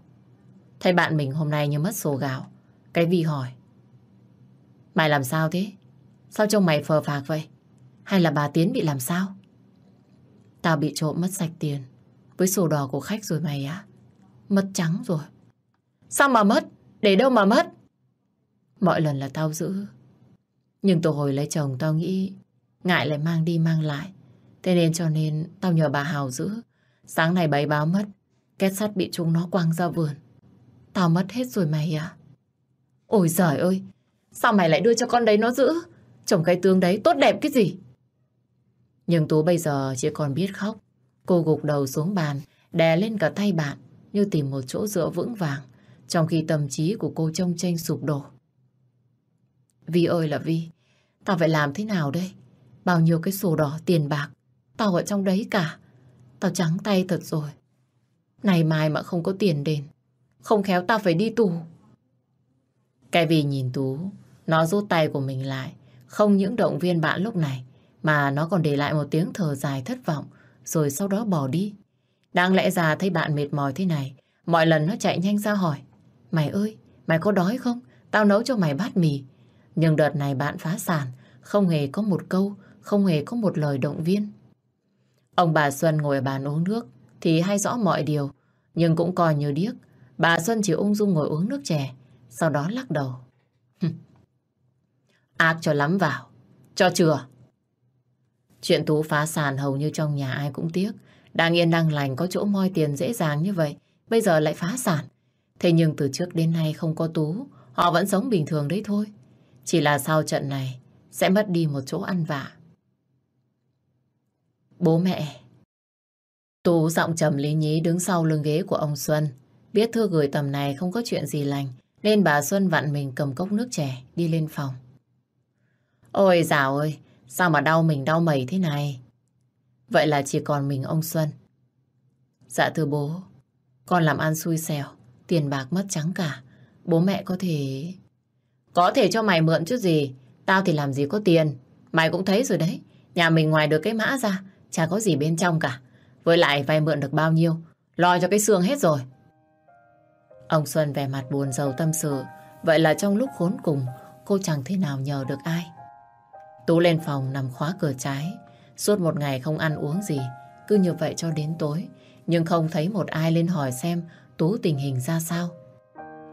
Thấy bạn mình hôm nay như mất sổ gạo. Cái vì hỏi. Mày làm sao thế? Sao trông mày phờ phạc vậy? Hay là bà Tiến bị làm sao? Tao bị trộm mất sạch tiền. Với sổ đỏ của khách rồi mày á. Mất trắng rồi. Sao mà mất? Để đâu mà mất? Mọi lần là tao giữ. Nhưng từ hồi lấy chồng, tao nghĩ ngại lại mang đi mang lại. Thế nên cho nên tao nhờ bà Hào giữ. Sáng này bày báo mất. Két sắt bị chúng nó quăng ra vườn. Tao mất hết rồi mày à? Ôi giời ơi! Sao mày lại đưa cho con đấy nó giữ? Chồng cái tương đấy tốt đẹp cái gì? Nhưng Tú bây giờ chỉ còn biết khóc. Cô gục đầu xuống bàn, đè lên cả tay bạn như tìm một chỗ dựa vững vàng. Trong khi tâm trí của cô trông tranh sụp đổ. Vi ơi là Vi, tao phải làm thế nào đây? Bao nhiêu cái sổ đỏ tiền bạc, tao ở trong đấy cả. Tao trắng tay thật rồi. Này mai mà không có tiền đền, không khéo tao phải đi tù. Cái vì nhìn Tú, nó rút tay của mình lại, không những động viên bạn lúc này, mà nó còn để lại một tiếng thở dài thất vọng, rồi sau đó bỏ đi. Đáng lẽ ra thấy bạn mệt mỏi thế này, Mọi lần nó chạy nhanh ra hỏi. Mày ơi, mày có đói không? Tao nấu cho mày bát mì. Nhưng đợt này bạn phá sản, không hề có một câu, không hề có một lời động viên. Ông bà Xuân ngồi ở bàn uống nước thì hay rõ mọi điều, nhưng cũng coi như điếc. Bà Xuân chỉ ung dung ngồi uống nước chè, sau đó lắc đầu. Ác cho lắm vào, cho chừa. Chuyện Tú phá sản hầu như trong nhà ai cũng tiếc. Đang yên đang lành có chỗ moi tiền dễ dàng như vậy, bây giờ lại phá sản. Thế nhưng từ trước đến nay không có Tú, họ vẫn sống bình thường đấy thôi. Chỉ là sau trận này sẽ mất đi một chỗ ăn vạ. Bố mẹ Tú giọng trầm lý nhí đứng sau lưng ghế của ông Xuân. Biết thư gửi tầm này không có chuyện gì lành, nên bà Xuân vặn mình cầm cốc nước trẻ đi lên phòng. Ôi dào ơi, sao mà đau mình đau mẩy thế này? Vậy là chỉ còn mình ông Xuân. Dạ thưa bố, con làm ăn xui xẻo, tiền bạc mất trắng cả. Bố mẹ có thể... Có thể cho mày mượn chút gì, tao thì làm gì có tiền. Mày cũng thấy rồi đấy, nhà mình ngoài được cái mã ra, chả có gì bên trong cả. Với lại vay mượn được bao nhiêu, lo cho cái xương hết rồi. Ông Xuân vẻ mặt buồn rầu tâm sự, vậy là trong lúc khốn cùng, cô chẳng thể nào nhờ được ai. Tú lên phòng nằm khóa cửa trái, suốt một ngày không ăn uống gì, cứ như vậy cho đến tối, nhưng không thấy một ai lên hỏi xem Tú tình hình ra sao.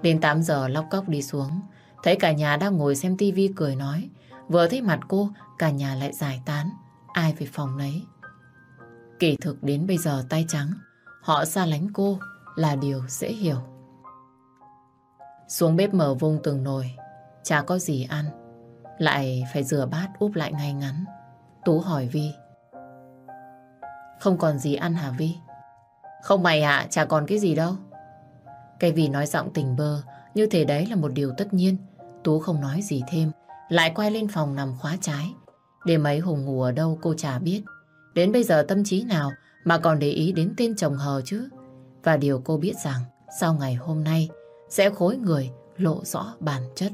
Đến 8 giờ lóc cóc đi xuống, thấy cả nhà đang ngồi xem tivi cười nói, vừa thấy mặt cô, cả nhà lại giải tán, ai về phòng nấy. Kỳ thực đến bây giờ tay trắng, họ xa lánh cô là điều dễ hiểu. Xuống bếp mở vung từng nồi, chả có gì ăn. Lại phải rửa bát úp lại ngay ngắn. Tú hỏi Vi. Không còn gì ăn hả Vi? Không mày ạ, chả còn cái gì đâu. Cái Vi nói giọng tình bơ, như thế đấy là một điều tất nhiên. Tú không nói gì thêm, lại quay lên phòng nằm khóa trái. Đêm ấy Hùng ngủ ở đâu cô chả biết. Đến bây giờ tâm trí nào mà còn để ý đến tên chồng hờ chứ. Và điều cô biết rằng sau ngày hôm nay sẽ khối người lộ rõ bản chất.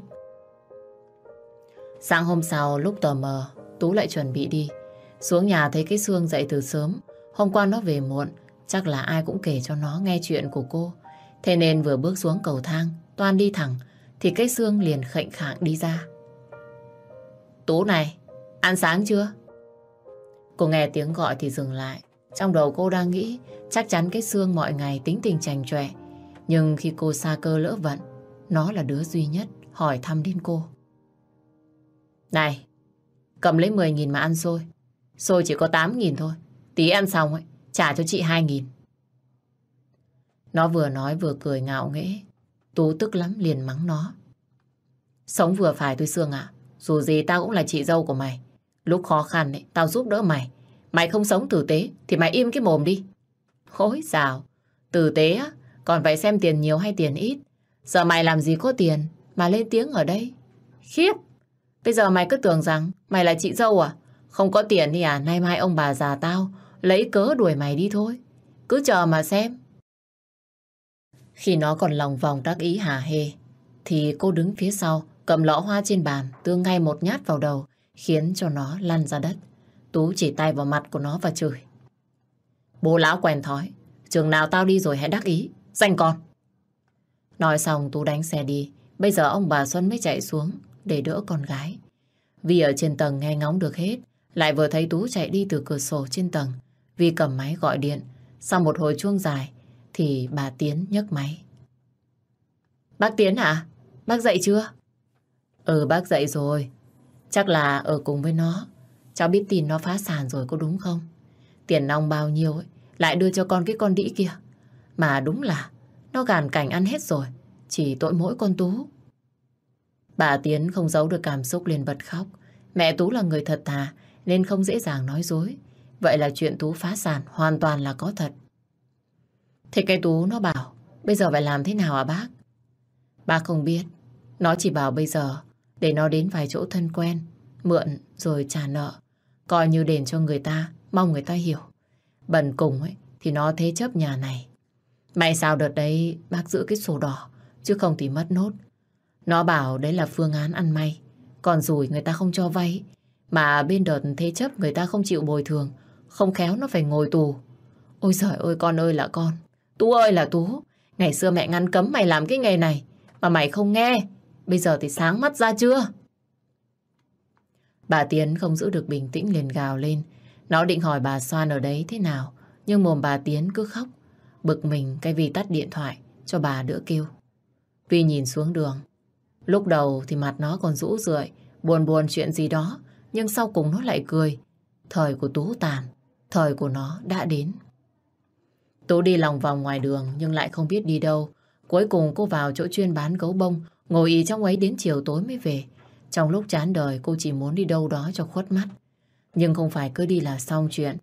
Sáng hôm sau lúc tờ mờ, Tú lại chuẩn bị đi. Xuống nhà thấy cái xương dậy từ sớm. Hôm qua nó về muộn, chắc là ai cũng kể cho nó nghe chuyện của cô. Thế nên vừa bước xuống cầu thang, Toan đi thẳng, thì cái xương liền khệnh khạng đi ra. Tú này, ăn sáng chưa? Cô nghe tiếng gọi thì dừng lại. Trong đầu cô đang nghĩ chắc chắn cái xương mọi ngày tính tình chành chọe. Nhưng khi cô xa cơ lỡ vận, nó là đứa duy nhất hỏi thăm đến cô. Này, cầm lấy 10.000 mà ăn xôi. Xôi chỉ có 8.000 thôi. Tí ăn xong ấy, trả cho chị 2.000. Nó vừa nói vừa cười ngạo nghễ. Tú tức lắm liền mắng nó. Sống vừa phải tôi Sương ạ. Dù gì tao cũng là chị dâu của mày. Lúc khó khăn ấy, tao giúp đỡ mày. Mày không sống tử tế thì mày im cái mồm đi. Hối dào. Tử tế á, còn phải xem tiền nhiều hay tiền ít. Giờ mày làm gì có tiền mà lên tiếng ở đây. Khiếp. Bây giờ mày cứ tưởng rằng mày là chị dâu à? Không có tiền thì à, nay mai ông bà già tao lấy cớ đuổi mày đi thôi. Cứ chờ mà xem. Khi nó còn lòng vòng đắc ý hà hê, thì cô đứng phía sau, cầm lọ hoa trên bàn, tương ngay một nhát vào đầu, khiến cho nó lăn ra đất. Tú chỉ tay vào mặt của nó và chửi. Bố lão quen thói, trường nào tao đi rồi hãy đắc ý, danh con. Nói xong Tú đánh xe đi, bây giờ ông bà Xuân mới chạy xuống để đỡ con gái. Vì ở trên tầng nghe ngóng được hết, lại vừa thấy Tú chạy đi từ cửa sổ trên tầng. Vì cầm máy gọi điện, sau một hồi chuông dài, thì bà Tiến nhấc máy. Bác Tiến hả? Bác dậy chưa? Ừ bác dậy rồi. Chắc là ở cùng với nó. Cháu biết tin nó phá sản rồi có đúng không? Tiền nong bao nhiêu ấy, lại đưa cho con cái con đĩ kia. Mà đúng là nó gàn cảnh ăn hết rồi. Chỉ tội mỗi con Tú. Bà Tiến không giấu được cảm xúc liền bật khóc. Mẹ Tú là người thật thà nên không dễ dàng nói dối. Vậy là chuyện Tú phá sản hoàn toàn là có thật. Thế cái Tú nó bảo bây giờ phải làm thế nào à bác? Bác không biết. Nó chỉ bảo bây giờ để nó đến vài chỗ thân quen mượn rồi trả nợ. Coi như đền cho người ta, mong người ta hiểu. Bần cùng ấy thì nó thế chấp nhà này. May sao đợt đấy bác giữ cái sổ đỏ chứ không thì mất nốt. Nó bảo đấy là phương án ăn may. Còn rủi người ta không cho vay. Mà bên đợt thế chấp người ta không chịu bồi thường. Không khéo nó phải ngồi tù. Ôi giời ơi con ơi là con. Tú ơi là Tú. Ngày xưa mẹ ngăn cấm mày làm cái nghề này, mà mày không nghe. Bây giờ thì sáng mắt ra chưa? Bà Tiến không giữ được bình tĩnh liền gào lên. Nó định hỏi bà Soan ở đấy thế nào, nhưng mồm bà Tiến cứ khóc. Bực mình cái vì tắt điện thoại cho bà đỡ kêu. Vi nhìn xuống đường. Lúc đầu thì mặt nó còn rũ rượi, buồn buồn chuyện gì đó, nhưng sau cùng nó lại cười. Thời của Tú tàn, thời của nó đã đến. Tú đi lòng vòng ngoài đường nhưng lại không biết đi đâu. Cuối cùng cô vào chỗ chuyên bán gấu bông, ngồi ý trong ấy đến chiều tối mới về. Trong lúc chán đời cô chỉ muốn đi đâu đó cho khuất mắt. Nhưng không phải cứ đi là xong chuyện.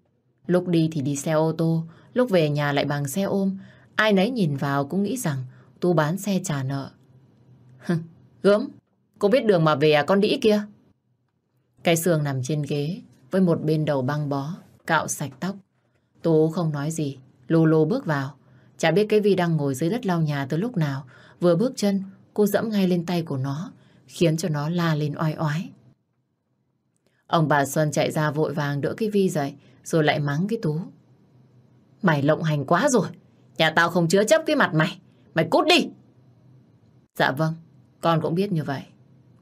Lúc đi thì đi xe ô tô, lúc về nhà lại bằng xe ôm. Ai nấy nhìn vào cũng nghĩ rằng tú bán xe trả nợ. Gớm, cô biết đường mà về à con đĩ kia? Cái xương nằm trên ghế với một bên đầu băng bó, cạo sạch tóc. Tú không nói gì, Lô lô bước vào. Chả biết cái Vi đang ngồi dưới đất lau nhà từ lúc nào. Vừa bước chân, cô dẫm ngay lên tay của nó, khiến cho nó la lên oai oái. Ông bà Xuân chạy ra vội vàng đỡ cái Vi dậy, rồi lại mắng cái Tú. Mày lộng hành quá rồi, nhà tao không chứa chấp cái mặt mày, mày cút đi. Dạ vâng, con cũng biết như vậy.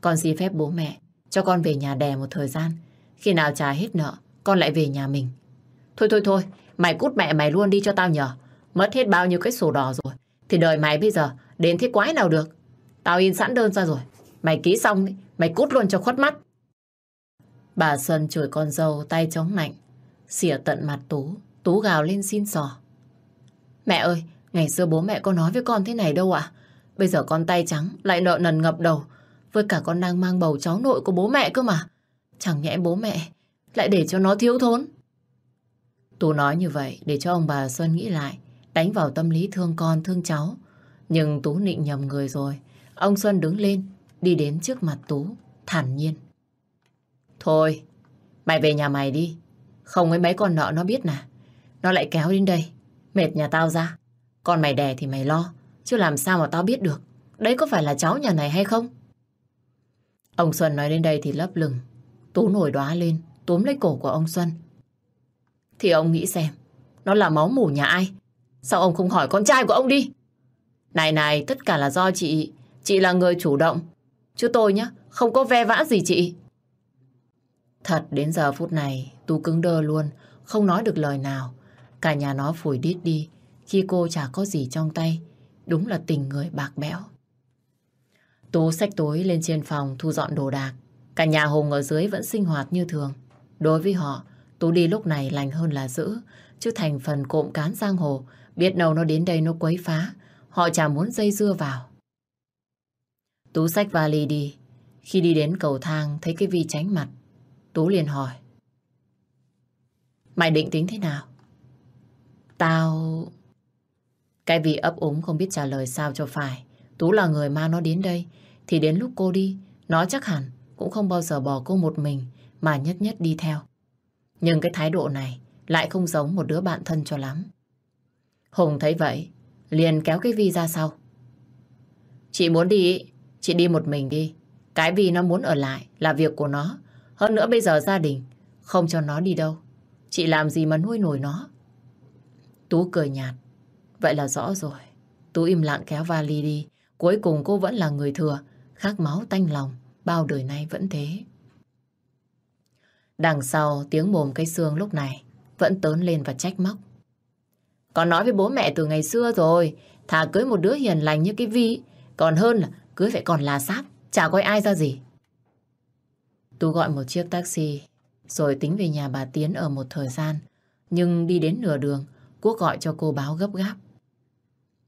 Con xin phép bố mẹ cho con về nhà đè một thời gian. Khi nào trả hết nợ, con lại về nhà mình. Thôi thôi thôi, mày cút mẹ mày luôn đi cho tao nhờ. Mất hết bao nhiêu cái sổ đỏ rồi. Thì đời mày bây giờ đến thế quái nào được. Tao in sẵn đơn ra rồi. Mày ký xong, mày cút luôn cho khuất mắt. Bà Xuân chửi con dâu tay chống nạnh. Xỉa tận mặt Tú. Tú gào lên xin sò. Mẹ ơi, ngày xưa bố mẹ có nói với con thế này đâu ạ. Bây giờ con tay trắng, lại nợ nần ngập đầu. Với cả con đang mang bầu cháu nội của bố mẹ cơ mà. Chẳng nhẽ bố mẹ lại để cho nó thiếu thốn. Tú nói như vậy để cho ông bà Xuân nghĩ lại, đánh vào tâm lý thương con, thương cháu. Nhưng Tú nịnh nhầm người rồi. Ông Xuân đứng lên, đi đến trước mặt Tú, thản nhiên. Thôi, mày về nhà mày đi. Không ấy mấy con nợ nó biết nè. Nó lại kéo đến đây, mệt nhà tao ra. Còn mày đẻ thì mày lo, chứ làm sao mà tao biết được. Đấy có phải là cháu nhà này hay không? Ông Xuân nói đến đây thì lấp lửng. Tú nổi đóa lên, túm lấy cổ của ông Xuân. Thì ông nghĩ xem, nó là máu mủ nhà ai? Sao ông không hỏi con trai của ông đi? Này này, tất cả là do chị. Chị là người chủ động. Chứ tôi nhá, không có ve vã gì chị. Thật đến giờ phút này, Tú cứng đơ luôn, không nói được lời nào. Cả nhà nó phủi đít đi, khi cô chả có gì trong tay. Đúng là tình người bạc bẽo. Tú xách tối lên trên phòng thu dọn đồ đạc. Cả nhà Hùng ở dưới vẫn sinh hoạt như thường. Đối với họ, Tú đi lúc này lành hơn là giữ, chứ thành phần cộm cán giang hồ, biết đâu nó đến đây nó quấy phá, họ chả muốn dây dưa vào. Tú xách vali đi, khi đi đến cầu thang thấy cái vi tránh mặt, Tú liền hỏi. Mày định tính thế nào? Tao... Cái vì ấp úng không biết trả lời sao cho phải. Tú là người mang nó đến đây, thì đến lúc cô đi, nó chắc hẳn cũng không bao giờ bỏ cô một mình mà nhất nhất đi theo. Nhưng cái thái độ này lại không giống một đứa bạn thân cho lắm. Hùng thấy vậy, liền kéo cái Vi ra sau. Chị muốn đi, chị đi một mình đi. Cái Vi nó muốn ở lại là việc của nó. Hơn nữa bây giờ gia đình không cho nó đi đâu. Chị làm gì mà nuôi nổi nó. Tú cười nhạt. Vậy là rõ rồi. Tú im lặng kéo vali đi. Cuối cùng cô vẫn là người thừa. Khác máu tanh lòng. Bao đời nay vẫn thế. Đằng sau tiếng mồm cây xương lúc này vẫn tớn lên và trách móc. Con nói với bố mẹ từ ngày xưa rồi. Thà cưới một đứa hiền lành như cái Vi. Còn hơn là cưới phải còn là sáp. Chả coi ai ra gì. Tú gọi một chiếc taxi rồi tính về nhà bà Tiến ở một thời gian. Nhưng đi đến nửa đường, Quốc gọi cho cô báo gấp gáp.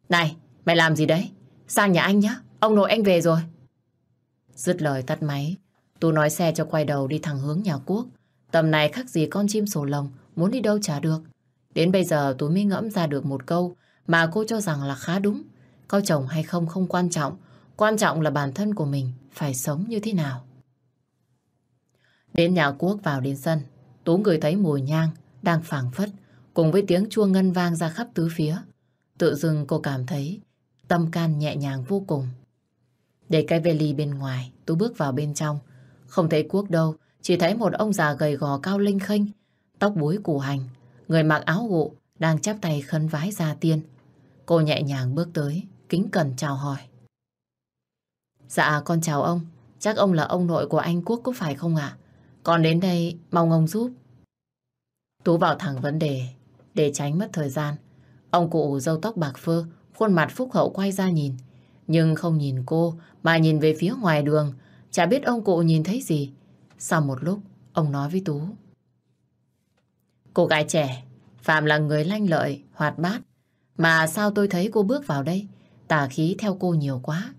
Này, mày làm gì đấy? Sang nhà anh nhá, ông nội anh về rồi. Dứt lời tắt máy, Tú nói xe cho quay đầu đi thẳng hướng nhà Quốc. Tầm này khác gì con chim sổ lồng, muốn đi đâu chả được. Đến bây giờ Tú mới ngẫm ra được một câu mà cô cho rằng là khá đúng. Có chồng hay không không quan trọng, quan trọng là bản thân của mình phải sống như thế nào. Đến nhà Quốc vào đến sân, Tú người thấy mùi nhang đang phảng phất cùng với tiếng chuông ngân vang ra khắp tứ phía. Tự dưng cô cảm thấy tâm can nhẹ nhàng vô cùng. Để cái vali bên ngoài, Tú bước vào bên trong. Không thấy Quốc đâu, chỉ thấy một ông già gầy gò cao linh khênh, tóc búi củ hành, người mặc áo gụ, đang chắp tay khấn vái gia tiên. Cô nhẹ nhàng bước tới, kính cẩn chào hỏi. Dạ, con chào ông. Chắc ông là ông nội của anh Quốc có phải không ạ? Con đến đây mong ông giúp. Tú vào thẳng vấn đề, để tránh mất thời gian. Ông cụ râu tóc bạc phơ, khuôn mặt phúc hậu quay ra nhìn. Nhưng không nhìn cô, mà nhìn về phía ngoài đường. Chả biết ông cụ nhìn thấy gì. Sau một lúc, ông nói với Tú. Cô gái trẻ, Phạm là người lanh lợi, hoạt bát. Mà sao tôi thấy cô bước vào đây? Tà khí theo cô nhiều quá.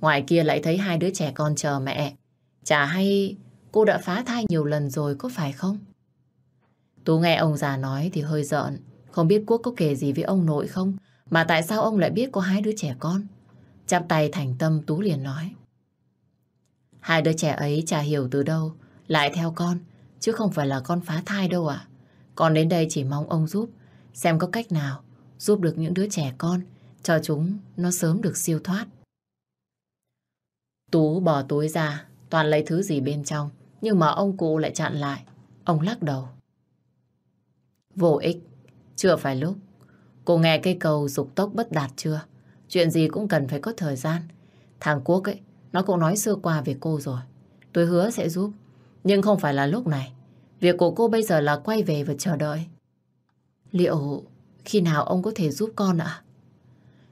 Ngoài kia lại thấy hai đứa trẻ con chờ mẹ. Chả hay cô đã phá thai nhiều lần rồi có phải không? Tú nghe ông già nói thì hơi giận. Không biết Quốc có kể gì với ông nội không? Mà tại sao ông lại biết có hai đứa trẻ con? Chắp tay thành tâm Tú liền nói. Hai đứa trẻ ấy chả hiểu từ đâu. Lại theo con. Chứ không phải là con phá thai đâu ạ. Con đến đây chỉ mong ông giúp. Xem có cách nào giúp được những đứa trẻ con. Cho chúng nó sớm được siêu thoát. Tú bỏ túi ra. Toàn lấy thứ gì bên trong. Nhưng mà ông cụ lại chặn lại. Ông lắc đầu. Vô ích. Chưa phải lúc. Cô nghe cây cầu dục tốc bất đạt chưa? Chuyện gì cũng cần phải có thời gian. Thằng Quốc ấy, nó cũng nói sơ qua về cô rồi. Tôi hứa sẽ giúp. Nhưng không phải là lúc này. Việc của cô bây giờ là quay về và chờ đợi. Liệu khi nào ông có thể giúp con ạ?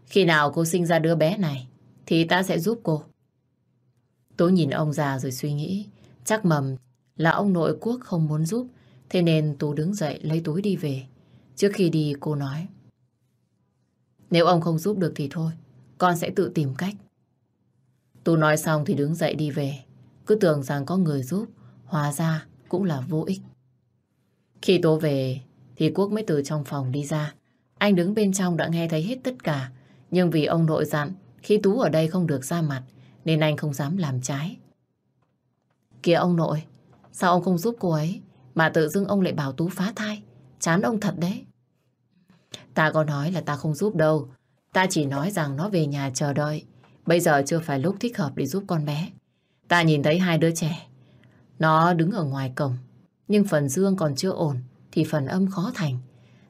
Khi nào cô sinh ra đứa bé này, thì ta sẽ giúp cô. Tôi nhìn ông già rồi suy nghĩ. Chắc mầm là ông nội quốc không muốn giúp. Thế nên Tú đứng dậy lấy túi đi về. Trước khi đi cô nói. Nếu ông không giúp được thì thôi. Con sẽ tự tìm cách. Tú nói xong thì đứng dậy đi về. Cứ tưởng rằng có người giúp. Hóa ra cũng là vô ích. Khi Tú về thì Quốc mới từ trong phòng đi ra. Anh đứng bên trong đã nghe thấy hết tất cả. Nhưng vì ông nội dặn khi Tú ở đây không được ra mặt nên anh không dám làm trái. Kìa ông nội, sao ông không giúp cô ấy mà tự dưng ông lại bảo Tú phá thai? Chán ông thật đấy. Ta có nói là ta không giúp đâu. Ta chỉ nói rằng nó về nhà chờ đợi. Bây giờ chưa phải lúc thích hợp để giúp con bé. Ta nhìn thấy hai đứa trẻ. Nó đứng ở ngoài cổng. Nhưng phần dương còn chưa ổn, thì phần âm khó thành.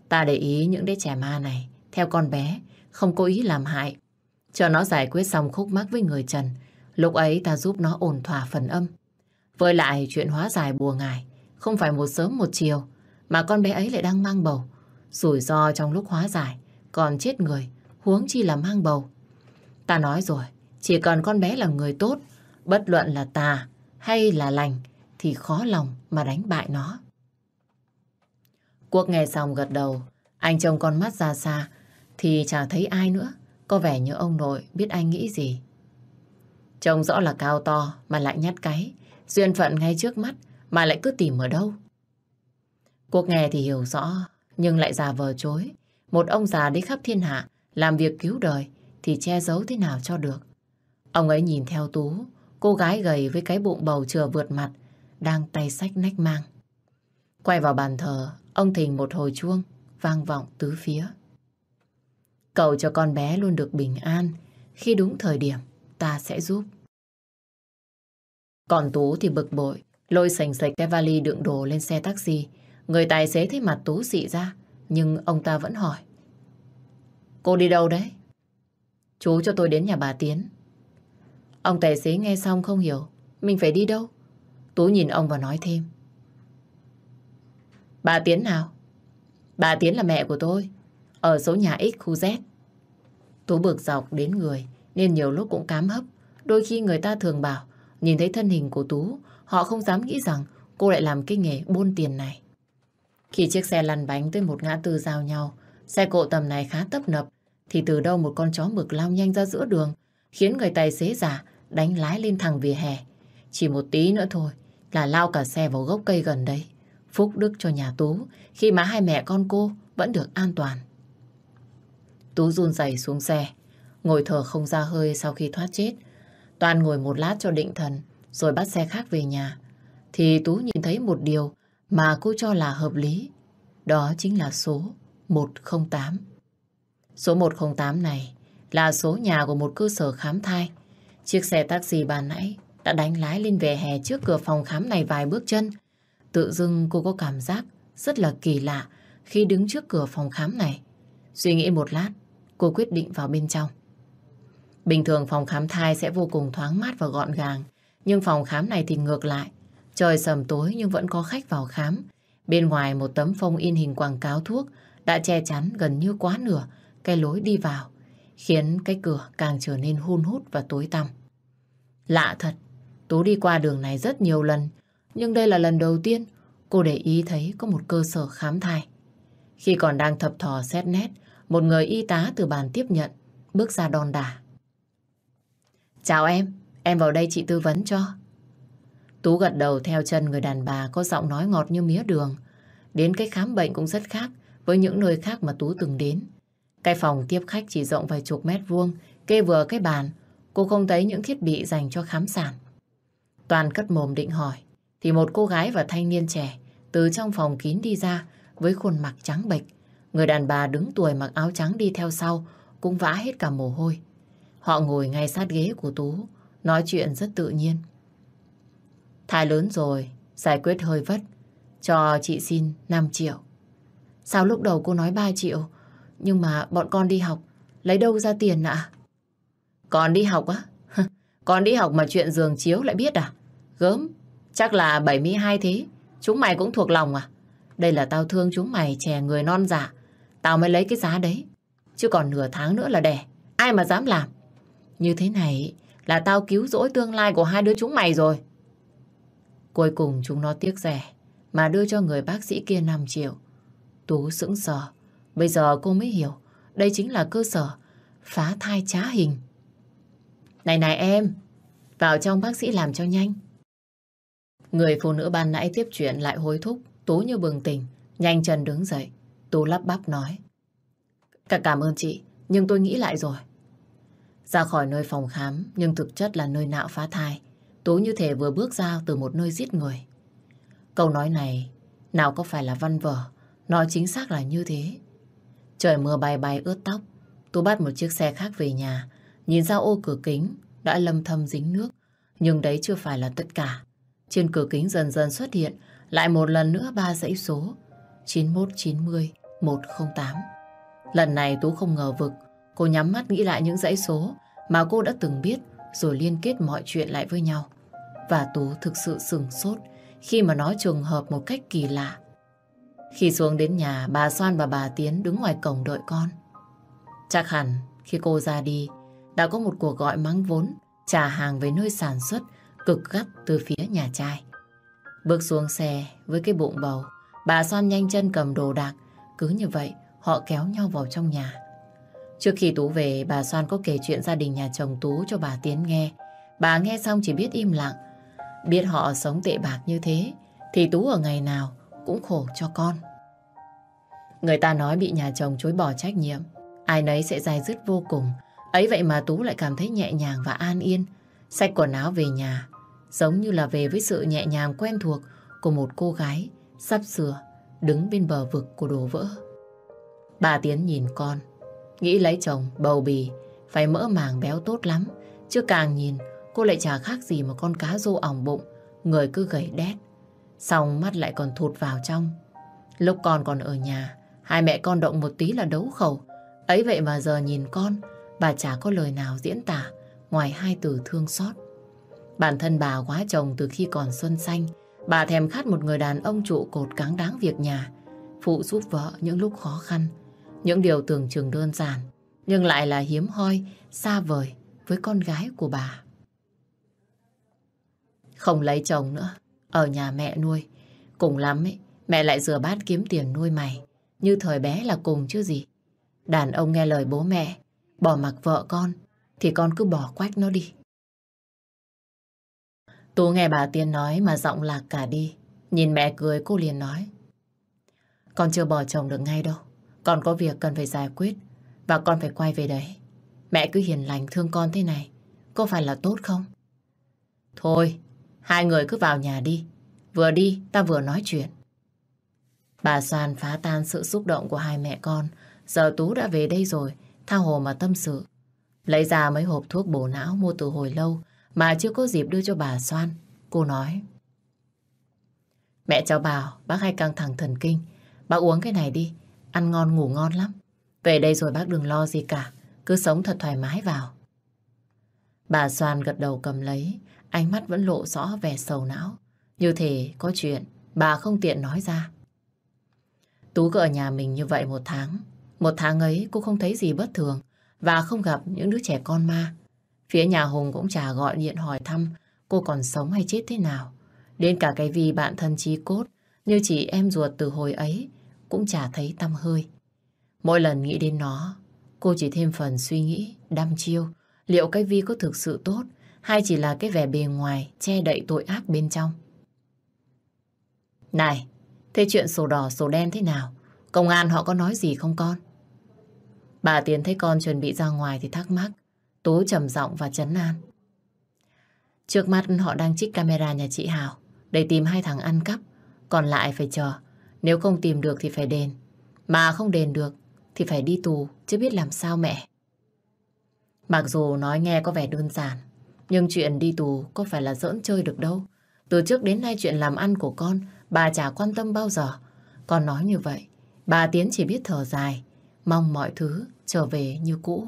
Ta để ý những đứa trẻ ma này theo con bé, không cố ý làm hại. Cho nó giải quyết xong khúc mắc với người Trần. Lúc ấy ta giúp nó ổn thỏa phần âm. Với lại chuyện hóa giải bùa ngài không phải một sớm một chiều, mà con bé ấy lại đang mang bầu. Rủi ro trong lúc hóa giải còn chết người huống chi là mang bầu. Ta nói rồi chỉ cần con bé là người tốt bất luận là tà hay là lành thì khó lòng mà đánh bại nó. Quốc nghe xong gật đầu anh trông con mắt ra xa thì chả thấy ai nữa. Có vẻ như ông nội biết anh nghĩ gì. Trông rõ là cao to mà lại nhát cái. Duyên phận ngay trước mắt mà lại cứ tìm ở đâu. Quốc nghe thì hiểu rõ, nhưng lại già vờ chối. Một ông già đi khắp thiên hạ, làm việc cứu đời, thì che giấu thế nào cho được. Ông ấy nhìn theo Tú, cô gái gầy với cái bụng bầu chừa vượt mặt, đang tay sách nách mang. Quay vào bàn thờ, ông thình một hồi chuông, vang vọng tứ phía. Cầu cho con bé luôn được bình an, khi đúng thời điểm, ta sẽ giúp. Còn Tú thì bực bội, lôi sành sạch cái vali đựng đồ lên xe taxi. Người tài xế thấy mặt Tú xị ra, nhưng ông ta vẫn hỏi. Cô đi đâu đấy? Chú cho tôi đến nhà bà Tiến. Ông tài xế nghe xong không hiểu, mình phải đi đâu? Tú nhìn ông và nói thêm. Bà Tiến nào? Bà Tiến là mẹ của tôi, ở số nhà X khu Z. Tú bực dọc đến người, nên nhiều lúc cũng cám hấp. Đôi khi người ta thường bảo, nhìn thấy thân hình của Tú, họ không dám nghĩ rằng cô lại làm cái nghề buôn tiền này. Khi chiếc xe lăn bánh tới một ngã tư giao nhau, xe cộ tầm này khá tấp nập, thì từ đâu một con chó mực lao nhanh ra giữa đường, khiến người tài xế giả đánh lái lên thẳng vỉa hè. Chỉ một tí nữa thôi là lao cả xe vào gốc cây gần đây. Phúc đức cho nhà Tú khi mà hai mẹ con cô vẫn được an toàn. Tú run rẩy xuống xe, ngồi thở không ra hơi sau khi thoát chết. Toàn ngồi một lát cho định thần, rồi bắt xe khác về nhà. Thì Tú nhìn thấy một điều mà cô cho là hợp lý. Đó chính là số 108. Số 108 này là số nhà của một cơ sở khám thai. Chiếc xe taxi bàn nãy đã đánh lái lên về hè trước cửa phòng khám này vài bước chân. Tự dưng cô có cảm giác rất là kỳ lạ khi đứng trước cửa phòng khám này. Suy nghĩ một lát, cô quyết định vào bên trong. Bình thường phòng khám thai sẽ vô cùng thoáng mát và gọn gàng, nhưng phòng khám này thì ngược lại. Trời sầm tối nhưng vẫn có khách vào khám. Bên ngoài một tấm phông in hình quảng cáo thuốc đã che chắn gần như quá nửa cái lối đi vào, khiến cái cửa càng trở nên hun hút và tối tăm. Lạ thật, Tú đi qua đường này rất nhiều lần, nhưng đây là lần đầu tiên cô để ý thấy có một cơ sở khám thai. Khi còn đang thập thò xét nét, một người y tá từ bàn tiếp nhận, bước ra đòn đà. Chào em, em vào đây chị tư vấn cho. Tú gật đầu theo chân người đàn bà có giọng nói ngọt như mía đường. Đến cái khám bệnh cũng rất khác với những nơi khác mà Tú từng đến. Cái phòng tiếp khách chỉ rộng vài chục mét vuông, kê vừa cái bàn, cô không thấy những thiết bị dành cho khám sản. Toàn cất mồm định hỏi, thì một cô gái và thanh niên trẻ từ trong phòng kín đi ra với khuôn mặt trắng bệch. Người đàn bà đứng tuổi mặc áo trắng đi theo sau cũng vã hết cả mồ hôi. Họ ngồi ngay sát ghế của Tú, nói chuyện rất tự nhiên. Thai lớn rồi, giải quyết hơi vất, cho chị xin 5 triệu. Sao lúc đầu cô nói 3 triệu, nhưng mà bọn con đi học, lấy đâu ra tiền ạ? Con đi học á? con đi học mà chuyện giường chiếu lại biết à? Gớm, chắc là 72 thế, chúng mày cũng thuộc lòng à? Đây là tao thương chúng mày trẻ người non giả. tao mới lấy cái giá đấy. Chứ còn nửa tháng nữa là đẻ, ai mà dám làm? Như thế này là tao cứu rỗi tương lai của hai đứa chúng mày rồi. Cuối cùng chúng nó tiếc rẻ mà đưa cho người bác sĩ kia 5 triệu. Tú sững sờ. Bây giờ cô mới hiểu đây chính là cơ sở phá thai trá hình. Này này em, vào trong bác sĩ làm cho nhanh. Người phụ nữ ban nãy tiếp chuyện lại hối thúc, Tú như bừng tỉnh, nhanh chân đứng dậy. Tú lắp bắp nói. Cả cảm ơn chị, nhưng tôi nghĩ lại rồi. Ra khỏi nơi phòng khám, nhưng thực chất là nơi nạo phá thai. Tú như thể vừa bước ra từ một nơi giết người. Câu nói này, nào có phải là văn vở, nói chính xác là như thế. Trời mưa bay bay ướt tóc, Tú bắt một chiếc xe khác về nhà, nhìn ra ô cửa kính, đã lâm thâm dính nước. Nhưng đấy chưa phải là tất cả. Trên cửa kính dần dần xuất hiện lại một lần nữa ba dãy số 9190 108. Lần này Tú không ngờ vực, cô nhắm mắt nghĩ lại những dãy số mà cô đã từng biết rồi liên kết mọi chuyện lại với nhau. Và Tú thực sự sừng sốt khi mà nói trường hợp một cách kỳ lạ. Khi xuống đến nhà, bà Soan và bà Tiến đứng ngoài cổng đợi con. Chắc hẳn khi cô ra đi, đã có một cuộc gọi mắng vốn, trả hàng về nơi sản xuất, cực gắt từ phía nhà trai. Bước xuống xe với cái bụng bầu, bà Soan nhanh chân cầm đồ đạc, cứ như vậy họ kéo nhau vào trong nhà. Trước khi Tú về, bà Soan có kể chuyện gia đình nhà chồng Tú cho bà Tiến nghe. Bà nghe xong chỉ biết im lặng. Biết họ sống tệ bạc như thế, thì Tú ở ngày nào cũng khổ cho con. Người ta nói bị nhà chồng chối bỏ trách nhiệm, ai nấy sẽ dai dứt vô cùng. Ấy vậy mà Tú lại cảm thấy nhẹ nhàng và an yên. Xách quần áo về nhà, giống như là về với sự nhẹ nhàng quen thuộc của một cô gái sắp sửa đứng bên bờ vực của đổ vỡ. Bà Tiến nhìn con, nghĩ lấy chồng bầu bì phải mỡ màng béo tốt lắm, chứ càng nhìn cô lại chả khác gì một con cá rô ỏng bụng, người cứ gầy đét, xong mắt lại còn thụt vào trong. Lúc con còn ở nhà, hai mẹ con động một tí là đấu khẩu, ấy vậy mà giờ nhìn con, bà chả có lời nào diễn tả ngoài hai từ thương xót. Bản thân bà quá chồng từ khi còn xuân xanh, bà thèm khát một người đàn ông trụ cột cáng đáng việc nhà, phụ giúp vợ những lúc khó khăn. Những điều tưởng chừng đơn giản, nhưng lại là hiếm hoi, xa vời với con gái của bà. Không lấy chồng nữa, ở nhà mẹ nuôi. Cùng lắm ấy, mẹ lại rửa bát kiếm tiền nuôi mày. Như thời bé là cùng chứ gì. Đàn ông nghe lời bố mẹ, bỏ mặc vợ con, thì con cứ bỏ quách nó đi. Tú nghe bà Tiên nói mà giọng lạc cả đi. Nhìn mẹ cười cô liền nói. Con chưa bỏ chồng được ngay đâu. Con có việc cần phải giải quyết và con phải quay về đấy. Mẹ cứ hiền lành thương con thế này. Có phải là tốt không? Thôi, hai người cứ vào nhà đi. Vừa đi, ta vừa nói chuyện. Bà Soan phá tan sự xúc động của hai mẹ con. Giờ Tú đã về đây rồi, tha hồ mà tâm sự. Lấy ra mấy hộp thuốc bổ não mua từ hồi lâu mà chưa có dịp đưa cho bà Soan. Cô nói. Mẹ cháu bảo bác hay căng thẳng thần kinh. Bác uống cái này đi, ăn ngon ngủ ngon lắm. Về đây rồi bác đừng lo gì cả. Cứ sống thật thoải mái vào. Bà Soan gật đầu cầm lấy. Ánh mắt vẫn lộ rõ vẻ sầu não. Như thế có chuyện bà không tiện nói ra. Tú cứ ở nhà mình như vậy một tháng. Một tháng ấy cô không thấy gì bất thường và không gặp những đứa trẻ con ma. Phía nhà Hùng cũng chả gọi điện hỏi thăm cô còn sống hay chết thế nào. Đến cả cái vì bạn thân chí cốt như chị em ruột từ hồi ấy cũng chả thấy tâm hơi. Mỗi lần nghĩ đến nó, cô chỉ thêm phần suy nghĩ, đăm chiêu. Liệu cái Vi có thực sự tốt hay chỉ là cái vẻ bề ngoài che đậy tội ác bên trong? Này, thế chuyện sổ đỏ sổ đen thế nào? Công an họ có nói gì không con? Bà Tiến thấy con chuẩn bị ra ngoài thì thắc mắc. Tố trầm giọng và chấn an. Trước mắt họ đang trích camera nhà chị Hào để tìm hai thằng ăn cắp. Còn lại phải chờ. Nếu không tìm được thì phải đền. Mà không đền được thì phải đi tù chứ biết làm sao mẹ. Mặc dù nói nghe có vẻ đơn giản nhưng chuyện đi tù có phải là giỡn chơi được đâu. Từ trước đến nay chuyện làm ăn của con bà chả quan tâm bao giờ. Con nói như vậy bà Tiến chỉ biết thở dài mong mọi thứ trở về như cũ.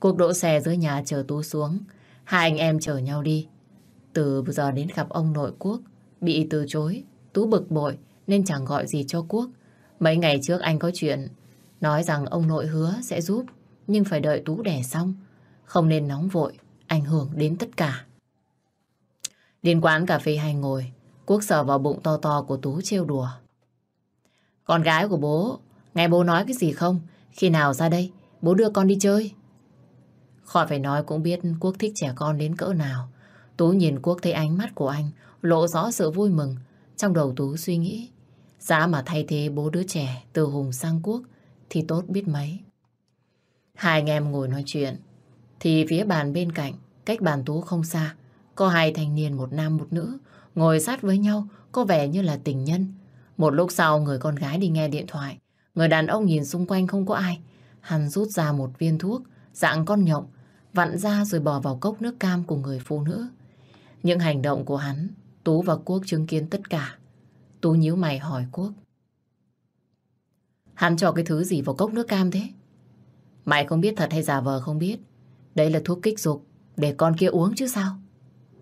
Cuộc đỗ xe dưới nhà chờ Tú xuống. Hai anh em chở nhau đi. Từ giờ đến gặp ông nội Quốc, bị từ chối. Tú bực bội nên chẳng gọi gì cho Quốc. Mấy ngày trước anh có chuyện, nói rằng ông nội hứa sẽ giúp, nhưng phải đợi Tú đẻ xong. Không nên nóng vội, ảnh hưởng đến tất cả. Đến quán cà phê hay ngồi, Quốc sờ vào bụng to to của Tú trêu đùa. Con gái của bố, nghe bố nói cái gì không? Khi nào ra đây, bố đưa con đi chơi. Khỏi phải nói cũng biết Quốc thích trẻ con đến cỡ nào. Tú nhìn Quốc thấy ánh mắt của anh lộ rõ sự vui mừng. Trong đầu Tú suy nghĩ, giá mà thay thế bố đứa trẻ từ Hùng sang Quốc thì tốt biết mấy. Hai anh em ngồi nói chuyện, thì phía bàn bên cạnh, cách bàn Tú không xa, có hai thanh niên một nam một nữ ngồi sát với nhau, có vẻ như là tình nhân. Một lúc sau người con gái đi nghe điện thoại, người đàn ông nhìn xung quanh không có ai. Hắn rút ra một viên thuốc, dạng con nhộng, vặn ra rồi bỏ vào cốc nước cam của người phụ nữ. Những hành động của hắn, Tú và Quốc chứng kiến tất cả. Tú nhíu mày hỏi Quốc. Hắn cho cái thứ gì vào cốc nước cam thế? Mày không biết thật hay giả vờ không biết. Đấy là thuốc kích dục, để con kia uống chứ sao?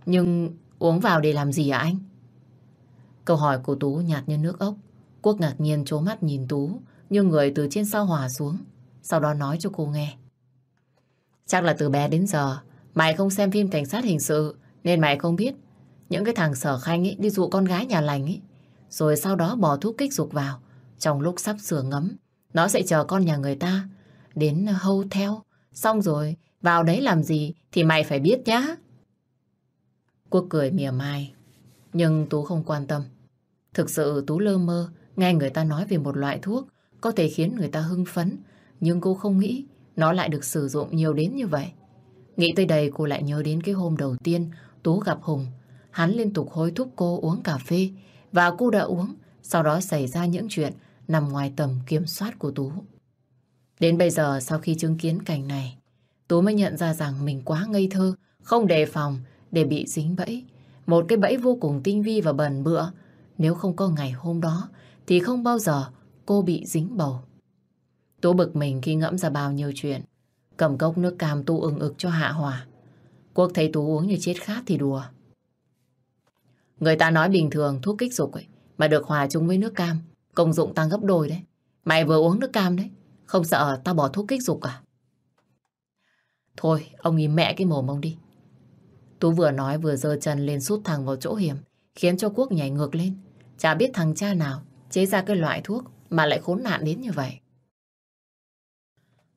Nhưng uống vào để làm gì hả anh? Câu hỏi của Tú nhạt như nước ốc. Quốc ngạc nhiên trố mắt nhìn Tú, như người từ trên sao hòa xuống. Sau đó nói cho cô nghe. Chắc là từ bé đến giờ, mày không xem phim cảnh sát hình sự, nên mày không biết. Những cái thằng sở khanh ấy đi dụ con gái nhà lành ấy, rồi sau đó bỏ thuốc kích dục vào. Trong lúc sắp sửa ngấm, nó sẽ chờ con nhà người ta đến hâu theo. Xong rồi, vào đấy làm gì thì mày phải biết nhá. Quốc cười mỉa mai, nhưng Tú không quan tâm. Thực sự Tú lơ mơ, nghe người ta nói về một loại thuốc có thể khiến người ta hưng phấn, nhưng cô không nghĩ nó lại được sử dụng nhiều đến như vậy. Nghĩ tới đây cô lại nhớ đến cái hôm đầu tiên Tú gặp Hùng. Hắn liên tục hối thúc cô uống cà phê và cô đã uống, sau đó xảy ra những chuyện nằm ngoài tầm kiểm soát của Tú. Đến bây giờ sau khi chứng kiến cảnh này, Tú mới nhận ra rằng mình quá ngây thơ, không đề phòng để bị dính bẫy. Một cái bẫy vô cùng tinh vi và bẩn bựa. Nếu không có ngày hôm đó thì không bao giờ cô bị dính bầu. Tú bực mình khi ngẫm ra bao nhiêu chuyện. Cầm cốc nước cam tu ưng ực cho hạ hòa. Quốc thấy Tú uống như chết khát thì đùa. Người ta nói bình thường thuốc kích dục ấy, mà được hòa chung với nước cam, công dụng tăng gấp đôi đấy. Mày vừa uống nước cam đấy, không sợ tao bỏ thuốc kích dục à? Thôi, ông im mẹ cái mồm ông đi. Tú vừa nói vừa giơ chân lên sút thẳng vào chỗ hiểm, khiến cho Quốc nhảy ngược lên. Chả biết thằng cha nào chế ra cái loại thuốc mà lại khốn nạn đến như vậy.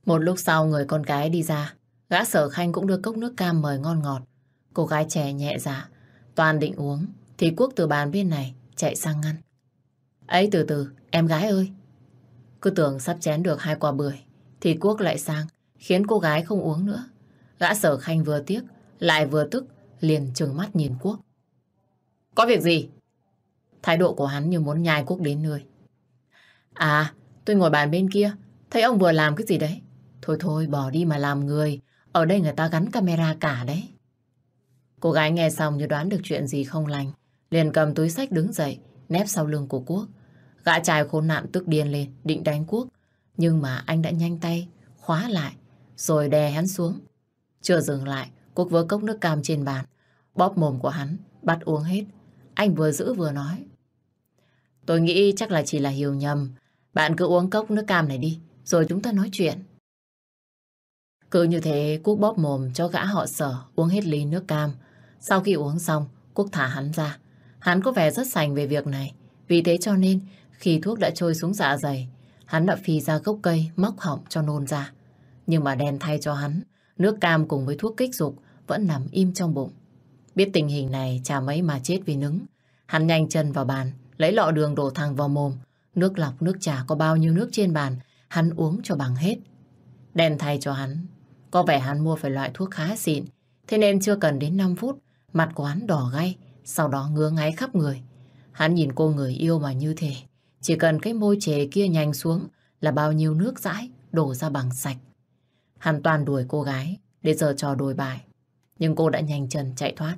Một lúc sau người con gái đi ra, gã sở khanh cũng đưa cốc nước cam mời ngon ngọt. Cô gái trẻ nhẹ dạ, toàn định uống, thì Quốc từ bàn bên này chạy sang ngăn. Ấy từ từ, em gái ơi. Cứ tưởng sắp chén được hai quả bưởi, thì Quốc lại sang, khiến cô gái không uống nữa. Gã sở khanh vừa tiếc, lại vừa tức, liền trừng mắt nhìn Quốc. Có việc gì? Thái độ của hắn như muốn nhai Quốc đến nơi. À, tôi ngồi bàn bên kia, thấy ông vừa làm cái gì đấy. Thôi thôi, bỏ đi mà làm người. Ở đây người ta gắn camera cả đấy. Cô gái nghe xong như đoán được chuyện gì không lành. Liền cầm túi sách đứng dậy, nép sau lưng của Quốc. Gã trai khốn nạn tức điên lên, định đánh Quốc. Nhưng mà anh đã nhanh tay, khóa lại, rồi đè hắn xuống. Chưa dừng lại, Quốc vớ cốc nước cam trên bàn, bóp mồm của hắn, bắt uống hết. Anh vừa giữ vừa nói. Tôi nghĩ chắc là chỉ là hiểu nhầm. Bạn cứ uống cốc nước cam này đi, rồi chúng ta nói chuyện. Cứ như thế, Quốc bóp mồm cho gã họ sở uống hết ly nước cam. Sau khi uống xong, Quốc thả hắn ra. Hắn có vẻ rất sành về việc này. Vì thế cho nên, khi thuốc đã trôi xuống dạ dày, hắn đã phi ra gốc cây, móc họng cho nôn ra. Nhưng mà đen thay cho hắn, nước cam cùng với thuốc kích dục vẫn nằm im trong bụng. Biết tình hình này chả mấy mà chết vì nứng. Hắn nhanh chân vào bàn, lấy lọ đường đổ thẳng vào mồm. Nước lọc, nước trà có bao nhiêu nước trên bàn, hắn uống cho bằng hết. Đen thay cho hắn, có vẻ hắn mua phải loại thuốc khá xịn, thế nên chưa cần đến 5 phút, mặt của hắn đỏ gay, sau đó ngứa ngáy khắp người. Hắn nhìn cô người yêu mà như thế, chỉ cần cái môi chề kia nhanh xuống là bao nhiêu nước dãi đổ ra bằng sạch. Hắn toàn đuổi cô gái để giờ trò đồi bài. Nhưng cô đã nhanh chân chạy thoát.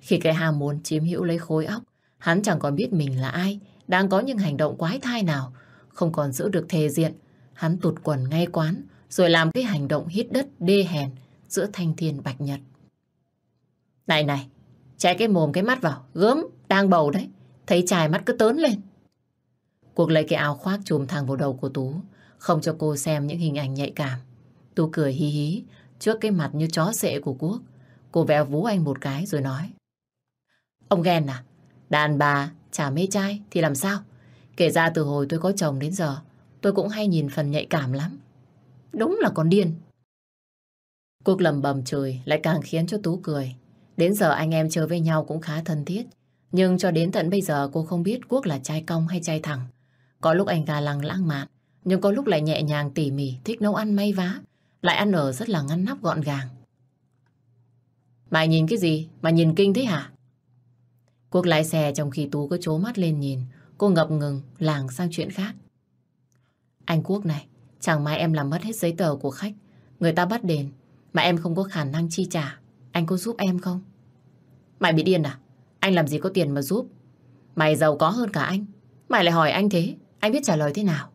Khi cái ham muốn chiếm hữu lấy khối óc, hắn chẳng còn biết mình là ai, đang có những hành động quái thai nào, không còn giữ được thề diện. Hắn tụt quần ngay quán, rồi làm cái hành động hít đất đê hèn giữa thanh thiên bạch nhật. Này này, trái cái mồm cái mắt vào, gớm, đang bầu đấy, thấy chài mắt cứ tớn lên. Cuộc lấy cái áo khoác chùm thẳng vào đầu của Tú, không cho cô xem những hình ảnh nhạy cảm. Tú cười hí hí trước cái mặt như chó sệ của Quốc. Cô véo vú anh một cái rồi nói. Ông ghen à? Đàn bà chả mê trai thì làm sao? Kể ra từ hồi tôi có chồng đến giờ, tôi cũng hay nhìn phần nhạy cảm lắm. Đúng là con điên. Quốc lầm bầm trời lại càng khiến cho Tú cười. Đến giờ anh em chơi với nhau cũng khá thân thiết. Nhưng cho đến tận bây giờ cô không biết Quốc là trai cong hay trai thẳng. Có lúc anh gà lăng lãng mạn, nhưng có lúc lại nhẹ nhàng tỉ mỉ, thích nấu ăn may vá, lại ăn ở rất là ngăn nắp gọn gàng. Mày nhìn cái gì mà nhìn kinh thế hả? Quốc lái xe trong khi Tú có chố mắt lên nhìn, cô ngập ngừng làng sang chuyện khác. Anh Quốc này, chẳng may em làm mất hết giấy tờ của khách, người ta bắt đền, mà em không có khả năng chi trả, anh có giúp em không? Mày bị điên à? Anh làm gì có tiền mà giúp? Mày giàu có hơn cả anh, mày lại hỏi anh thế, anh biết trả lời thế nào?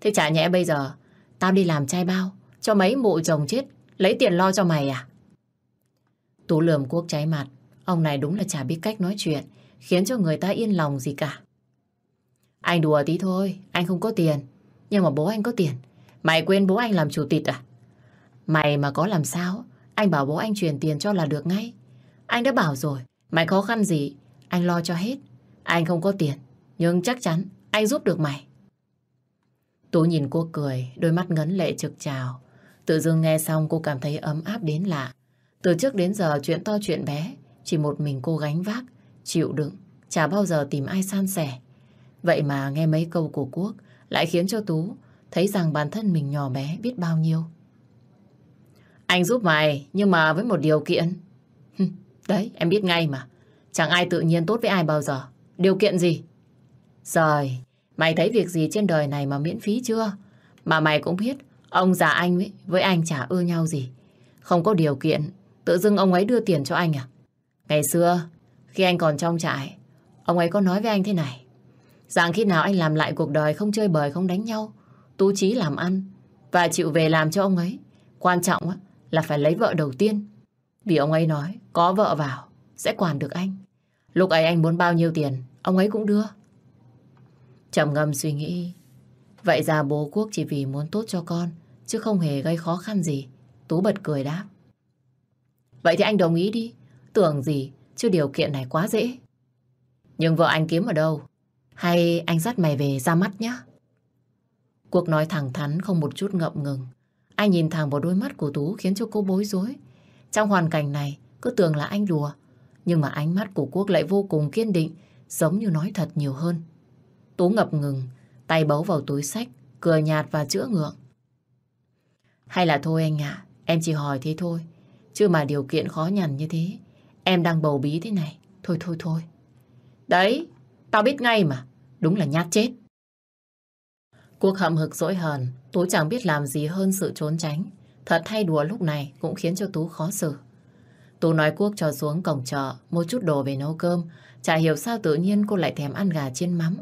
Thế trả nhẽ bây giờ tao đi làm trai bao, cho mấy mụ chồng chết, lấy tiền lo cho mày à? Tú lườm quốc cháy mặt, ông này đúng là chả biết cách nói chuyện, khiến cho người ta yên lòng gì cả. Anh đùa tí thôi, anh không có tiền, nhưng mà bố anh có tiền. Mày quên bố anh làm chủ tịch à? Mày mà có làm sao, anh bảo bố anh chuyển tiền cho là được ngay. Anh đã bảo rồi, mày khó khăn gì, anh lo cho hết. Anh không có tiền, nhưng chắc chắn anh giúp được mày. Tú nhìn cô cười, đôi mắt ngấn lệ trực trào. Tự dưng nghe xong cô cảm thấy ấm áp đến lạ. Từ trước đến giờ chuyện to chuyện bé, chỉ một mình cô gánh vác, chịu đựng, chả bao giờ tìm ai san sẻ. Vậy mà nghe mấy câu của Quốc lại khiến cho Tú thấy rằng bản thân mình nhỏ bé biết bao nhiêu. Anh giúp mày, nhưng mà với một điều kiện. Đấy, em biết ngay mà. Chẳng ai tự nhiên tốt với ai bao giờ. Điều kiện gì? Rồi, mày thấy việc gì trên đời này mà miễn phí chưa? Mà mày cũng biết, ông già anh ấy, với anh chả ưa nhau gì. Không có điều kiện, tự dưng ông ấy đưa tiền cho anh à? Ngày xưa, khi anh còn trong trại, ông ấy có nói với anh thế này. Rằng khi nào anh làm lại cuộc đời không chơi bời, không đánh nhau, tu trí làm ăn và chịu về làm cho ông ấy. Quan trọng là phải lấy vợ đầu tiên. Vì ông ấy nói, có vợ vào, sẽ quản được anh. Lúc ấy anh muốn bao nhiêu tiền, ông ấy cũng đưa. Trầm ngâm suy nghĩ. Vậy ra bố Quốc chỉ vì muốn tốt cho con, chứ không hề gây khó khăn gì. Tú bật cười đáp. Vậy thì anh đồng ý đi. Tưởng gì, chứ điều kiện này quá dễ. Nhưng vợ anh kiếm ở đâu? Hay anh dắt mày về ra mắt nhá? Cuộc nói thẳng thắn không một chút ngậm ngừng. Anh nhìn thẳng vào đôi mắt của Tú khiến cho cô bối rối. Trong hoàn cảnh này, cứ tưởng là anh đùa. Nhưng mà ánh mắt của Quốc lại vô cùng kiên định, giống như nói thật nhiều hơn. Tú ngập ngừng, tay bấu vào túi sách, cười nhạt và chữa ngượng. Hay là thôi anh ạ, em chỉ hỏi thế thôi. Chứ mà điều kiện khó nhằn như thế, em đang bầu bí thế này. Thôi thôi thôi. Đấy, tao biết ngay mà. Đúng là nhát chết. Cuộc hậm hực dỗi hờn, Tú chẳng biết làm gì hơn sự trốn tránh. Thật hay đùa lúc này cũng khiến cho Tú khó xử. Tú nói Quốc cho xuống cổng chợ, mua chút đồ về nấu cơm. Chả hiểu sao tự nhiên cô lại thèm ăn gà chiên mắm.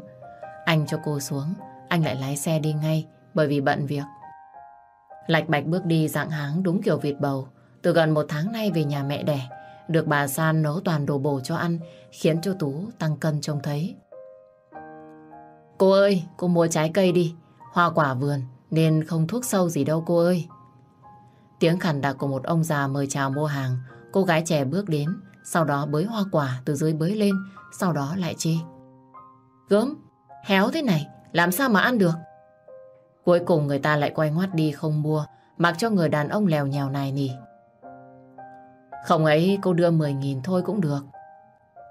Anh cho cô xuống, anh lại lái xe đi ngay, bởi vì bận việc. Lạch bạch bước đi dạng háng đúng kiểu vịt bầu. Từ gần một tháng nay về nhà mẹ đẻ, được bà San nấu toàn đồ bổ cho ăn, khiến cho Tú tăng cân trông thấy. Cô ơi, cô mua trái cây đi, hoa quả vườn, nên không thuốc sâu gì đâu cô ơi. Tiếng khẳng đặc của một ông già mời chào mua hàng, cô gái trẻ bước đến, sau đó bới hoa quả từ dưới bới lên, sau đó lại chê. Gớm, héo thế này, làm sao mà ăn được? Cuối cùng người ta lại quay ngoắt đi không mua, mặc cho người đàn ông lèo nhèo này nỉ. Không ấy cô đưa 10.000 thôi cũng được.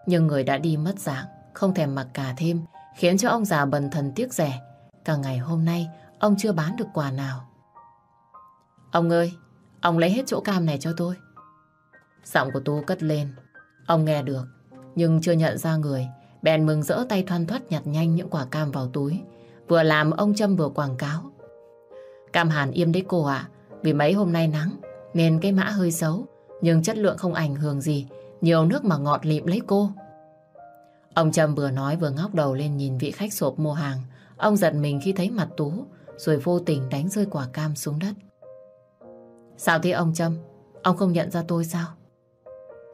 Nhưng người đã đi mất dạng, không thèm mặc cả thêm, khiến cho ông già bần thần tiếc rẻ. Cả ngày hôm nay, ông chưa bán được quà nào. Ông ơi, ông lấy hết chỗ cam này cho tôi. Giọng của Tú cất lên. Ông nghe được, nhưng chưa nhận ra người. Bèn mừng rỡ tay thoăn thoắt nhặt nhanh những quả cam vào túi. Vừa làm ông Trâm vừa quảng cáo. Cam hàn im đấy cô ạ, vì mấy hôm nay nắng, nên cái mã hơi xấu, nhưng chất lượng không ảnh hưởng gì, nhiều nước mà ngọt lịm lấy cô. Ông Trâm vừa nói vừa ngóc đầu lên nhìn vị khách sộp mua hàng. Ông giật mình khi thấy mặt Tú, rồi vô tình đánh rơi quả cam xuống đất. Sao thế ông Trâm? Ông không nhận ra tôi sao?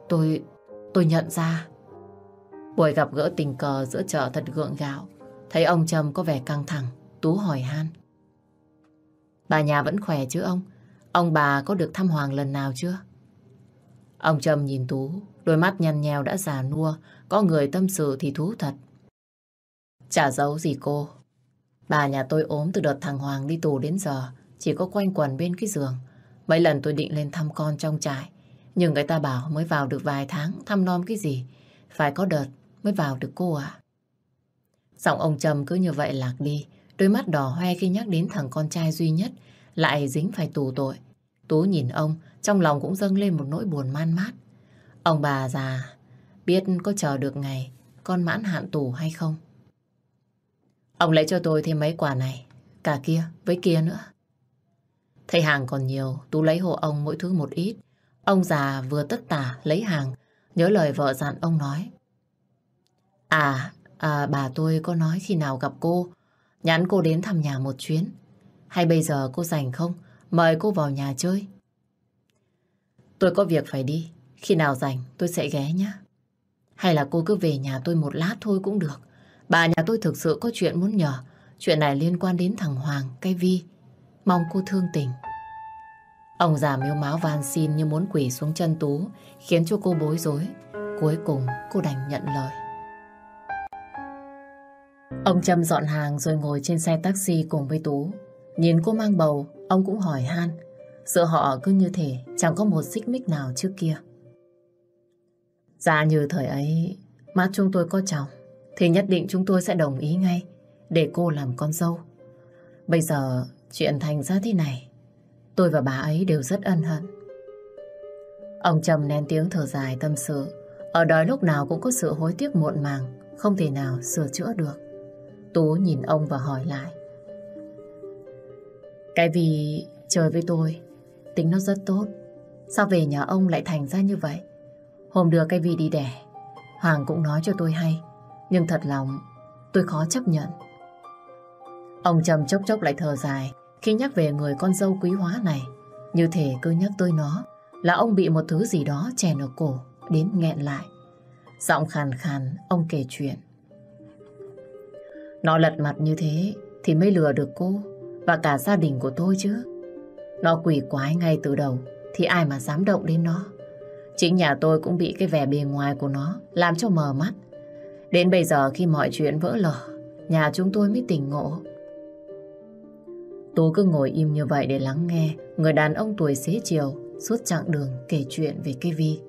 Tôi... tôi nhận ra. Buổi gặp gỡ tình cờ giữa chợ thật gượng gạo. Thấy ông trầm có vẻ căng thẳng, Tú hỏi han. Bà nhà vẫn khỏe chứ ông? Ông bà có được thăm Hoàng lần nào chưa? Ông trầm nhìn Tú, đôi mắt nhăn nhèo đã già nua, có người tâm sự thì thú thật. Chả giấu gì cô. Bà nhà tôi ốm từ đợt thằng Hoàng đi tù đến giờ, chỉ có quanh quần bên cái giường. Mấy lần tôi định lên thăm con trong trại, nhưng người ta bảo mới vào được vài tháng, thăm nom cái gì. Phải có đợt mới vào được cô ạ. Giọng ông Trầm cứ như vậy lạc đi, đôi mắt đỏ hoe khi nhắc đến thằng con trai duy nhất, lại dính phải tù tội. Tú nhìn ông, trong lòng cũng dâng lên một nỗi buồn man mát. Ông bà già, biết có chờ được ngày con mãn hạn tù hay không? Ông lấy cho tôi thêm mấy quả này, cả kia với kia nữa. Thấy hàng còn nhiều, Tú lấy hộ ông mỗi thứ một ít. Ông già vừa tất tả lấy hàng, nhớ lời vợ dặn ông nói. À, à, bà tôi có nói khi nào gặp cô, nhắn cô đến thăm nhà một chuyến. Hay bây giờ cô rảnh không? Mời cô vào nhà chơi. Tôi có việc phải đi. Khi nào rảnh tôi sẽ ghé nhé. Hay là cô cứ về nhà tôi một lát thôi cũng được. Bà nhà tôi thực sự có chuyện muốn nhờ. Chuyện này liên quan đến thằng Hoàng, cái Vi. Mong cô thương tình. Ông già miêu máu van xin như muốn quỷ xuống chân Tú, khiến cho cô bối rối. Cuối cùng cô đành nhận lời. Ông Trâm dọn hàng rồi ngồi trên xe taxi cùng với Tú. Nhìn cô mang bầu, ông cũng hỏi han. Giữa họ cứ như thế chẳng có một xích mích nào trước kia. Dạ như thời ấy, mắt chúng tôi có chồng, thì nhất định chúng tôi sẽ đồng ý ngay để cô làm con dâu. Bây giờ chuyện thành ra thế này, tôi và bà ấy đều rất ân hận. Ông Trầm nén tiếng thở dài tâm sự. Ở đó lúc nào cũng có sự hối tiếc muộn màng, không thể nào sửa chữa được. Tú nhìn ông và hỏi lại. Cái vì chơi với tôi, tính nó rất tốt. Sao về nhà ông lại thành ra như vậy? Hôm đưa cái vì đi đẻ, Hoàng cũng nói cho tôi hay. Nhưng thật lòng, tôi khó chấp nhận. Ông trầm chốc chốc lại thở dài khi nhắc về người con dâu quý hóa này. Như thể cứ nhắc tôi nó là ông bị một thứ gì đó chèn ở cổ đến nghẹn lại. Giọng khàn khàn, ông kể chuyện. Nó lật mặt như thế thì mới lừa được cô và cả gia đình của tôi chứ. Nó quỷ quái ngay từ đầu thì ai mà dám động đến nó. Chính nhà tôi cũng bị cái vẻ bề ngoài của nó làm cho mờ mắt. Đến bây giờ khi mọi chuyện vỡ lở, nhà chúng tôi mới tỉnh ngộ. Tú cứ ngồi im như vậy để lắng nghe người đàn ông tuổi xế chiều suốt chặng đường kể chuyện về cái Vi.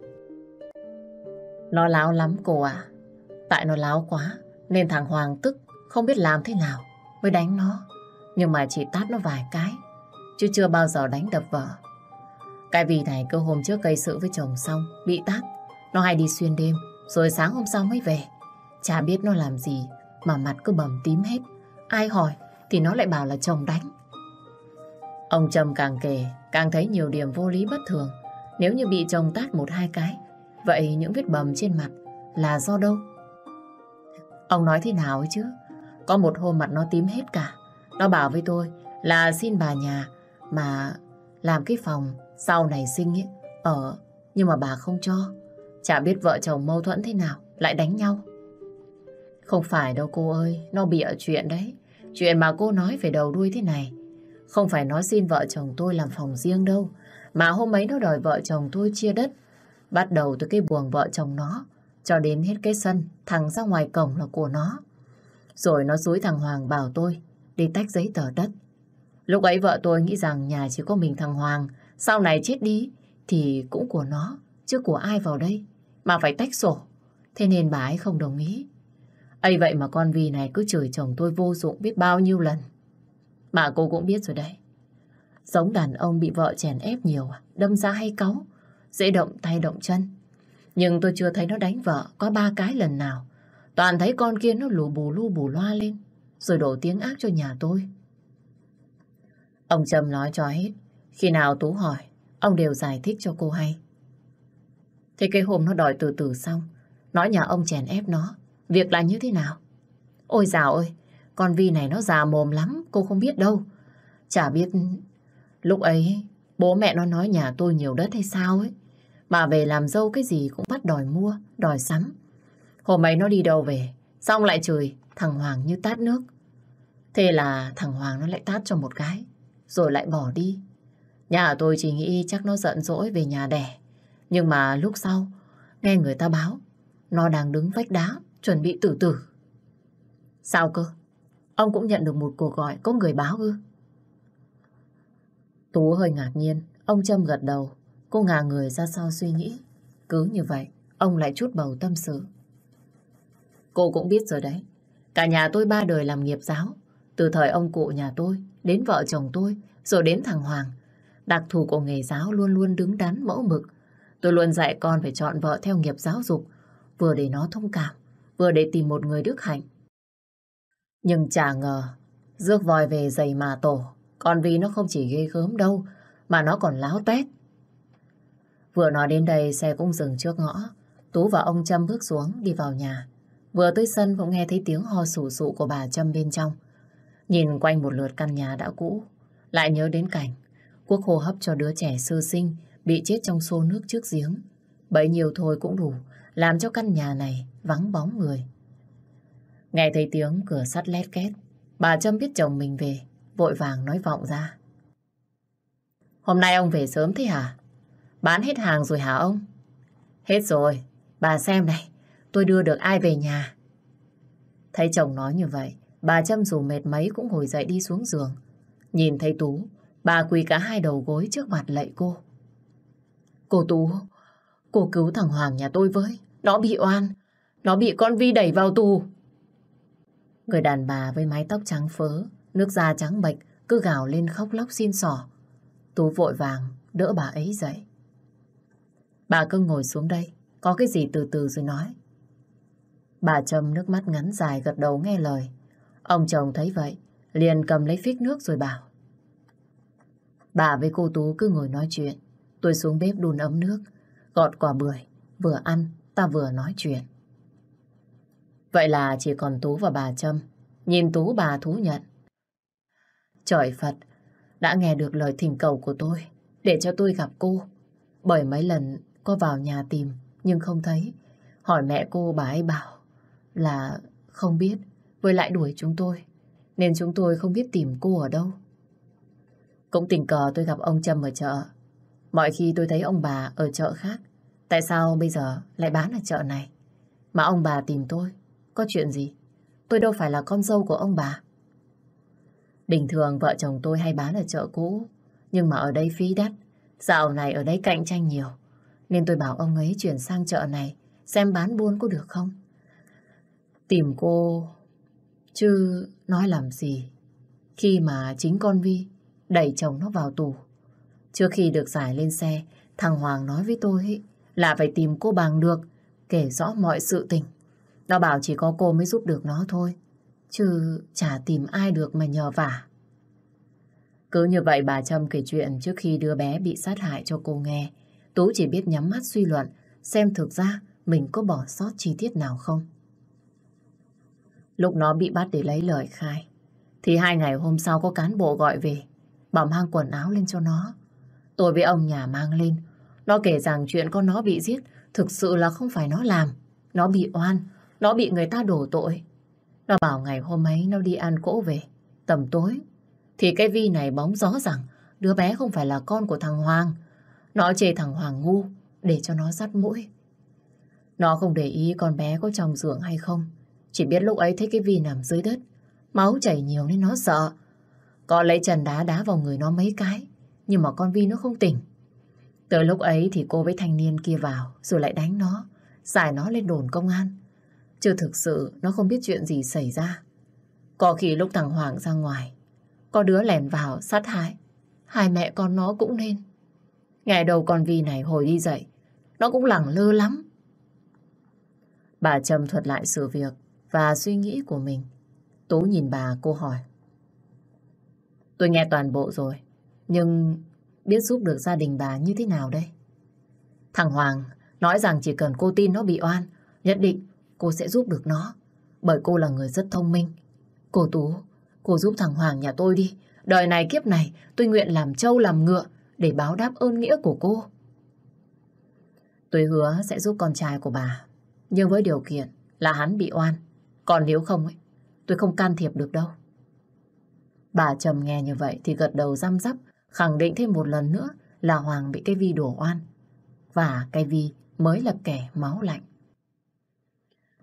Nó láo lắm cô ạ. Tại nó láo quá nên thằng Hoàng tức không biết làm thế nào mới đánh nó. Nhưng mà chỉ tát nó vài cái, chứ chưa bao giờ đánh đập vợ. Cái vì này cơ hôm trước gây sự với chồng xong, bị tát. Nó hay đi xuyên đêm, rồi sáng hôm sau mới về. Chả biết nó làm gì mà mặt cứ bầm tím hết. Ai hỏi thì nó lại bảo là chồng đánh. Ông Trầm càng kể, càng thấy nhiều điểm vô lý bất thường. Nếu như bị chồng tát một hai cái, vậy những vết bầm trên mặt là do đâu? Ông nói thế nào ấy chứ? Có một hôm mặt nó tím hết cả. Nó bảo với tôi là xin bà nhà mà làm cái phòng sau này sinh ấy, ở nhưng mà bà không cho. Chả biết vợ chồng mâu thuẫn thế nào, lại đánh nhau. Không phải đâu cô ơi, nó bịa chuyện đấy. Chuyện mà cô nói về đầu đuôi thế này. Không phải nó xin vợ chồng tôi làm phòng riêng đâu. Mà hôm ấy nó đòi vợ chồng tôi chia đất. Bắt đầu từ cái buồng vợ chồng nó, cho đến hết cái sân, thẳng ra ngoài cổng là của nó. Rồi nó dối thằng Hoàng bảo tôi đi tách giấy tờ đất. Lúc ấy vợ tôi nghĩ rằng nhà chỉ có mình thằng Hoàng, sau này chết đi thì cũng của nó, chứ của ai vào đây, mà phải tách sổ. Thế nên bà ấy không đồng ý. ấy vậy mà con Vi này cứ chửi chồng tôi vô dụng biết bao nhiêu lần. Mà cô cũng biết rồi đấy. Giống đàn ông bị vợ chèn ép nhiều, à? đâm ra hay cáu, dễ động tay động chân. Nhưng tôi chưa thấy nó đánh vợ có ba cái lần nào. Toàn thấy con kia nó lù bù lu bù loa lên, rồi đổ tiếng ác cho nhà tôi. Ông Trâm nói cho hết. Khi nào Tú hỏi, ông đều giải thích cho cô hay. Thế cái hôm nó đòi từ từ xong, nói nhà ông chèn ép nó, việc là như thế nào? Ôi dào ơi, con Vi này nó già mồm lắm, cô không biết đâu. Chả biết lúc ấy bố mẹ nó nói nhà tôi nhiều đất hay sao ấy. Mà về làm dâu cái gì cũng bắt đòi mua, đòi sắm. Hôm ấy nó đi đâu về, xong lại chửi thằng Hoàng như tát nước. Thế là thằng Hoàng nó lại tát cho một cái, rồi lại bỏ đi. Nhà tôi chỉ nghĩ chắc nó giận dỗi về nhà đẻ. Nhưng mà lúc sau, nghe người ta báo, nó đang đứng vách đá, chuẩn bị tử tử. Sao cơ? Ông cũng nhận được một cuộc gọi có người báo ư? Tú hơi ngạc nhiên, ông Trâm gật đầu. Cô ngả người ra sau suy nghĩ. Cứ như vậy, ông lại chút bầu tâm sự. Cô cũng biết rồi đấy. Cả nhà tôi ba đời làm nghiệp giáo. Từ thời ông cụ nhà tôi, đến vợ chồng tôi, rồi đến thằng Hoàng. Đặc thù của nghề giáo luôn luôn đứng đắn mẫu mực. Tôi luôn dạy con phải chọn vợ theo nghiệp giáo dục, vừa để nó thông cảm, vừa để tìm một người đức hạnh. Nhưng chả ngờ, rước vòi về giày mà tổ, con vì nó không chỉ ghê gớm đâu, mà nó còn láo tét. Vừa nói đến đây, xe cũng dừng trước ngõ. Tú và ông Trâm bước xuống, đi vào nhà. Vừa tới sân cũng nghe thấy tiếng ho sủ sụ của bà Trâm bên trong. Nhìn quanh một lượt căn nhà đã cũ, lại nhớ đến cảnh Quốc hô hấp cho đứa trẻ sơ sinh bị chết trong xô nước trước giếng. Bấy nhiêu thôi cũng đủ làm cho căn nhà này vắng bóng người. Nghe thấy tiếng cửa sắt lét két, bà Trâm biết chồng mình về, vội vàng nói vọng ra. Hôm nay ông về sớm thế hả? Bán hết hàng rồi hả ông? Hết rồi, bà xem này, tôi đưa được ai về nhà. Thấy chồng nói như vậy, bà Trâm dù mệt mấy cũng ngồi dậy đi xuống giường. Nhìn thấy Tú, bà quỳ cả hai đầu gối trước mặt lạy cô. Cô Tú, cô cứu thằng Hoàng nhà tôi với. Nó bị oan, nó bị con Vi đẩy vào tù. Người đàn bà với mái tóc trắng phớ, nước da trắng bệch cứ gào lên khóc lóc xin sỏ. Tú vội vàng đỡ bà ấy dậy. Bà cứ ngồi xuống đây, có cái gì từ từ rồi nói. Bà Trâm nước mắt ngắn dài gật đầu nghe lời. Ông chồng thấy vậy, liền cầm lấy phích nước rồi bảo. Bà với cô Tú cứ ngồi nói chuyện. Tôi xuống bếp đun ấm nước, gọt quả bưởi, vừa ăn, ta vừa nói chuyện. Vậy là chỉ còn Tú và bà Trâm. Nhìn Tú bà thú nhận. Trời Phật, đã nghe được lời thỉnh cầu của tôi để cho tôi gặp cô. Bởi mấy lần có vào nhà tìm nhưng không thấy. Hỏi mẹ cô bà ấy bảo là không biết, với lại đuổi chúng tôi. Nên chúng tôi không biết tìm cô ở đâu. Cũng tình cờ tôi gặp ông Trâm ở chợ. Mọi khi tôi thấy ông bà ở chợ khác. Tại sao bây giờ lại bán ở chợ này? Mà ông bà tìm tôi. Có chuyện gì? Tôi đâu phải là con dâu của ông bà. Bình thường vợ chồng tôi hay bán ở chợ cũ. Nhưng mà ở đây phí đắt. Dạo này ở đây cạnh tranh nhiều. Nên tôi bảo ông ấy chuyển sang chợ này, xem bán buôn có được không. Tìm cô... Chứ nói làm gì khi mà chính con Vi đẩy chồng nó vào tù. Trước khi được giải lên xe, thằng Hoàng nói với tôi ấy, là phải tìm cô bằng được, kể rõ mọi sự tình. Nó bảo chỉ có cô mới giúp được nó thôi, chứ chả tìm ai được mà nhờ vả. Cứ như vậy bà Trâm kể chuyện trước khi đứa bé bị sát hại cho cô nghe. Tú chỉ biết nhắm mắt suy luận xem thực ra mình có bỏ sót chi tiết nào không. Lúc nó bị bắt để lấy lời khai, Thì hai ngày hôm sau có cán bộ gọi về, bảo mang quần áo lên cho nó. Tôi với ông nhà mang lên. Nó kể rằng chuyện con nó bị giết thực sự là không phải nó làm. Nó bị oan, nó bị người ta đổ tội. Nó bảo ngày hôm ấy nó đi ăn cỗ về, tầm tối. Thì cái Vi này bóng gió rằng đứa bé không phải là con của thằng Hoàng. Nó chê thằng Hoàng ngu để cho nó dắt mũi. Nó không để ý con bé có trong giường hay không. Chỉ biết lúc ấy thấy cái Vi nằm dưới đất. Máu chảy nhiều nên nó sợ. Có lấy trần đá đá vào người nó mấy cái. Nhưng mà con Vi nó không tỉnh. Tới lúc ấy thì cô với thanh niên kia vào rồi lại đánh nó. Giải nó lên đồn công an. Chứ thực sự nó không biết chuyện gì xảy ra. Có khi lúc thằng Hoàng ra ngoài, có đứa lèn vào sát hại. Hai mẹ con nó cũng nên. Ngày đầu con Vi này hồi đi dậy, nó cũng lẳng lơ lắm. Bà Trâm thuật lại sự việc và suy nghĩ của mình. Tú nhìn bà cô hỏi. Tôi nghe toàn bộ rồi, nhưng biết giúp được gia đình bà như thế nào đây? Thằng Hoàng nói rằng chỉ cần cô tin nó bị oan, nhất định cô sẽ giúp được nó. Bởi cô là người rất thông minh. Cô Tú, cô giúp thằng Hoàng nhà tôi đi. Đời này kiếp này tôi nguyện làm trâu làm ngựa để báo đáp ơn nghĩa của cô. Tôi hứa sẽ giúp con trai của bà. Nhưng với điều kiện là hắn bị oan. Còn nếu không ấy, tôi không can thiệp được đâu. Bà Trầm nghe như vậy thì gật đầu răm rắp, khẳng định thêm một lần nữa là Hoàng bị cái vi đổ oan. Và cái vi mới là kẻ máu lạnh.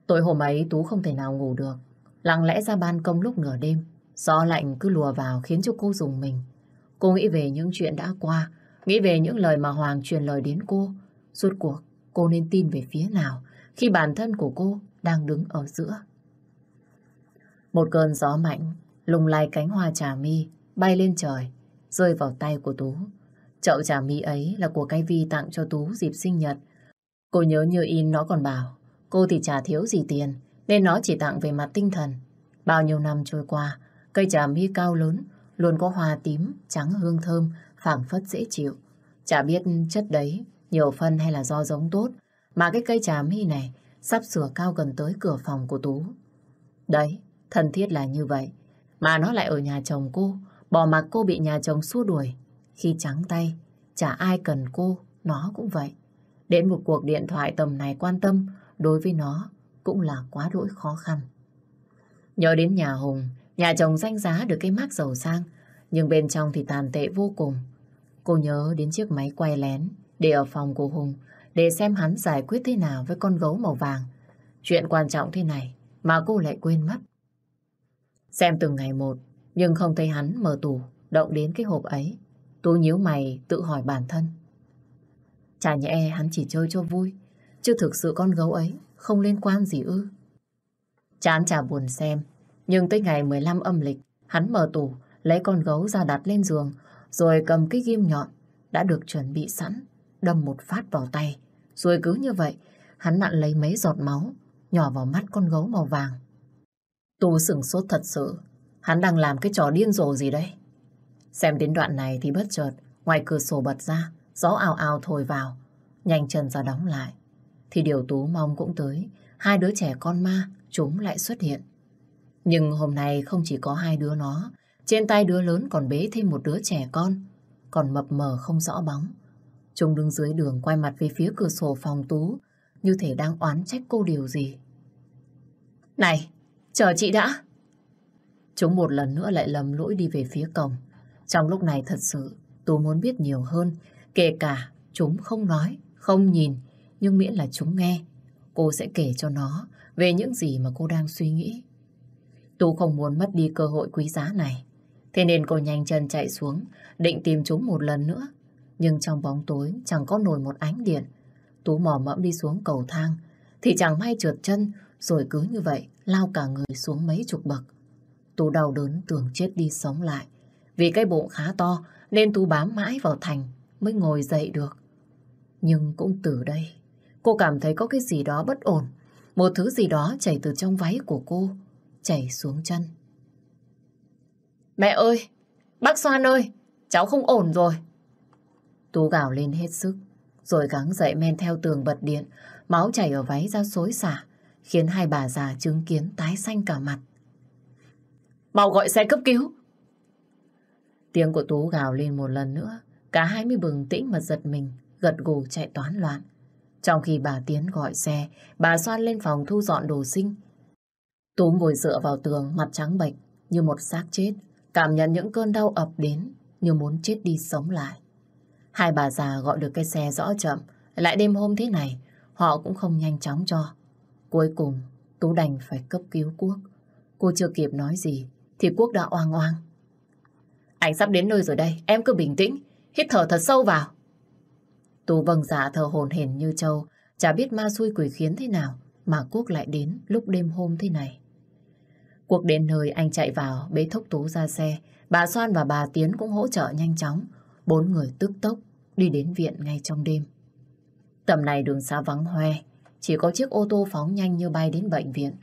Tối hôm ấy Tú không thể nào ngủ được. Lặng lẽ ra ban công lúc nửa đêm. Gió lạnh cứ lùa vào khiến cho cô dùng mình. Cô nghĩ về những chuyện đã qua. Nghĩ về những lời mà Hoàng truyền lời đến cô. Suốt cuộc cô nên tin về phía nào khi bản thân của cô đang đứng ở giữa. Một cơn gió mạnh lùng lay cánh hoa trà mi bay lên trời rơi vào tay của Tú. Chậu trà mi ấy là của cái Vi tặng cho Tú dịp sinh nhật. Cô nhớ như in nó còn bảo Cô thì chả thiếu gì tiền, nên nó chỉ tặng về mặt tinh thần. Bao nhiêu năm trôi qua, cây trà mi cao lớn, luôn có hoa tím, trắng hương thơm, phảng phất dễ chịu. Chả biết chất đấy, nhiều phân hay là do giống tốt, mà cái cây trà mi này sắp sửa cao gần tới cửa phòng của Tú. Đấy, thân thiết là như vậy. Mà nó lại ở nhà chồng cô, bỏ mặc cô bị nhà chồng xua đuổi. Khi trắng tay, chả ai cần cô, nó cũng vậy. Đến một cuộc điện thoại tầm này quan tâm, đối với nó cũng là quá đỗi khó khăn. Nhớ đến nhà Hùng, nhà chồng danh giá được cái mác giàu sang, nhưng bên trong thì tàn tệ vô cùng. Cô nhớ đến chiếc máy quay lén để ở phòng của Hùng để xem hắn giải quyết thế nào với con gấu màu vàng. Chuyện quan trọng thế này mà cô lại quên mất. Xem từng ngày một, nhưng không thấy hắn mở tủ, động đến cái hộp ấy. Tú nhíu mày tự hỏi bản thân. Chả nhẽ hắn chỉ chơi cho vui, Chứ thực sự con gấu ấy không liên quan gì ư. Chán chả buồn xem. Nhưng tới ngày 15 âm lịch, hắn mở tủ, lấy con gấu ra đặt lên giường, rồi cầm cái ghim nhọn đã được chuẩn bị sẵn, đâm một phát vào tay. Rồi cứ như vậy, hắn nặn lấy mấy giọt máu, nhỏ vào mắt con gấu màu vàng. Tú sửng sốt thật sự, hắn đang làm cái trò điên rồ gì đấy Xem đến đoạn này thì bất chợt, ngoài cửa sổ bật ra, gió ào ào thổi vào, nhanh chân ra đóng lại thì điều Tú mong cũng tới, hai đứa trẻ con ma chúng lại xuất hiện. Nhưng hôm nay không chỉ có hai đứa nó, trên tay đứa lớn còn bế thêm một đứa trẻ con, còn mập mờ không rõ bóng. Chúng đứng dưới đường quay mặt về phía cửa sổ phòng Tú, như thể đang oán trách cô điều gì. Này, chờ chị đã! Chúng một lần nữa lại lầm lỗi đi về phía cổng. Trong lúc này thật sự, Tú muốn biết nhiều hơn, kể cả chúng không nói, không nhìn, nhưng miễn là chúng nghe, cô sẽ kể cho nó về những gì mà cô đang suy nghĩ. Tú không muốn mất đi cơ hội quý giá này. Thế nên cô nhanh chân chạy xuống, định tìm chúng một lần nữa. Nhưng trong bóng tối chẳng có nổi một ánh điện. Tú mò mẫm đi xuống cầu thang, thì chẳng may trượt chân, rồi cứ như vậy lao cả người xuống mấy chục bậc. Tú đau đớn tưởng chết đi sống lại. Vì cái bụng khá to nên Tú bám mãi vào thành mới ngồi dậy được. Nhưng cũng từ đây Cô cảm thấy có cái gì đó bất ổn. Một thứ gì đó chảy từ trong váy của cô, chảy xuống chân. Mẹ ơi! Bác Soan ơi! Cháu không ổn rồi. Tú gào lên hết sức, rồi gắng dậy men theo tường bật điện, máu chảy ở váy ra xối xả, khiến hai bà già chứng kiến tái xanh cả mặt. Mau gọi xe cấp cứu. Tiếng của Tú gào lên một lần nữa. Cả hai mới bừng tĩnh mà giật mình, gật gù chạy toán loạn. Trong khi bà Tiến gọi xe, bà xoan lên phòng thu dọn đồ sinh. Tú ngồi dựa vào tường, mặt trắng bệch như một xác chết, cảm nhận những cơn đau ập đến như muốn chết đi sống lại. Hai bà già gọi được cái xe rõ chậm, lại đêm hôm thế này, họ cũng không nhanh chóng cho. Cuối cùng, Tú đành phải cấp cứu Quốc. Cô chưa kịp nói gì, thì Quốc đã oang oang. Anh sắp đến nơi rồi đây, em cứ bình tĩnh, hít thở thật sâu vào. Tú vâng dạ thở hồn hển như trâu, chả biết ma xui quỷ khiến thế nào mà Quốc lại đến lúc đêm hôm thế này. Quốc đến nơi anh chạy vào, bế thúc Tú ra xe, bà Soan và bà Tiến cũng hỗ trợ nhanh chóng. Bốn người tức tốc đi đến viện ngay trong đêm. Tầm này đường xa vắng hoe, chỉ có chiếc ô tô phóng nhanh như bay đến bệnh viện.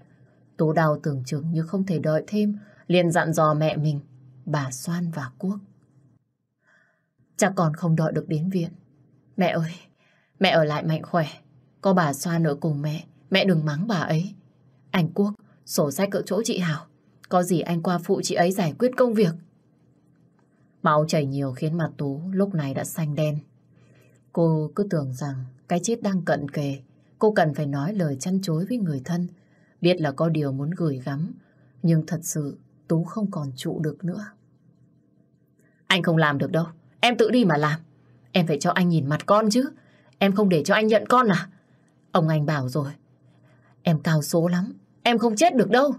Tú đau tưởng chừng như không thể đợi thêm, liền dặn dò mẹ mình, bà Soan và Quốc. Chắc còn không đợi được đến viện. Mẹ ơi, mẹ ở lại mạnh khỏe. Có bà Soan ở cùng mẹ, mẹ đừng mắng bà ấy. Anh Quốc, sổ sách ở chỗ chị Hảo. Có gì anh qua phụ chị ấy giải quyết công việc. Máu chảy nhiều khiến mặt Tú lúc này đã xanh đen. Cô cứ tưởng rằng cái chết đang cận kề. Cô cần phải nói lời chăn chối với người thân. Biết là có điều muốn gửi gắm. Nhưng thật sự Tú không còn trụ được nữa. Anh không làm được đâu. Em tự đi mà làm. Em phải cho anh nhìn mặt con chứ. Em không để cho anh nhận con à? Ông anh bảo rồi. Em cao số lắm. Em không chết được đâu.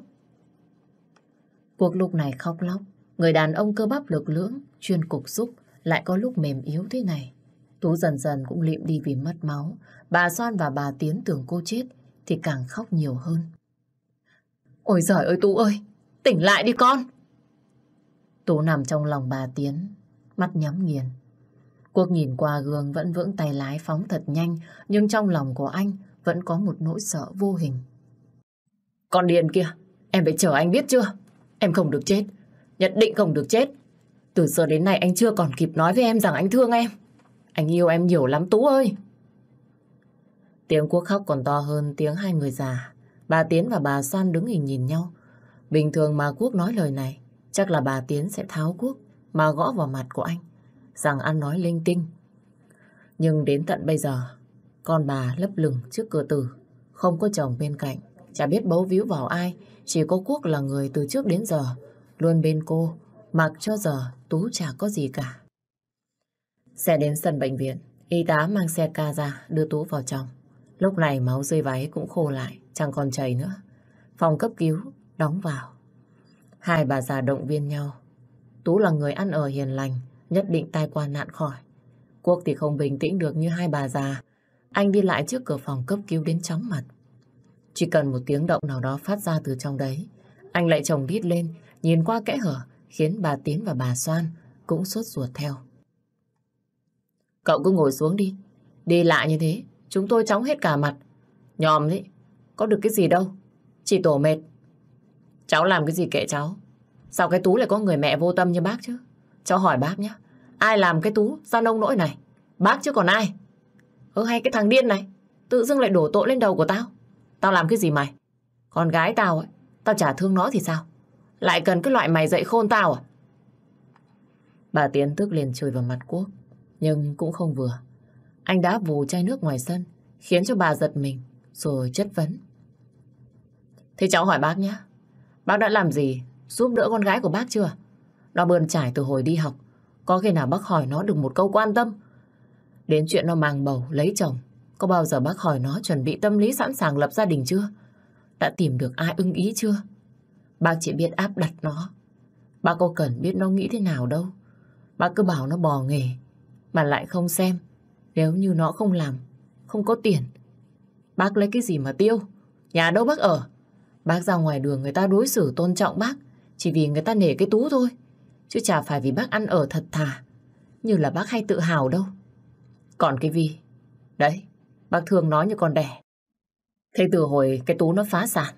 Cuộc lúc này khóc lóc. Người đàn ông cơ bắp lực lưỡng, chuyên cục xúc, lại có lúc mềm yếu thế này. Tú dần dần cũng liệm đi vì mất máu. Bà Soan và bà Tiến tưởng cô chết, thì càng khóc nhiều hơn. Ôi giời ơi Tú ơi, tỉnh lại đi con. Tú nằm trong lòng bà Tiến, mắt nhắm nghiền. Quốc nhìn qua gương vẫn vững tay lái phóng thật nhanh, nhưng trong lòng của anh vẫn có một nỗi sợ vô hình. Con điên kia, em phải chờ anh biết chưa? Em không được chết, nhất định không được chết. Từ giờ đến nay anh chưa còn kịp nói với em rằng anh thương em. Anh yêu em nhiều lắm Tú ơi. Tiếng Quốc khóc còn to hơn tiếng hai người già. Bà Tiến và bà San đứng hình nhìn nhau. Bình thường mà Quốc nói lời này, chắc là bà Tiến sẽ tháo Quốc mà gõ vào mặt của anh rằng ăn nói linh tinh. Nhưng đến tận bây giờ, con bà lấp lửng trước cửa tử, không có chồng bên cạnh, chả biết bấu víu vào ai, chỉ có Quốc là người từ trước đến giờ, luôn bên cô, mặc cho giờ Tú chả có gì cả. Xe đến sân bệnh viện, y tá mang xe ca ra đưa Tú vào trong. Lúc này máu dưới váy cũng khô lại, chẳng còn chảy nữa. Phòng cấp cứu, đóng vào. Hai bà già động viên nhau. Tú là người ăn ở hiền lành, nhất định tai qua nạn khỏi. Quốc thì không bình tĩnh được như hai bà già. Anh đi lại trước cửa phòng cấp cứu đến chóng mặt. Chỉ cần một tiếng động nào đó phát ra từ trong đấy, anh lại chồng đít lên, nhìn qua kẽ hở, khiến bà Tiến và bà Soan cũng sốt ruột theo. Cậu cứ ngồi xuống đi. Đi lại như thế, chúng tôi chóng hết cả mặt. Nhòm đấy, có được cái gì đâu. Chỉ tổ mệt. Cháu làm cái gì kệ cháu. Sao cái Tú lại có người mẹ vô tâm như bác chứ? Cháu hỏi bác nhé. Ai làm cái Tú ra nông nỗi này? Bác chứ còn ai? Ơ hay cái thằng điên này, tự dưng lại đổ tội lên đầu của tao. Tao làm cái gì mày? Con gái tao ấy, tao chả thương nó thì sao? Lại cần cái loại mày dạy khôn tao à? Bà Tiến tức liền chửi vào mặt Quốc, nhưng cũng không vừa. Anh đã vù chai nước ngoài sân, khiến cho bà giật mình, rồi chất vấn. Thế cháu hỏi bác nhé, bác đã làm gì giúp đỡ con gái của bác chưa? Nó bươn trải từ hồi đi học, có khi nào bác hỏi nó được một câu quan tâm? Đến chuyện nó mang bầu, lấy chồng, có bao giờ bác hỏi nó chuẩn bị tâm lý sẵn sàng lập gia đình chưa? Đã tìm được ai ưng ý chưa? Bác chỉ biết áp đặt nó. Bác có cần biết nó nghĩ thế nào đâu. Bác cứ bảo nó bò nghề, mà lại không xem. Nếu như nó không làm, không có tiền, bác lấy cái gì mà tiêu? Nhà đâu bác ở? Bác ra ngoài đường người ta đối xử tôn trọng bác, chỉ vì người ta nể cái tú thôi. Chứ chả phải vì bác ăn ở thật thà, như là bác hay tự hào đâu. Còn cái Vi, đấy, bác thương nó như con đẻ. Thế từ hồi cái tú nó phá sản,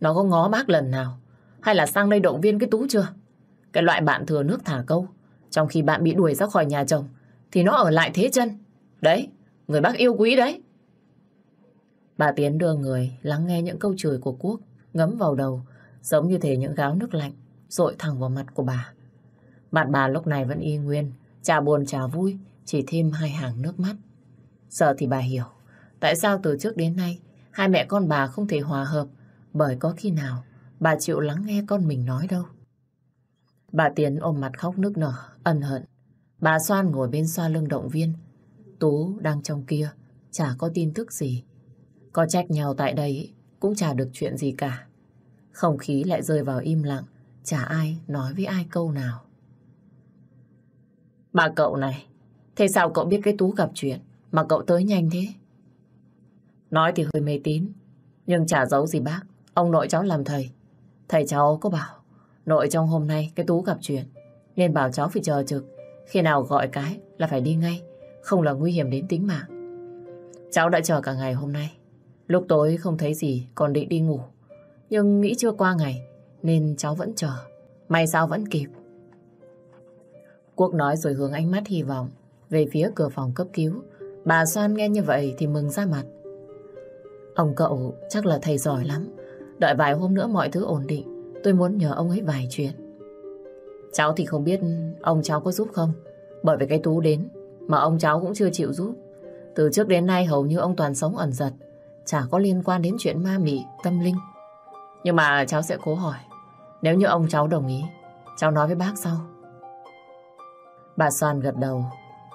nó có ngó bác lần nào? Hay là sang đây động viên cái tú chưa? Cái loại bạn thừa nước thả câu, trong khi bạn bị đuổi ra khỏi nhà chồng, thì nó ở lại thế chân. Đấy, người bác yêu quý đấy. Bà Tiến đưa người lắng nghe những câu chửi của Quốc ngấm vào đầu, giống như thể những gáo nước lạnh dội thẳng vào mặt của bà. Mặt bà lúc này vẫn y nguyên, chả buồn chả vui, chỉ thêm hai hàng nước mắt. Giờ thì bà hiểu, tại sao từ trước đến nay hai mẹ con bà không thể hòa hợp, bởi có khi nào bà chịu lắng nghe con mình nói đâu. Bà Tiến ôm mặt khóc nức nở, ân hận. Bà Soan ngồi bên xoa lưng động viên. Tú đang trong kia, chả có tin tức gì. Có trách nhau tại đây cũng chả được chuyện gì cả. Không khí lại rơi vào im lặng, chả ai nói với ai câu nào. Bà cậu này, thế sao cậu biết cái Tú gặp chuyện mà cậu tới nhanh thế? Nói thì hơi mê tín, nhưng chả giấu gì bác. Ông nội cháu làm thầy. Thầy cháu có bảo, nội trong hôm nay cái Tú gặp chuyện, nên bảo cháu phải chờ trực. Khi nào gọi cái là phải đi ngay, không là nguy hiểm đến tính mạng. Cháu đã chờ cả ngày hôm nay. Lúc tối không thấy gì, còn định đi ngủ. Nhưng nghĩ chưa qua ngày, nên cháu vẫn chờ. May sao vẫn kịp. Quốc nói rồi hướng ánh mắt hy vọng về phía cửa phòng cấp cứu. Bà Soan nghe như vậy thì mừng ra mặt. Ông cậu chắc là thầy giỏi lắm. Đợi vài hôm nữa mọi thứ ổn định, tôi muốn nhờ ông ấy vài chuyện. Cháu thì không biết ông cháu có giúp không, bởi vì cái Tú đến mà ông cháu cũng chưa chịu giúp. Từ trước đến nay hầu như ông toàn sống ẩn giật, chả có liên quan đến chuyện ma mị, tâm linh. Nhưng mà cháu sẽ cố hỏi, nếu như ông cháu đồng ý, cháu nói với bác sau. Bà Soan gật đầu,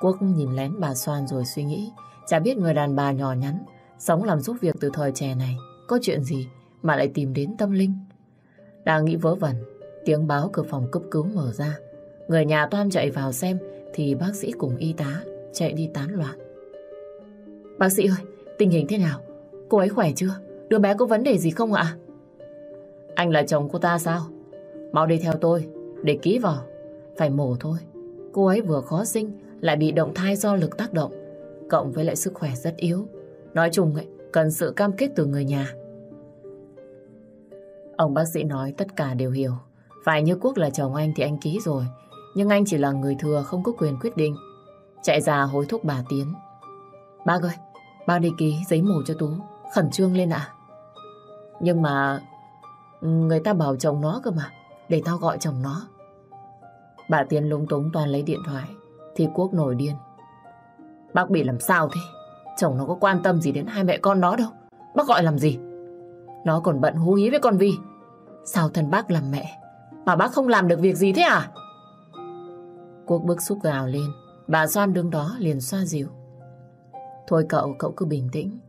Quốc nhìn lén bà Soan rồi suy nghĩ, chả biết người đàn bà nhỏ nhắn, sống làm giúp việc từ thời trẻ này, có chuyện gì mà lại tìm đến tâm linh. Đang nghĩ vớ vẩn, tiếng báo cửa phòng cấp cứu mở ra. Người nhà toan chạy vào xem thì bác sĩ cùng y tá chạy đi tán loạn. Bác sĩ ơi, tình hình thế nào? Cô ấy khỏe chưa? Đứa bé có vấn đề gì không ạ? Anh là chồng cô ta sao? Mau đi theo tôi, để ký vào. Phải mổ thôi. Cô ấy vừa khó sinh, lại bị động thai do lực tác động. Cộng với lại sức khỏe rất yếu. Nói chung ấy, cần sự cam kết từ người nhà. Ông bác sĩ nói tất cả đều hiểu. Phải như Quốc là chồng anh thì anh ký rồi. Nhưng anh chỉ là người thừa không có quyền quyết định. Chạy ra hối thúc bà Tiến. Bác ơi, bác đi ký giấy mổ cho Tú. Khẩn trương lên ạ. Nhưng mà người ta bảo chồng nó cơ mà. Để tao gọi chồng nó. Bà Tiến lúng túng toàn lấy điện thoại. Thì Quốc nổi điên. Bác bị làm sao thế? Chồng nó có quan tâm gì đến hai mẹ con nó đâu. Bác gọi làm gì? Nó còn bận hú hí với con Vi. Sao thân bác làm mẹ mà bác không làm được việc gì thế à? Quốc bức xúc gào lên. Bà Doan đứng đó liền xoa dịu. Thôi cậu, cậu cứ bình tĩnh.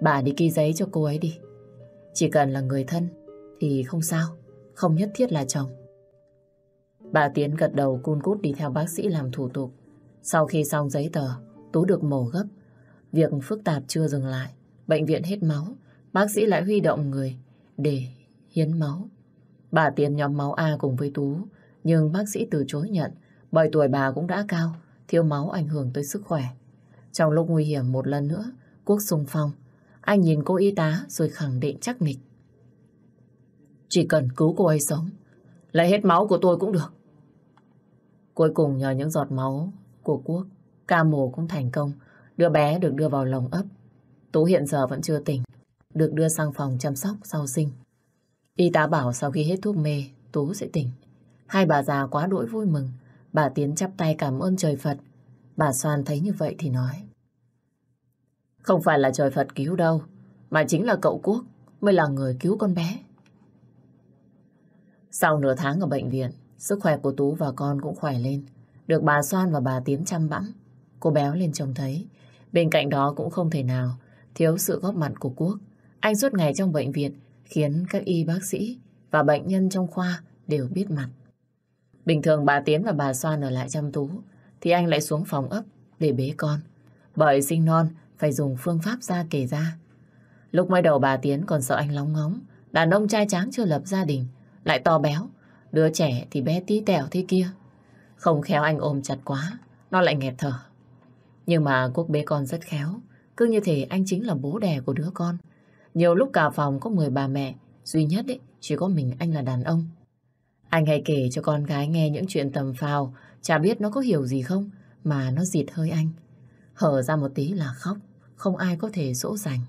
Bà đi ký giấy cho cô ấy đi. Chỉ cần là người thân thì không sao. Không nhất thiết là chồng. Bà Tiến gật đầu cun cút đi theo bác sĩ làm thủ tục. Sau khi xong giấy tờ, Tú được mổ gấp. Việc phức tạp chưa dừng lại. Bệnh viện hết máu. Bác sĩ lại huy động người để hiến máu. Bà Tiến nhóm máu A cùng với Tú. Nhưng bác sĩ từ chối nhận bởi tuổi bà cũng đã cao, thiếu máu ảnh hưởng tới sức khỏe. Trong lúc nguy hiểm một lần nữa, Quốc xung phong. Anh nhìn cô y tá rồi khẳng định chắc nịch. Chỉ cần cứu cô ấy sống, lấy hết máu của tôi cũng được. Cuối cùng nhờ những giọt máu của Quốc, ca mổ cũng thành công. Đứa bé được đưa vào lồng ấp. Tú hiện giờ vẫn chưa tỉnh, được đưa sang phòng chăm sóc sau sinh. Y tá bảo sau khi hết thuốc mê, Tú sẽ tỉnh. Hai bà già quá đỗi vui mừng. Bà Tiến chắp tay cảm ơn trời Phật. Bà Soan thấy như vậy thì nói. Không phải là trời Phật cứu đâu, mà chính là cậu Quốc mới là người cứu con bé. Sau nửa tháng ở bệnh viện, sức khỏe của Tú và con cũng khỏe lên. Được bà Soan và bà Tiến chăm bẵm. Cô béo lên trông thấy. Bên cạnh đó cũng không thể nào thiếu sự góp mặt của Quốc. Anh suốt ngày trong bệnh viện khiến các y bác sĩ và bệnh nhân trong khoa đều biết mặt. Bình thường bà Tiến và bà Soan ở lại chăm Tú thì anh lại xuống phòng ấp để bế con. Bởi sinh non phải dùng phương pháp ra kể ra. Lúc mới đầu bà Tiến còn sợ anh lóng ngóng. Đàn ông trai tráng chưa lập gia đình lại to béo. Đứa trẻ thì bé tí tẹo thế kia. Không khéo anh ôm chặt quá nó lại nghẹt thở. Nhưng mà Quốc bế con rất khéo. Cứ như thể anh chính là bố đẻ của đứa con. Nhiều lúc cả phòng có 10 bà mẹ, duy nhất ấy, chỉ có mình anh là đàn ông. Anh hay kể cho con gái nghe những chuyện tầm phào, chả biết nó có hiểu gì không, mà nó dịt hơi anh. Hở ra một tí là khóc, không ai có thể dỗ dành.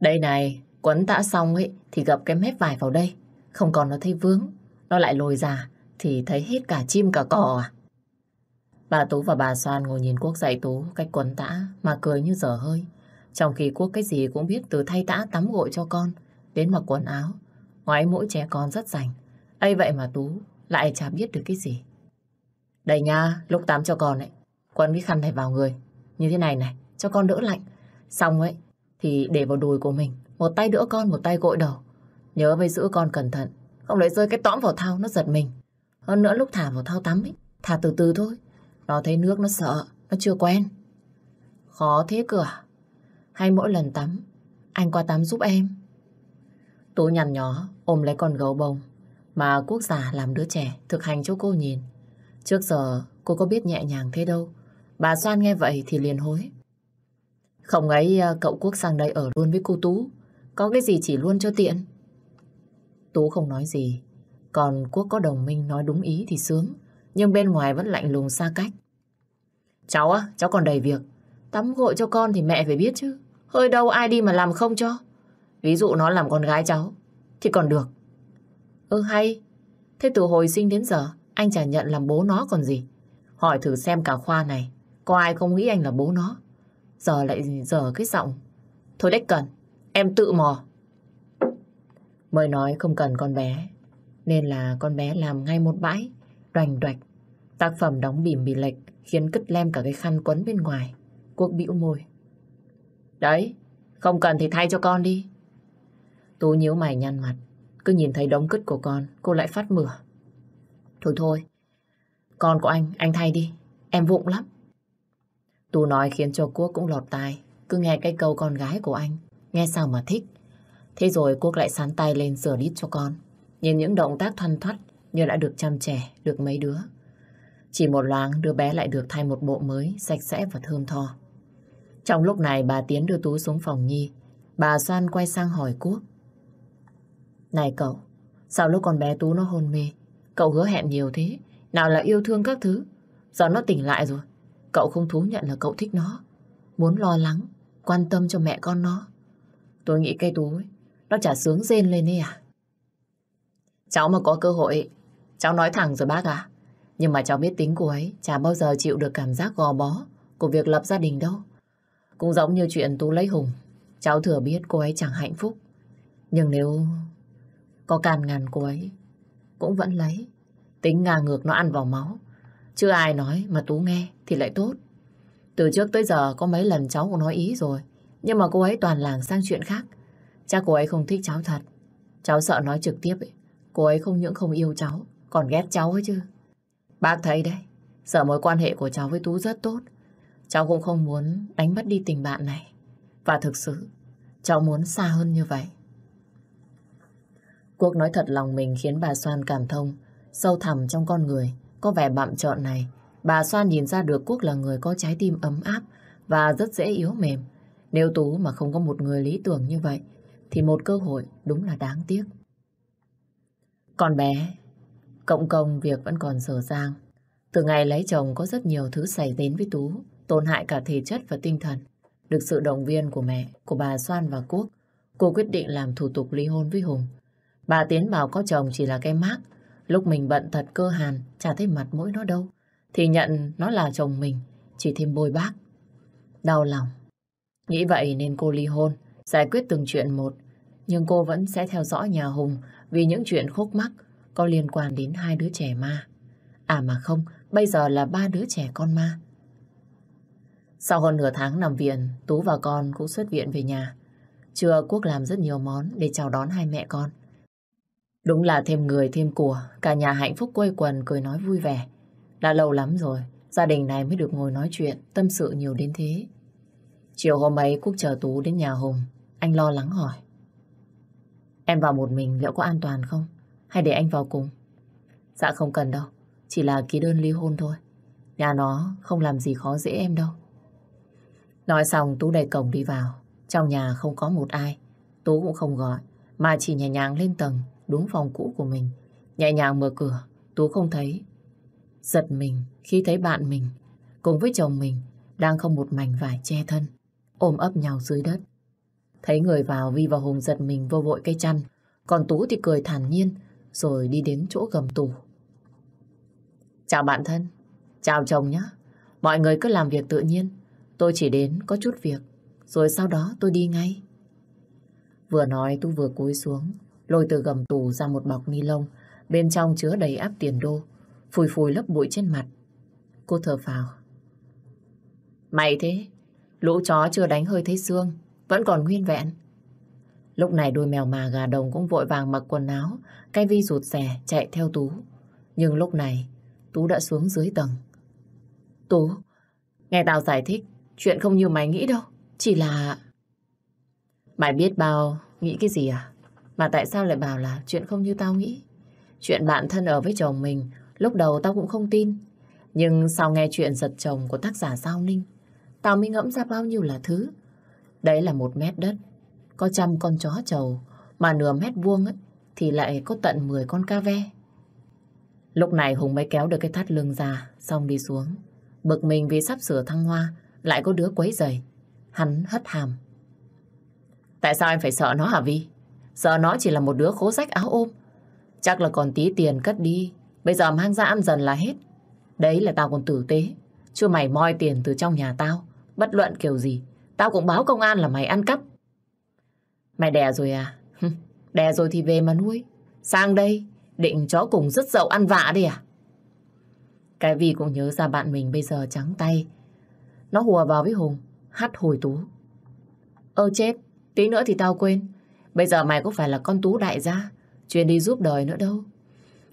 Đây này, quấn tã xong ấy thì gập cái mép vải vào đây, không còn nó thấy vướng. nó lại lồi ra thì thấy hết cả chim cả cỏ à. Bà Tú và bà Soan ngồi nhìn Quốc dạy Tú cách quấn tã mà cười như dở hơi. Trong khi Quốc cái gì cũng biết từ thay tã tắm gội cho con đến mặc quần áo. ngoái mỗi trẻ con rất rảnh ấy vậy mà Tú lại chả biết được cái gì. Đây nha, lúc tắm cho con ấy, quấn cái khăn này vào người. Như thế này này, cho con đỡ lạnh. Xong ấy, thì để vào đùi của mình. Một tay đỡ con, một tay gội đầu. Nhớ phải giữ con cẩn thận. Không lấy rơi cái tõm vào thao, nó giật mình. Hơn nữa lúc thả vào thao tắm ấy, thả từ từ thôi. Nó thấy nước nó sợ, nó chưa quen. Khó thế cửa. À? Hay mỗi lần tắm, anh qua tắm giúp em. Tú nhằn nhó, ôm lấy con gấu bông. Mà quốc giả làm đứa trẻ, thực hành cho cô nhìn. Trước giờ cô có biết nhẹ nhàng thế đâu. Bà Soan nghe vậy thì liền hối. Không ấy à, cậu Quốc sang đây ở luôn với cô Tú. Có cái gì chỉ luôn cho tiện. Tú không nói gì. Còn Quốc có đồng minh nói đúng ý thì sướng. Nhưng bên ngoài vẫn lạnh lùng xa cách. Cháu á, cháu còn đầy việc. Tắm gội cho con thì mẹ phải biết chứ. Hơi đâu ai đi mà làm không cho. Ví dụ nó làm con gái cháu. Thì còn được. Ừ hay. Thế từ hồi sinh đến giờ anh chả nhận làm bố nó còn gì. Hỏi thử xem cả khoa này. Có ai không nghĩ anh là bố nó. Giờ lại giờ cái giọng. Thôi đếch cần. Em tự mò. Mới nói không cần con bé. Nên là con bé làm ngay một bãi. Đoành đoạch. Tác phẩm đóng bìm bị lệch khiến cất lem cả cái khăn quấn bên ngoài. Quốc bĩu môi. Đấy, không cần thì thay cho con đi. Tú nhíu mày nhăn mặt. Cứ nhìn thấy đống cứt của con, cô lại phát mửa. Thôi thôi, con của anh, anh thay đi. Em vụng lắm. Tú nói khiến cho Quốc cũng lọt tai. Cứ nghe cái câu con gái của anh. Nghe sao mà thích. Thế rồi Quốc lại sán tay lên sửa đít cho con. Nhìn những động tác thoăn thoắt như đã được chăm trẻ, được mấy đứa. Chỉ một loáng đứa bé lại được thay một bộ mới, sạch sẽ và thơm tho. Trong lúc này bà Tiến đưa Tú xuống phòng Nhi. Bà Soan quay sang hỏi Quốc. Này cậu, sao lúc con bé Tú nó hôn mê, cậu hứa hẹn nhiều thế, nào là yêu thương các thứ. Giờ nó tỉnh lại rồi, cậu không thú nhận là cậu thích nó, muốn lo lắng, quan tâm cho mẹ con nó. Tôi nghĩ cây Tú ấy, nó chả sướng rên lên ấy à. Cháu mà có cơ hội, cháu nói thẳng rồi bác à. Nhưng mà cháu biết tính cô ấy chả bao giờ chịu được cảm giác gò bó của việc lập gia đình đâu. Cũng giống như chuyện Tú lấy Hùng. Cháu thừa biết cô ấy chẳng hạnh phúc. Nhưng nếu có can ngàn cô ấy, cũng vẫn lấy. Tính ngang ngược nó ăn vào máu. Chứ ai nói mà Tú nghe thì lại tốt. Từ trước tới giờ có mấy lần cháu cũng nói ý rồi. Nhưng mà cô ấy toàn làng sang chuyện khác. Chắc cô ấy không thích cháu thật. Cháu sợ nói trực tiếp ấy. Cô ấy không những không yêu cháu, còn ghét cháu ấy chứ. Bác thấy đấy, sợ mối quan hệ của cháu với Tú rất tốt. Cháu cũng không muốn đánh mất đi tình bạn này. Và thực sự, cháu muốn xa hơn như vậy. Quốc nói thật lòng mình khiến bà Soan cảm thông. Sâu thẳm trong con người, có vẻ bạm trọn này. Bà Soan nhìn ra được Quốc là người có trái tim ấm áp và rất dễ yếu mềm. Nếu Tú mà không có một người lý tưởng như vậy, thì một cơ hội đúng là đáng tiếc. còn bé, cộng công việc vẫn còn dở dang. Từ ngày lấy chồng có rất nhiều thứ xảy đến với Tú, tổn hại cả thể chất và tinh thần. Được sự động viên của mẹ, của bà Soan và Quốc, cô quyết định làm thủ tục ly hôn với Hùng. Bà Tiến bảo có chồng chỉ là cái mác, lúc mình bận thật cơ hàn, chả thấy mặt mũi nó đâu, thì nhận nó là chồng mình, chỉ thêm bôi bác. Đau lòng. Nghĩ vậy nên cô ly hôn, giải quyết từng chuyện một, nhưng cô vẫn sẽ theo dõi nhà Hùng vì những chuyện khúc mắc có liên quan đến hai đứa trẻ ma. À mà không, bây giờ là ba đứa trẻ con ma. Sau hơn nửa tháng nằm viện, Tú và con cũng xuất viện về nhà. Trưa Quốc làm rất nhiều món để chào đón hai mẹ con. Đúng là thêm người thêm của, cả nhà hạnh phúc quây quần cười nói vui vẻ. Đã lâu lắm rồi, gia đình này mới được ngồi nói chuyện, tâm sự nhiều đến thế. Chiều hôm ấy Quốc chờ Tú đến nhà Hùng, anh lo lắng hỏi. Em vào một mình liệu có an toàn không? Hay để anh vào cùng? Dạ không cần đâu, chỉ là ký đơn ly hôn thôi. Nhà nó không làm gì khó dễ em đâu. Nói xong Tú đẩy cổng đi vào. Trong nhà không có một ai. Tú cũng không gọi, mà chỉ nhẹ nhàng lên tầng, đúng phòng cũ của mình. Nhẹ nhàng mở cửa, Tú không thấy. Giật mình khi thấy bạn mình, cùng với chồng mình, đang không một mảnh vải che thân, ôm ấp nhau dưới đất. Thấy người vào Vi và Hùng giật mình vô vội cây chăn, còn Tú thì cười thản nhiên, rồi đi đến chỗ gầm tủ. Chào bạn thân, chào chồng nhé. Mọi người cứ làm việc tự nhiên. Tôi chỉ đến có chút việc, rồi sau đó tôi đi ngay. Vừa nói tôi vừa cúi xuống, lôi từ gầm tủ ra một bọc ni lông, bên trong chứa đầy áp tiền đô, phùi phùi lấp bụi trên mặt. Cô thở phào. Mày thế, lũ chó chưa đánh hơi thấy xương, vẫn còn nguyên vẹn. Lúc này đôi mèo mà gà đồng cũng vội vàng mặc quần áo, cái vi rụt rè chạy theo Tú. Nhưng lúc này, Tú đã xuống dưới tầng. Tú, nghe tao giải thích, chuyện không như mày nghĩ đâu, chỉ là... Mày biết bao nghĩ cái gì à? Mà tại sao lại bảo là chuyện không như tao nghĩ? Chuyện bạn thân ở với chồng mình, lúc đầu tao cũng không tin. Nhưng sau nghe chuyện giật chồng của tác giả Giao Ninh, tao mới ngẫm ra bao nhiêu là thứ. Đấy là một mét đất, có trăm con chó trầu, mà nửa mét vuông ấy, thì lại có tận 10 con ca ve. Lúc này Hùng mới kéo được cái thắt lưng ra, xong đi xuống. Bực mình vì sắp sửa thăng hoa, lại có đứa quấy giày. Hắn hất hàm. Tại sao em phải sợ nó hả Vi? Giờ nó chỉ là một đứa khố rách áo ôm. Chắc là còn tí tiền cất đi, bây giờ mang ra ăn dần là hết. Đấy là tao còn tử tế. Chưa mày moi tiền từ trong nhà tao, bất luận kiểu gì. Tao cũng báo công an là mày ăn cắp. Mày đẻ rồi à? đẻ rồi thì về mà nuôi. Sang đây, định chó cùng rất dậu ăn vạ đi à? Cái vì cũng nhớ ra bạn mình bây giờ trắng tay. Nó hùa vào với Hùng, hắt hồi Tú. Ơ chết, tí nữa thì tao quên. Bây giờ mày cũng phải là con Tú đại gia, chuyên đi giúp đời nữa đâu.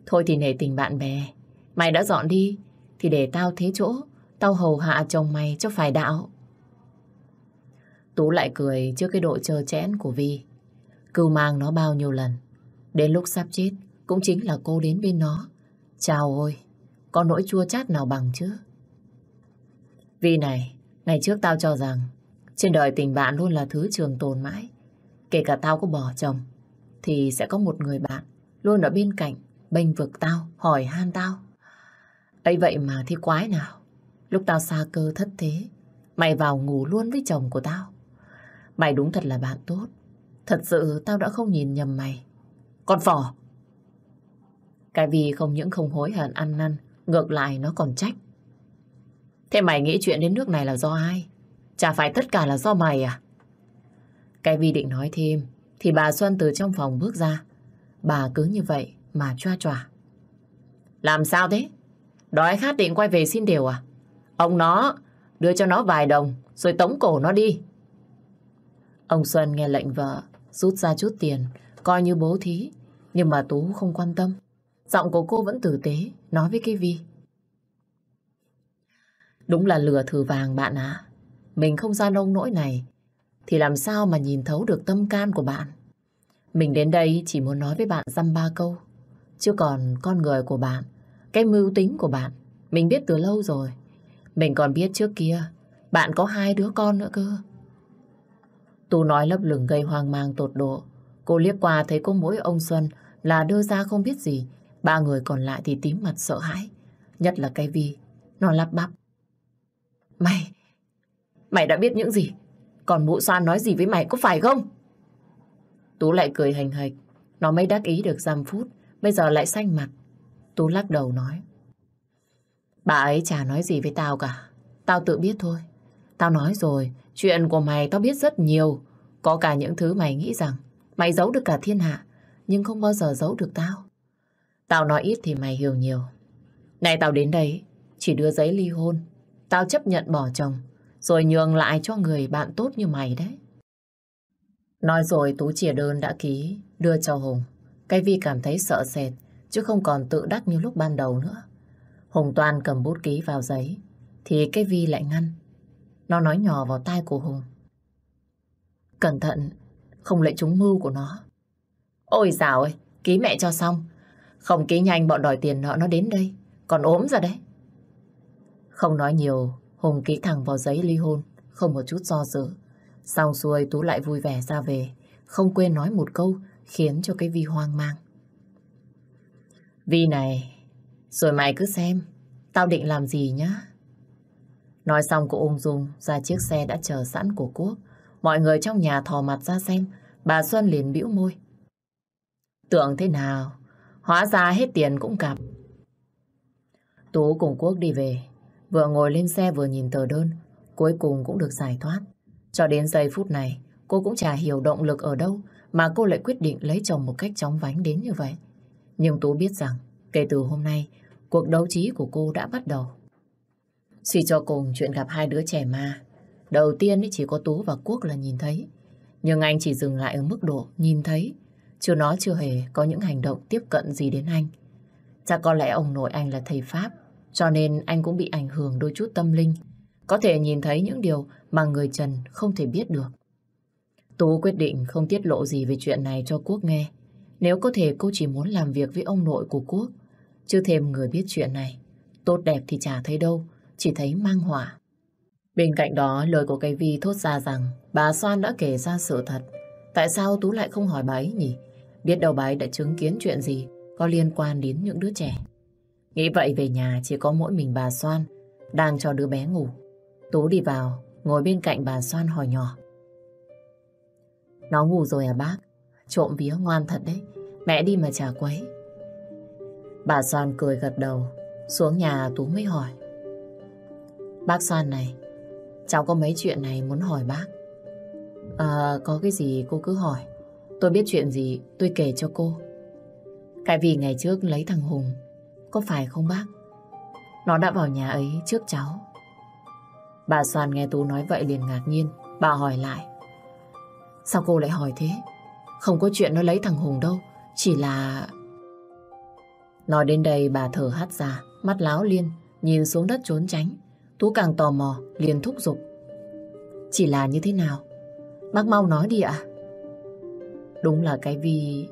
Thôi thì nể tình bạn bè. Mày đã dọn đi, thì để tao thế chỗ, tao hầu hạ chồng mày cho phải đạo. Tú lại cười trước cái độ trơ chẽn của Vi. Cưu mang nó bao nhiêu lần. Đến lúc sắp chết, cũng chính là cô đến bên nó. Chào ôi, có nỗi chua chát nào bằng chứ? Vi này, ngày trước tao cho rằng trên đời tình bạn luôn là thứ trường tồn mãi. Kể cả tao có bỏ chồng, thì sẽ có một người bạn luôn ở bên cạnh, bênh vực tao, hỏi han tao. ấy vậy mà thì quái nào, lúc tao xa cơ thất thế, mày vào ngủ luôn với chồng của tao. Mày đúng thật là bạn tốt. Thật sự tao đã không nhìn nhầm mày. Con phỏ! Cái vì không những không hối hận ăn năn, ngược lại nó còn trách. Thế mày nghĩ chuyện đến nước này là do ai? Chả phải tất cả là do mày à? Cái vì định nói thêm, thì bà Xuân từ trong phòng bước ra. Bà cứ như vậy mà choa choa. Làm sao thế? Đói khát định quay về xin điều à? Ông nó đưa cho nó vài đồng rồi tống cổ nó đi. Ông Xuân nghe lệnh vợ, rút ra chút tiền, coi như bố thí. Nhưng mà Tú không quan tâm. Giọng của cô vẫn tử tế, nói với cái Vi. Đúng là lừa thử vàng bạn ạ. Mình không ra nông nỗi này, thì làm sao mà nhìn thấu được tâm can của bạn. Mình đến đây chỉ muốn nói với bạn dăm ba câu. Chứ còn con người của bạn, cái mưu tính của bạn, mình biết từ lâu rồi. Mình còn biết trước kia, bạn có hai đứa con nữa cơ. Tu nói lấp lửng gây hoang mang tột độ. Cô liếc qua thấy có mỗi ông Xuân là đưa ra không biết gì. Ba người còn lại thì tím mặt sợ hãi. Nhất là cái Vi. Nó lắp bắp. Mày, mày đã biết những gì? Còn mụ xoan nói gì với mày có phải không? Tú lại cười hành hạch. Nó mới đắc ý được giam phút. Bây giờ lại xanh mặt. Tú lắc đầu nói. Bà ấy chả nói gì với tao cả. Tao tự biết thôi. Tao nói rồi, chuyện của mày tao biết rất nhiều. Có cả những thứ mày nghĩ rằng mày giấu được cả thiên hạ, nhưng không bao giờ giấu được tao. Tao nói ít thì mày hiểu nhiều. Này tao đến đây, chỉ đưa giấy ly hôn. Tao chấp nhận bỏ chồng, rồi nhường lại cho người bạn tốt như mày đấy. Nói rồi Tú chìa đơn đã ký, đưa cho Hùng. Cái Vi cảm thấy sợ sệt, chứ không còn tự đắc như lúc ban đầu nữa. Hùng Toàn cầm bút ký vào giấy, thì cái Vi lại ngăn. Nó nói nhỏ vào tai của Hùng. Cẩn thận, không lại trúng mưu của nó. Ôi dào ơi, ký mẹ cho xong. Không ký nhanh bọn đòi tiền nợ nó đến đây, còn ốm ra đấy. Không nói nhiều, Hùng ký thẳng vào giấy ly hôn, không một chút do dự. Xong xuôi Tú lại vui vẻ ra về, không quên nói một câu khiến cho cái Vi hoang mang. Vi này, rồi mày cứ xem, tao định làm gì nhá. Nói xong cô ung dung ra chiếc xe đã chờ sẵn của Quốc. Mọi người trong nhà thò mặt ra xem, bà Xuân liền bĩu môi. Tưởng thế nào, Hóa ra hết tiền cũng cặp. Tú cùng Quốc đi về. Vừa ngồi lên xe vừa nhìn tờ đơn. Cuối cùng cũng được giải thoát. Cho đến giây phút này, cô cũng chả hiểu động lực ở đâu mà cô lại quyết định lấy chồng một cách chóng vánh đến như vậy. Nhưng Tú biết rằng, kể từ hôm nay, cuộc đấu trí của cô đã bắt đầu. Suy cho cùng chuyện gặp hai đứa trẻ ma. Đầu tiên chỉ có Tú và Quốc là nhìn thấy. Nhưng anh chỉ dừng lại ở mức độ nhìn thấy. Chứ nó chưa hề có những hành động tiếp cận gì đến anh. Chắc có lẽ ông nội anh là thầy Pháp. Cho nên anh cũng bị ảnh hưởng đôi chút tâm linh. Có thể nhìn thấy những điều mà người Trần không thể biết được. Tú quyết định không tiết lộ gì về chuyện này cho Quốc nghe. Nếu có thể cô chỉ muốn làm việc với ông nội của Quốc. Chứ thêm người biết chuyện này. Tốt đẹp thì chả thấy đâu chỉ thấy mang hỏa. Bên cạnh đó, lời của cây vi thốt ra rằng bà Soan đã kể ra sự thật. Tại sao Tú lại không hỏi bà ấy nhỉ? Biết đâu bà ấy đã chứng kiến chuyện gì có liên quan đến những đứa trẻ. Nghĩ vậy về nhà chỉ có mỗi mình bà Soan đang cho đứa bé ngủ. Tú đi vào, ngồi bên cạnh bà Soan hỏi nhỏ. Nó ngủ rồi à bác? Trộm vía ngoan thật đấy. Mẹ đi mà chả quấy. Bà Soan cười gật đầu. Xuống nhà Tú mới hỏi. Bác Soan này, cháu có mấy chuyện này muốn hỏi bác. À, có cái gì cô cứ hỏi. Tôi biết chuyện gì, tôi kể cho cô. Cái vì ngày trước lấy thằng Hùng, có phải không bác? Nó đã vào nhà ấy trước cháu. Bà Soàn nghe Tú nói vậy liền ngạc nhiên. Bà hỏi lại. Sao cô lại hỏi thế? Không có chuyện nó lấy thằng Hùng đâu. Chỉ là... Nói đến đây bà thở hắt ra, mắt láo liên, nhìn xuống đất trốn tránh. Tú càng tò mò, liền thúc giục. Chỉ là như thế nào? Bác mau nói đi ạ. Đúng là cái Vi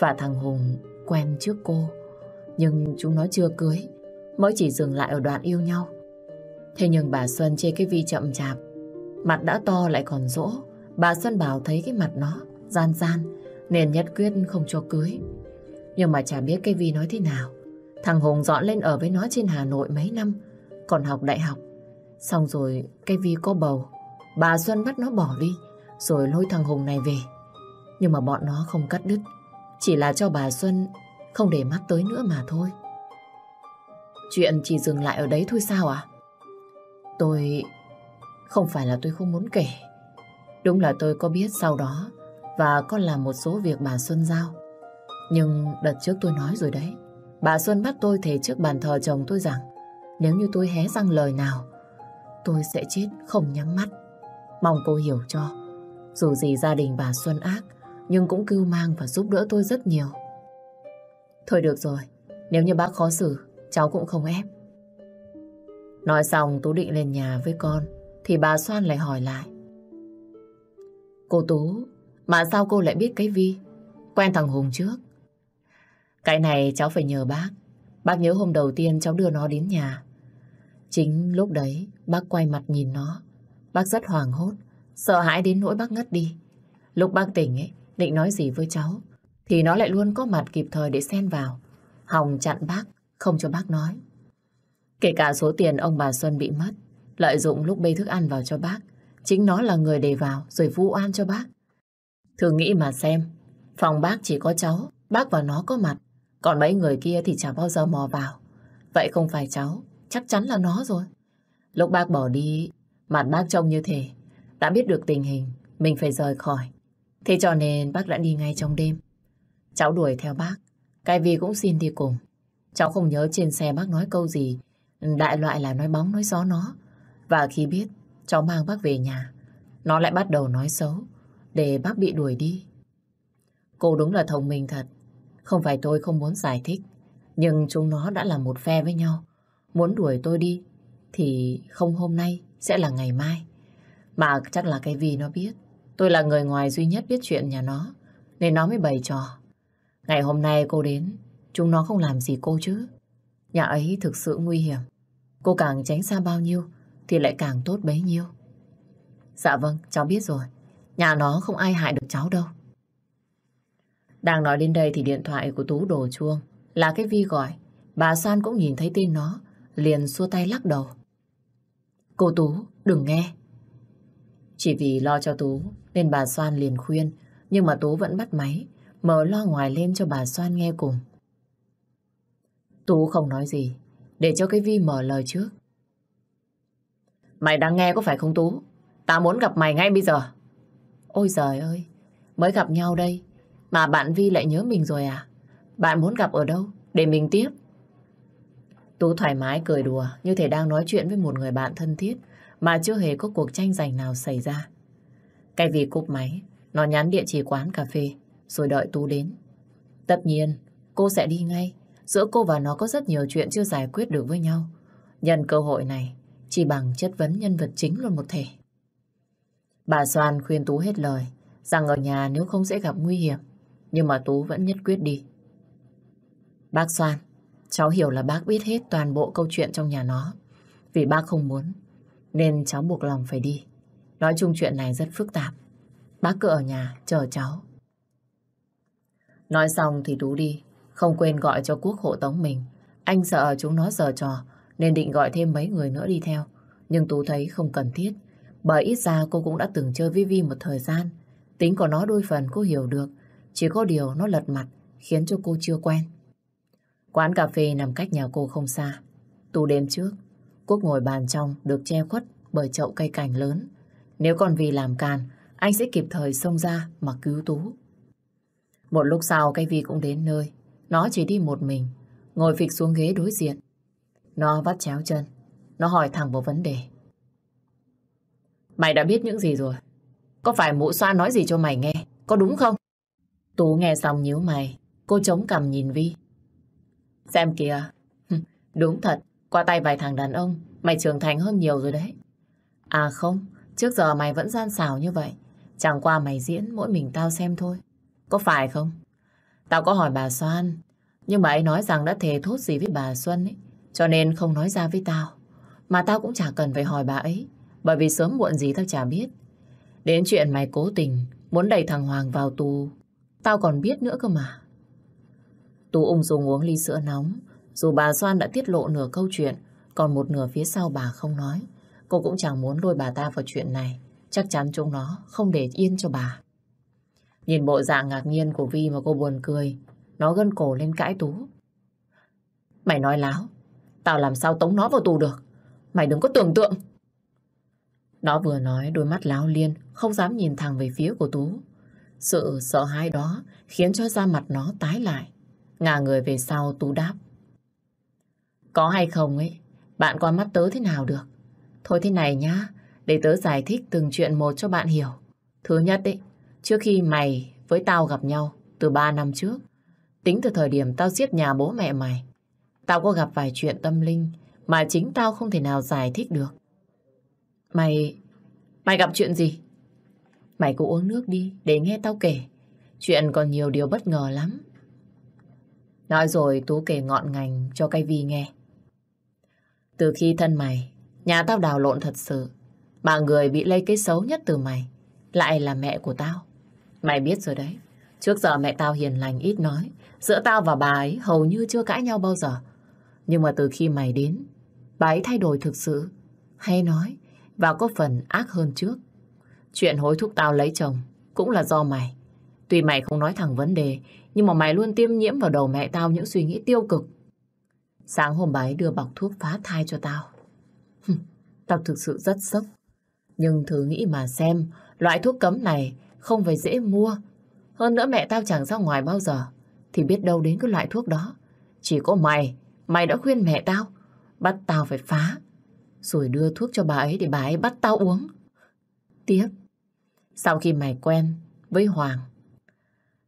và thằng Hùng quen trước cô. Nhưng chúng nó chưa cưới, mới chỉ dừng lại ở đoạn yêu nhau. Thế nhưng bà Xuân chê cái Vi chậm chạp, mặt đã to lại còn rỗ. Bà Xuân bảo thấy cái mặt nó gian gian, nên nhất quyết không cho cưới. Nhưng mà chả biết cái Vi nói thế nào. Thằng Hùng dọn lên ở với nó trên Hà Nội mấy năm, còn học đại học. Xong rồi cái Vi có bầu, bà Xuân bắt nó bỏ đi, rồi lôi thằng Hùng này về. Nhưng mà bọn nó không cắt đứt, chỉ là cho bà Xuân không để mắt tới nữa mà thôi. Chuyện chỉ dừng lại ở đấy thôi sao à? Tôi... Không phải là tôi không muốn kể. Đúng là tôi có biết sau đó và có làm một số việc bà Xuân giao. Nhưng đợt trước tôi nói rồi đấy. Bà Xuân bắt tôi thề trước bàn thờ chồng tôi rằng nếu như tôi hé răng lời nào, tôi sẽ chết không nhắm mắt. Mong cô hiểu cho. Dù gì gia đình bà Xuân ác, nhưng cũng cưu mang và giúp đỡ tôi rất nhiều. Thôi được rồi, nếu như bác khó xử, cháu cũng không ép. Nói xong Tú định lên nhà với con, thì bà Soan lại hỏi lại. Cô Tú, mà sao cô lại biết cái Vi? Quen thằng Hùng trước. Cái này cháu phải nhờ bác. Bác nhớ hôm đầu tiên cháu đưa nó đến nhà. Chính lúc đấy, bác quay mặt nhìn nó. Bác rất hoảng hốt, sợ hãi đến nỗi bác ngất đi. Lúc bác tỉnh ấy, định nói gì với cháu, thì nó lại luôn có mặt kịp thời để xen vào. Hòng chặn bác, không cho bác nói. Kể cả số tiền ông bà Xuân bị mất, lợi dụng lúc bê thức ăn vào cho bác, chính nó là người để vào rồi vu oan cho bác. Thử nghĩ mà xem, phòng bác chỉ có cháu, bác và nó có mặt, còn mấy người kia thì chẳng bao giờ mò vào. Vậy không phải cháu, chắc chắn là nó rồi. Lúc bác bỏ đi, mặt bác trông như thế, đã biết được tình hình, mình phải rời khỏi. Thế cho nên bác đã đi ngay trong đêm. Cháu đuổi theo bác, cái vì cũng xin đi cùng. Cháu không nhớ trên xe bác nói câu gì, đại loại là nói bóng nói gió nó. Và khi biết cháu mang bác về nhà, nó lại bắt đầu nói xấu, để bác bị đuổi đi. Cô đúng là thông minh thật. Không phải tôi không muốn giải thích, nhưng chúng nó đã là một phe với nhau. Muốn đuổi tôi đi, thì không hôm nay, sẽ là ngày mai. Mà chắc là cái vì nó biết. Tôi là người ngoài duy nhất biết chuyện nhà nó, nên nó mới bày trò. Ngày hôm nay cô đến, chúng nó không làm gì cô chứ. Nhà ấy thực sự nguy hiểm. Cô càng tránh xa bao nhiêu, thì lại càng tốt bấy nhiêu. Dạ vâng, cháu biết rồi. Nhà nó không ai hại được cháu đâu. Đang nói đến đây thì điện thoại của Tú đổ chuông. Là cái Vi gọi. Bà San cũng nhìn thấy tin nó. Liền xua tay lắc đầu. Cô Tú, đừng nghe. Chỉ vì lo cho Tú nên bà Soan liền khuyên. Nhưng mà Tú vẫn bắt máy. Mở lo ngoài lên cho bà Soan nghe cùng. Tú không nói gì, để cho cái Vi mở lời trước. Mày đang nghe có phải không Tú? Tao muốn gặp mày ngay bây giờ. Ôi giời ơi, mới gặp nhau đây, mà bạn Vi lại nhớ mình rồi à? Bạn muốn gặp ở đâu? Để mình tiếp. Tú thoải mái cười đùa như thể đang nói chuyện với một người bạn thân thiết mà chưa hề có cuộc tranh giành nào xảy ra. Cái vì cúp máy, nó nhắn địa chỉ quán cà phê rồi đợi Tú đến. Tất nhiên, cô sẽ đi ngay. Giữa cô và nó có rất nhiều chuyện chưa giải quyết được với nhau. Nhân cơ hội này, chỉ bằng chất vấn nhân vật chính luôn một thể. Bà Soan khuyên Tú hết lời, rằng ở nhà nếu không sẽ gặp nguy hiểm. Nhưng mà Tú vẫn nhất quyết đi. Bác Soan, cháu hiểu là bác biết hết toàn bộ câu chuyện trong nhà nó. Vì bác không muốn, nên cháu buộc lòng phải đi. Nói chung chuyện này rất phức tạp. Bác cứ ở nhà chờ cháu. Nói xong thì Tú đi, không quên gọi cho Quốc hộ tống mình. Anh sợ chúng nó giở trò, nên định gọi thêm mấy người nữa đi theo. Nhưng Tú thấy không cần thiết, bởi ít ra cô cũng đã từng chơi với Vi một thời gian. Tính của nó đôi phần cô hiểu được, chỉ có điều nó lật mặt, khiến cho cô chưa quen. Quán cà phê nằm cách nhà cô không xa. Tú đến trước, Quốc ngồi bàn trong được che khuất bởi chậu cây cảnh lớn. Nếu còn vì làm càn, anh sẽ kịp thời xông ra mà cứu Tú. Một lúc sau cây Vi cũng đến nơi. Nó chỉ đi một mình, ngồi phịch xuống ghế đối diện. Nó vắt chéo chân, nó hỏi thẳng một vấn đề. Mày đã biết những gì rồi? Có phải mụ xoa nói gì cho mày nghe? Có đúng không? Tú nghe xong nhíu mày, cô chống cằm nhìn Vi. Xem kìa, đúng thật, qua tay vài thằng đàn ông, mày trưởng thành hơn nhiều rồi đấy. À không, trước giờ mày vẫn gian xảo như vậy. Chẳng qua mày diễn mỗi mình tao xem thôi. Có phải không? Tao có hỏi bà Soan, nhưng bà ấy nói rằng đã thề thốt gì với bà Xuân ấy, cho nên không nói ra với tao. Mà tao cũng chả cần phải hỏi bà ấy, bởi vì sớm muộn gì tao chả biết. Đến chuyện mày cố tình muốn đẩy thằng Hoàng vào tù, tao còn biết nữa cơ mà. Tú ung dung uống ly sữa nóng, dù bà Soan đã tiết lộ nửa câu chuyện, còn một nửa phía sau bà không nói. Cô cũng chẳng muốn lôi bà ta vào chuyện này. Chắc chắn chúng nó không để yên cho bà. Nhìn bộ dạng ngạc nhiên của Vi mà cô buồn cười. Nó gân cổ lên cãi Tú. Mày nói láo. Tao làm sao tống nó vào tù được. Mày đừng có tưởng tượng. Nó vừa nói đôi mắt láo liên, không dám nhìn thẳng về phía của Tú. Sự sợ hãi đó khiến cho da mặt nó tái lại. Ngả người về sau Tú đáp. Có hay không ấy, bạn qua mắt tớ thế nào được? Thôi thế này nhá, để tớ giải thích từng chuyện một cho bạn hiểu. Thứ nhất ấy, trước khi mày với tao gặp nhau từ ba năm trước, tính từ thời điểm tao giết nhà bố mẹ mày, tao có gặp vài chuyện tâm linh mà chính tao không thể nào giải thích được. Mày... Mày gặp chuyện gì? Mày cứ uống nước đi để nghe tao kể. Chuyện còn nhiều điều bất ngờ lắm. Nói rồi Tú kể ngọn ngành cho cây Vi nghe. Từ khi thân mày, nhà tao đào lộn thật sự. Mà người bị lây cái xấu nhất từ mày lại là mẹ của tao. Mày biết rồi đấy. Trước giờ mẹ tao hiền lành ít nói. Giữa tao và bà ấy hầu như chưa cãi nhau bao giờ. Nhưng mà từ khi mày đến, bà ấy thay đổi thực sự. Hay nói, và có phần ác hơn trước. Chuyện hối thúc tao lấy chồng cũng là do mày. Tuy mày không nói thẳng vấn đề, nhưng mà mày luôn tiêm nhiễm vào đầu mẹ tao những suy nghĩ tiêu cực. Sáng hôm bà ấy đưa bọc thuốc phá thai cho tao. tao thực sự rất sốc. Nhưng thử nghĩ mà xem, loại thuốc cấm này không phải dễ mua. Hơn nữa mẹ tao chẳng ra ngoài bao giờ, thì biết đâu đến cái loại thuốc đó. Chỉ có mày, mày đã khuyên mẹ tao, bắt tao phải phá, rồi đưa thuốc cho bà ấy để bà ấy bắt tao uống. Tiếp, sau khi mày quen với Hoàng,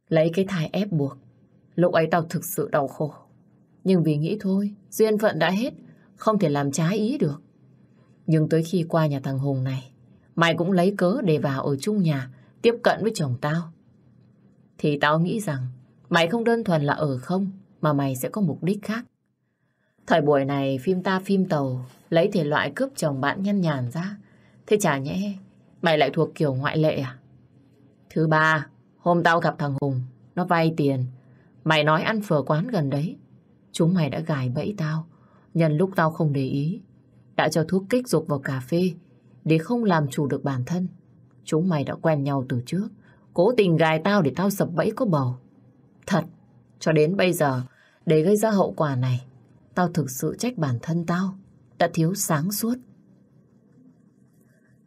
lấy cái thai ép buộc, lúc ấy tao thực sự đau khổ. Nhưng vì nghĩ thôi, duyên phận đã hết, không thể làm trái ý được. Nhưng tới khi qua nhà thằng Hùng này, mày cũng lấy cớ để vào ở chung nhà, tiếp cận với chồng tao. Thì tao nghĩ rằng mày không đơn thuần là ở không, mà mày sẽ có mục đích khác. Thời buổi này phim ta phim tàu lấy thể loại cướp chồng bạn nhân nhàn ra. Thế chả nhẽ mày lại thuộc kiểu ngoại lệ à? Thứ ba, hôm tao gặp thằng Hùng, nó vay tiền. Mày nói ăn phở quán gần đấy. Chúng mày đã gài bẫy tao, nhân lúc tao không để ý. Đã cho thuốc kích dục vào cà phê để không làm chủ được bản thân. Chúng mày đã quen nhau từ trước, cố tình gài tao để tao sập bẫy có bầu. Thật, cho đến bây giờ, để gây ra hậu quả này, tao thực sự trách bản thân tao, đã thiếu sáng suốt.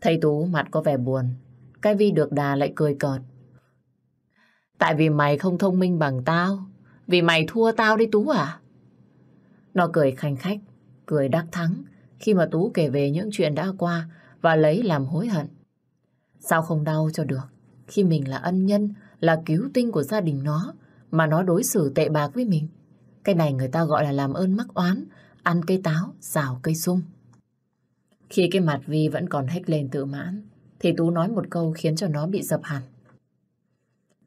Thầy Tú mặt có vẻ buồn, cái Vi được đà lại cười cợt. Tại vì mày không thông minh bằng tao, vì mày thua tao đi Tú à? Nó cười khanh khách, cười đắc thắng khi mà Tú kể về những chuyện đã qua và lấy làm hối hận. Sao không đau cho được khi mình là ân nhân, là cứu tinh của gia đình nó mà nó đối xử tệ bạc với mình? Cái này người ta gọi là làm ơn mắc oán, ăn cây táo, rào cây sung. Khi cái mặt Vi vẫn còn hét lên tự mãn, thì Tú nói một câu khiến cho nó bị dập hẳn.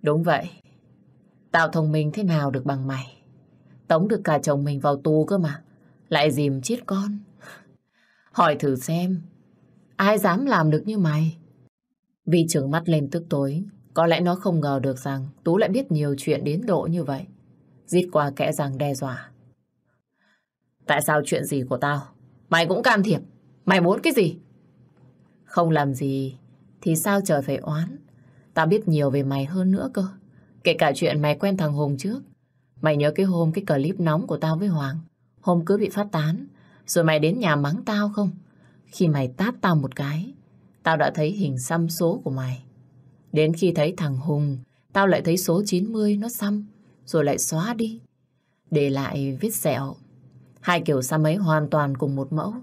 Đúng vậy, tạo thông minh thế nào được bằng mày. Tống được cả chồng mình vào tù cơ mà, lại dìm chết con. Hỏi thử xem, ai dám làm được như mày? Vi trừng mắt lên tức tối, có lẽ nó không ngờ được rằng Tú lại biết nhiều chuyện đến độ như vậy. Giết qua kẽ rằng đe dọa. Tại sao chuyện gì của tao? Mày cũng can thiệp. Mày muốn cái gì? Không làm gì thì sao trời phải oán. Tao biết nhiều về mày hơn nữa cơ. Kể cả chuyện mày quen thằng Hùng trước. Mày nhớ cái hôm cái clip nóng của tao với Hoàng. Hôm cứ bị phát tán. Rồi mày đến nhà mắng tao không? Khi mày tát tao một cái, tao đã thấy hình xăm số của mày. Đến khi thấy thằng Hùng, tao lại thấy số 90 nó xăm, rồi lại xóa đi. Để lại vết sẹo. Hai kiểu xăm ấy hoàn toàn cùng một mẫu.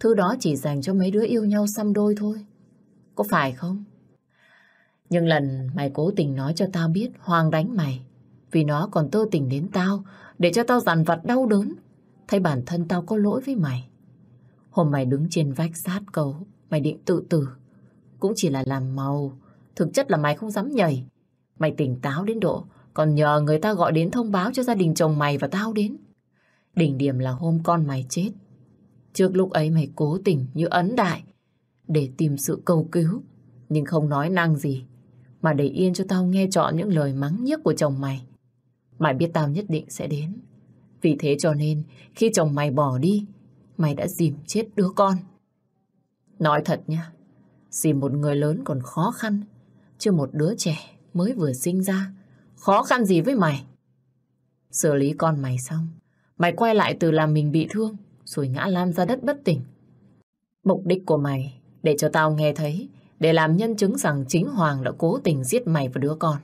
Thứ đó chỉ dành cho mấy đứa yêu nhau xăm đôi thôi. Có phải không? Nhưng lần mày cố tình nói cho tao biết Hoàng đánh mày. Vì nó còn tơ tình đến tao để cho tao dằn vặt đau đớn. Thấy bản thân tao có lỗi với mày. Hôm mày đứng trên vách sát cầu, mày định tự tử. Cũng chỉ là làm màu. Thực chất là mày không dám nhảy. Mày tỉnh táo đến độ, còn nhờ người ta gọi đến thông báo cho gia đình chồng mày và tao đến. Đỉnh điểm là hôm con mày chết. Trước lúc ấy mày cố tình như ấn đại để tìm sự cầu cứu, nhưng không nói năng gì, mà để yên cho tao nghe chọn những lời mắng nhiếc của chồng mày. Mày biết tao nhất định sẽ đến. Vì thế cho nên, khi chồng mày bỏ đi, mày đã dìm chết đứa con. Nói thật nha, dì một người lớn còn khó khăn, chứ một đứa trẻ mới vừa sinh ra, khó khăn gì với mày. Xử lý con mày xong, mày quay lại từ làm mình bị thương, rồi ngã lan ra đất bất tỉnh. Mục đích của mày để cho tao nghe thấy, để làm nhân chứng rằng chính Hoàng đã cố tình giết mày và đứa con.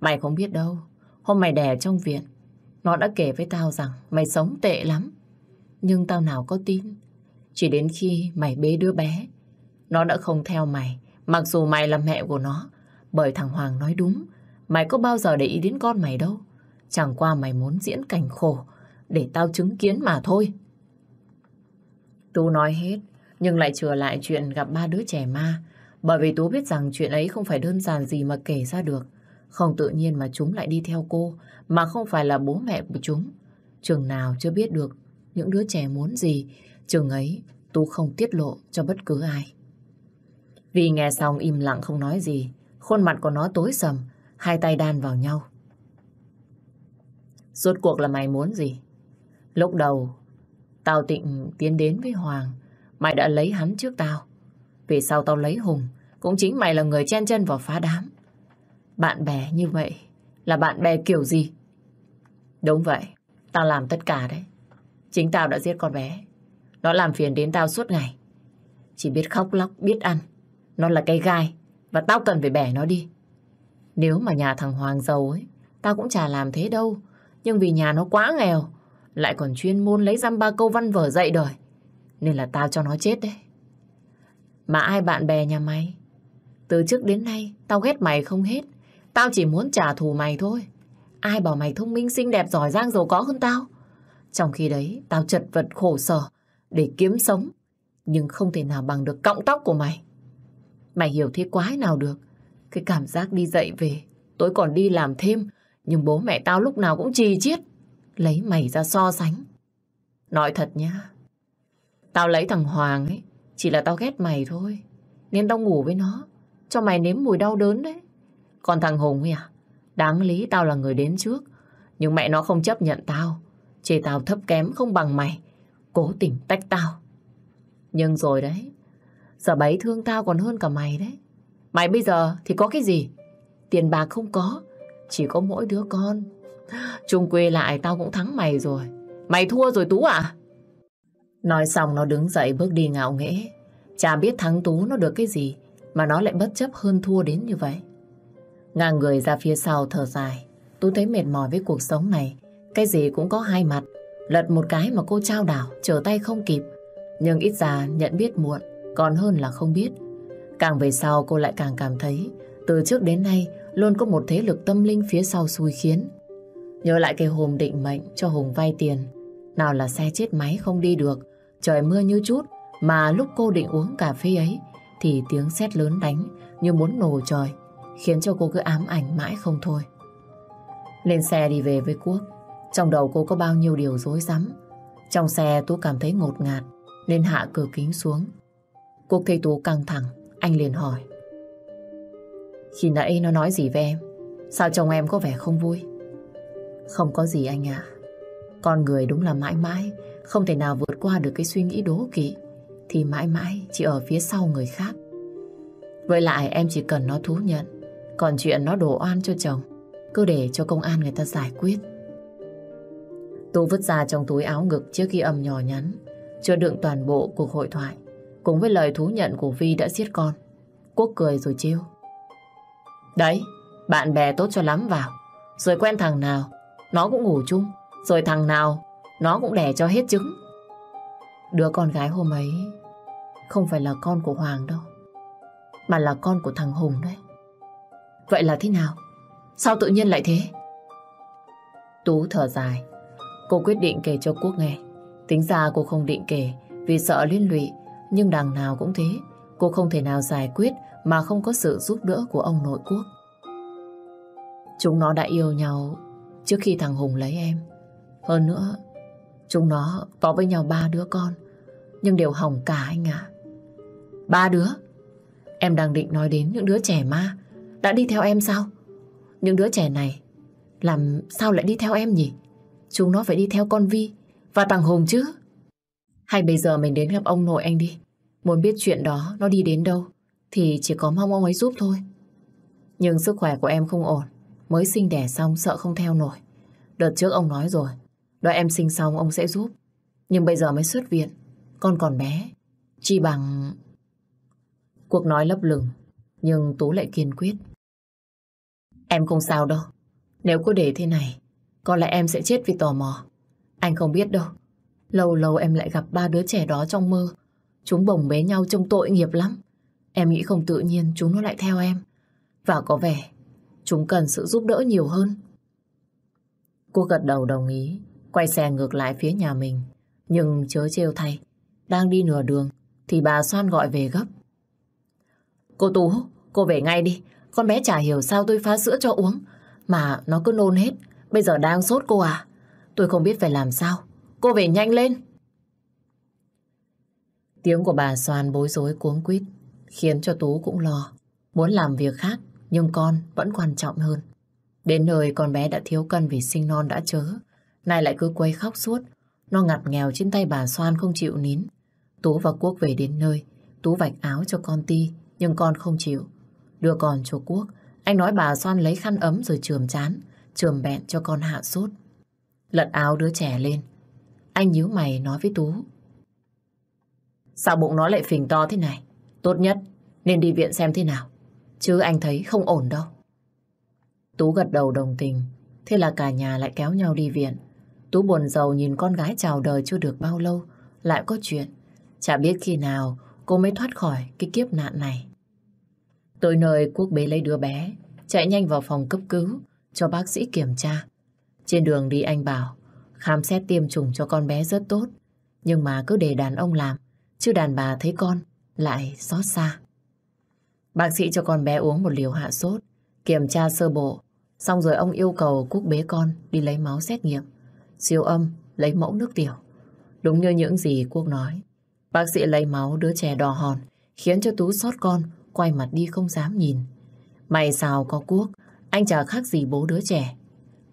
Mày không biết đâu, hôm mày đẻ trong viện, nó đã kể với tao rằng mày sống tệ lắm. Nhưng tao nào có tin. Chỉ đến khi mày bế đứa bé, nó đã không theo mày, mặc dù mày là mẹ của nó. Bởi thằng Hoàng nói đúng, mày có bao giờ để ý đến con mày đâu. Chẳng qua mày muốn diễn cảnh khổ, để tao chứng kiến mà thôi. Tú nói hết, nhưng lại trở lại chuyện gặp ba đứa trẻ ma. Bởi vì Tú biết rằng chuyện ấy không phải đơn giản gì mà kể ra được. Không tự nhiên mà chúng lại đi theo cô, mà không phải là bố mẹ của chúng. Trường nào chưa biết được những đứa trẻ muốn gì, trường ấy Tú không tiết lộ cho bất cứ ai. Vì nghe xong im lặng không nói gì, khuôn mặt của nó tối sầm, hai tay đan vào nhau. Rốt cuộc là mày muốn gì? Lúc đầu, tao tịnh tiến đến với Hoàng, mày đã lấy hắn trước tao. Vì sao tao lấy Hùng, cũng chính mày là người chen chân vào phá đám. Bạn bè như vậy là bạn bè kiểu gì? Đúng vậy, tao làm tất cả đấy. Chính tao đã giết con bé. Nó làm phiền đến tao suốt ngày. Chỉ biết khóc lóc, biết ăn. Nó là cây gai và tao cần phải bẻ nó đi. Nếu mà nhà thằng Hoàng giàu ấy, tao cũng chả làm thế đâu. Nhưng vì nhà nó quá nghèo, lại còn chuyên môn lấy răm ba câu văn vở dạy đời. Nên là tao cho nó chết đấy. Mà ai bạn bè nhà mày? Từ trước đến nay, tao ghét mày không hết. Tao chỉ muốn trả thù mày thôi. Ai bảo mày thông minh, xinh đẹp, giỏi giang, giàu có hơn tao? Trong khi đấy, tao chật vật khổ sở để kiếm sống. Nhưng không thể nào bằng được cọng tóc của mày. Mày hiểu thế quái nào được. Cái cảm giác đi dậy về, tối còn đi làm thêm. Nhưng bố mẹ tao lúc nào cũng trì chiết. Lấy mày ra so sánh. Nói thật nhá. Tao lấy thằng Hoàng ấy, chỉ là tao ghét mày thôi. Nên tao ngủ với nó. Cho mày nếm mùi đau đớn đấy. Còn thằng Hùng ấy à? Đáng lý tao là người đến trước. Nhưng mẹ nó không chấp nhận tao. Chê tao thấp kém không bằng mày. Cố tình tách tao. Nhưng rồi đấy. Giờ bấy thương tao còn hơn cả mày đấy. Mày bây giờ thì có cái gì? Tiền bạc không có. Chỉ có mỗi đứa con. Trung quê lại tao cũng thắng mày rồi. Mày thua rồi Tú à? Nói xong nó đứng dậy bước đi ngạo nghễ. Chả biết thắng Tú nó được cái gì mà nó lại bất chấp hơn thua đến như vậy. Ngang người ra phía sau thở dài. Tú thấy mệt mỏi với cuộc sống này. Cái gì cũng có hai mặt. Lật một cái mà cô trao đảo, trở tay không kịp. Nhưng ít ra nhận biết muộn, còn hơn là không biết. Càng về sau cô lại càng cảm thấy từ trước đến nay luôn có một thế lực tâm linh phía sau xui khiến. Nhớ lại cái hôm định mệnh cho Hùng vay tiền. Nào là xe chết máy không đi được, trời mưa như chút, mà lúc cô định uống cà phê ấy thì tiếng sét lớn đánh như muốn nổ trời, khiến cho cô cứ ám ảnh mãi không thôi. Lên xe đi về với Quốc, trong đầu cô có bao nhiêu điều rối rắm. Trong xe Tú cảm thấy ngột ngạt, nên hạ cửa kính xuống. Quốc thấy Tú căng thẳng, anh liền hỏi. Khi nãy nó nói gì với em? Sao chồng em có vẻ không vui? Không có gì anh ạ. Con người đúng là mãi mãi không thể nào vượt qua được cái suy nghĩ đố kỵ thì mãi mãi chỉ ở phía sau người khác. Với lại em chỉ cần nó thú nhận còn chuyện nó đổ oan cho chồng cứ để cho công an người ta giải quyết. Tú vứt ra trong túi áo ngực chiếc ghi âm nhỏ nhắn chứa đựng toàn bộ cuộc hội thoại cùng với lời thú nhận của Vi đã giết con. Quốc cười rồi chiêu Đấy, bạn bè tốt cho lắm vào. Rồi quen thằng nào, nó cũng ngủ chung. Rồi thằng nào, nó cũng đẻ cho hết trứng. Đứa con gái hôm ấy không phải là con của Hoàng đâu. Mà là con của thằng Hùng đấy. Vậy là thế nào? Sao tự nhiên lại thế? Tú thở dài. Cô quyết định kể cho Quốc nghe. Tính ra cô không định kể vì sợ liên lụy. Nhưng đằng nào cũng thế. Cô không thể nào giải quyết mà không có sự giúp đỡ của ông nội Quốc. Chúng nó đã yêu nhau trước khi thằng Hùng lấy em. Hơn nữa, chúng nó có với nhau ba đứa con, nhưng đều hỏng cả anh à. Ba đứa? Em đang định nói đến những đứa trẻ ma, đã đi theo em sao? Những đứa trẻ này, làm sao lại đi theo em nhỉ? Chúng nó phải đi theo con Vi và thằng Hùng chứ. Hay bây giờ mình đến gặp ông nội anh đi. Muốn biết chuyện đó nó đi đến đâu thì chỉ có mong ông ấy giúp thôi. Nhưng sức khỏe của em không ổn. Mới sinh đẻ xong sợ không theo nổi. Đợt trước ông nói rồi. Đợi em sinh xong ông sẽ giúp. Nhưng bây giờ mới xuất viện. Con còn bé. Chỉ bằng... Cuộc nói lấp lửng. Nhưng Tú lại kiên quyết. Em không sao đâu. Nếu cứ để thế này, có lẽ em sẽ chết vì tò mò. Anh không biết đâu. Lâu lâu em lại gặp ba đứa trẻ đó trong mơ. Chúng bồng bế nhau trông tội nghiệp lắm. Em nghĩ không tự nhiên chúng nó lại theo em. Và có vẻ chúng cần sự giúp đỡ nhiều hơn. Cô gật đầu đồng ý, quay xe ngược lại phía nhà mình. Nhưng chớ trêu thay, đang đi nửa đường thì bà Soan gọi về gấp. Cô Tú, cô về ngay đi. Con bé chả hiểu sao tôi pha sữa cho uống. Mà nó cứ nôn hết. Bây giờ đang sốt cô à. Tôi không biết phải làm sao. Cô về nhanh lên. Tiếng của bà Soan bối rối cuống quýt khiến cho Tú cũng lo. Muốn làm việc khác, nhưng con vẫn quan trọng hơn. Đến nơi con bé đã thiếu cân vì sinh non đã chớ. Nay lại cứ quay khóc suốt. Nó ngặt nghèo trên tay bà Soan không chịu nín. Tú và Quốc về đến nơi. Tú vạch áo cho con ti, nhưng con không chịu. Đưa con cho Quốc. Anh nói bà Soan lấy khăn ấm rồi trường chán, trường bẹn cho con hạ sốt. Lật áo đứa trẻ lên. Anh nhíu mày nói với Tú. Sao bụng nó lại phình to thế này? Tốt nhất, nên đi viện xem thế nào. Chứ anh thấy không ổn đâu. Tú gật đầu đồng tình. Thế là cả nhà lại kéo nhau đi viện. Tú buồn giàu nhìn con gái chào đời chưa được bao lâu. Lại có chuyện. Chả biết khi nào cô mới thoát khỏi cái kiếp nạn này. Tới nơi Quốc bế lấy đứa bé. Chạy nhanh vào phòng cấp cứu, cho bác sĩ kiểm tra. Trên đường đi anh bảo khám xét tiêm chủng cho con bé rất tốt. Nhưng mà cứ để đàn ông làm. Chứ đàn bà thấy con lại xót xa. Bác sĩ cho con bé uống một liều hạ sốt, kiểm tra sơ bộ, xong rồi ông yêu cầu Cúc bế con đi lấy máu xét nghiệm, siêu âm, lấy mẫu nước tiểu. Đúng như những gì Quốc nói. Bác sĩ lấy máu đứa trẻ đỏ hòn, khiến cho Tú xót con, quay mặt đi không dám nhìn. May sao có Quốc, anh chả khác gì bố đứa trẻ.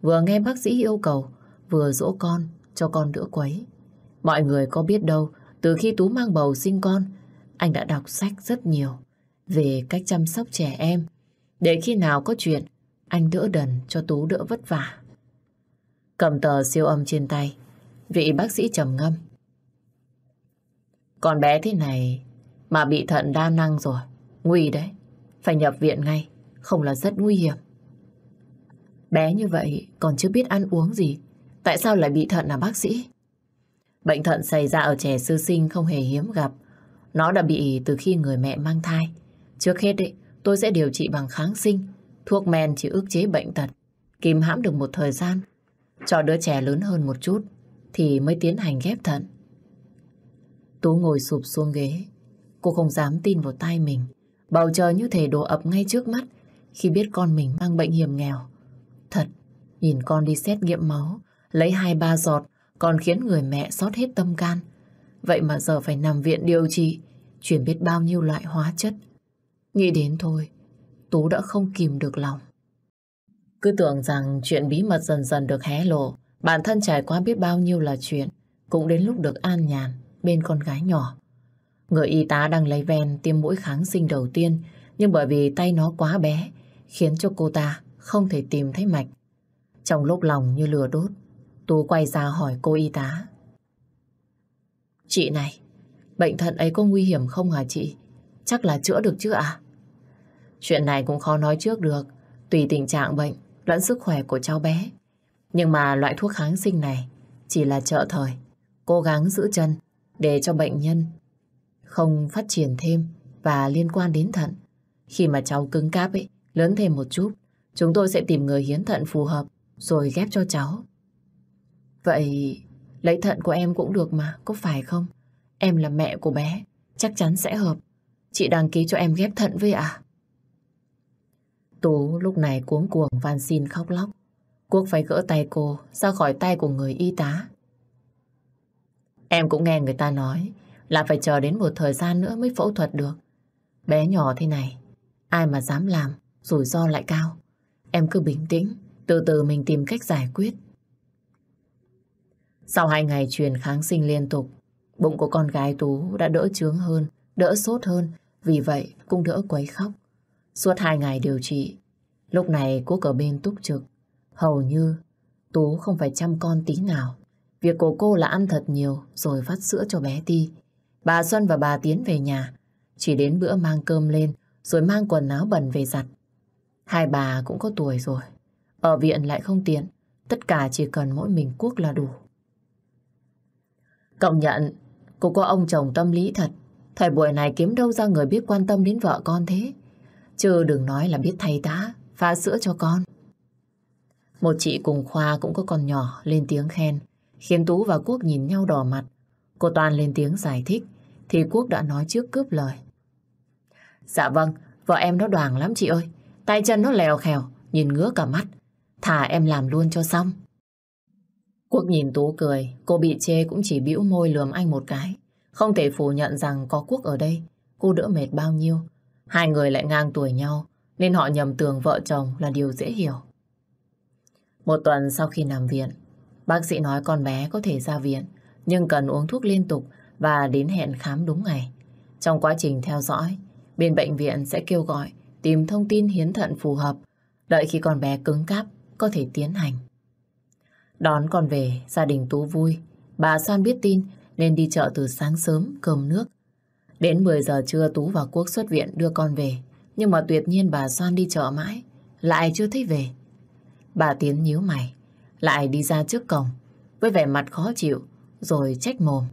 Vừa nghe bác sĩ yêu cầu, vừa dỗ con, cho con đỡ quấy. Mọi người có biết đâu, từ khi Tú mang bầu sinh con, anh đã đọc sách rất nhiều về cách chăm sóc trẻ em. Để khi nào có chuyện, anh đỡ đần cho Tú đỡ vất vả. Cầm tờ siêu âm trên tay, Vị bác sĩ trầm ngâm. Con bé thế này mà bị thận đa năng rồi. Nguy đấy. Phải nhập viện ngay. Không là rất nguy hiểm. Bé như vậy còn chưa biết ăn uống gì. Tại sao lại bị thận à bác sĩ? Bệnh thận xảy ra ở trẻ sơ sinh không hề hiếm gặp. Nó đã bị từ khi người mẹ mang thai. Trước hết ấy, tôi sẽ điều trị bằng kháng sinh. Thuốc men chỉ ức chế bệnh tật. Kìm hãm được một thời gian. Cho đứa trẻ lớn hơn một chút thì mới tiến hành ghép thận. Tú ngồi sụp xuống ghế. Cô không dám tin vào tay mình. Bầu trời như thể đổ ập ngay trước mắt khi biết con mình mang bệnh hiểm nghèo. Thật, nhìn con đi xét nghiệm máu, lấy hai ba giọt còn khiến người mẹ xót hết tâm can. Vậy mà giờ phải nằm viện điều trị, chuyển biết bao nhiêu loại hóa chất. Nghĩ đến thôi, Tú đã không kìm được lòng. Cứ tưởng rằng chuyện bí mật dần dần được hé lộ, bản thân trải qua biết bao nhiêu là chuyện, cũng đến lúc được an nhàn bên con gái nhỏ. Người y tá đang lấy ven tiêm mũi kháng sinh đầu tiên, nhưng bởi vì tay nó quá bé, khiến cho cô ta không thể tìm thấy mạch. Trong lúc lòng như lửa đốt, Tú quay ra hỏi cô y tá. Chị này, bệnh thận ấy có nguy hiểm không hả chị? Chắc là chữa được chứ ạ? Chuyện này cũng khó nói trước được, tùy tình trạng bệnh lẫn sức khỏe của cháu bé. Nhưng mà loại thuốc kháng sinh này chỉ là trợ thời, cố gắng giữ chân để cho bệnh nhân không phát triển thêm và liên quan đến thận. Khi mà cháu cứng cáp ấy, lớn thêm một chút, chúng tôi sẽ tìm người hiến thận phù hợp rồi ghép cho cháu. Vậy lấy thận của em cũng được mà, có phải không? Em là mẹ của bé, chắc chắn sẽ hợp. Chị đăng ký cho em ghép thận với à? Tú lúc này cuống cuồng van xin khóc lóc. Quốc phải gỡ tay cô ra khỏi tay của người y tá. Em cũng nghe người ta nói là phải chờ đến một thời gian nữa mới phẫu thuật được. Bé nhỏ thế này, ai mà dám làm, rủi ro lại cao. Em cứ bình tĩnh, từ từ mình tìm cách giải quyết. Sau hai ngày truyền kháng sinh liên tục, bụng của con gái Tú đã đỡ trướng hơn, đỡ sốt hơn, vì vậy cũng đỡ quấy khóc. Suốt hai ngày điều trị, lúc này cô ở bên túc trực, hầu như Tú không phải chăm con tí nào. Việc của cô là ăn thật nhiều rồi vắt sữa cho bé Ti. Bà Xuân và bà Tiến về nhà, chỉ đến bữa mang cơm lên rồi mang quần áo bẩn về giặt. Hai bà cũng có tuổi rồi, ở viện lại không tiện, tất cả chỉ cần mỗi mình Quốc là đủ. Công nhận, cô có ông chồng tâm lý thật. Thời buổi này kiếm đâu ra người biết quan tâm đến vợ con thế. Chứ đừng nói là biết thay tá, pha sữa cho con. Một chị cùng khoa cũng có con nhỏ lên tiếng khen, khiến Tú và Quốc nhìn nhau đỏ mặt. Cô Toàn lên tiếng giải thích, thì Quốc đã nói trước cướp lời. Dạ vâng, vợ em nó đoàn lắm chị ơi. Tay chân nó lèo khèo, nhìn ngứa cả mắt. Thả em làm luôn cho xong. Quốc nhìn Tú cười, cô bị chê cũng chỉ bĩu môi lườm anh một cái. Không thể phủ nhận rằng có Quốc ở đây, cô đỡ mệt bao nhiêu. Hai người lại ngang tuổi nhau, nên họ nhầm tưởng vợ chồng là điều dễ hiểu. Một tuần sau khi nằm viện, bác sĩ nói con bé có thể ra viện, nhưng cần uống thuốc liên tục và đến hẹn khám đúng ngày. Trong quá trình theo dõi, bên bệnh viện sẽ kêu gọi tìm thông tin hiến thận phù hợp, đợi khi con bé cứng cáp có thể tiến hành. Đón con về, gia đình Tú vui. Bà Soan biết tin nên đi chợ từ sáng sớm, cơm nước. Đến 10 giờ trưa Tú và Quốc xuất viện đưa con về. Nhưng mà tuyệt nhiên bà Soan đi chợ mãi, lại chưa thấy về. Bà Tiến nhíu mày, lại đi ra trước cổng, với vẻ mặt khó chịu, rồi trách mồm.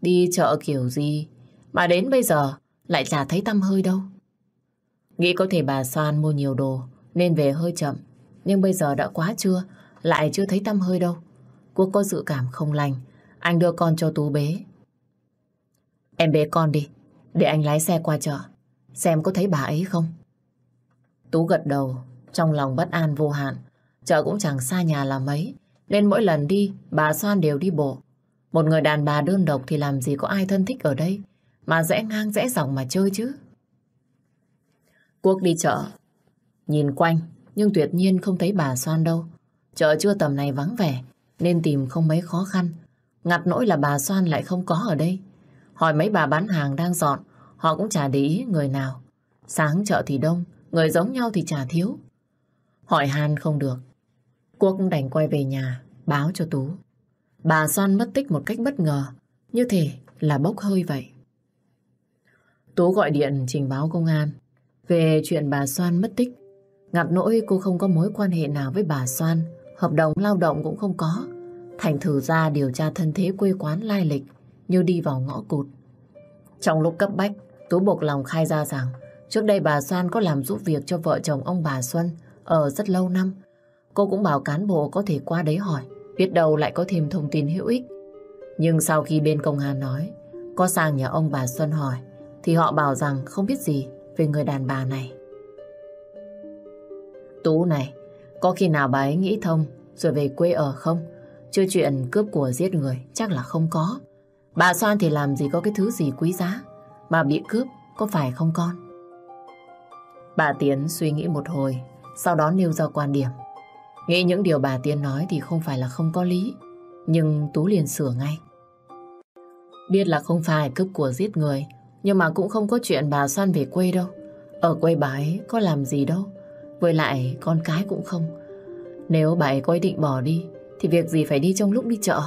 Đi chợ kiểu gì, mà đến bây giờ lại chả thấy tâm hơi đâu. Nghĩ có thể bà Soan mua nhiều đồ, nên về hơi chậm. Nhưng bây giờ đã quá trưa, lại chưa thấy tâm hơi đâu. Quốc có dự cảm không lành. Anh đưa con cho Tú bế. Em bế con đi, để anh lái xe qua chợ. Xem có thấy bà ấy không? Tú gật đầu, trong lòng bất an vô hạn. Chợ cũng chẳng xa nhà là mấy. Nên mỗi lần đi, bà Soan đều đi bộ. Một người đàn bà đơn độc thì làm gì có ai thân thích ở đây. Mà rẽ ngang rẽ dòng mà chơi chứ. Quốc đi chợ. Nhìn quanh, nhưng tuyệt nhiên không thấy bà Soan đâu. Chợ trưa tầm này vắng vẻ, nên tìm không mấy khó khăn. Ngặt nỗi là bà Soan lại không có ở đây. Hỏi mấy bà bán hàng đang dọn, họ cũng chả để ý người nào. Sáng chợ thì đông, người giống nhau thì chả thiếu. Hỏi han không được. Cô cũng đành quay về nhà, báo cho Tú. Bà Soan mất tích một cách bất ngờ, như thể là bốc hơi vậy. Tú gọi điện trình báo công an về chuyện bà Soan mất tích. Ngặt nỗi cô không có mối quan hệ nào với bà Soan, hợp đồng lao động cũng không có. Thành thử ra điều tra thân thế quê quán lai lịch như đi vào ngõ cụt. Trong lúc cấp bách, Tú buộc lòng khai ra rằng trước đây bà Soan có làm giúp việc cho vợ chồng ông bà Xuân ở rất lâu năm. Cô cũng bảo cán bộ có thể qua đấy hỏi, biết đâu lại có thêm thông tin hữu ích. Nhưng sau khi bên công an nói, có sang nhà ông bà Xuân hỏi, thì họ bảo rằng không biết gì về người đàn bà này. Tú này, có khi nào bà ấy nghĩ thông rồi về quê ở không? Chưa chuyện cướp của giết người chắc là không có. Bà Soan thì làm gì có cái thứ gì quý giá mà bị cướp có phải không con? Bà Tiến suy nghĩ một hồi, sau đó nêu ra quan điểm. Nghĩ những điều bà Tiến nói thì không phải là không có lý, nhưng Tú liền sửa ngay. Biết là không phải cướp của giết người, nhưng mà cũng không có chuyện bà Soan về quê đâu. Ở quê bà ấy có làm gì đâu. Với lại con cái cũng không. Nếu bà ấy có ý định bỏ đi, thì việc gì phải đi trong lúc đi chợ.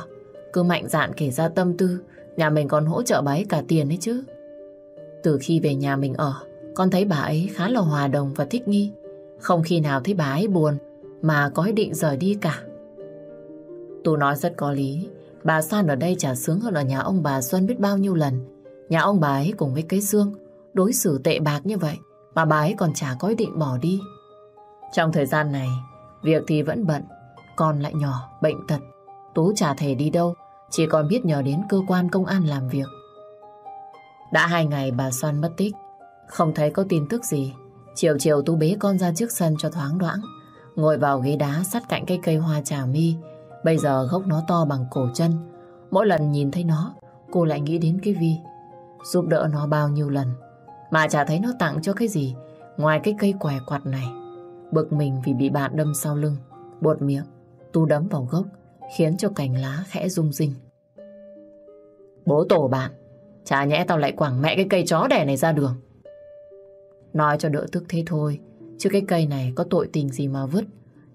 Cứ mạnh dạn kể ra tâm tư, Nhà mình còn hỗ trợ bà ấy cả tiền đấy chứ. Từ khi về nhà mình ở, Con thấy bà ấy khá là hòa đồng và thích nghi. Không khi nào thấy bà ấy buồn, Mà có ý định rời đi cả. Tú nói rất có lý, Bà San ở đây chả sướng hơn ở nhà ông bà Xuân biết bao nhiêu lần. Nhà ông bà ấy cùng với cái xương Đối xử tệ bạc như vậy, Mà bà ấy còn chả có ý định bỏ đi. Trong thời gian này Việc thì vẫn bận Con lại nhỏ, bệnh tật Tú chả thể đi đâu chỉ còn biết nhờ đến cơ quan công an làm việc. Đã hai ngày bà Soan mất tích, không thấy có tin tức gì. Chiều chiều Tú bế con ra trước sân cho thoáng đoãng, ngồi vào ghế đá sát cạnh cây cây hoa trà mi. Bây giờ gốc nó to bằng cổ chân. Mỗi lần nhìn thấy nó, cô lại nghĩ đến cái Vi. Giúp đỡ nó bao nhiêu lần, mà chả thấy nó tặng cho cái gì ngoài cái cây què quạt này. Bực mình vì bị bạn đâm sau lưng, buột miệng, Tu đấm vào gốc, khiến cho cành lá khẽ rung rinh. Bố tổ bạn, chả nhẽ tao lại quảng mẹ cái cây chó đẻ này ra đường. Nói cho đỡ tức thế thôi, chứ cái cây này có tội tình gì mà vứt.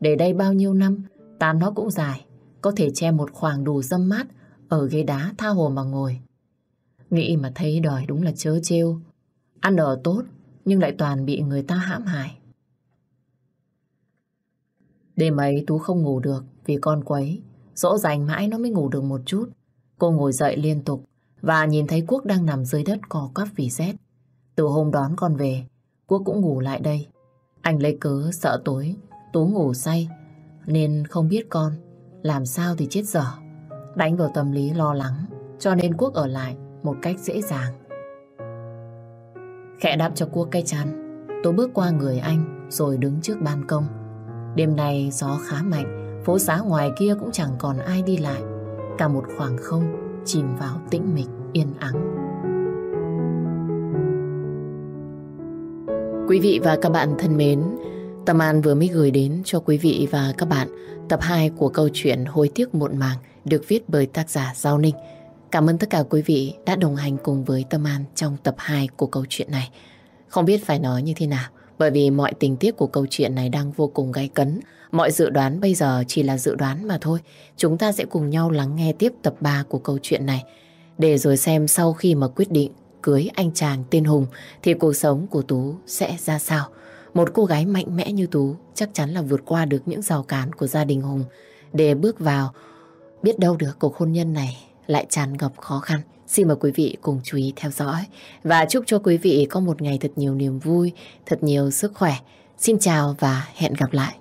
Để đây bao nhiêu năm, tán nó cũng dài, có thể che một khoảng đủ dâm mát ở ghế đá tha hồ mà ngồi. Nghĩ mà thấy đời đúng là chớ trêu. Ăn ở tốt, nhưng lại toàn bị người ta hãm hại. Đêm ấy Tú không ngủ được vì con quấy. Dỗ dành mãi nó mới ngủ được một chút. Cô ngồi dậy liên tục và nhìn thấy Quốc đang nằm dưới đất co quắp vì rét. Từ hôm đón con về, Quốc cũng ngủ lại đây. Anh lấy cớ sợ tối, Tú ngủ say nên không biết con làm sao thì chết dở. Đánh vào tâm lý lo lắng cho nên Quốc ở lại một cách dễ dàng. Khẽ đạp cho Quốc cây chăn, Tú bước qua người anh rồi đứng trước ban công. Đêm nay gió khá mạnh, Phố xá ngoài kia cũng chẳng còn ai đi lại Cả một khoảng không chìm vào tĩnh mịch yên ắng Quý vị và các bạn thân mến, Tâm An vừa mới gửi đến cho quý vị và các bạn tập 2 của câu chuyện Hối tiếc muộn màng được viết bởi tác giả Giao Ninh. Cảm ơn tất cả quý vị đã đồng hành cùng với Tâm An trong tập 2 của câu chuyện này. Không biết phải nói như thế nào bởi vì mọi tình tiết của câu chuyện này đang vô cùng gay cấn Mọi dự đoán bây giờ chỉ là dự đoán mà thôi. Chúng ta sẽ cùng nhau lắng nghe tiếp tập 3 của câu chuyện này. Để rồi xem sau khi mà quyết định cưới anh chàng tên Hùng thì cuộc sống của Tú sẽ ra sao. Một cô gái mạnh mẽ như Tú chắc chắn là vượt qua được những rào cản của gia đình Hùng để bước vào. Biết đâu được cuộc hôn nhân này lại tràn ngập khó khăn. Xin mời quý vị cùng chú ý theo dõi và chúc cho quý vị có một ngày thật nhiều niềm vui, thật nhiều sức khỏe. Xin chào và hẹn gặp lại.